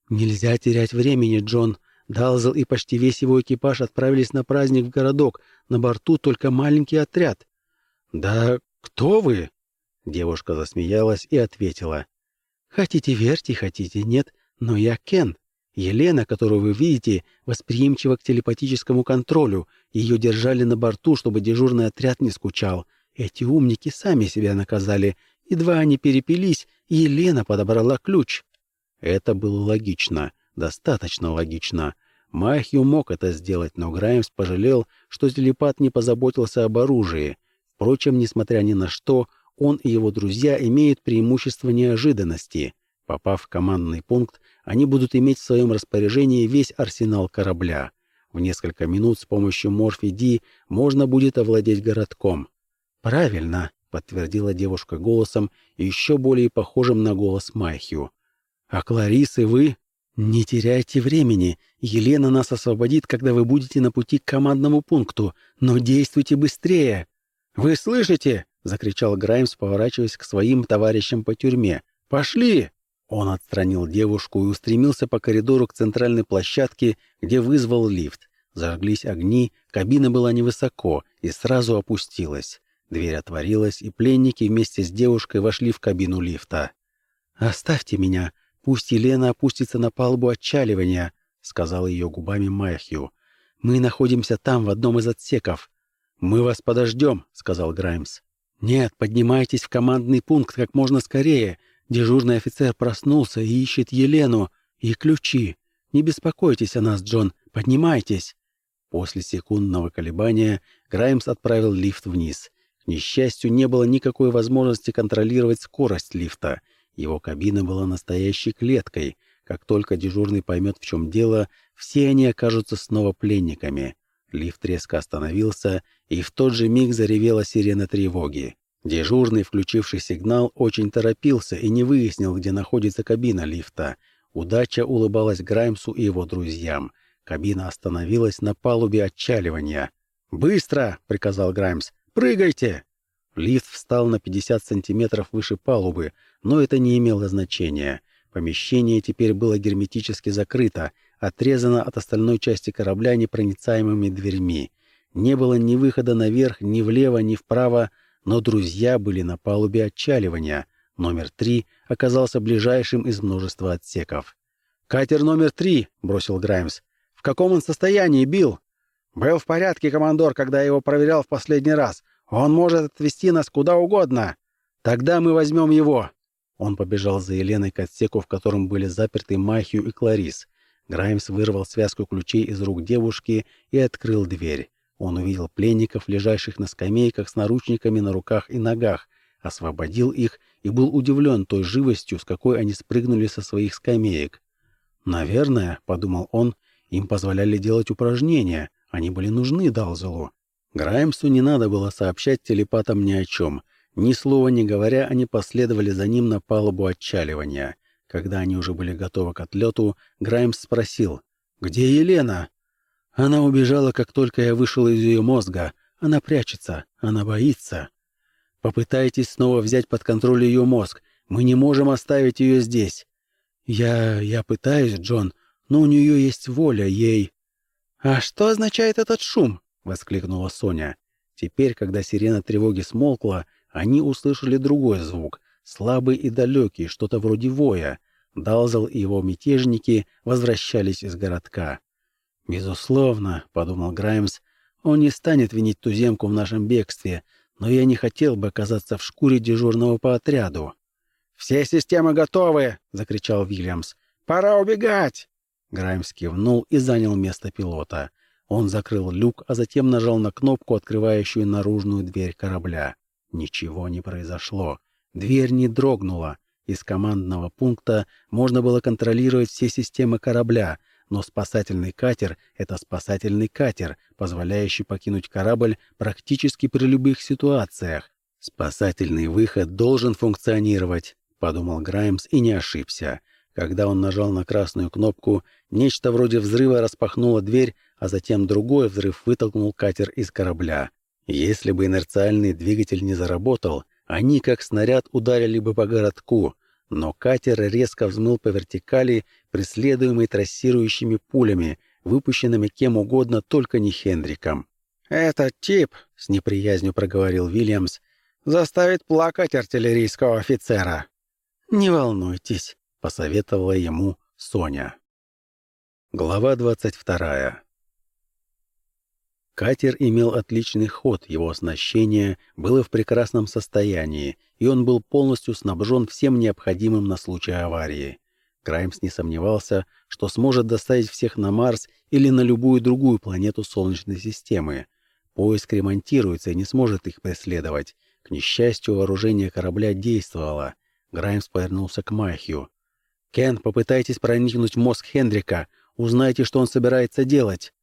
«Нельзя терять времени, Джон. Далзел и почти весь его экипаж отправились на праздник в городок. На борту только маленький отряд». «Да кто вы?» Девушка засмеялась и ответила. «Хотите верьте, хотите нет, но я Кен. Елена, которую вы видите, восприимчива к телепатическому контролю. Ее держали на борту, чтобы дежурный отряд не скучал. Эти умники сами себя наказали. Едва они перепились, Елена подобрала ключ». Это было логично, достаточно логично. Махью мог это сделать, но Граймс пожалел, что телепат не позаботился об оружии. Впрочем, несмотря ни на что, он и его друзья имеют преимущество неожиданности. Попав в командный пункт, они будут иметь в своем распоряжении весь арсенал корабля. В несколько минут с помощью Морфи-Ди можно будет овладеть городком. «Правильно», — подтвердила девушка голосом, еще более похожим на голос Майхью. «А Кларис и вы?» «Не теряйте времени. Елена нас освободит, когда вы будете на пути к командному пункту. Но действуйте быстрее!» «Вы слышите?» — закричал Граймс, поворачиваясь к своим товарищам по тюрьме. «Пошли!» Он отстранил девушку и устремился по коридору к центральной площадке, где вызвал лифт. Зажглись огни, кабина была невысоко и сразу опустилась. Дверь отворилась, и пленники вместе с девушкой вошли в кабину лифта. «Оставьте меня!» «Пусть Елена опустится на палубу отчаливания», — сказал ее губами Майхью. «Мы находимся там, в одном из отсеков». «Мы вас подождем», — сказал Граймс. «Нет, поднимайтесь в командный пункт как можно скорее. Дежурный офицер проснулся и ищет Елену и ключи. Не беспокойтесь о нас, Джон, поднимайтесь». После секундного колебания Граймс отправил лифт вниз. К несчастью, не было никакой возможности контролировать скорость лифта — его кабина была настоящей клеткой. Как только дежурный поймет, в чем дело, все они окажутся снова пленниками. Лифт резко остановился, и в тот же миг заревела сирена тревоги. Дежурный, включивший сигнал, очень торопился и не выяснил, где находится кабина лифта. Удача улыбалась Граймсу и его друзьям. Кабина остановилась на палубе отчаливания. «Быстро!» — приказал Граймс. «Прыгайте!» Лифт встал на 50 сантиметров выше палубы, но это не имело значения. Помещение теперь было герметически закрыто, отрезано от остальной части корабля непроницаемыми дверьми. Не было ни выхода наверх, ни влево, ни вправо, но друзья были на палубе отчаливания. Номер три оказался ближайшим из множества отсеков. «Катер номер три!» — бросил Граймс. «В каком он состоянии, Билл?» «Был в порядке, командор, когда я его проверял в последний раз. Он может отвезти нас куда угодно. Тогда мы возьмем его». Он побежал за Еленой к отсеку, в котором были заперты Махью и Кларис. Граймс вырвал связку ключей из рук девушки и открыл дверь. Он увидел пленников, лежащих на скамейках с наручниками на руках и ногах, освободил их и был удивлен той живостью, с какой они спрыгнули со своих скамеек. «Наверное», — подумал он, — «им позволяли делать упражнения, они были нужны Далзелу». Граймсу не надо было сообщать телепатам ни о чем. Ни слова не говоря, они последовали за ним на палубу отчаливания. Когда они уже были готовы к отлету, Граймс спросил, «Где Елена?» «Она убежала, как только я вышел из ее мозга. Она прячется, она боится». «Попытайтесь снова взять под контроль ее мозг. Мы не можем оставить ее здесь». «Я... я пытаюсь, Джон, но у нее есть воля, ей...» «А что означает этот шум?» воскликнула Соня. Теперь, когда сирена тревоги смолкла, они услышали другой звук, слабый и далекий, что-то вроде воя. Далзел и его мятежники возвращались из городка. «Безусловно», — подумал Граймс, — «он не станет винить туземку в нашем бегстве, но я не хотел бы оказаться в шкуре дежурного по отряду». «Все системы готовы!» — закричал Вильямс. Пора убегать!» Граймс кивнул и занял место пилота. Он закрыл люк, а затем нажал на кнопку, открывающую наружную дверь корабля. Ничего не произошло. Дверь не дрогнула. Из командного пункта можно было контролировать все системы корабля, но спасательный катер — это спасательный катер, позволяющий покинуть корабль практически при любых ситуациях. «Спасательный выход должен функционировать», — подумал Граймс и не ошибся. Когда он нажал на красную кнопку, нечто вроде взрыва распахнуло дверь, а затем другой взрыв вытолкнул катер из корабля. Если бы инерциальный двигатель не заработал, они, как снаряд, ударили бы по городку, но катер резко взмыл по вертикали, преследуемый трассирующими пулями, выпущенными кем угодно, только не Хендриком. «Этот тип», — с неприязнью проговорил Вильямс, — «заставит плакать артиллерийского офицера». «Не волнуйтесь», — посоветовала ему Соня. Глава двадцать вторая. Катер имел отличный ход, его оснащение было в прекрасном состоянии, и он был полностью снабжен всем необходимым на случай аварии. Краймс не сомневался, что сможет доставить всех на Марс или на любую другую планету Солнечной системы. Поиск ремонтируется и не сможет их преследовать. К несчастью, вооружение корабля действовало. Граймс повернулся к Махью. «Кен, попытайтесь проникнуть в мозг Хендрика. Узнайте, что он собирается делать».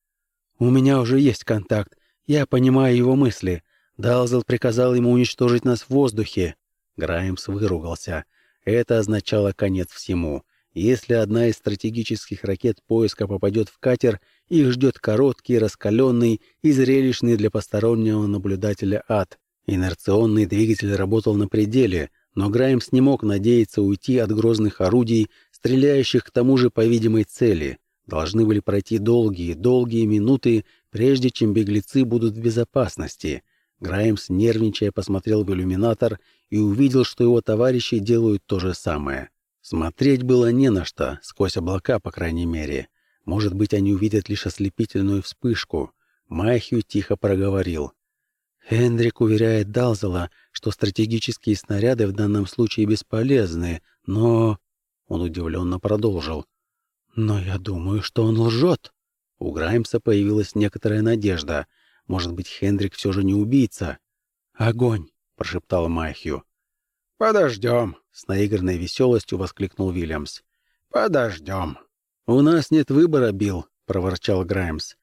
«У меня уже есть контакт. Я понимаю его мысли. Далзел приказал ему уничтожить нас в воздухе». Граймс выругался. Это означало конец всему. Если одна из стратегических ракет поиска попадет в катер, их ждет короткий, раскаленный и зрелищный для постороннего наблюдателя ад. Инерционный двигатель работал на пределе, но Граймс не мог надеяться уйти от грозных орудий, стреляющих к тому же по видимой цели. Должны были пройти долгие, долгие минуты, прежде чем беглецы будут в безопасности. Граймс, нервничая, посмотрел в иллюминатор и увидел, что его товарищи делают то же самое. Смотреть было не на что, сквозь облака, по крайней мере. Может быть, они увидят лишь ослепительную вспышку. Майхью тихо проговорил. Хендрик уверяет Далзела, что стратегические снаряды в данном случае бесполезны, но... Он удивленно продолжил. «Но я думаю, что он лжет». У Граймса появилась некоторая надежда. Может быть, Хендрик все же не убийца. «Огонь!» — прошептал Майхью. «Подождем!» — с наигранной веселостью воскликнул Вильямс. «Подождем!» «У нас нет выбора, Билл!» — проворчал Граймс.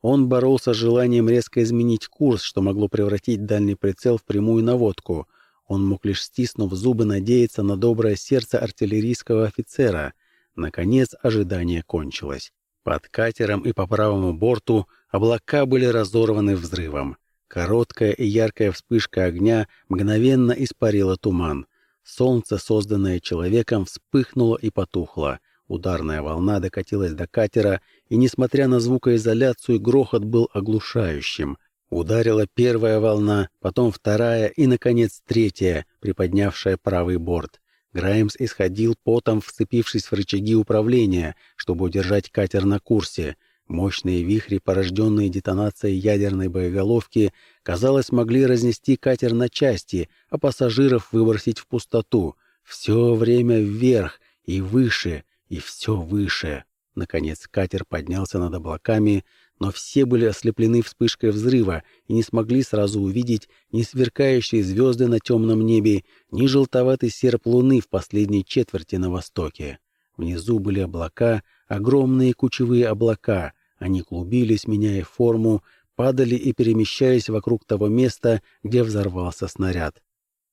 Он боролся с желанием резко изменить курс, что могло превратить дальний прицел в прямую наводку. Он мог лишь стиснув зубы надеяться на доброе сердце артиллерийского офицера. Наконец ожидание кончилось. Под катером и по правому борту облака были разорваны взрывом. Короткая и яркая вспышка огня мгновенно испарила туман. Солнце, созданное человеком, вспыхнуло и потухло. Ударная волна докатилась до катера, и, несмотря на звукоизоляцию, грохот был оглушающим. Ударила первая волна, потом вторая и, наконец, третья, приподнявшая правый борт. Граймс исходил потом, вцепившись в рычаги управления, чтобы удержать катер на курсе. Мощные вихри, порожденные детонацией ядерной боеголовки, казалось, могли разнести катер на части, а пассажиров выбросить в пустоту. Все время вверх и выше, и все выше. Наконец катер поднялся над облаками, но все были ослеплены вспышкой взрыва и не смогли сразу увидеть ни сверкающие звезды на темном небе, ни желтоватый серп луны в последней четверти на востоке. Внизу были облака, огромные кучевые облака. Они клубились, меняя форму, падали и перемещаясь вокруг того места, где взорвался снаряд.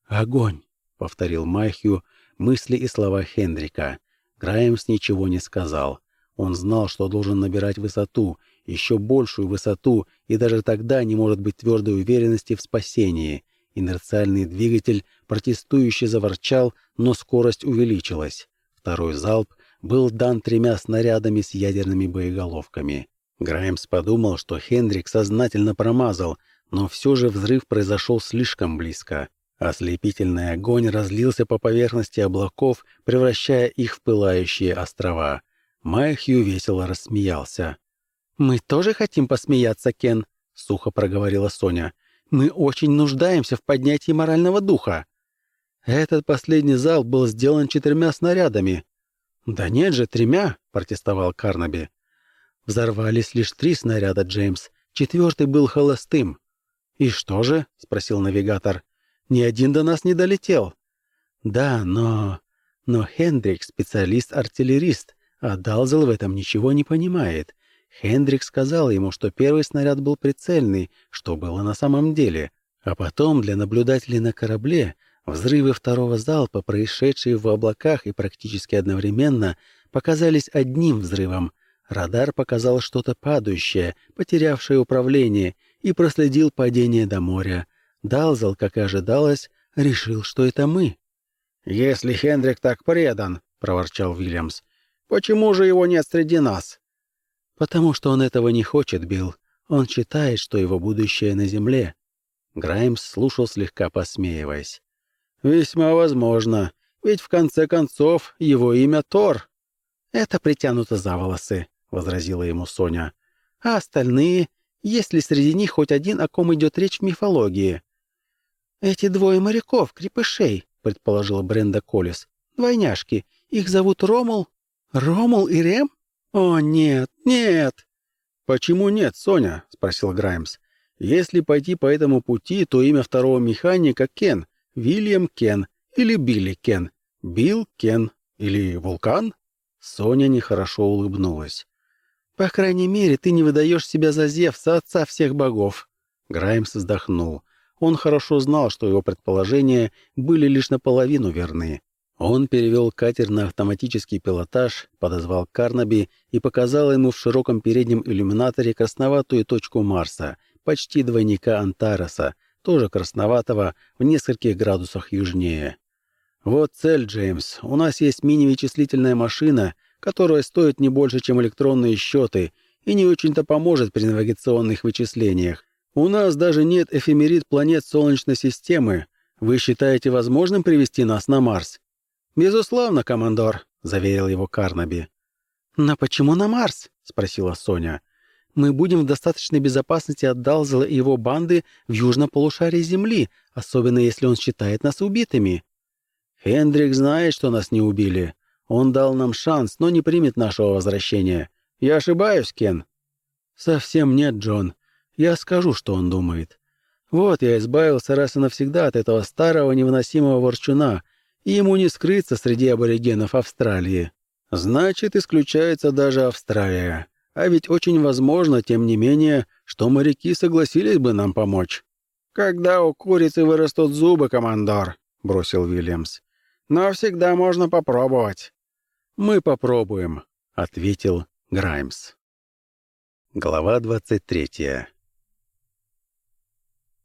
«Огонь!» — повторил Майхью мысли и слова Хендрика. Граймс ничего не сказал. Он знал, что должен набирать высоту, еще большую высоту, и даже тогда не может быть твердой уверенности в спасении. Инерциальный двигатель протестующе заворчал, но скорость увеличилась. Второй залп был дан тремя снарядами с ядерными боеголовками. Граймс подумал, что Хендрик сознательно промазал, но все же взрыв произошел слишком близко. Ослепительный огонь разлился по поверхности облаков, превращая их в пылающие острова. Майхью весело рассмеялся. «Мы тоже хотим посмеяться, Кен», — сухо проговорила Соня. «Мы очень нуждаемся в поднятии морального духа». Этот последний зал был сделан четырьмя снарядами. «Да нет же, тремя!» — протестовал Карнаби. «Взорвались лишь три снаряда, Джеймс. Четвертый был холостым». «И что же?» — спросил навигатор. «Ни один до нас не долетел». «Да, но...» «Но Хендрик — специалист-артиллерист, а Далзел в этом ничего не понимает. Хендрик сказал ему, что первый снаряд был прицельный, что было на самом деле. А потом для наблюдателей на корабле взрывы второго залпа, происшедшие в облаках и практически одновременно, показались одним взрывом. Радар показал что-то падающее, потерявшее управление, и проследил падение до моря. Далзел, как и ожидалось, решил, что это мы. «Если Хендрик так предан», — проворчал Вильямс, — «почему же его нет среди нас?» «Потому что он этого не хочет, Билл. Он считает, что его будущее на земле». Граймс слушал, слегка посмеиваясь. «Весьма возможно. Ведь в конце концов его имя Тор». «Это притянуто за волосы», — возразила ему Соня. «А остальные? Есть ли среди них хоть один, о ком идет речь в мифологии?» «Эти двое моряков, крепышей», предположила Бренда Коллис. «Двойняшки. Их зовут Ромул?» «Ромул и Рем? О, нет, нет!» «Почему нет, Соня?» — спросил Граймс. «Если пойти по этому пути, то имя второго механика Кен, Вильям Кен или Билли Кен, Билл Кен или Вулкан?» Соня нехорошо улыбнулась. «По крайней мере, ты не выдаешь себя за Зевса, отца всех богов». Граймс вздохнул. Он хорошо знал, что его предположения были лишь наполовину верны. Он перевел катер на автоматический пилотаж, подозвал Карнаби и показал ему в широком переднем иллюминаторе красноватую точку Марса, почти двойника Антареса, тоже красноватого, в нескольких градусах южнее. «Вот цель, Джеймс. У нас есть мини-вычислительная машина, которая стоит не больше, чем электронные счеты, и не очень-то поможет при навигационных вычислениях. У нас даже нет эфемерид планет Солнечной системы. Вы считаете возможным привести нас на Марс? Безусловно, командор, заверил его Карнаби. Но почему на Марс? спросила Соня. Мы будем в достаточной безопасности от Далзела и его банды в южном полушарии Земли, особенно если он считает нас убитыми. Хендрик знает, что нас не убили. Он дал нам шанс, но не примет нашего возвращения. Я ошибаюсь, Кен? Совсем нет, Джон. Я скажу, что он думает. Вот я избавился раз и навсегда от этого старого невыносимого ворчуна, и ему не скрыться среди аборигенов Австралии. Значит, исключается даже Австралия. А ведь очень возможно, тем не менее, что моряки согласились бы нам помочь. «Когда у курицы вырастут зубы, командор», — бросил Вильямс. «Но всегда можно попробовать». «Мы попробуем», — ответил Граймс. Глава двадцать третья.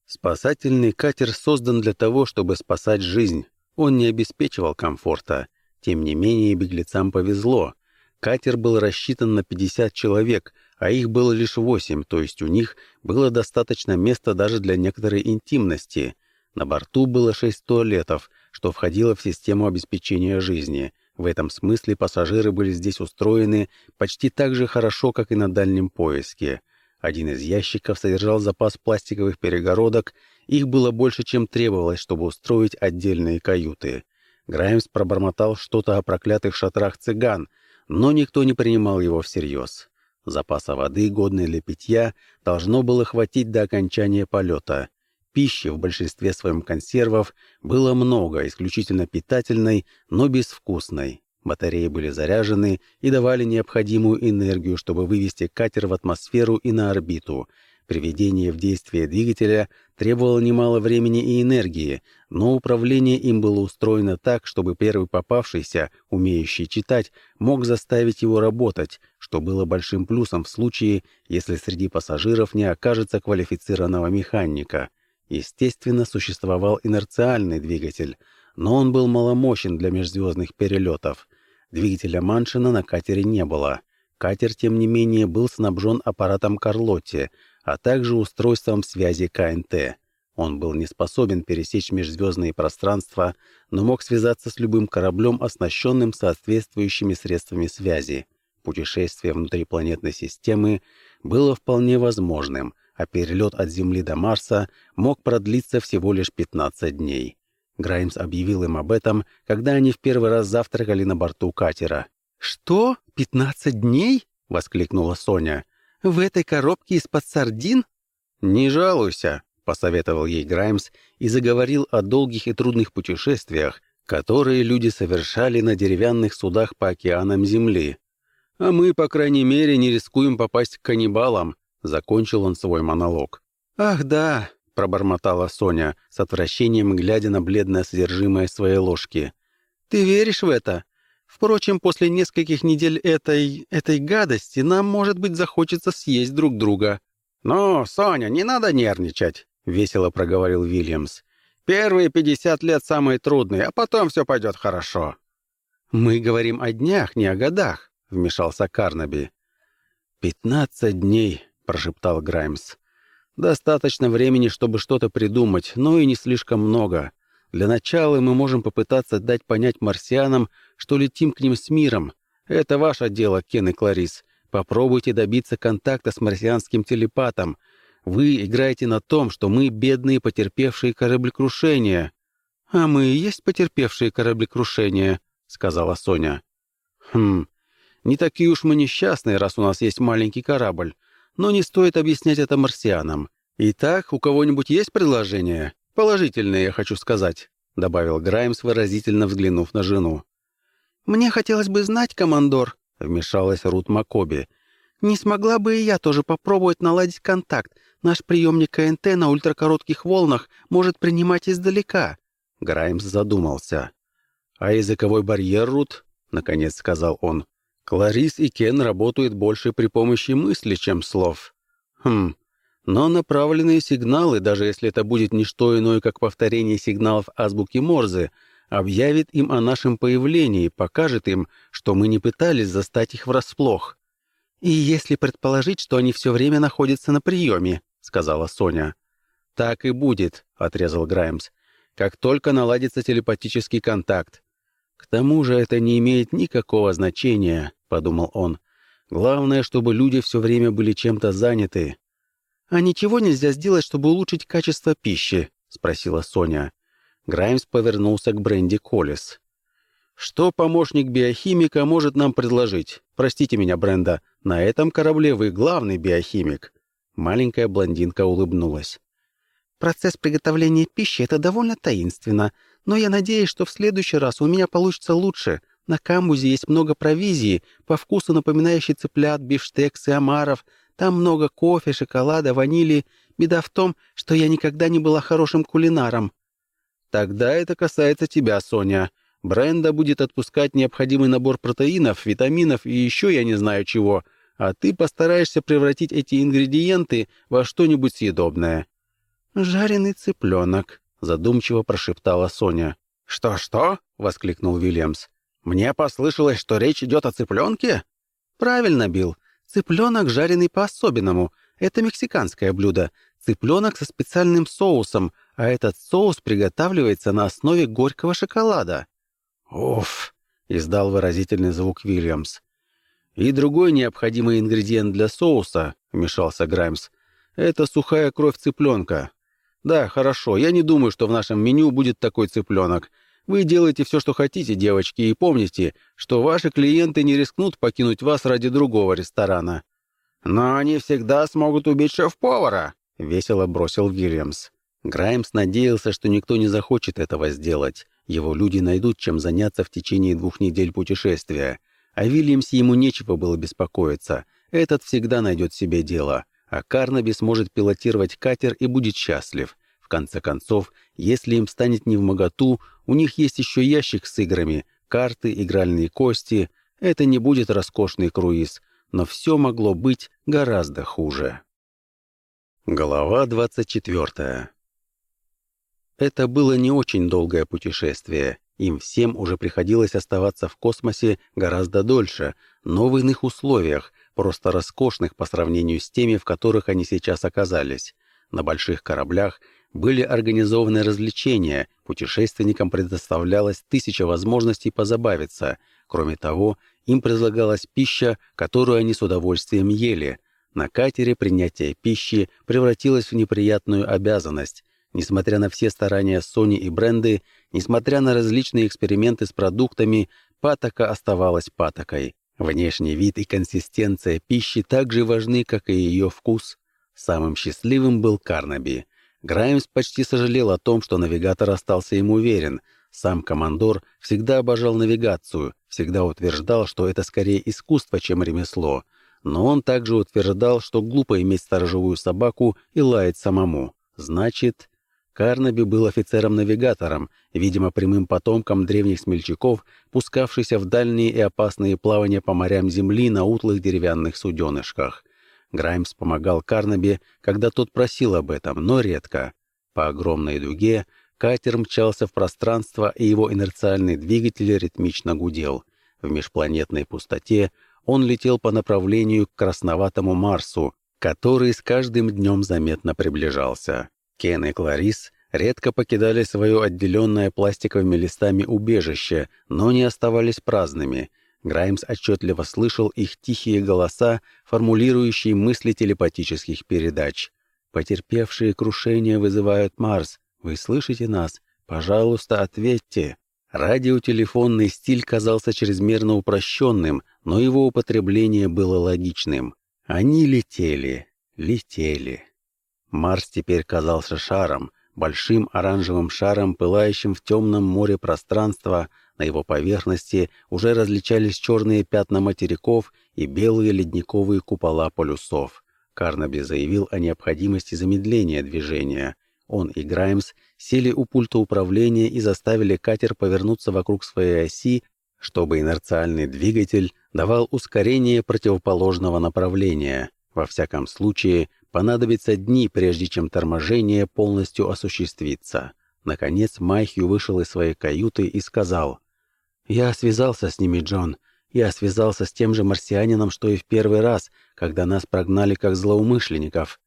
Спасательный катер создан для того, чтобы спасать жизнь. Он не обеспечивал комфорта. Тем не менее, беглецам повезло. Катер был рассчитан на 50 человек, а их было лишь 8, то есть у них было достаточно места даже для некоторой интимности. На борту было 6 туалетов, что входило в систему обеспечения жизни. В этом смысле пассажиры были здесь устроены почти так же хорошо, как и на дальнем поиске. Один из ящиков содержал запас пластиковых перегородок, их было больше, чем требовалось, чтобы устроить отдельные каюты. Граймс пробормотал что-то о проклятых шатрах цыган, но никто не принимал его всерьез. Запаса воды, годной для питья, должно было хватить до окончания полета. Пищи в большинстве своем консервов было много, исключительно питательной, но безвкусной. Батареи были заряжены и давали необходимую энергию, чтобы вывести катер в атмосферу и на орбиту. Приведение в действие двигателя требовало немало времени и энергии, но управление им было устроено так, чтобы первый попавшийся, умеющий читать, мог заставить его работать, что было большим плюсом в случае, если среди пассажиров не окажется квалифицированного механика. Естественно, существовал инерциальный двигатель, но он был маломощен для межзвездных перелетов. Двигателя Маншина на катере не было. Катер, тем не менее, был снабжен аппаратом Карлотти, а также устройством связи КНТ. Он был не способен пересечь межзвездные пространства, но мог связаться с любым кораблем, оснащенным соответствующими средствами связи. Путешествие внутри планетной системы было вполне возможным, а перелет от Земли до Марса мог продлиться всего лишь 15 дней. Граймс объявил им об этом, когда они в первый раз завтракали на борту катера. «Что? Пятнадцать дней?» — воскликнула Соня. «В этой коробке из-под сардин?» «Не жалуйся», — посоветовал ей Граймс и заговорил о долгих и трудных путешествиях, которые люди совершали на деревянных судах по океанам Земли. «А мы, по крайней мере, не рискуем попасть к каннибалам», — закончил он свой монолог. «Ах да», — пробормотала Соня, с отвращением глядя на бледное содержимое своей ложки. «Ты веришь в это? Впрочем, после нескольких недель этой... этой гадости нам, может быть, захочется съесть друг друга». «Ну, Соня, не надо нервничать», — весело проговорил Вильямс. «Первые пятьдесят лет самые трудные, а потом все пойдет хорошо». «Мы говорим о днях, не о годах», — вмешался Карнаби. «Пятнадцать дней», — прошептал Граймс. «Достаточно времени, чтобы что-то придумать, но и не слишком много. Для начала мы можем попытаться дать понять марсианам, что летим к ним с миром. Это ваше дело, Кен и Кларис. Попробуйте добиться контакта с марсианским телепатом. Вы играете на том, что мы бедные потерпевшие кораблекрушение». «А мы и есть потерпевшие кораблекрушение», — сказала Соня. «Хм, не такие уж мы несчастные, раз у нас есть маленький корабль. Но не стоит объяснять это марсианам. Итак, у кого-нибудь есть предложение?» «Положительное, я хочу сказать», — добавил Граймс, выразительно взглянув на жену. «Мне хотелось бы знать, командор», — вмешалась Рут Макоби. «Не смогла бы и я тоже попробовать наладить контакт. Наш приемник КНТ на ультракоротких волнах может принимать издалека». Граймс задумался. «А языковой барьер, Рут?» — наконец сказал он. «Кларис и Кен работают больше при помощи мысли, чем слов». «Хм, но направленные сигналы, даже если это будет не что иное, как повторение сигналов азбуки Морзе, объявит им о нашем появлении, покажет им, что мы не пытались застать их врасплох. «И если предположить, что они все время находятся на приеме», — сказала Соня. «Так и будет», — отрезал Граймс, — «как только наладится телепатический контакт». «К тому же это не имеет никакого значения», — подумал он. «Главное, чтобы люди все время были чем-то заняты, «А ничего нельзя сделать, чтобы улучшить качество пищи?» — спросила Соня. Граймс повернулся к Бренди Коллис. «Что помощник биохимика может нам предложить? Простите меня, Бренда, на этом корабле вы главный биохимик». Маленькая блондинка улыбнулась. «Процесс приготовления пищи — это довольно таинственно, но я надеюсь, что в следующий раз у меня получится лучше. На камбузе есть много провизии, по вкусу напоминающей цыплят, бифштекс и омаров — там много кофе, шоколада, ванили. Беда в том, что я никогда не была хорошим кулинаром». «Тогда это касается тебя, Соня. Бренда будет отпускать необходимый набор протеинов, витаминов и еще я не знаю чего, а ты постараешься превратить эти ингредиенты во что-нибудь съедобное». «Жареный цыпленок», — задумчиво прошептала Соня. «Что-что?» — воскликнул Вильямс. «Мне послышалось, что речь идет о цыпленке?» «Правильно, Билл. Цыпленок, жареный по-особенному. Это мексиканское блюдо. Цыпленок со специальным соусом, а этот соус приготавливается на основе горького шоколада. «Уф!» — издал выразительный звук Вильямс. «И другой необходимый ингредиент для соуса», — вмешался Граймс, — «это сухая кровь цыпленка. Да, хорошо, я не думаю, что в нашем меню будет такой цыпленок. Вы делаете все, что хотите, девочки, и помните, что ваши клиенты не рискнут покинуть вас ради другого ресторана». «Но они всегда смогут убить шеф-повара», — весело бросил Вильямс. Граймс надеялся, что никто не захочет этого сделать. Его люди найдут, чем заняться в течение двух недель путешествия. А Вильямс ему нечего было беспокоиться. Этот всегда найдет себе дело. А Карнаби сможет пилотировать катер и будет счастлив конце концов, если им станет не в моготу, у них есть еще ящик с играми, карты, игральные кости. Это не будет роскошный круиз, но все могло быть гораздо хуже. Глава 24 Это было не очень долгое путешествие. Им всем уже приходилось оставаться в космосе гораздо дольше, но в иных условиях, просто роскошных по сравнению с теми, в которых они сейчас оказались. На больших кораблях были организованы развлечения, путешественникам предоставлялось тысяча возможностей позабавиться. Кроме того, им предлагалась пища, которую они с удовольствием ели. На катере принятие пищи превратилось в неприятную обязанность. Несмотря на все старания Sony и бренды, несмотря на различные эксперименты с продуктами, патока оставалась патокой. Внешний вид и консистенция пищи так же важны, как и ее вкус. Самым счастливым был Карнаби. Граймс почти сожалел о том, что навигатор остался ему уверен. Сам командор всегда обожал навигацию, всегда утверждал, что это скорее искусство, чем ремесло. Но он также утверждал, что глупо иметь сторожевую собаку и лаять самому. Значит, Карнаби был офицером-навигатором, видимо, прямым потомком древних смельчаков, пускавшихся в дальние и опасные плавания по морям земли на утлых деревянных суденышках. Граймс помогал Карнаби, когда тот просил об этом, но редко. По огромной дуге катер мчался в пространство, и его инерциальный двигатель ритмично гудел. В межпланетной пустоте он летел по направлению к красноватому Марсу, который с каждым днем заметно приближался. Кен и Кларис редко покидали свое отделенное пластиковыми листами убежище, но не оставались праздными — Граймс отчетливо слышал их тихие голоса, формулирующие мысли телепатических передач. «Потерпевшие крушение вызывают Марс. Вы слышите нас? Пожалуйста, ответьте». Радиотелефонный стиль казался чрезмерно упрощенным, но его употребление было логичным. Они летели, летели. Марс теперь казался шаром, большим оранжевым шаром, пылающим в темном море пространства, на его поверхности уже различались черные пятна материков и белые ледниковые купола полюсов. Карнаби заявил о необходимости замедления движения. Он и Граймс сели у пульта управления и заставили катер повернуться вокруг своей оси, чтобы инерциальный двигатель давал ускорение противоположного направления. Во всяком случае, понадобится дни, прежде чем торможение полностью осуществится. Наконец Майхью вышел из своей каюты и сказал, «Я связался с ними, Джон. Я связался с тем же марсианином, что и в первый раз, когда нас прогнали как злоумышленников».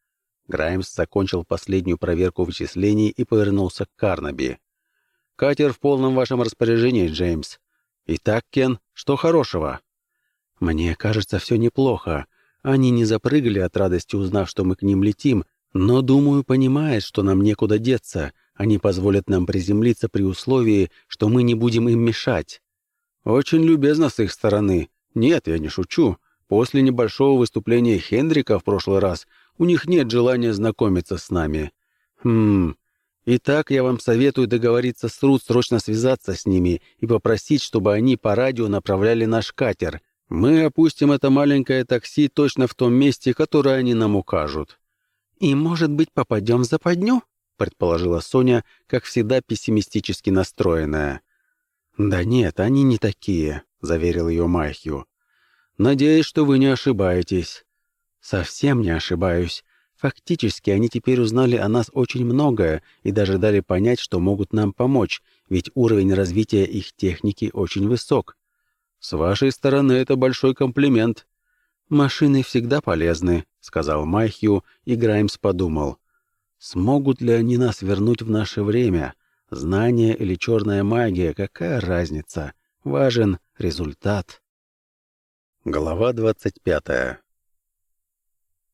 Граймс закончил последнюю проверку вычислений и повернулся к Карнаби. «Катер в полном вашем распоряжении, Джеймс. Итак, Кен, что хорошего?» «Мне кажется, все неплохо. Они не запрыгали от радости, узнав, что мы к ним летим, но, думаю, понимают, что нам некуда деться. Они позволят нам приземлиться при условии, что мы не будем им мешать. Очень любезно с их стороны. Нет, я не шучу. После небольшого выступления Хендрика в прошлый раз у них нет желания знакомиться с нами. Хм. Итак, я вам советую договориться с Рут срочно связаться с ними и попросить, чтобы они по радио направляли наш катер. Мы опустим это маленькое такси точно в том месте, которое они нам укажут. И, может быть, попадем в западню? предположила Соня, как всегда пессимистически настроенная. «Да нет, они не такие», — заверил ее Майхью. «Надеюсь, что вы не ошибаетесь». «Совсем не ошибаюсь. Фактически они теперь узнали о нас очень многое и даже дали понять, что могут нам помочь, ведь уровень развития их техники очень высок. С вашей стороны это большой комплимент». «Машины всегда полезны», — сказал Майхью, и Граймс подумал. «Смогут ли они нас вернуть в наше время?» Знание или черная магия, какая разница? Важен результат. Глава 25.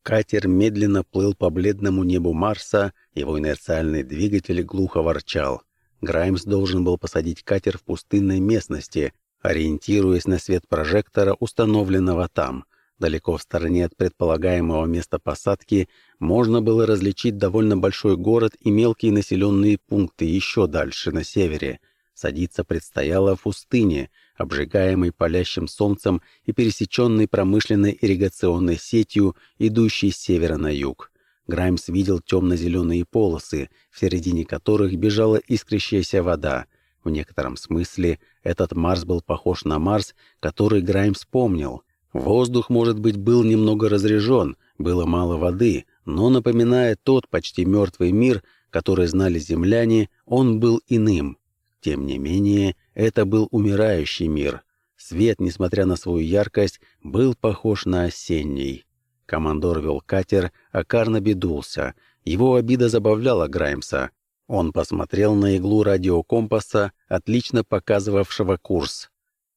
Катер медленно плыл по бледному небу Марса, его инерциальный двигатель глухо ворчал. Граймс должен был посадить катер в пустынной местности, ориентируясь на свет прожектора, установленного там. Далеко в стороне от предполагаемого места посадки можно было различить довольно большой город и мелкие населенные пункты еще дальше, на севере. Садиться предстояло в пустыне, обжигаемой палящим солнцем и пересеченной промышленной ирригационной сетью, идущей с севера на юг. Граймс видел темно-зеленые полосы, в середине которых бежала искрящаяся вода. В некотором смысле этот Марс был похож на Марс, который Граймс помнил — Воздух, может быть, был немного разрежен, было мало воды, но, напоминая тот почти мертвый мир, который знали земляне, он был иным. Тем не менее, это был умирающий мир. Свет, несмотря на свою яркость, был похож на осенний. Командор вел катер, а Карнаби дулся. Его обида забавляла Граймса. Он посмотрел на иглу радиокомпаса, отлично показывавшего курс.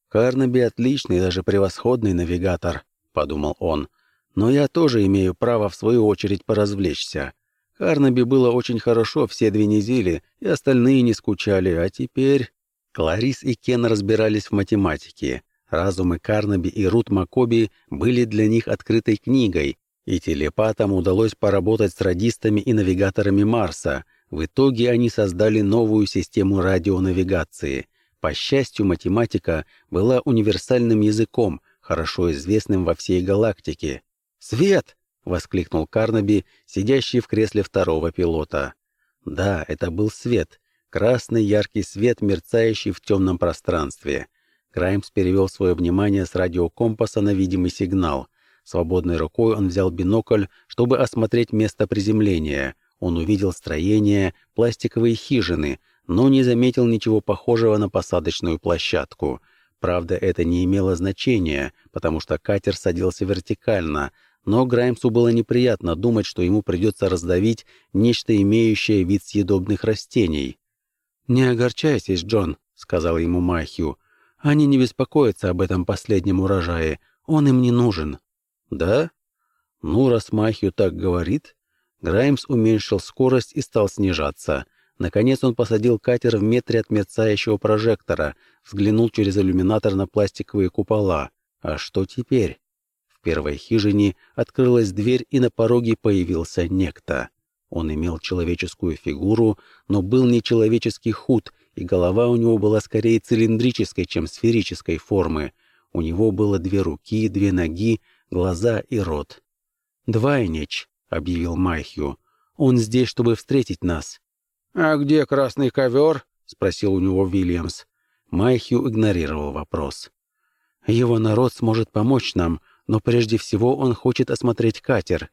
«Карнаби отличный, даже превосходный навигатор», — подумал он. «Но я тоже имею право, в свою очередь, поразвлечься. Карнаби было очень хорошо все две недели, и остальные не скучали, а теперь...» Кларис и Кен разбирались в математике. Разумы Карнаби и Рут Макоби были для них открытой книгой, и телепатам удалось поработать с радистами и навигаторами Марса. В итоге они создали новую систему радионавигации. По счастью, математика была универсальным языком, хорошо известным во всей галактике. «Свет!» — воскликнул Карнаби, сидящий в кресле второго пилота. Да, это был свет. Красный яркий свет, мерцающий в темном пространстве. Краймс перевел свое внимание с радиокомпаса на видимый сигнал. Свободной рукой он взял бинокль, чтобы осмотреть место приземления. Он увидел строение, пластиковые хижины, но не заметил ничего похожего на посадочную площадку. Правда, это не имело значения, потому что катер садился вертикально, но Граймсу было неприятно думать, что ему придется раздавить нечто имеющее вид съедобных растений. «Не огорчайтесь, Джон», — сказал ему Махью. Они не беспокоятся об этом последнем урожае. Он им не нужен». «Да? Ну, раз Махью так говорит...» Граймс уменьшил скорость и стал снижаться. Наконец он посадил катер в метре от мерцающего прожектора, взглянул через иллюминатор на пластиковые купола. А что теперь? В первой хижине открылась дверь, и на пороге появился некто. Он имел человеческую фигуру, но был нечеловечески худ и голова у него была скорее цилиндрической, чем сферической формы. У него было две руки, две ноги, глаза и рот. «Двайнич», — объявил Майхью. «Он здесь, чтобы встретить нас». «А где красный ковер?» — спросил у него Вильямс. Майхью игнорировал вопрос. «Его народ сможет помочь нам, но прежде всего он хочет осмотреть катер».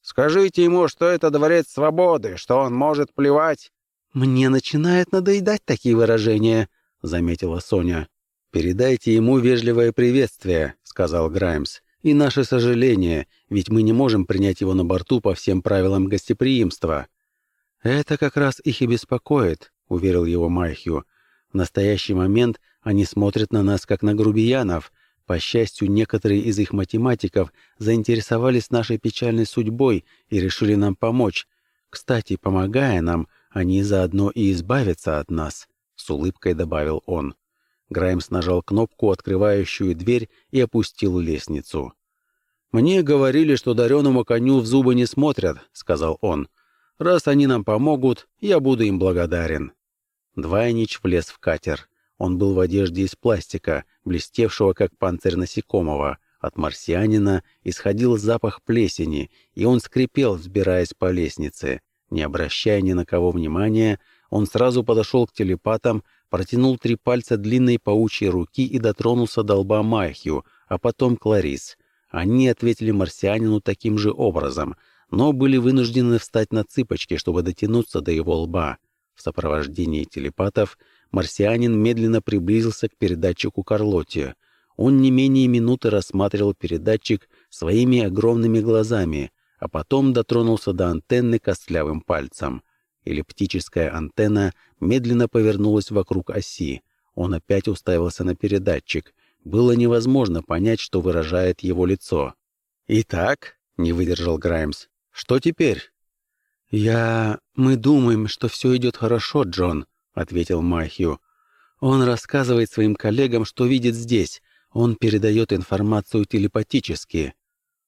«Скажите ему, что это дворец свободы, что он может плевать «Мне начинает надоедать такие выражения», — заметила Соня. «Передайте ему вежливое приветствие», — сказал Граймс. «И наше сожаление, ведь мы не можем принять его на борту по всем правилам гостеприимства». «Это как раз их и беспокоит», — уверил его Майхью. «В настоящий момент они смотрят на нас, как на грубиянов. По счастью, некоторые из их математиков заинтересовались нашей печальной судьбой и решили нам помочь. Кстати, помогая нам, — они заодно и избавятся от нас», — с улыбкой добавил он. Граймс нажал кнопку, открывающую дверь, и опустил лестницу. «Мне говорили, что дареному коню в зубы не смотрят», — сказал он. «Раз они нам помогут, я буду им благодарен». Двайнич влез в катер. Он был в одежде из пластика, блестевшего, как панцирь насекомого. От марсианина исходил запах плесени, и он скрипел, взбираясь по лестнице. Не обращая ни на кого внимания, он сразу подошел к телепатам, протянул три пальца длинной паучьей руки и дотронулся до лба Майхью, а потом Кларис. Они ответили марсианину таким же образом, но были вынуждены встать на цыпочки, чтобы дотянуться до его лба. В сопровождении телепатов марсианин медленно приблизился к передатчику Карлотти. Он не менее минуты рассматривал передатчик своими огромными глазами — а потом дотронулся до антенны костлявым пальцем. Эллиптическая антенна медленно повернулась вокруг оси. Он опять уставился на передатчик. Было невозможно понять, что выражает его лицо. «Итак», — не выдержал Граймс, — «что теперь?» «Я... Мы думаем, что все идет хорошо, Джон», — ответил Махью. «Он рассказывает своим коллегам, что видит здесь. Он передает информацию телепатически».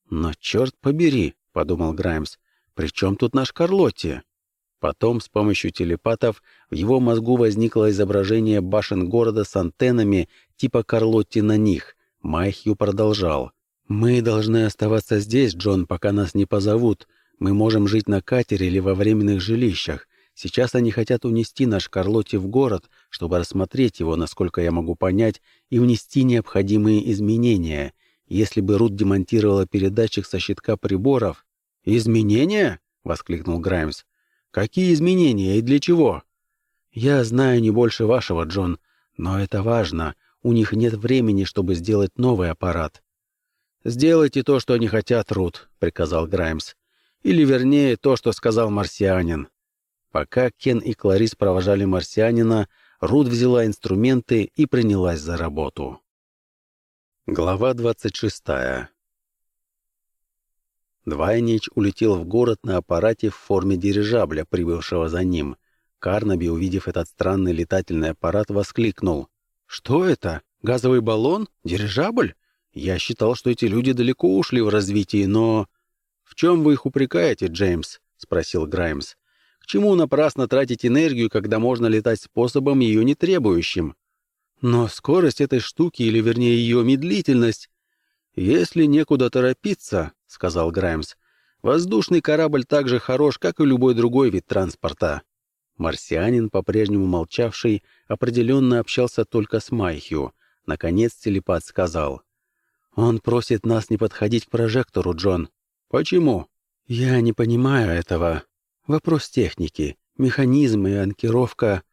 «Но черт побери», подумал Граймс. «При чем тут наш Карлотти?» Потом с помощью телепатов в его мозгу возникло изображение башен города с антеннами типа Карлотти на них. Майхью продолжал. «Мы должны оставаться здесь, Джон, пока нас не позовут. Мы можем жить на катере или во временных жилищах. Сейчас они хотят унести наш Карлотти в город, чтобы рассмотреть его, насколько я могу понять, и внести необходимые изменения. Если бы Рут демонтировала передатчик со щитка приборов... «Изменения?» — воскликнул Граймс. «Какие изменения и для чего?» «Я знаю не больше вашего, Джон, но это важно. У них нет времени, чтобы сделать новый аппарат». «Сделайте то, что они хотят, Рут», — приказал Граймс. «Или, вернее, то, что сказал марсианин». Пока Кен и Кларис провожали марсианина, Рут взяла инструменты и принялась за работу. Глава 26. Двайнич улетел в город на аппарате в форме дирижабля, прибывшего за ним. Карнаби, увидев этот странный летательный аппарат, воскликнул. «Что это? Газовый баллон? Дирижабль? Я считал, что эти люди далеко ушли в развитии, но...» «В чем вы их упрекаете, Джеймс?» — спросил Граймс. «К чему напрасно тратить энергию, когда можно летать способом ее не требующим?» «Но скорость этой штуки, или вернее ее медлительность...» «Если некуда торопиться», — сказал Граймс, — «воздушный корабль так же хорош, как и любой другой вид транспорта». Марсианин, по-прежнему молчавший, определенно общался только с Майхью. Наконец телепат сказал. «Он просит нас не подходить к прожектору, Джон». «Почему?» «Я не понимаю этого. Вопрос техники, механизм и анкировка...»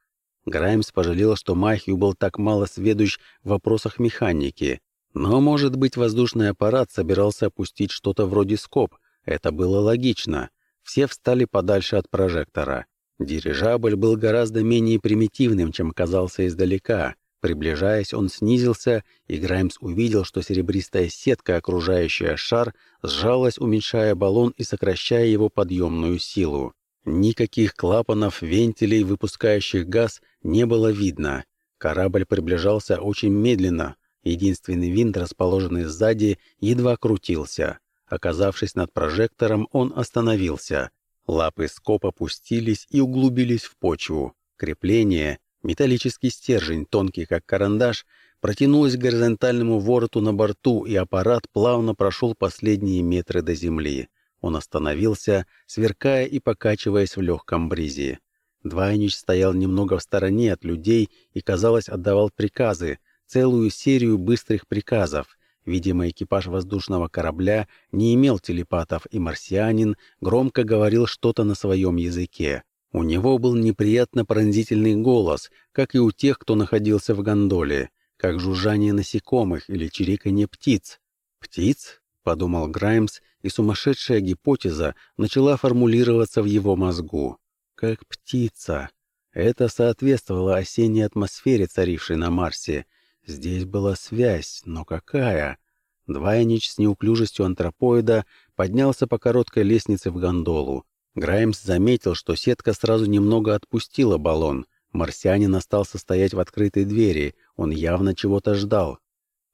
Граймс пожалел, что Майхью был так мало сведущ в вопросах механики. Но, может быть, воздушный аппарат собирался опустить что-то вроде скоб. Это было логично. Все встали подальше от прожектора. Дирижабль был гораздо менее примитивным, чем казался издалека. Приближаясь, он снизился, и Граймс увидел, что серебристая сетка, окружающая шар, сжалась, уменьшая баллон и сокращая его подъемную силу. Никаких клапанов, вентилей, выпускающих газ, не было видно. Корабль приближался очень медленно. Единственный винт, расположенный сзади, едва крутился. Оказавшись над прожектором, он остановился. Лапы скоб опустились и углубились в почву. Крепление, металлический стержень, тонкий как карандаш, протянулось к горизонтальному вороту на борту, и аппарат плавно прошел последние метры до земли. Он остановился, сверкая и покачиваясь в легком бризе. Двайнич стоял немного в стороне от людей и, казалось, отдавал приказы, целую серию быстрых приказов. Видимо, экипаж воздушного корабля не имел телепатов, и марсианин громко говорил что-то на своем языке. У него был неприятно пронзительный голос, как и у тех, кто находился в гондоле, как жужжание насекомых или чириканье птиц. «Птиц?» — подумал Граймс, и сумасшедшая гипотеза начала формулироваться в его мозгу. «Как птица». Это соответствовало осенней атмосфере, царившей на Марсе, Здесь была связь, но какая? Двойнич с неуклюжестью антропоида поднялся по короткой лестнице в гондолу. Граймс заметил, что сетка сразу немного отпустила баллон. Марсианин остался стоять в открытой двери. Он явно чего-то ждал.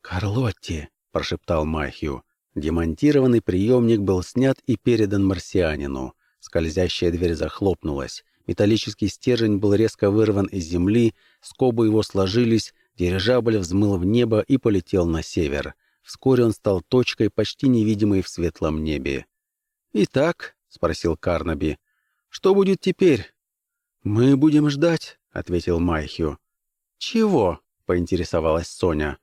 «Карлотти!» — прошептал Махью. Демонтированный приемник был снят и передан марсианину. Скользящая дверь захлопнулась. Металлический стержень был резко вырван из земли, скобы его сложились, Дирижабль взмыл в небо и полетел на север. Вскоре он стал точкой, почти невидимой в светлом небе. «Итак», — спросил Карнаби, — «что будет теперь?» «Мы будем ждать», — ответил Майхю. «Чего?» — поинтересовалась Соня.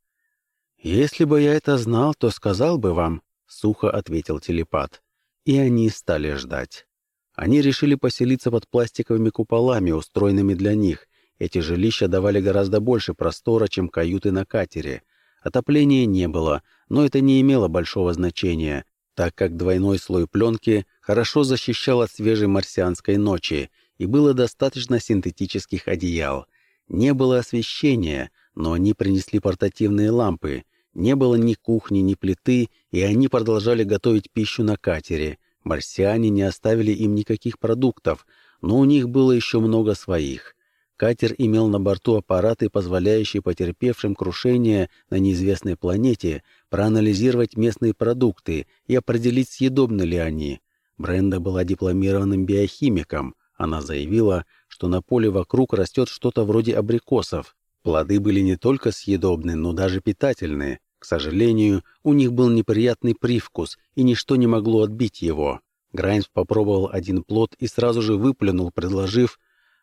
«Если бы я это знал, то сказал бы вам», — сухо ответил телепат. И они стали ждать. Они решили поселиться под пластиковыми куполами, устроенными для них, эти жилища давали гораздо больше простора, чем каюты на катере. Отопления не было, но это не имело большого значения, так как двойной слой пленки хорошо защищал от свежей марсианской ночи, и было достаточно синтетических одеял. Не было освещения, но они принесли портативные лампы. Не было ни кухни, ни плиты, и они продолжали готовить пищу на катере. Марсиане не оставили им никаких продуктов, но у них было еще много своих. Катер имел на борту аппараты, позволяющие потерпевшим крушение на неизвестной планете проанализировать местные продукты и определить, съедобны ли они. Бренда была дипломированным биохимиком. Она заявила, что на поле вокруг растет что-то вроде абрикосов. Плоды были не только съедобны, но даже питательны. К сожалению, у них был неприятный привкус, и ничто не могло отбить его. Граймс попробовал один плод и сразу же выплюнул, предложив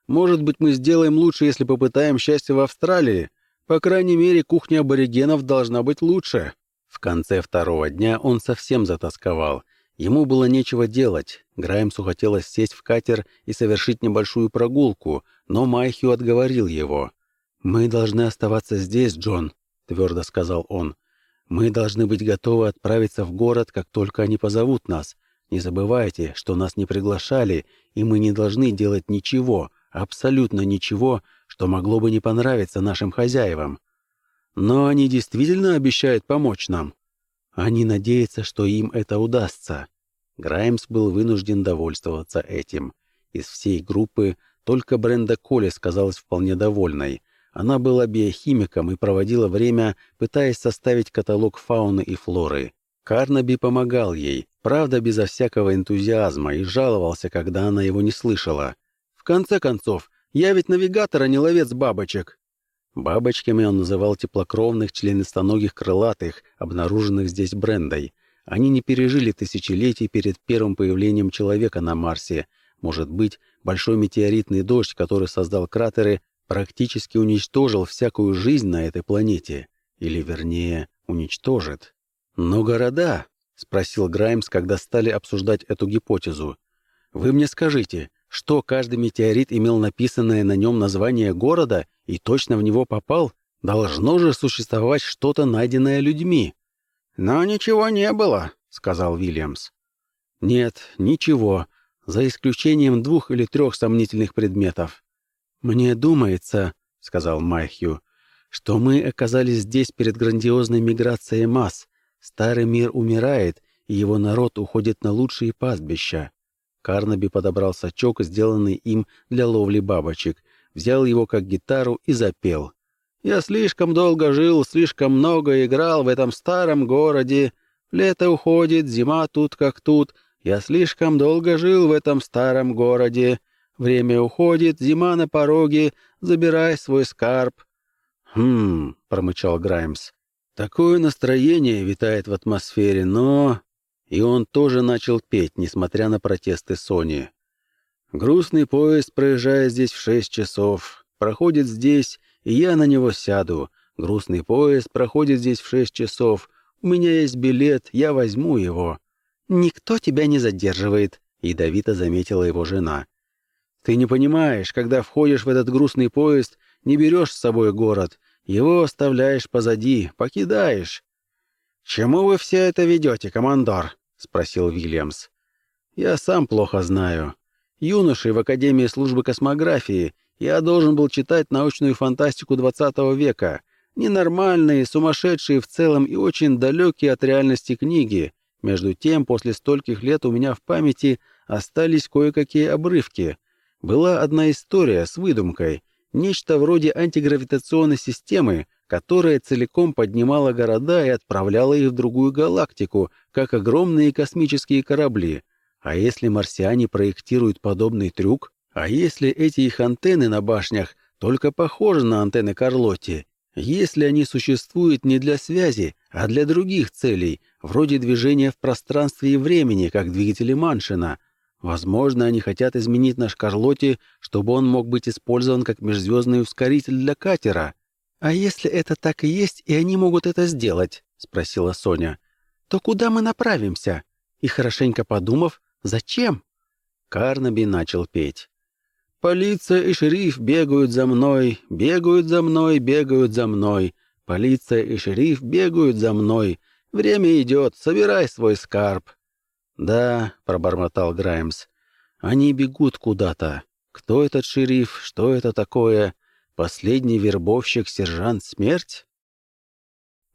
может быть, мы сделаем лучше, если попытаем счастье в Австралии. По крайней мере, кухня аборигенов должна быть лучше». В конце второго дня он совсем затасковал. Ему было нечего делать. Граймсу хотелось сесть в катер и совершить небольшую прогулку, но Майхью отговорил его. «Мы должны оставаться здесь, Джон», — твердо сказал он. «Мы должны быть готовы отправиться в город, как только они позовут нас. Не забывайте, что нас не приглашали, и мы не должны делать ничего, Абсолютно ничего, что могло бы не понравиться нашим хозяевам. Но они действительно обещают помочь нам. Они надеются, что им это удастся. Граймс был вынужден довольствоваться этим. Из всей группы только Бренда Коллис казалась вполне довольной. Она была биохимиком и проводила время, пытаясь составить каталог фауны и флоры. Карнаби помогал ей, правда, безо всякого энтузиазма, и жаловался, когда она его не слышала. «В конце концов, я ведь навигатор, а не ловец бабочек!» Бабочками он называл теплокровных членистоногих крылатых, обнаруженных здесь Брендой. Они не пережили тысячелетий перед первым появлением человека на Марсе. Может быть, большой метеоритный дождь, который создал кратеры, практически уничтожил всякую жизнь на этой планете. Или, вернее, уничтожит. «Но города?» — спросил Граймс, когда стали обсуждать эту гипотезу. «Вы мне скажите, что каждый метеорит имел написанное на нем название города и точно в него попал? Должно же существовать что-то, найденное людьми». «Но ничего не было», — сказал Вильямс. «Нет, ничего, за исключением двух или трех сомнительных предметов». «Мне думается», — сказал Майхью, — «что мы оказались здесь перед грандиозной миграцией масс, Старый мир умирает, и его народ уходит на лучшие пастбища. Карнаби подобрал сачок, сделанный им для ловли бабочек, взял его как гитару и запел. «Я слишком долго жил, слишком много играл в этом старом городе. Лето уходит, зима тут как тут. Я слишком долго жил в этом старом городе. Время уходит, зима на пороге. Забирай свой скарб». «Хм», — промычал Граймс. Такое настроение витает в атмосфере, но... И он тоже начал петь, несмотря на протесты Сони. Грустный поезд проезжает здесь в шесть часов. Проходит здесь, и я на него сяду. Грустный поезд проходит здесь в шесть часов. У меня есть билет, я возьму его. Никто тебя не задерживает, ядовито заметила его жена. Ты не понимаешь, когда входишь в этот грустный поезд, не берешь с собой город — его оставляешь позади, покидаешь. «Чему вы все это ведете, командор?» — спросил Вильямс. «Я сам плохо знаю. Юношей в Академии службы космографии я должен был читать научную фантастику XX века, ненормальные, сумасшедшие в целом и очень далекие от реальности книги. Между тем, после стольких лет у меня в памяти остались кое-какие обрывки. Была одна история с выдумкой — Нечто вроде антигравитационной системы, которая целиком поднимала города и отправляла их в другую галактику, как огромные космические корабли. А если марсиане проектируют подобный трюк? А если эти их антенны на башнях только похожи на антенны Карлотти? Если они существуют не для связи, а для других целей, вроде движения в пространстве и времени, как двигатели Маншина – Возможно, они хотят изменить наш Карлоти, чтобы он мог быть использован как межзвездный ускоритель для катера. А если это так и есть, и они могут это сделать, спросила Соня, то куда мы направимся? И хорошенько подумав, зачем? Карнаби начал петь. Полиция и шериф бегают за мной, бегают за мной, бегают за мной. Полиция и шериф бегают за мной. Время идет, собирай свой скарб. «Да», — пробормотал Граймс, — «они бегут куда-то. Кто этот шериф? Что это такое? Последний вербовщик, сержант Смерть?»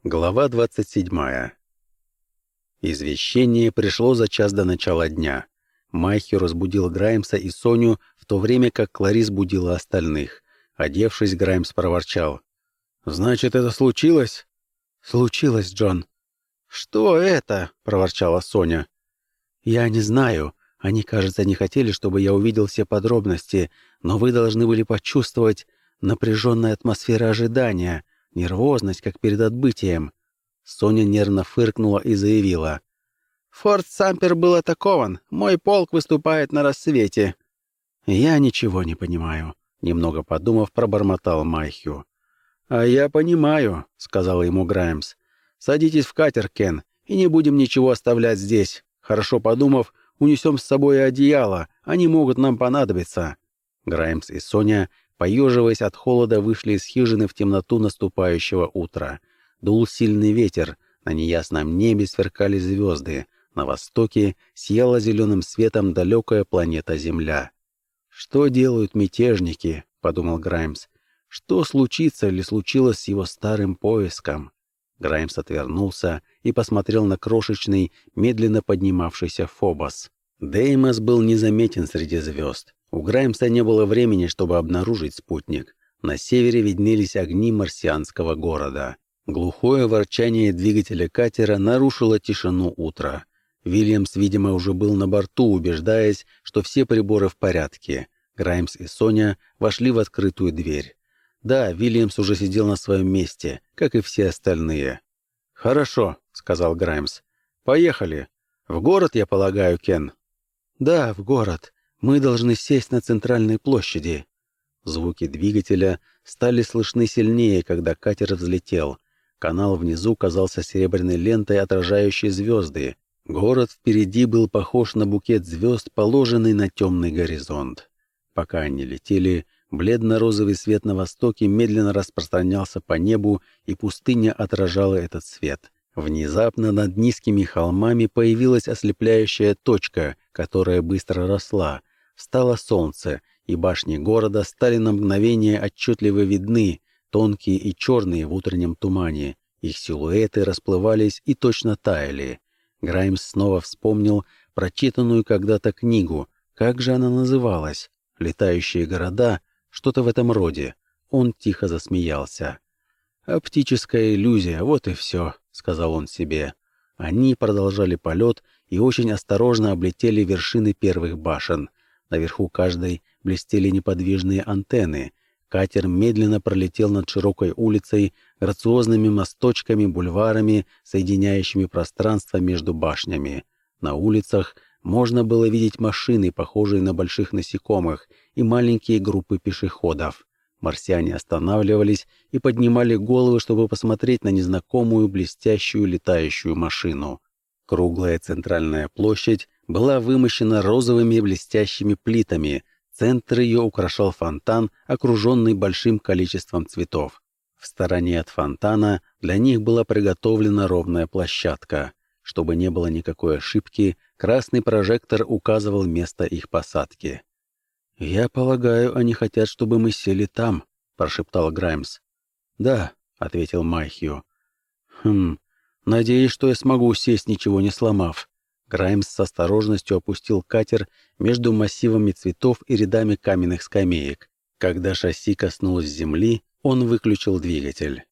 Глава двадцать седьмая. Извещение пришло за час до начала дня. Майхи разбудил Граймса и Соню, в то время как Кларис будила остальных. Одевшись, Граймс проворчал. «Значит, это случилось?» «Случилось, Джон». «Что это?» — проворчала Соня. «Я не знаю. Они, кажется, не хотели, чтобы я увидел все подробности, но вы должны были почувствовать напряженная атмосфера ожидания, нервозность, как перед отбытием». Соня нервно фыркнула и заявила. «Форт Сампер был атакован. Мой полк выступает на рассвете». «Я ничего не понимаю», — немного подумав, пробормотал Майхю. «А я понимаю», — сказал ему Граймс. «Садитесь в катер, Кен, и не будем ничего оставлять здесь. Хорошо подумав, унесем с собой одеяло, они могут нам понадобиться». Граймс и Соня, поеживаясь от холода, вышли из хижины в темноту наступающего утра. Дул сильный ветер, на неясном небе сверкали звезды, на востоке сияла зеленым светом далекая планета Земля. «Что делают мятежники?» — подумал Граймс. «Что случится или случилось с его старым поиском?» Граймс отвернулся и посмотрел на крошечный, медленно поднимавшийся Фобос. Деймос был незаметен среди звезд. У Граймса не было времени, чтобы обнаружить спутник. На севере виднелись огни марсианского города. Глухое ворчание двигателя катера нарушило тишину утра. Вильямс, видимо, уже был на борту, убеждаясь, что все приборы в порядке. Граймс и Соня вошли в открытую дверь. Да, Вильямс уже сидел на своем месте, как и все остальные. «Хорошо», — сказал Граймс. «Поехали. В город, я полагаю, Кен?» «Да, в город. Мы должны сесть на центральной площади». Звуки двигателя стали слышны сильнее, когда катер взлетел. Канал внизу казался серебряной лентой, отражающей звезды. Город впереди был похож на букет звезд, положенный на темный горизонт. Пока они летели, бледно-розовый свет на востоке медленно распространялся по небу, и пустыня отражала этот свет. Внезапно над низкими холмами появилась ослепляющая точка, которая быстро росла. Встало солнце, и башни города стали на мгновение отчетливо видны, тонкие и черные в утреннем тумане. Их силуэты расплывались и точно таяли. Граймс снова вспомнил прочитанную когда-то книгу. Как же она называлась? «Летающие города», что-то в этом роде. Он тихо засмеялся. «Оптическая иллюзия, вот и все», — сказал он себе. Они продолжали полет и очень осторожно облетели вершины первых башен. Наверху каждой блестели неподвижные антенны. Катер медленно пролетел над широкой улицей, грациозными мосточками, бульварами, соединяющими пространство между башнями. На улицах можно было видеть машины, похожие на больших насекомых, и маленькие группы пешеходов. Марсиане останавливались и поднимали головы, чтобы посмотреть на незнакомую блестящую летающую машину. Круглая центральная площадь была вымощена розовыми блестящими плитами. Центр ее украшал фонтан, окруженный большим количеством цветов. В стороне от фонтана для них была приготовлена ровная площадка. Чтобы не было никакой ошибки, красный прожектор указывал место их посадки. «Я полагаю, они хотят, чтобы мы сели там», — прошептал Граймс. «Да», — ответил Майхью. «Хм, надеюсь, что я смогу сесть, ничего не сломав». Граймс с осторожностью опустил катер между массивами цветов и рядами каменных скамеек. Когда шасси коснулось земли, он выключил двигатель.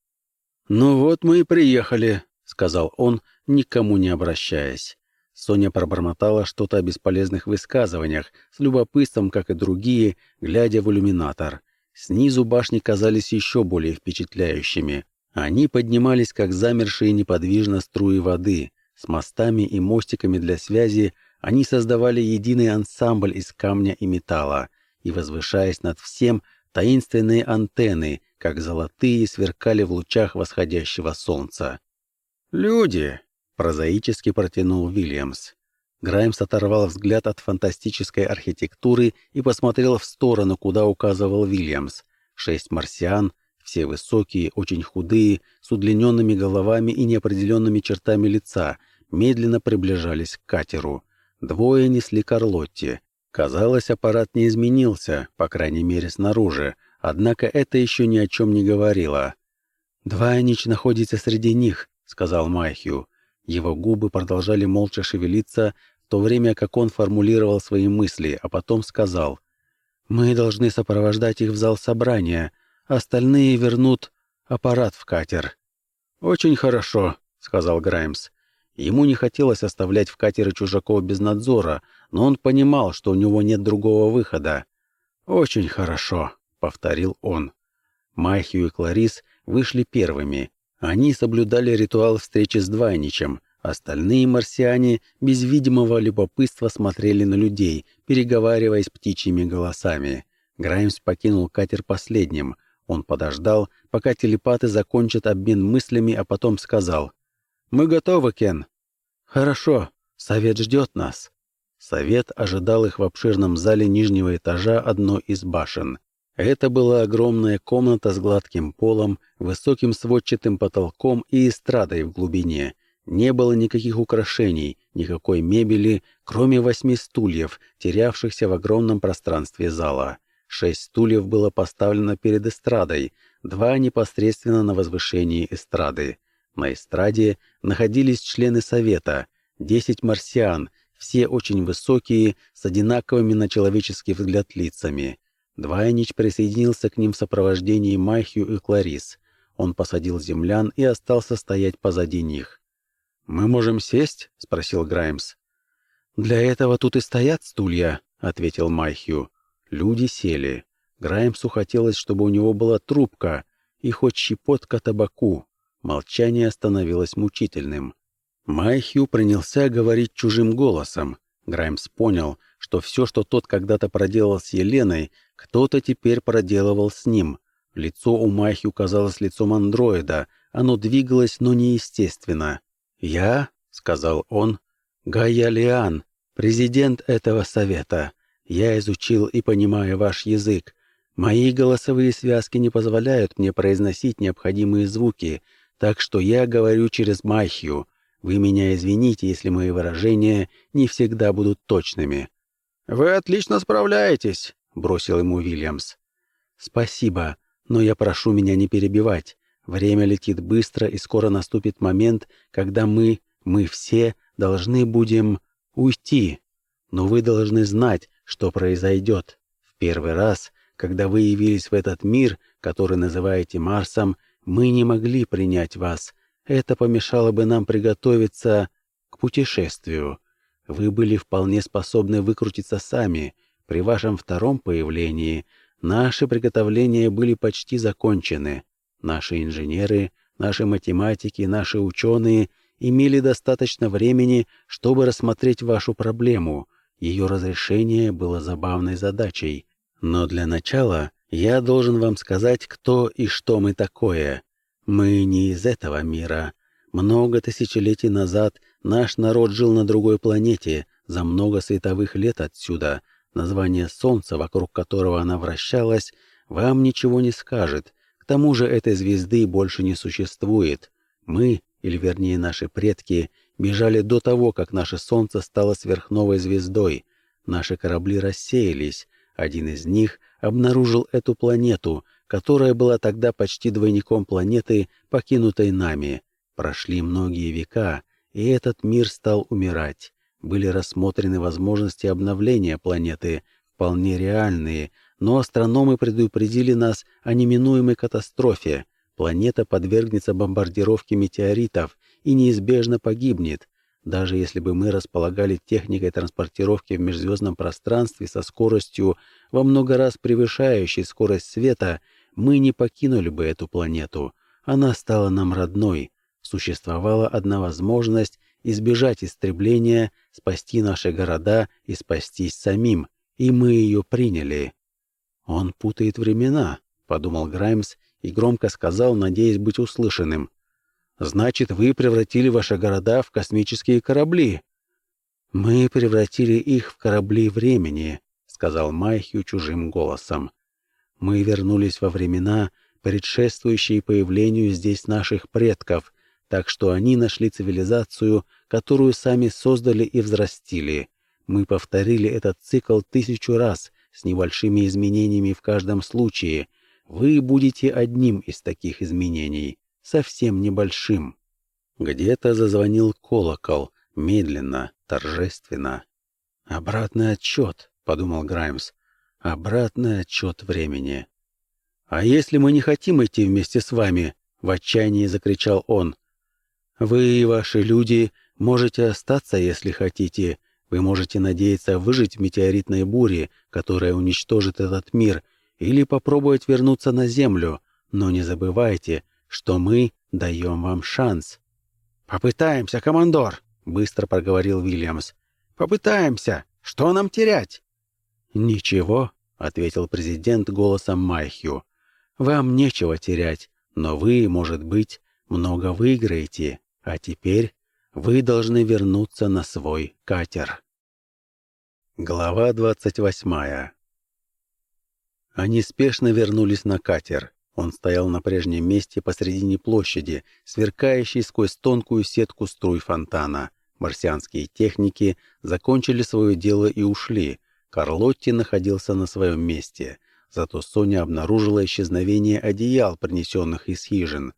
«Ну вот мы и приехали», — сказал он, никому не обращаясь. Соня пробормотала что-то о бесполезных высказываниях, с любопытством, как и другие, глядя в иллюминатор. Снизу башни казались еще более впечатляющими. Они поднимались, как замершие неподвижно струи воды. С мостами и мостиками для связи они создавали единый ансамбль из камня и металла. И, возвышаясь над всем, таинственные антенны, как золотые, сверкали в лучах восходящего солнца. «Люди!» Прозаически протянул Вильямс. Граймс оторвал взгляд от фантастической архитектуры и посмотрел в сторону, куда указывал Вильямс. Шесть марсиан, все высокие, очень худые, с удлиненными головами и неопределенными чертами лица, медленно приближались к катеру. Двое несли Карлотти. Казалось, аппарат не изменился, по крайней мере, снаружи, однако это еще ни о чем не говорило. «Двойнич находится среди них», — сказал Майхью. Его губы продолжали молча шевелиться, в то время как он формулировал свои мысли, а потом сказал, «Мы должны сопровождать их в зал собрания, остальные вернут аппарат в катер». «Очень хорошо», — сказал Граймс. Ему не хотелось оставлять в катере чужаков без надзора, но он понимал, что у него нет другого выхода. «Очень хорошо», — повторил он. Майхью и Кларис вышли первыми. Они соблюдали ритуал встречи с двойничем. Остальные марсиане без видимого любопытства смотрели на людей, переговариваясь птичьими голосами. Граймс покинул катер последним. Он подождал, пока телепаты закончат обмен мыслями, а потом сказал. «Мы готовы, Кен». «Хорошо. Совет ждет нас». Совет ожидал их в обширном зале нижнего этажа одной из башен. Это была огромная комната с гладким полом, высоким сводчатым потолком и эстрадой в глубине. Не было никаких украшений, никакой мебели, кроме восьми стульев, терявшихся в огромном пространстве зала. Шесть стульев было поставлено перед эстрадой, два непосредственно на возвышении эстрады. На эстраде находились члены совета, десять марсиан, все очень высокие, с одинаковыми на человеческий взгляд лицами. Двайнич присоединился к ним в сопровождении Майхью и Кларис. Он посадил землян и остался стоять позади них. «Мы можем сесть?» — спросил Граймс. «Для этого тут и стоят стулья», — ответил Майхью. Люди сели. Граймсу хотелось, чтобы у него была трубка и хоть щепотка табаку. Молчание становилось мучительным. Майхью принялся говорить чужим голосом. Граймс понял, что все, что тот когда-то проделал с Еленой, кто-то теперь проделывал с ним. Лицо у Майхью казалось лицом андроида, оно двигалось, но неестественно. «Я», — сказал он, — «Гая Лиан, президент этого совета. Я изучил и понимаю ваш язык. Мои голосовые связки не позволяют мне произносить необходимые звуки, так что я говорю через Майхью. Вы меня извините, если мои выражения не всегда будут точными». «Вы отлично справляетесь», — бросил ему Вильямс. «Спасибо, но я прошу меня не перебивать. Время летит быстро, и скоро наступит момент, когда мы, мы все, должны будем уйти. Но вы должны знать, что произойдет. В первый раз, когда вы явились в этот мир, который называете Марсом, мы не могли принять вас. Это помешало бы нам приготовиться к путешествию. Вы были вполне способны выкрутиться сами. При вашем втором появлении наши приготовления были почти закончены. Наши инженеры, наши математики, наши ученые имели достаточно времени, чтобы рассмотреть вашу проблему. Ее разрешение было забавной задачей. Но для начала я должен вам сказать, кто и что мы такое. Мы не из этого мира. Много тысячелетий назад наш народ жил на другой планете, за много световых лет отсюда. Название Солнца, вокруг которого она вращалась, вам ничего не скажет, к тому же этой звезды больше не существует. Мы, или вернее наши предки, бежали до того, как наше Солнце стало сверхновой звездой. Наши корабли рассеялись. Один из них обнаружил эту планету, которая была тогда почти двойником планеты, покинутой нами. Прошли многие века, и этот мир стал умирать. Были рассмотрены возможности обновления планеты, вполне реальные, но астрономы предупредили нас о неминуемой катастрофе. Планета подвергнется бомбардировке метеоритов и неизбежно погибнет. Даже если бы мы располагали техникой транспортировки в межзвездном пространстве со скоростью во много раз превышающей скорость света, мы не покинули бы эту планету. Она стала нам родной. Существовала одна возможность избежать истребления, спасти наши города и спастись самим, и мы ее приняли. «Он путает времена», — подумал Граймс и громко сказал, надеясь быть услышанным. «Значит, вы превратили ваши города в космические корабли». «Мы превратили их в корабли времени», — сказал Майхью чужим голосом. «Мы вернулись во времена, предшествующие появлению здесь наших предков, так что они нашли цивилизацию, которую сами создали и взрастили. Мы повторили этот цикл тысячу раз, с небольшими изменениями в каждом случае. Вы будете одним из таких изменений, совсем небольшим. Где-то зазвонил колокол, медленно, торжественно. «Обратный отчет», — подумал Граймс, — «обратный отчет времени». «А если мы не хотим идти вместе с вами?» — в отчаянии закричал он. «Вы и ваши люди можете остаться, если хотите, вы можете надеяться выжить в метеоритной буре, которая уничтожит этот мир, или попробовать вернуться на Землю, но не забывайте, что мы даем вам шанс. «Попытаемся, командор», — быстро проговорил Вильямс. «Попытаемся. Что нам терять?» «Ничего», — ответил президент голосом Майхью. «Вам нечего терять, но вы, может быть, много выиграете. А теперь вы должны вернуться на свой катер». Глава двадцать восьмая Они спешно вернулись на катер. Он стоял на прежнем месте посредине площади, сверкающей сквозь тонкую сетку струй фонтана. Марсианские техники закончили свое дело и ушли. Карлотти находился на своем месте. Зато Соня обнаружила исчезновение одеял, принесенных из хижин.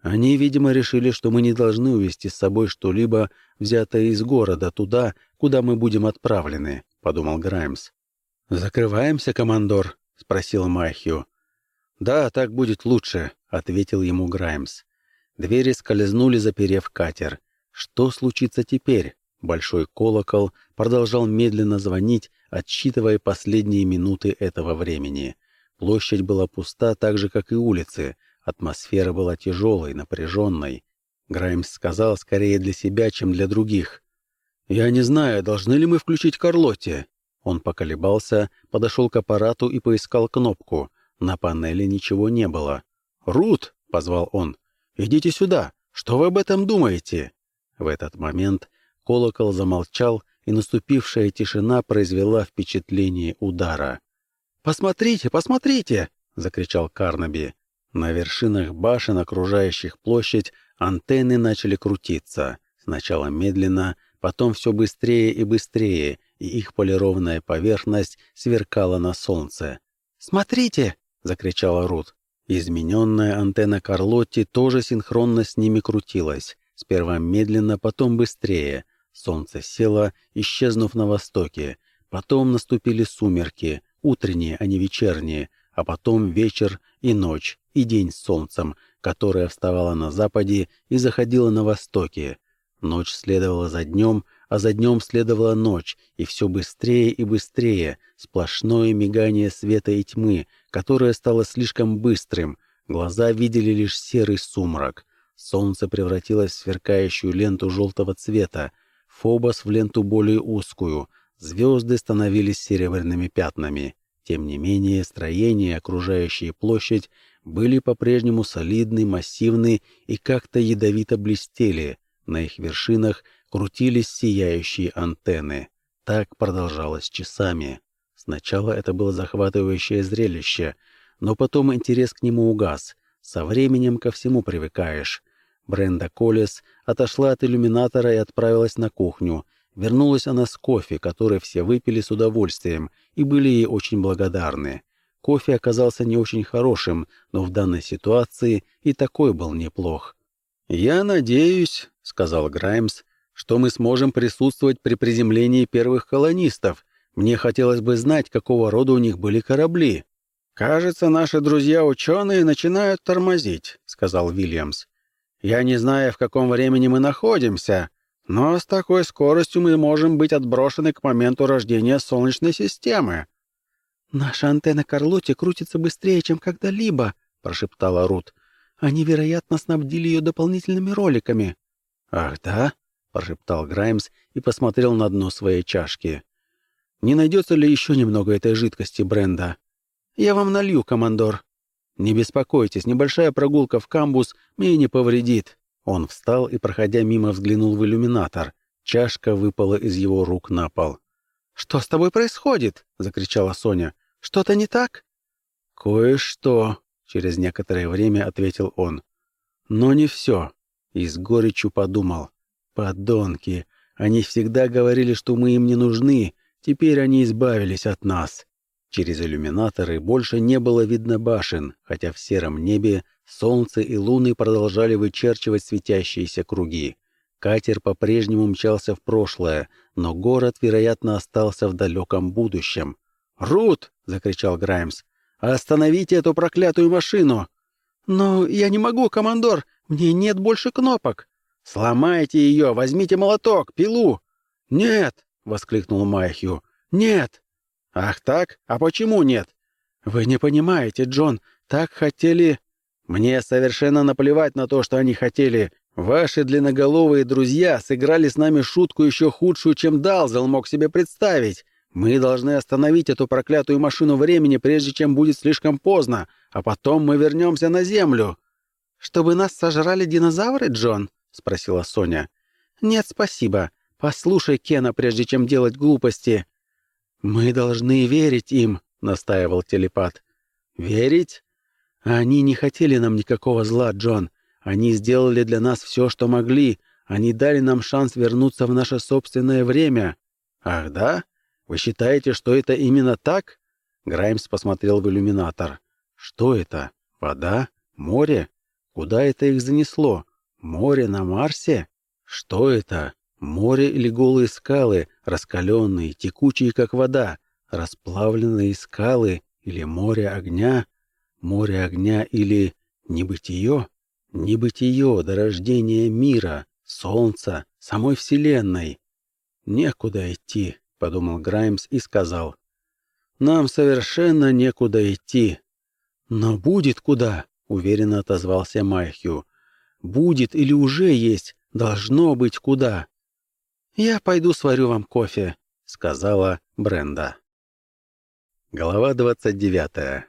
Они, видимо, решили, что мы не должны увезти с собой что-либо, взятое из города, туда, куда мы будем отправлены», — подумал Граймс. «Закрываемся, командор?» — спросил Махью. «Да, так будет лучше», — ответил ему Граймс. Двери скользнули, заперев катер. Что случится теперь? Большой колокол продолжал медленно звонить, отсчитывая последние минуты этого времени. Площадь была пуста так же, как и улицы. Атмосфера была тяжелой, напряженной. Граймс сказал скорее для себя, чем для других. «Я не знаю, должны ли мы включить Карлотте?» Он поколебался, подошел к аппарату и поискал кнопку. На панели ничего не было. «Рут!» — позвал он. «Идите сюда! Что вы об этом думаете?» В этот момент колокол замолчал, и наступившая тишина произвела впечатление удара. «Посмотрите, посмотрите!» — закричал Карнаби. На вершинах башен, окружающих площадь, антенны начали крутиться. Сначала медленно, потом все быстрее и быстрее, и их полированная поверхность сверкала на солнце. «Смотрите!» — закричала Рут. Измененная антенна Карлотти тоже синхронно с ними крутилась. Сперва медленно, потом быстрее. Солнце село, исчезнув на востоке. Потом наступили сумерки, утренние, а не вечерние, а потом вечер и ночь, и день с солнцем, которое вставало на западе и заходило на востоке. Ночь следовала за днем, а за днем следовала ночь, и все быстрее и быстрее, сплошное мигание света и тьмы, которое стало слишком быстрым. Глаза видели лишь серый сумрак. Солнце превратилось в сверкающую ленту желтого цвета, Фобос в ленту более узкую, звезды становились серебряными пятнами. Тем не менее, строения, окружающие площадь, были по-прежнему солидны, массивны и как-то ядовито блестели. На их вершинах крутились сияющие антенны. Так продолжалось часами. Сначала это было захватывающее зрелище, но потом интерес к нему угас. Со временем ко всему привыкаешь. Бренда Коллес отошла от иллюминатора и отправилась на кухню — Вернулась она с кофе, который все выпили с удовольствием и были ей очень благодарны. Кофе оказался не очень хорошим, но в данной ситуации и такой был неплох. «Я надеюсь», — сказал Граймс, — «что мы сможем присутствовать при приземлении первых колонистов. Мне хотелось бы знать, какого рода у них были корабли». «Кажется, наши друзья-ученые начинают тормозить», — сказал Вильямс. «Я не знаю, в каком времени мы находимся, но с такой скоростью мы можем быть отброшены к моменту рождения Солнечной системы. «Наша антенна Карлоти крутится быстрее, чем когда-либо», — прошептала Рут. «Они, вероятно, снабдили ее дополнительными роликами». «Ах, да?» — прошептал Граймс и посмотрел на дно своей чашки. «Не найдется ли еще немного этой жидкости, Бренда?» «Я вам налью, командор». «Не беспокойтесь, небольшая прогулка в камбус мне не повредит». Он встал и, проходя мимо, взглянул в иллюминатор. Чашка выпала из его рук на пол. «Что с тобой происходит?» — закричала Соня. «Что-то не так?» «Кое-что», — через некоторое время ответил он. «Но не все». И с горечью подумал. «Подонки! Они всегда говорили, что мы им не нужны. Теперь они избавились от нас». Через иллюминаторы больше не было видно башен, хотя в сером небе Солнце и луны продолжали вычерчивать светящиеся круги. Катер по-прежнему мчался в прошлое, но город, вероятно, остался в далеком будущем. «Рут!» — закричал Граймс. «Остановите эту проклятую машину!» «Но я не могу, командор! Мне нет больше кнопок!» «Сломайте ее! Возьмите молоток, пилу!» «Нет!» — воскликнул Майхью. «Нет!» «Ах так? А почему нет?» «Вы не понимаете, Джон. Так хотели...» Мне совершенно наплевать на то, что они хотели. Ваши длинноголовые друзья сыграли с нами шутку еще худшую, чем Далзел мог себе представить. Мы должны остановить эту проклятую машину времени, прежде чем будет слишком поздно, а потом мы вернемся на Землю». «Чтобы нас сожрали динозавры, Джон?» — спросила Соня. «Нет, спасибо. Послушай Кена, прежде чем делать глупости». «Мы должны верить им», — настаивал телепат. «Верить? Они не хотели нам никакого зла, Джон. Они сделали для нас все, что могли. Они дали нам шанс вернуться в наше собственное время. Ах, да? Вы считаете, что это именно так? Граймс посмотрел в иллюминатор. Что это? Вода? Море? Куда это их занесло? Море на Марсе? Что это? Море или голые скалы, раскаленные, текучие, как вода? Расплавленные скалы или море огня? Море огня или небытие? Небытие до рождения мира, солнца, самой Вселенной. «Некуда идти», — подумал Граймс и сказал. «Нам совершенно некуда идти». «Но будет куда», — уверенно отозвался Майхью. «Будет или уже есть, должно быть куда». «Я пойду сварю вам кофе», — сказала Бренда. Глава двадцать девятая.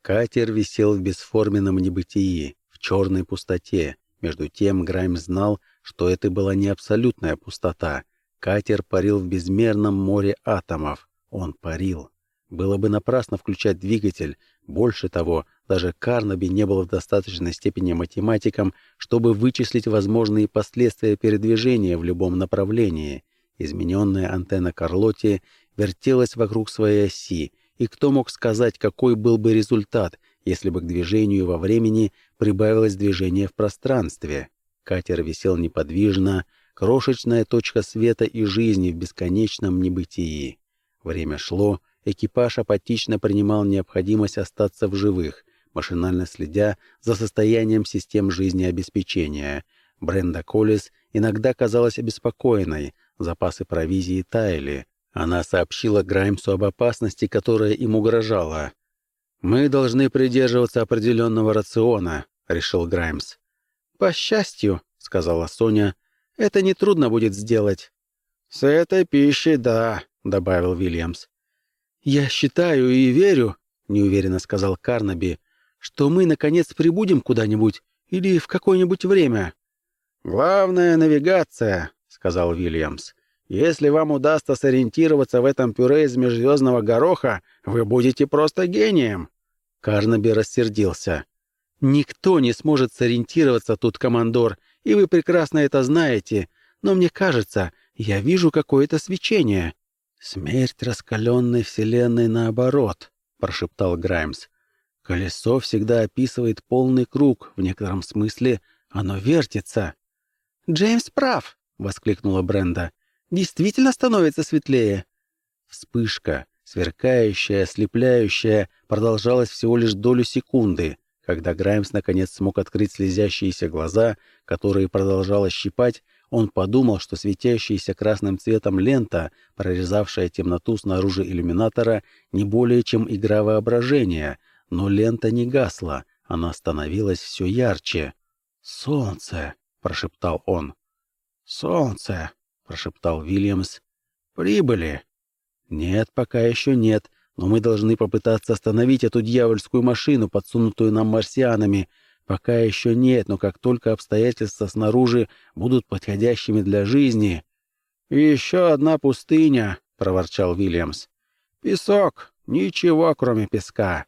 Катер висел в бесформенном небытии, в черной пустоте. Между тем Грайм знал, что это была не абсолютная пустота. Катер парил в безмерном море атомов. Он парил. Было бы напрасно включать двигатель. Больше того, даже Карнаби не был в достаточной степени математиком, чтобы вычислить возможные последствия передвижения в любом направлении. Измененная антенна Карлотти вертелась вокруг своей оси, и кто мог сказать, какой был бы результат, если бы к движению во времени прибавилось движение в пространстве? Катер висел неподвижно, крошечная точка света и жизни в бесконечном небытии. Время шло, экипаж апатично принимал необходимость остаться в живых, машинально следя за состоянием систем жизнеобеспечения. Бренда Коллис иногда казалась обеспокоенной, запасы провизии таяли, она сообщила Граймсу об опасности, которая им угрожала. «Мы должны придерживаться определенного рациона», — решил Граймс. «По счастью», — сказала Соня, — «это нетрудно будет сделать». «С этой пищей, да», — добавил Вильямс. «Я считаю и верю», — неуверенно сказал Карнаби, «что мы, наконец, прибудем куда-нибудь или в какое-нибудь время». «Главное — навигация», — сказал Вильямс. Если вам удастся сориентироваться в этом пюре из межзвездного гороха, вы будете просто гением». Карнаби рассердился. «Никто не сможет сориентироваться тут, командор, и вы прекрасно это знаете. Но мне кажется, я вижу какое-то свечение». «Смерть раскаленной вселенной наоборот», — прошептал Граймс. «Колесо всегда описывает полный круг, в некотором смысле оно вертится». «Джеймс прав!» — воскликнула Бренда действительно становится светлее. Вспышка, сверкающая, ослепляющая, продолжалась всего лишь долю секунды. Когда Граймс наконец смог открыть слезящиеся глаза, которые продолжало щипать, он подумал, что светящаяся красным цветом лента, прорезавшая темноту снаружи иллюминатора, не более чем игра воображения, но лента не гасла, она становилась все ярче. «Солнце!» — прошептал он. «Солнце!» — прошептал Вильямс. «Прибыли?» «Нет, пока еще нет, но мы должны попытаться остановить эту дьявольскую машину, подсунутую нам марсианами. Пока еще нет, но как только обстоятельства снаружи будут подходящими для жизни...» «И еще одна пустыня», — проворчал Вильямс. «Песок. Ничего, кроме песка».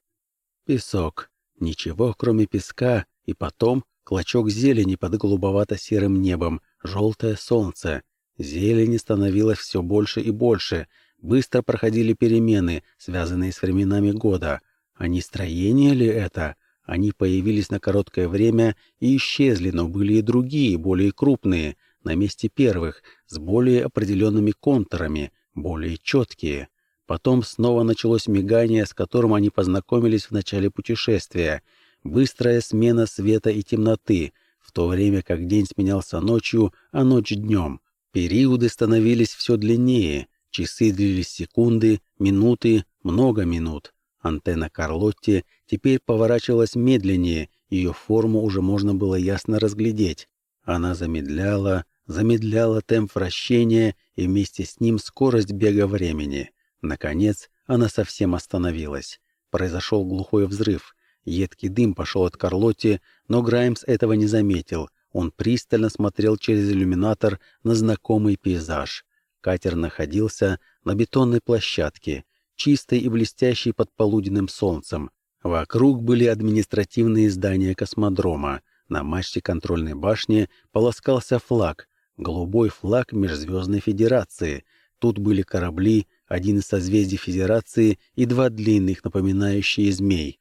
«Песок. Ничего, кроме песка. И потом клочок зелени под голубовато-серым небом, желтое солнце. Зелени становилось все больше и больше. Быстро проходили перемены, связанные с временами года. А не строение ли это? Они появились на короткое время и исчезли, но были и другие, более крупные, на месте первых, с более определенными контурами, более четкие. Потом снова началось мигание, с которым они познакомились в начале путешествия. Быстрая смена света и темноты, в то время как день сменялся ночью, а ночь днем. Периоды становились все длиннее, часы длились секунды, минуты, много минут. Антенна Карлотти теперь поворачивалась медленнее, ее форму уже можно было ясно разглядеть. Она замедляла, замедляла темп вращения и вместе с ним скорость бега времени. Наконец, она совсем остановилась. Произошел глухой взрыв. Едкий дым пошел от Карлотти, но Граймс этого не заметил. Он пристально смотрел через иллюминатор на знакомый пейзаж. Катер находился на бетонной площадке, чистой и блестящей под полуденным солнцем. Вокруг были административные здания космодрома. На мачте контрольной башни полоскался флаг, голубой флаг Межзвездной Федерации. Тут были корабли, один из созвездий Федерации и два длинных, напоминающие змей.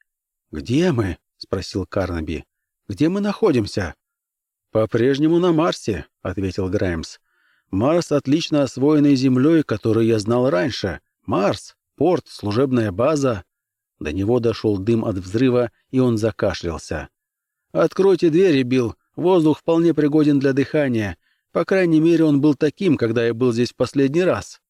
«Где мы?» — спросил Карнаби. Где мы находимся?» «По-прежнему на Марсе», — ответил Граймс. «Марс отлично освоенный Землей, которую я знал раньше. Марс, порт, служебная база». До него дошел дым от взрыва, и он закашлялся. «Откройте двери, Билл. Воздух вполне пригоден для дыхания. По крайней мере, он был таким, когда я был здесь последний раз».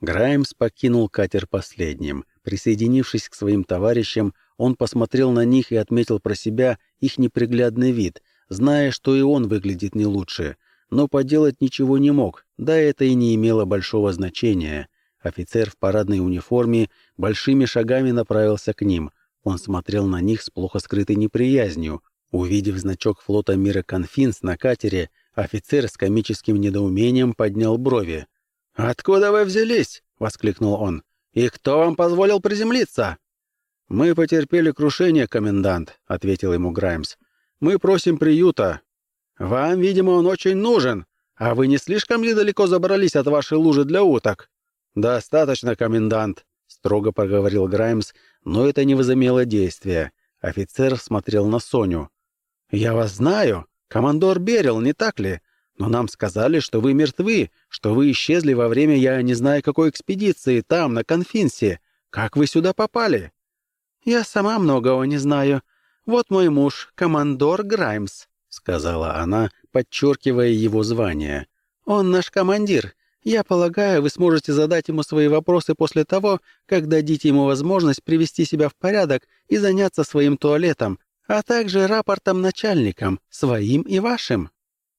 Граймс покинул катер последним. Присоединившись к своим товарищам, он посмотрел на них и отметил про себя их неприглядный вид, зная, что и он выглядит не лучше. Но поделать ничего не мог, да это и не имело большого значения. Офицер в парадной униформе большими шагами направился к ним. Он смотрел на них с плохо скрытой неприязнью. Увидев значок флота мира «Конфинс» на катере, Офицер с комическим недоумением поднял брови. «Откуда вы взялись?» — воскликнул он. «И кто вам позволил приземлиться?» «Мы потерпели крушение, комендант», — ответил ему Граймс. «Мы просим приюта». «Вам, видимо, он очень нужен. А вы не слишком ли далеко забрались от вашей лужи для уток?» «Достаточно, комендант», — строго проговорил Граймс, но это не возымело действия. Офицер смотрел на Соню. «Я вас знаю», «Командор Берил, не так ли? Но нам сказали, что вы мертвы, что вы исчезли во время я не знаю какой экспедиции там, на Конфинсе. Как вы сюда попали?» «Я сама многого не знаю. Вот мой муж, командор Граймс», — сказала она, подчеркивая его звание. «Он наш командир. Я полагаю, вы сможете задать ему свои вопросы после того, как дадите ему возможность привести себя в порядок и заняться своим туалетом, а также рапортом начальникам, своим и вашим».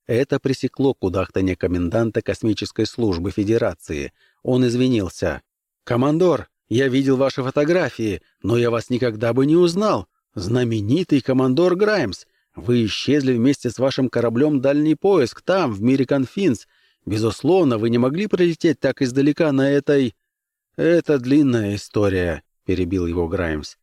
Это пресекло кудахтанье коменданта космической службы Федерации. Он извинился. «Командор, я видел ваши фотографии, но я вас никогда бы не узнал. Знаменитый командор Граймс. Вы исчезли вместе с вашим кораблем «Дальний поиск» там, в мире Конфинс. Безусловно, вы не могли прилететь так издалека на этой...» «Это длинная история», — перебил его Граймс.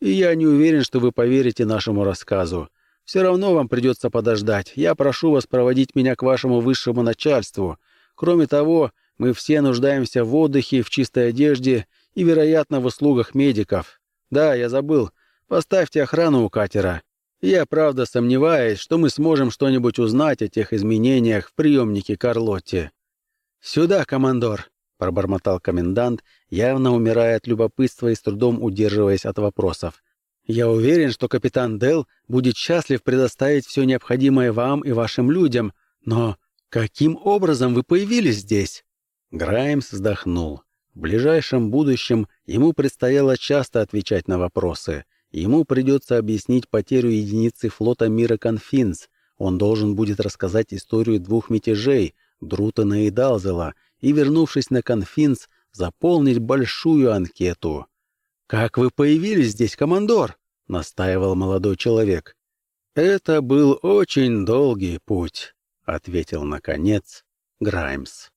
И я не уверен, что вы поверите нашему рассказу. Все равно вам придется подождать. Я прошу вас проводить меня к вашему высшему начальству. Кроме того, мы все нуждаемся в отдыхе, в чистой одежде и, вероятно, в услугах медиков. Да, я забыл. Поставьте охрану у катера. Я, правда, сомневаюсь, что мы сможем что-нибудь узнать о тех изменениях в приемнике Карлотте. Сюда, командор. — пробормотал комендант, явно умирая от любопытства и с трудом удерживаясь от вопросов. «Я уверен, что капитан Делл будет счастлив предоставить все необходимое вам и вашим людям, но каким образом вы появились здесь?» Граймс вздохнул. В ближайшем будущем ему предстояло часто отвечать на вопросы. Ему придется объяснить потерю единицы флота мира Конфинс. Он должен будет рассказать историю двух мятежей — Друтона и Далзела — и, вернувшись на конфинс, заполнить большую анкету. «Как вы появились здесь, командор?» — настаивал молодой человек. «Это был очень долгий путь», — ответил, наконец, Граймс.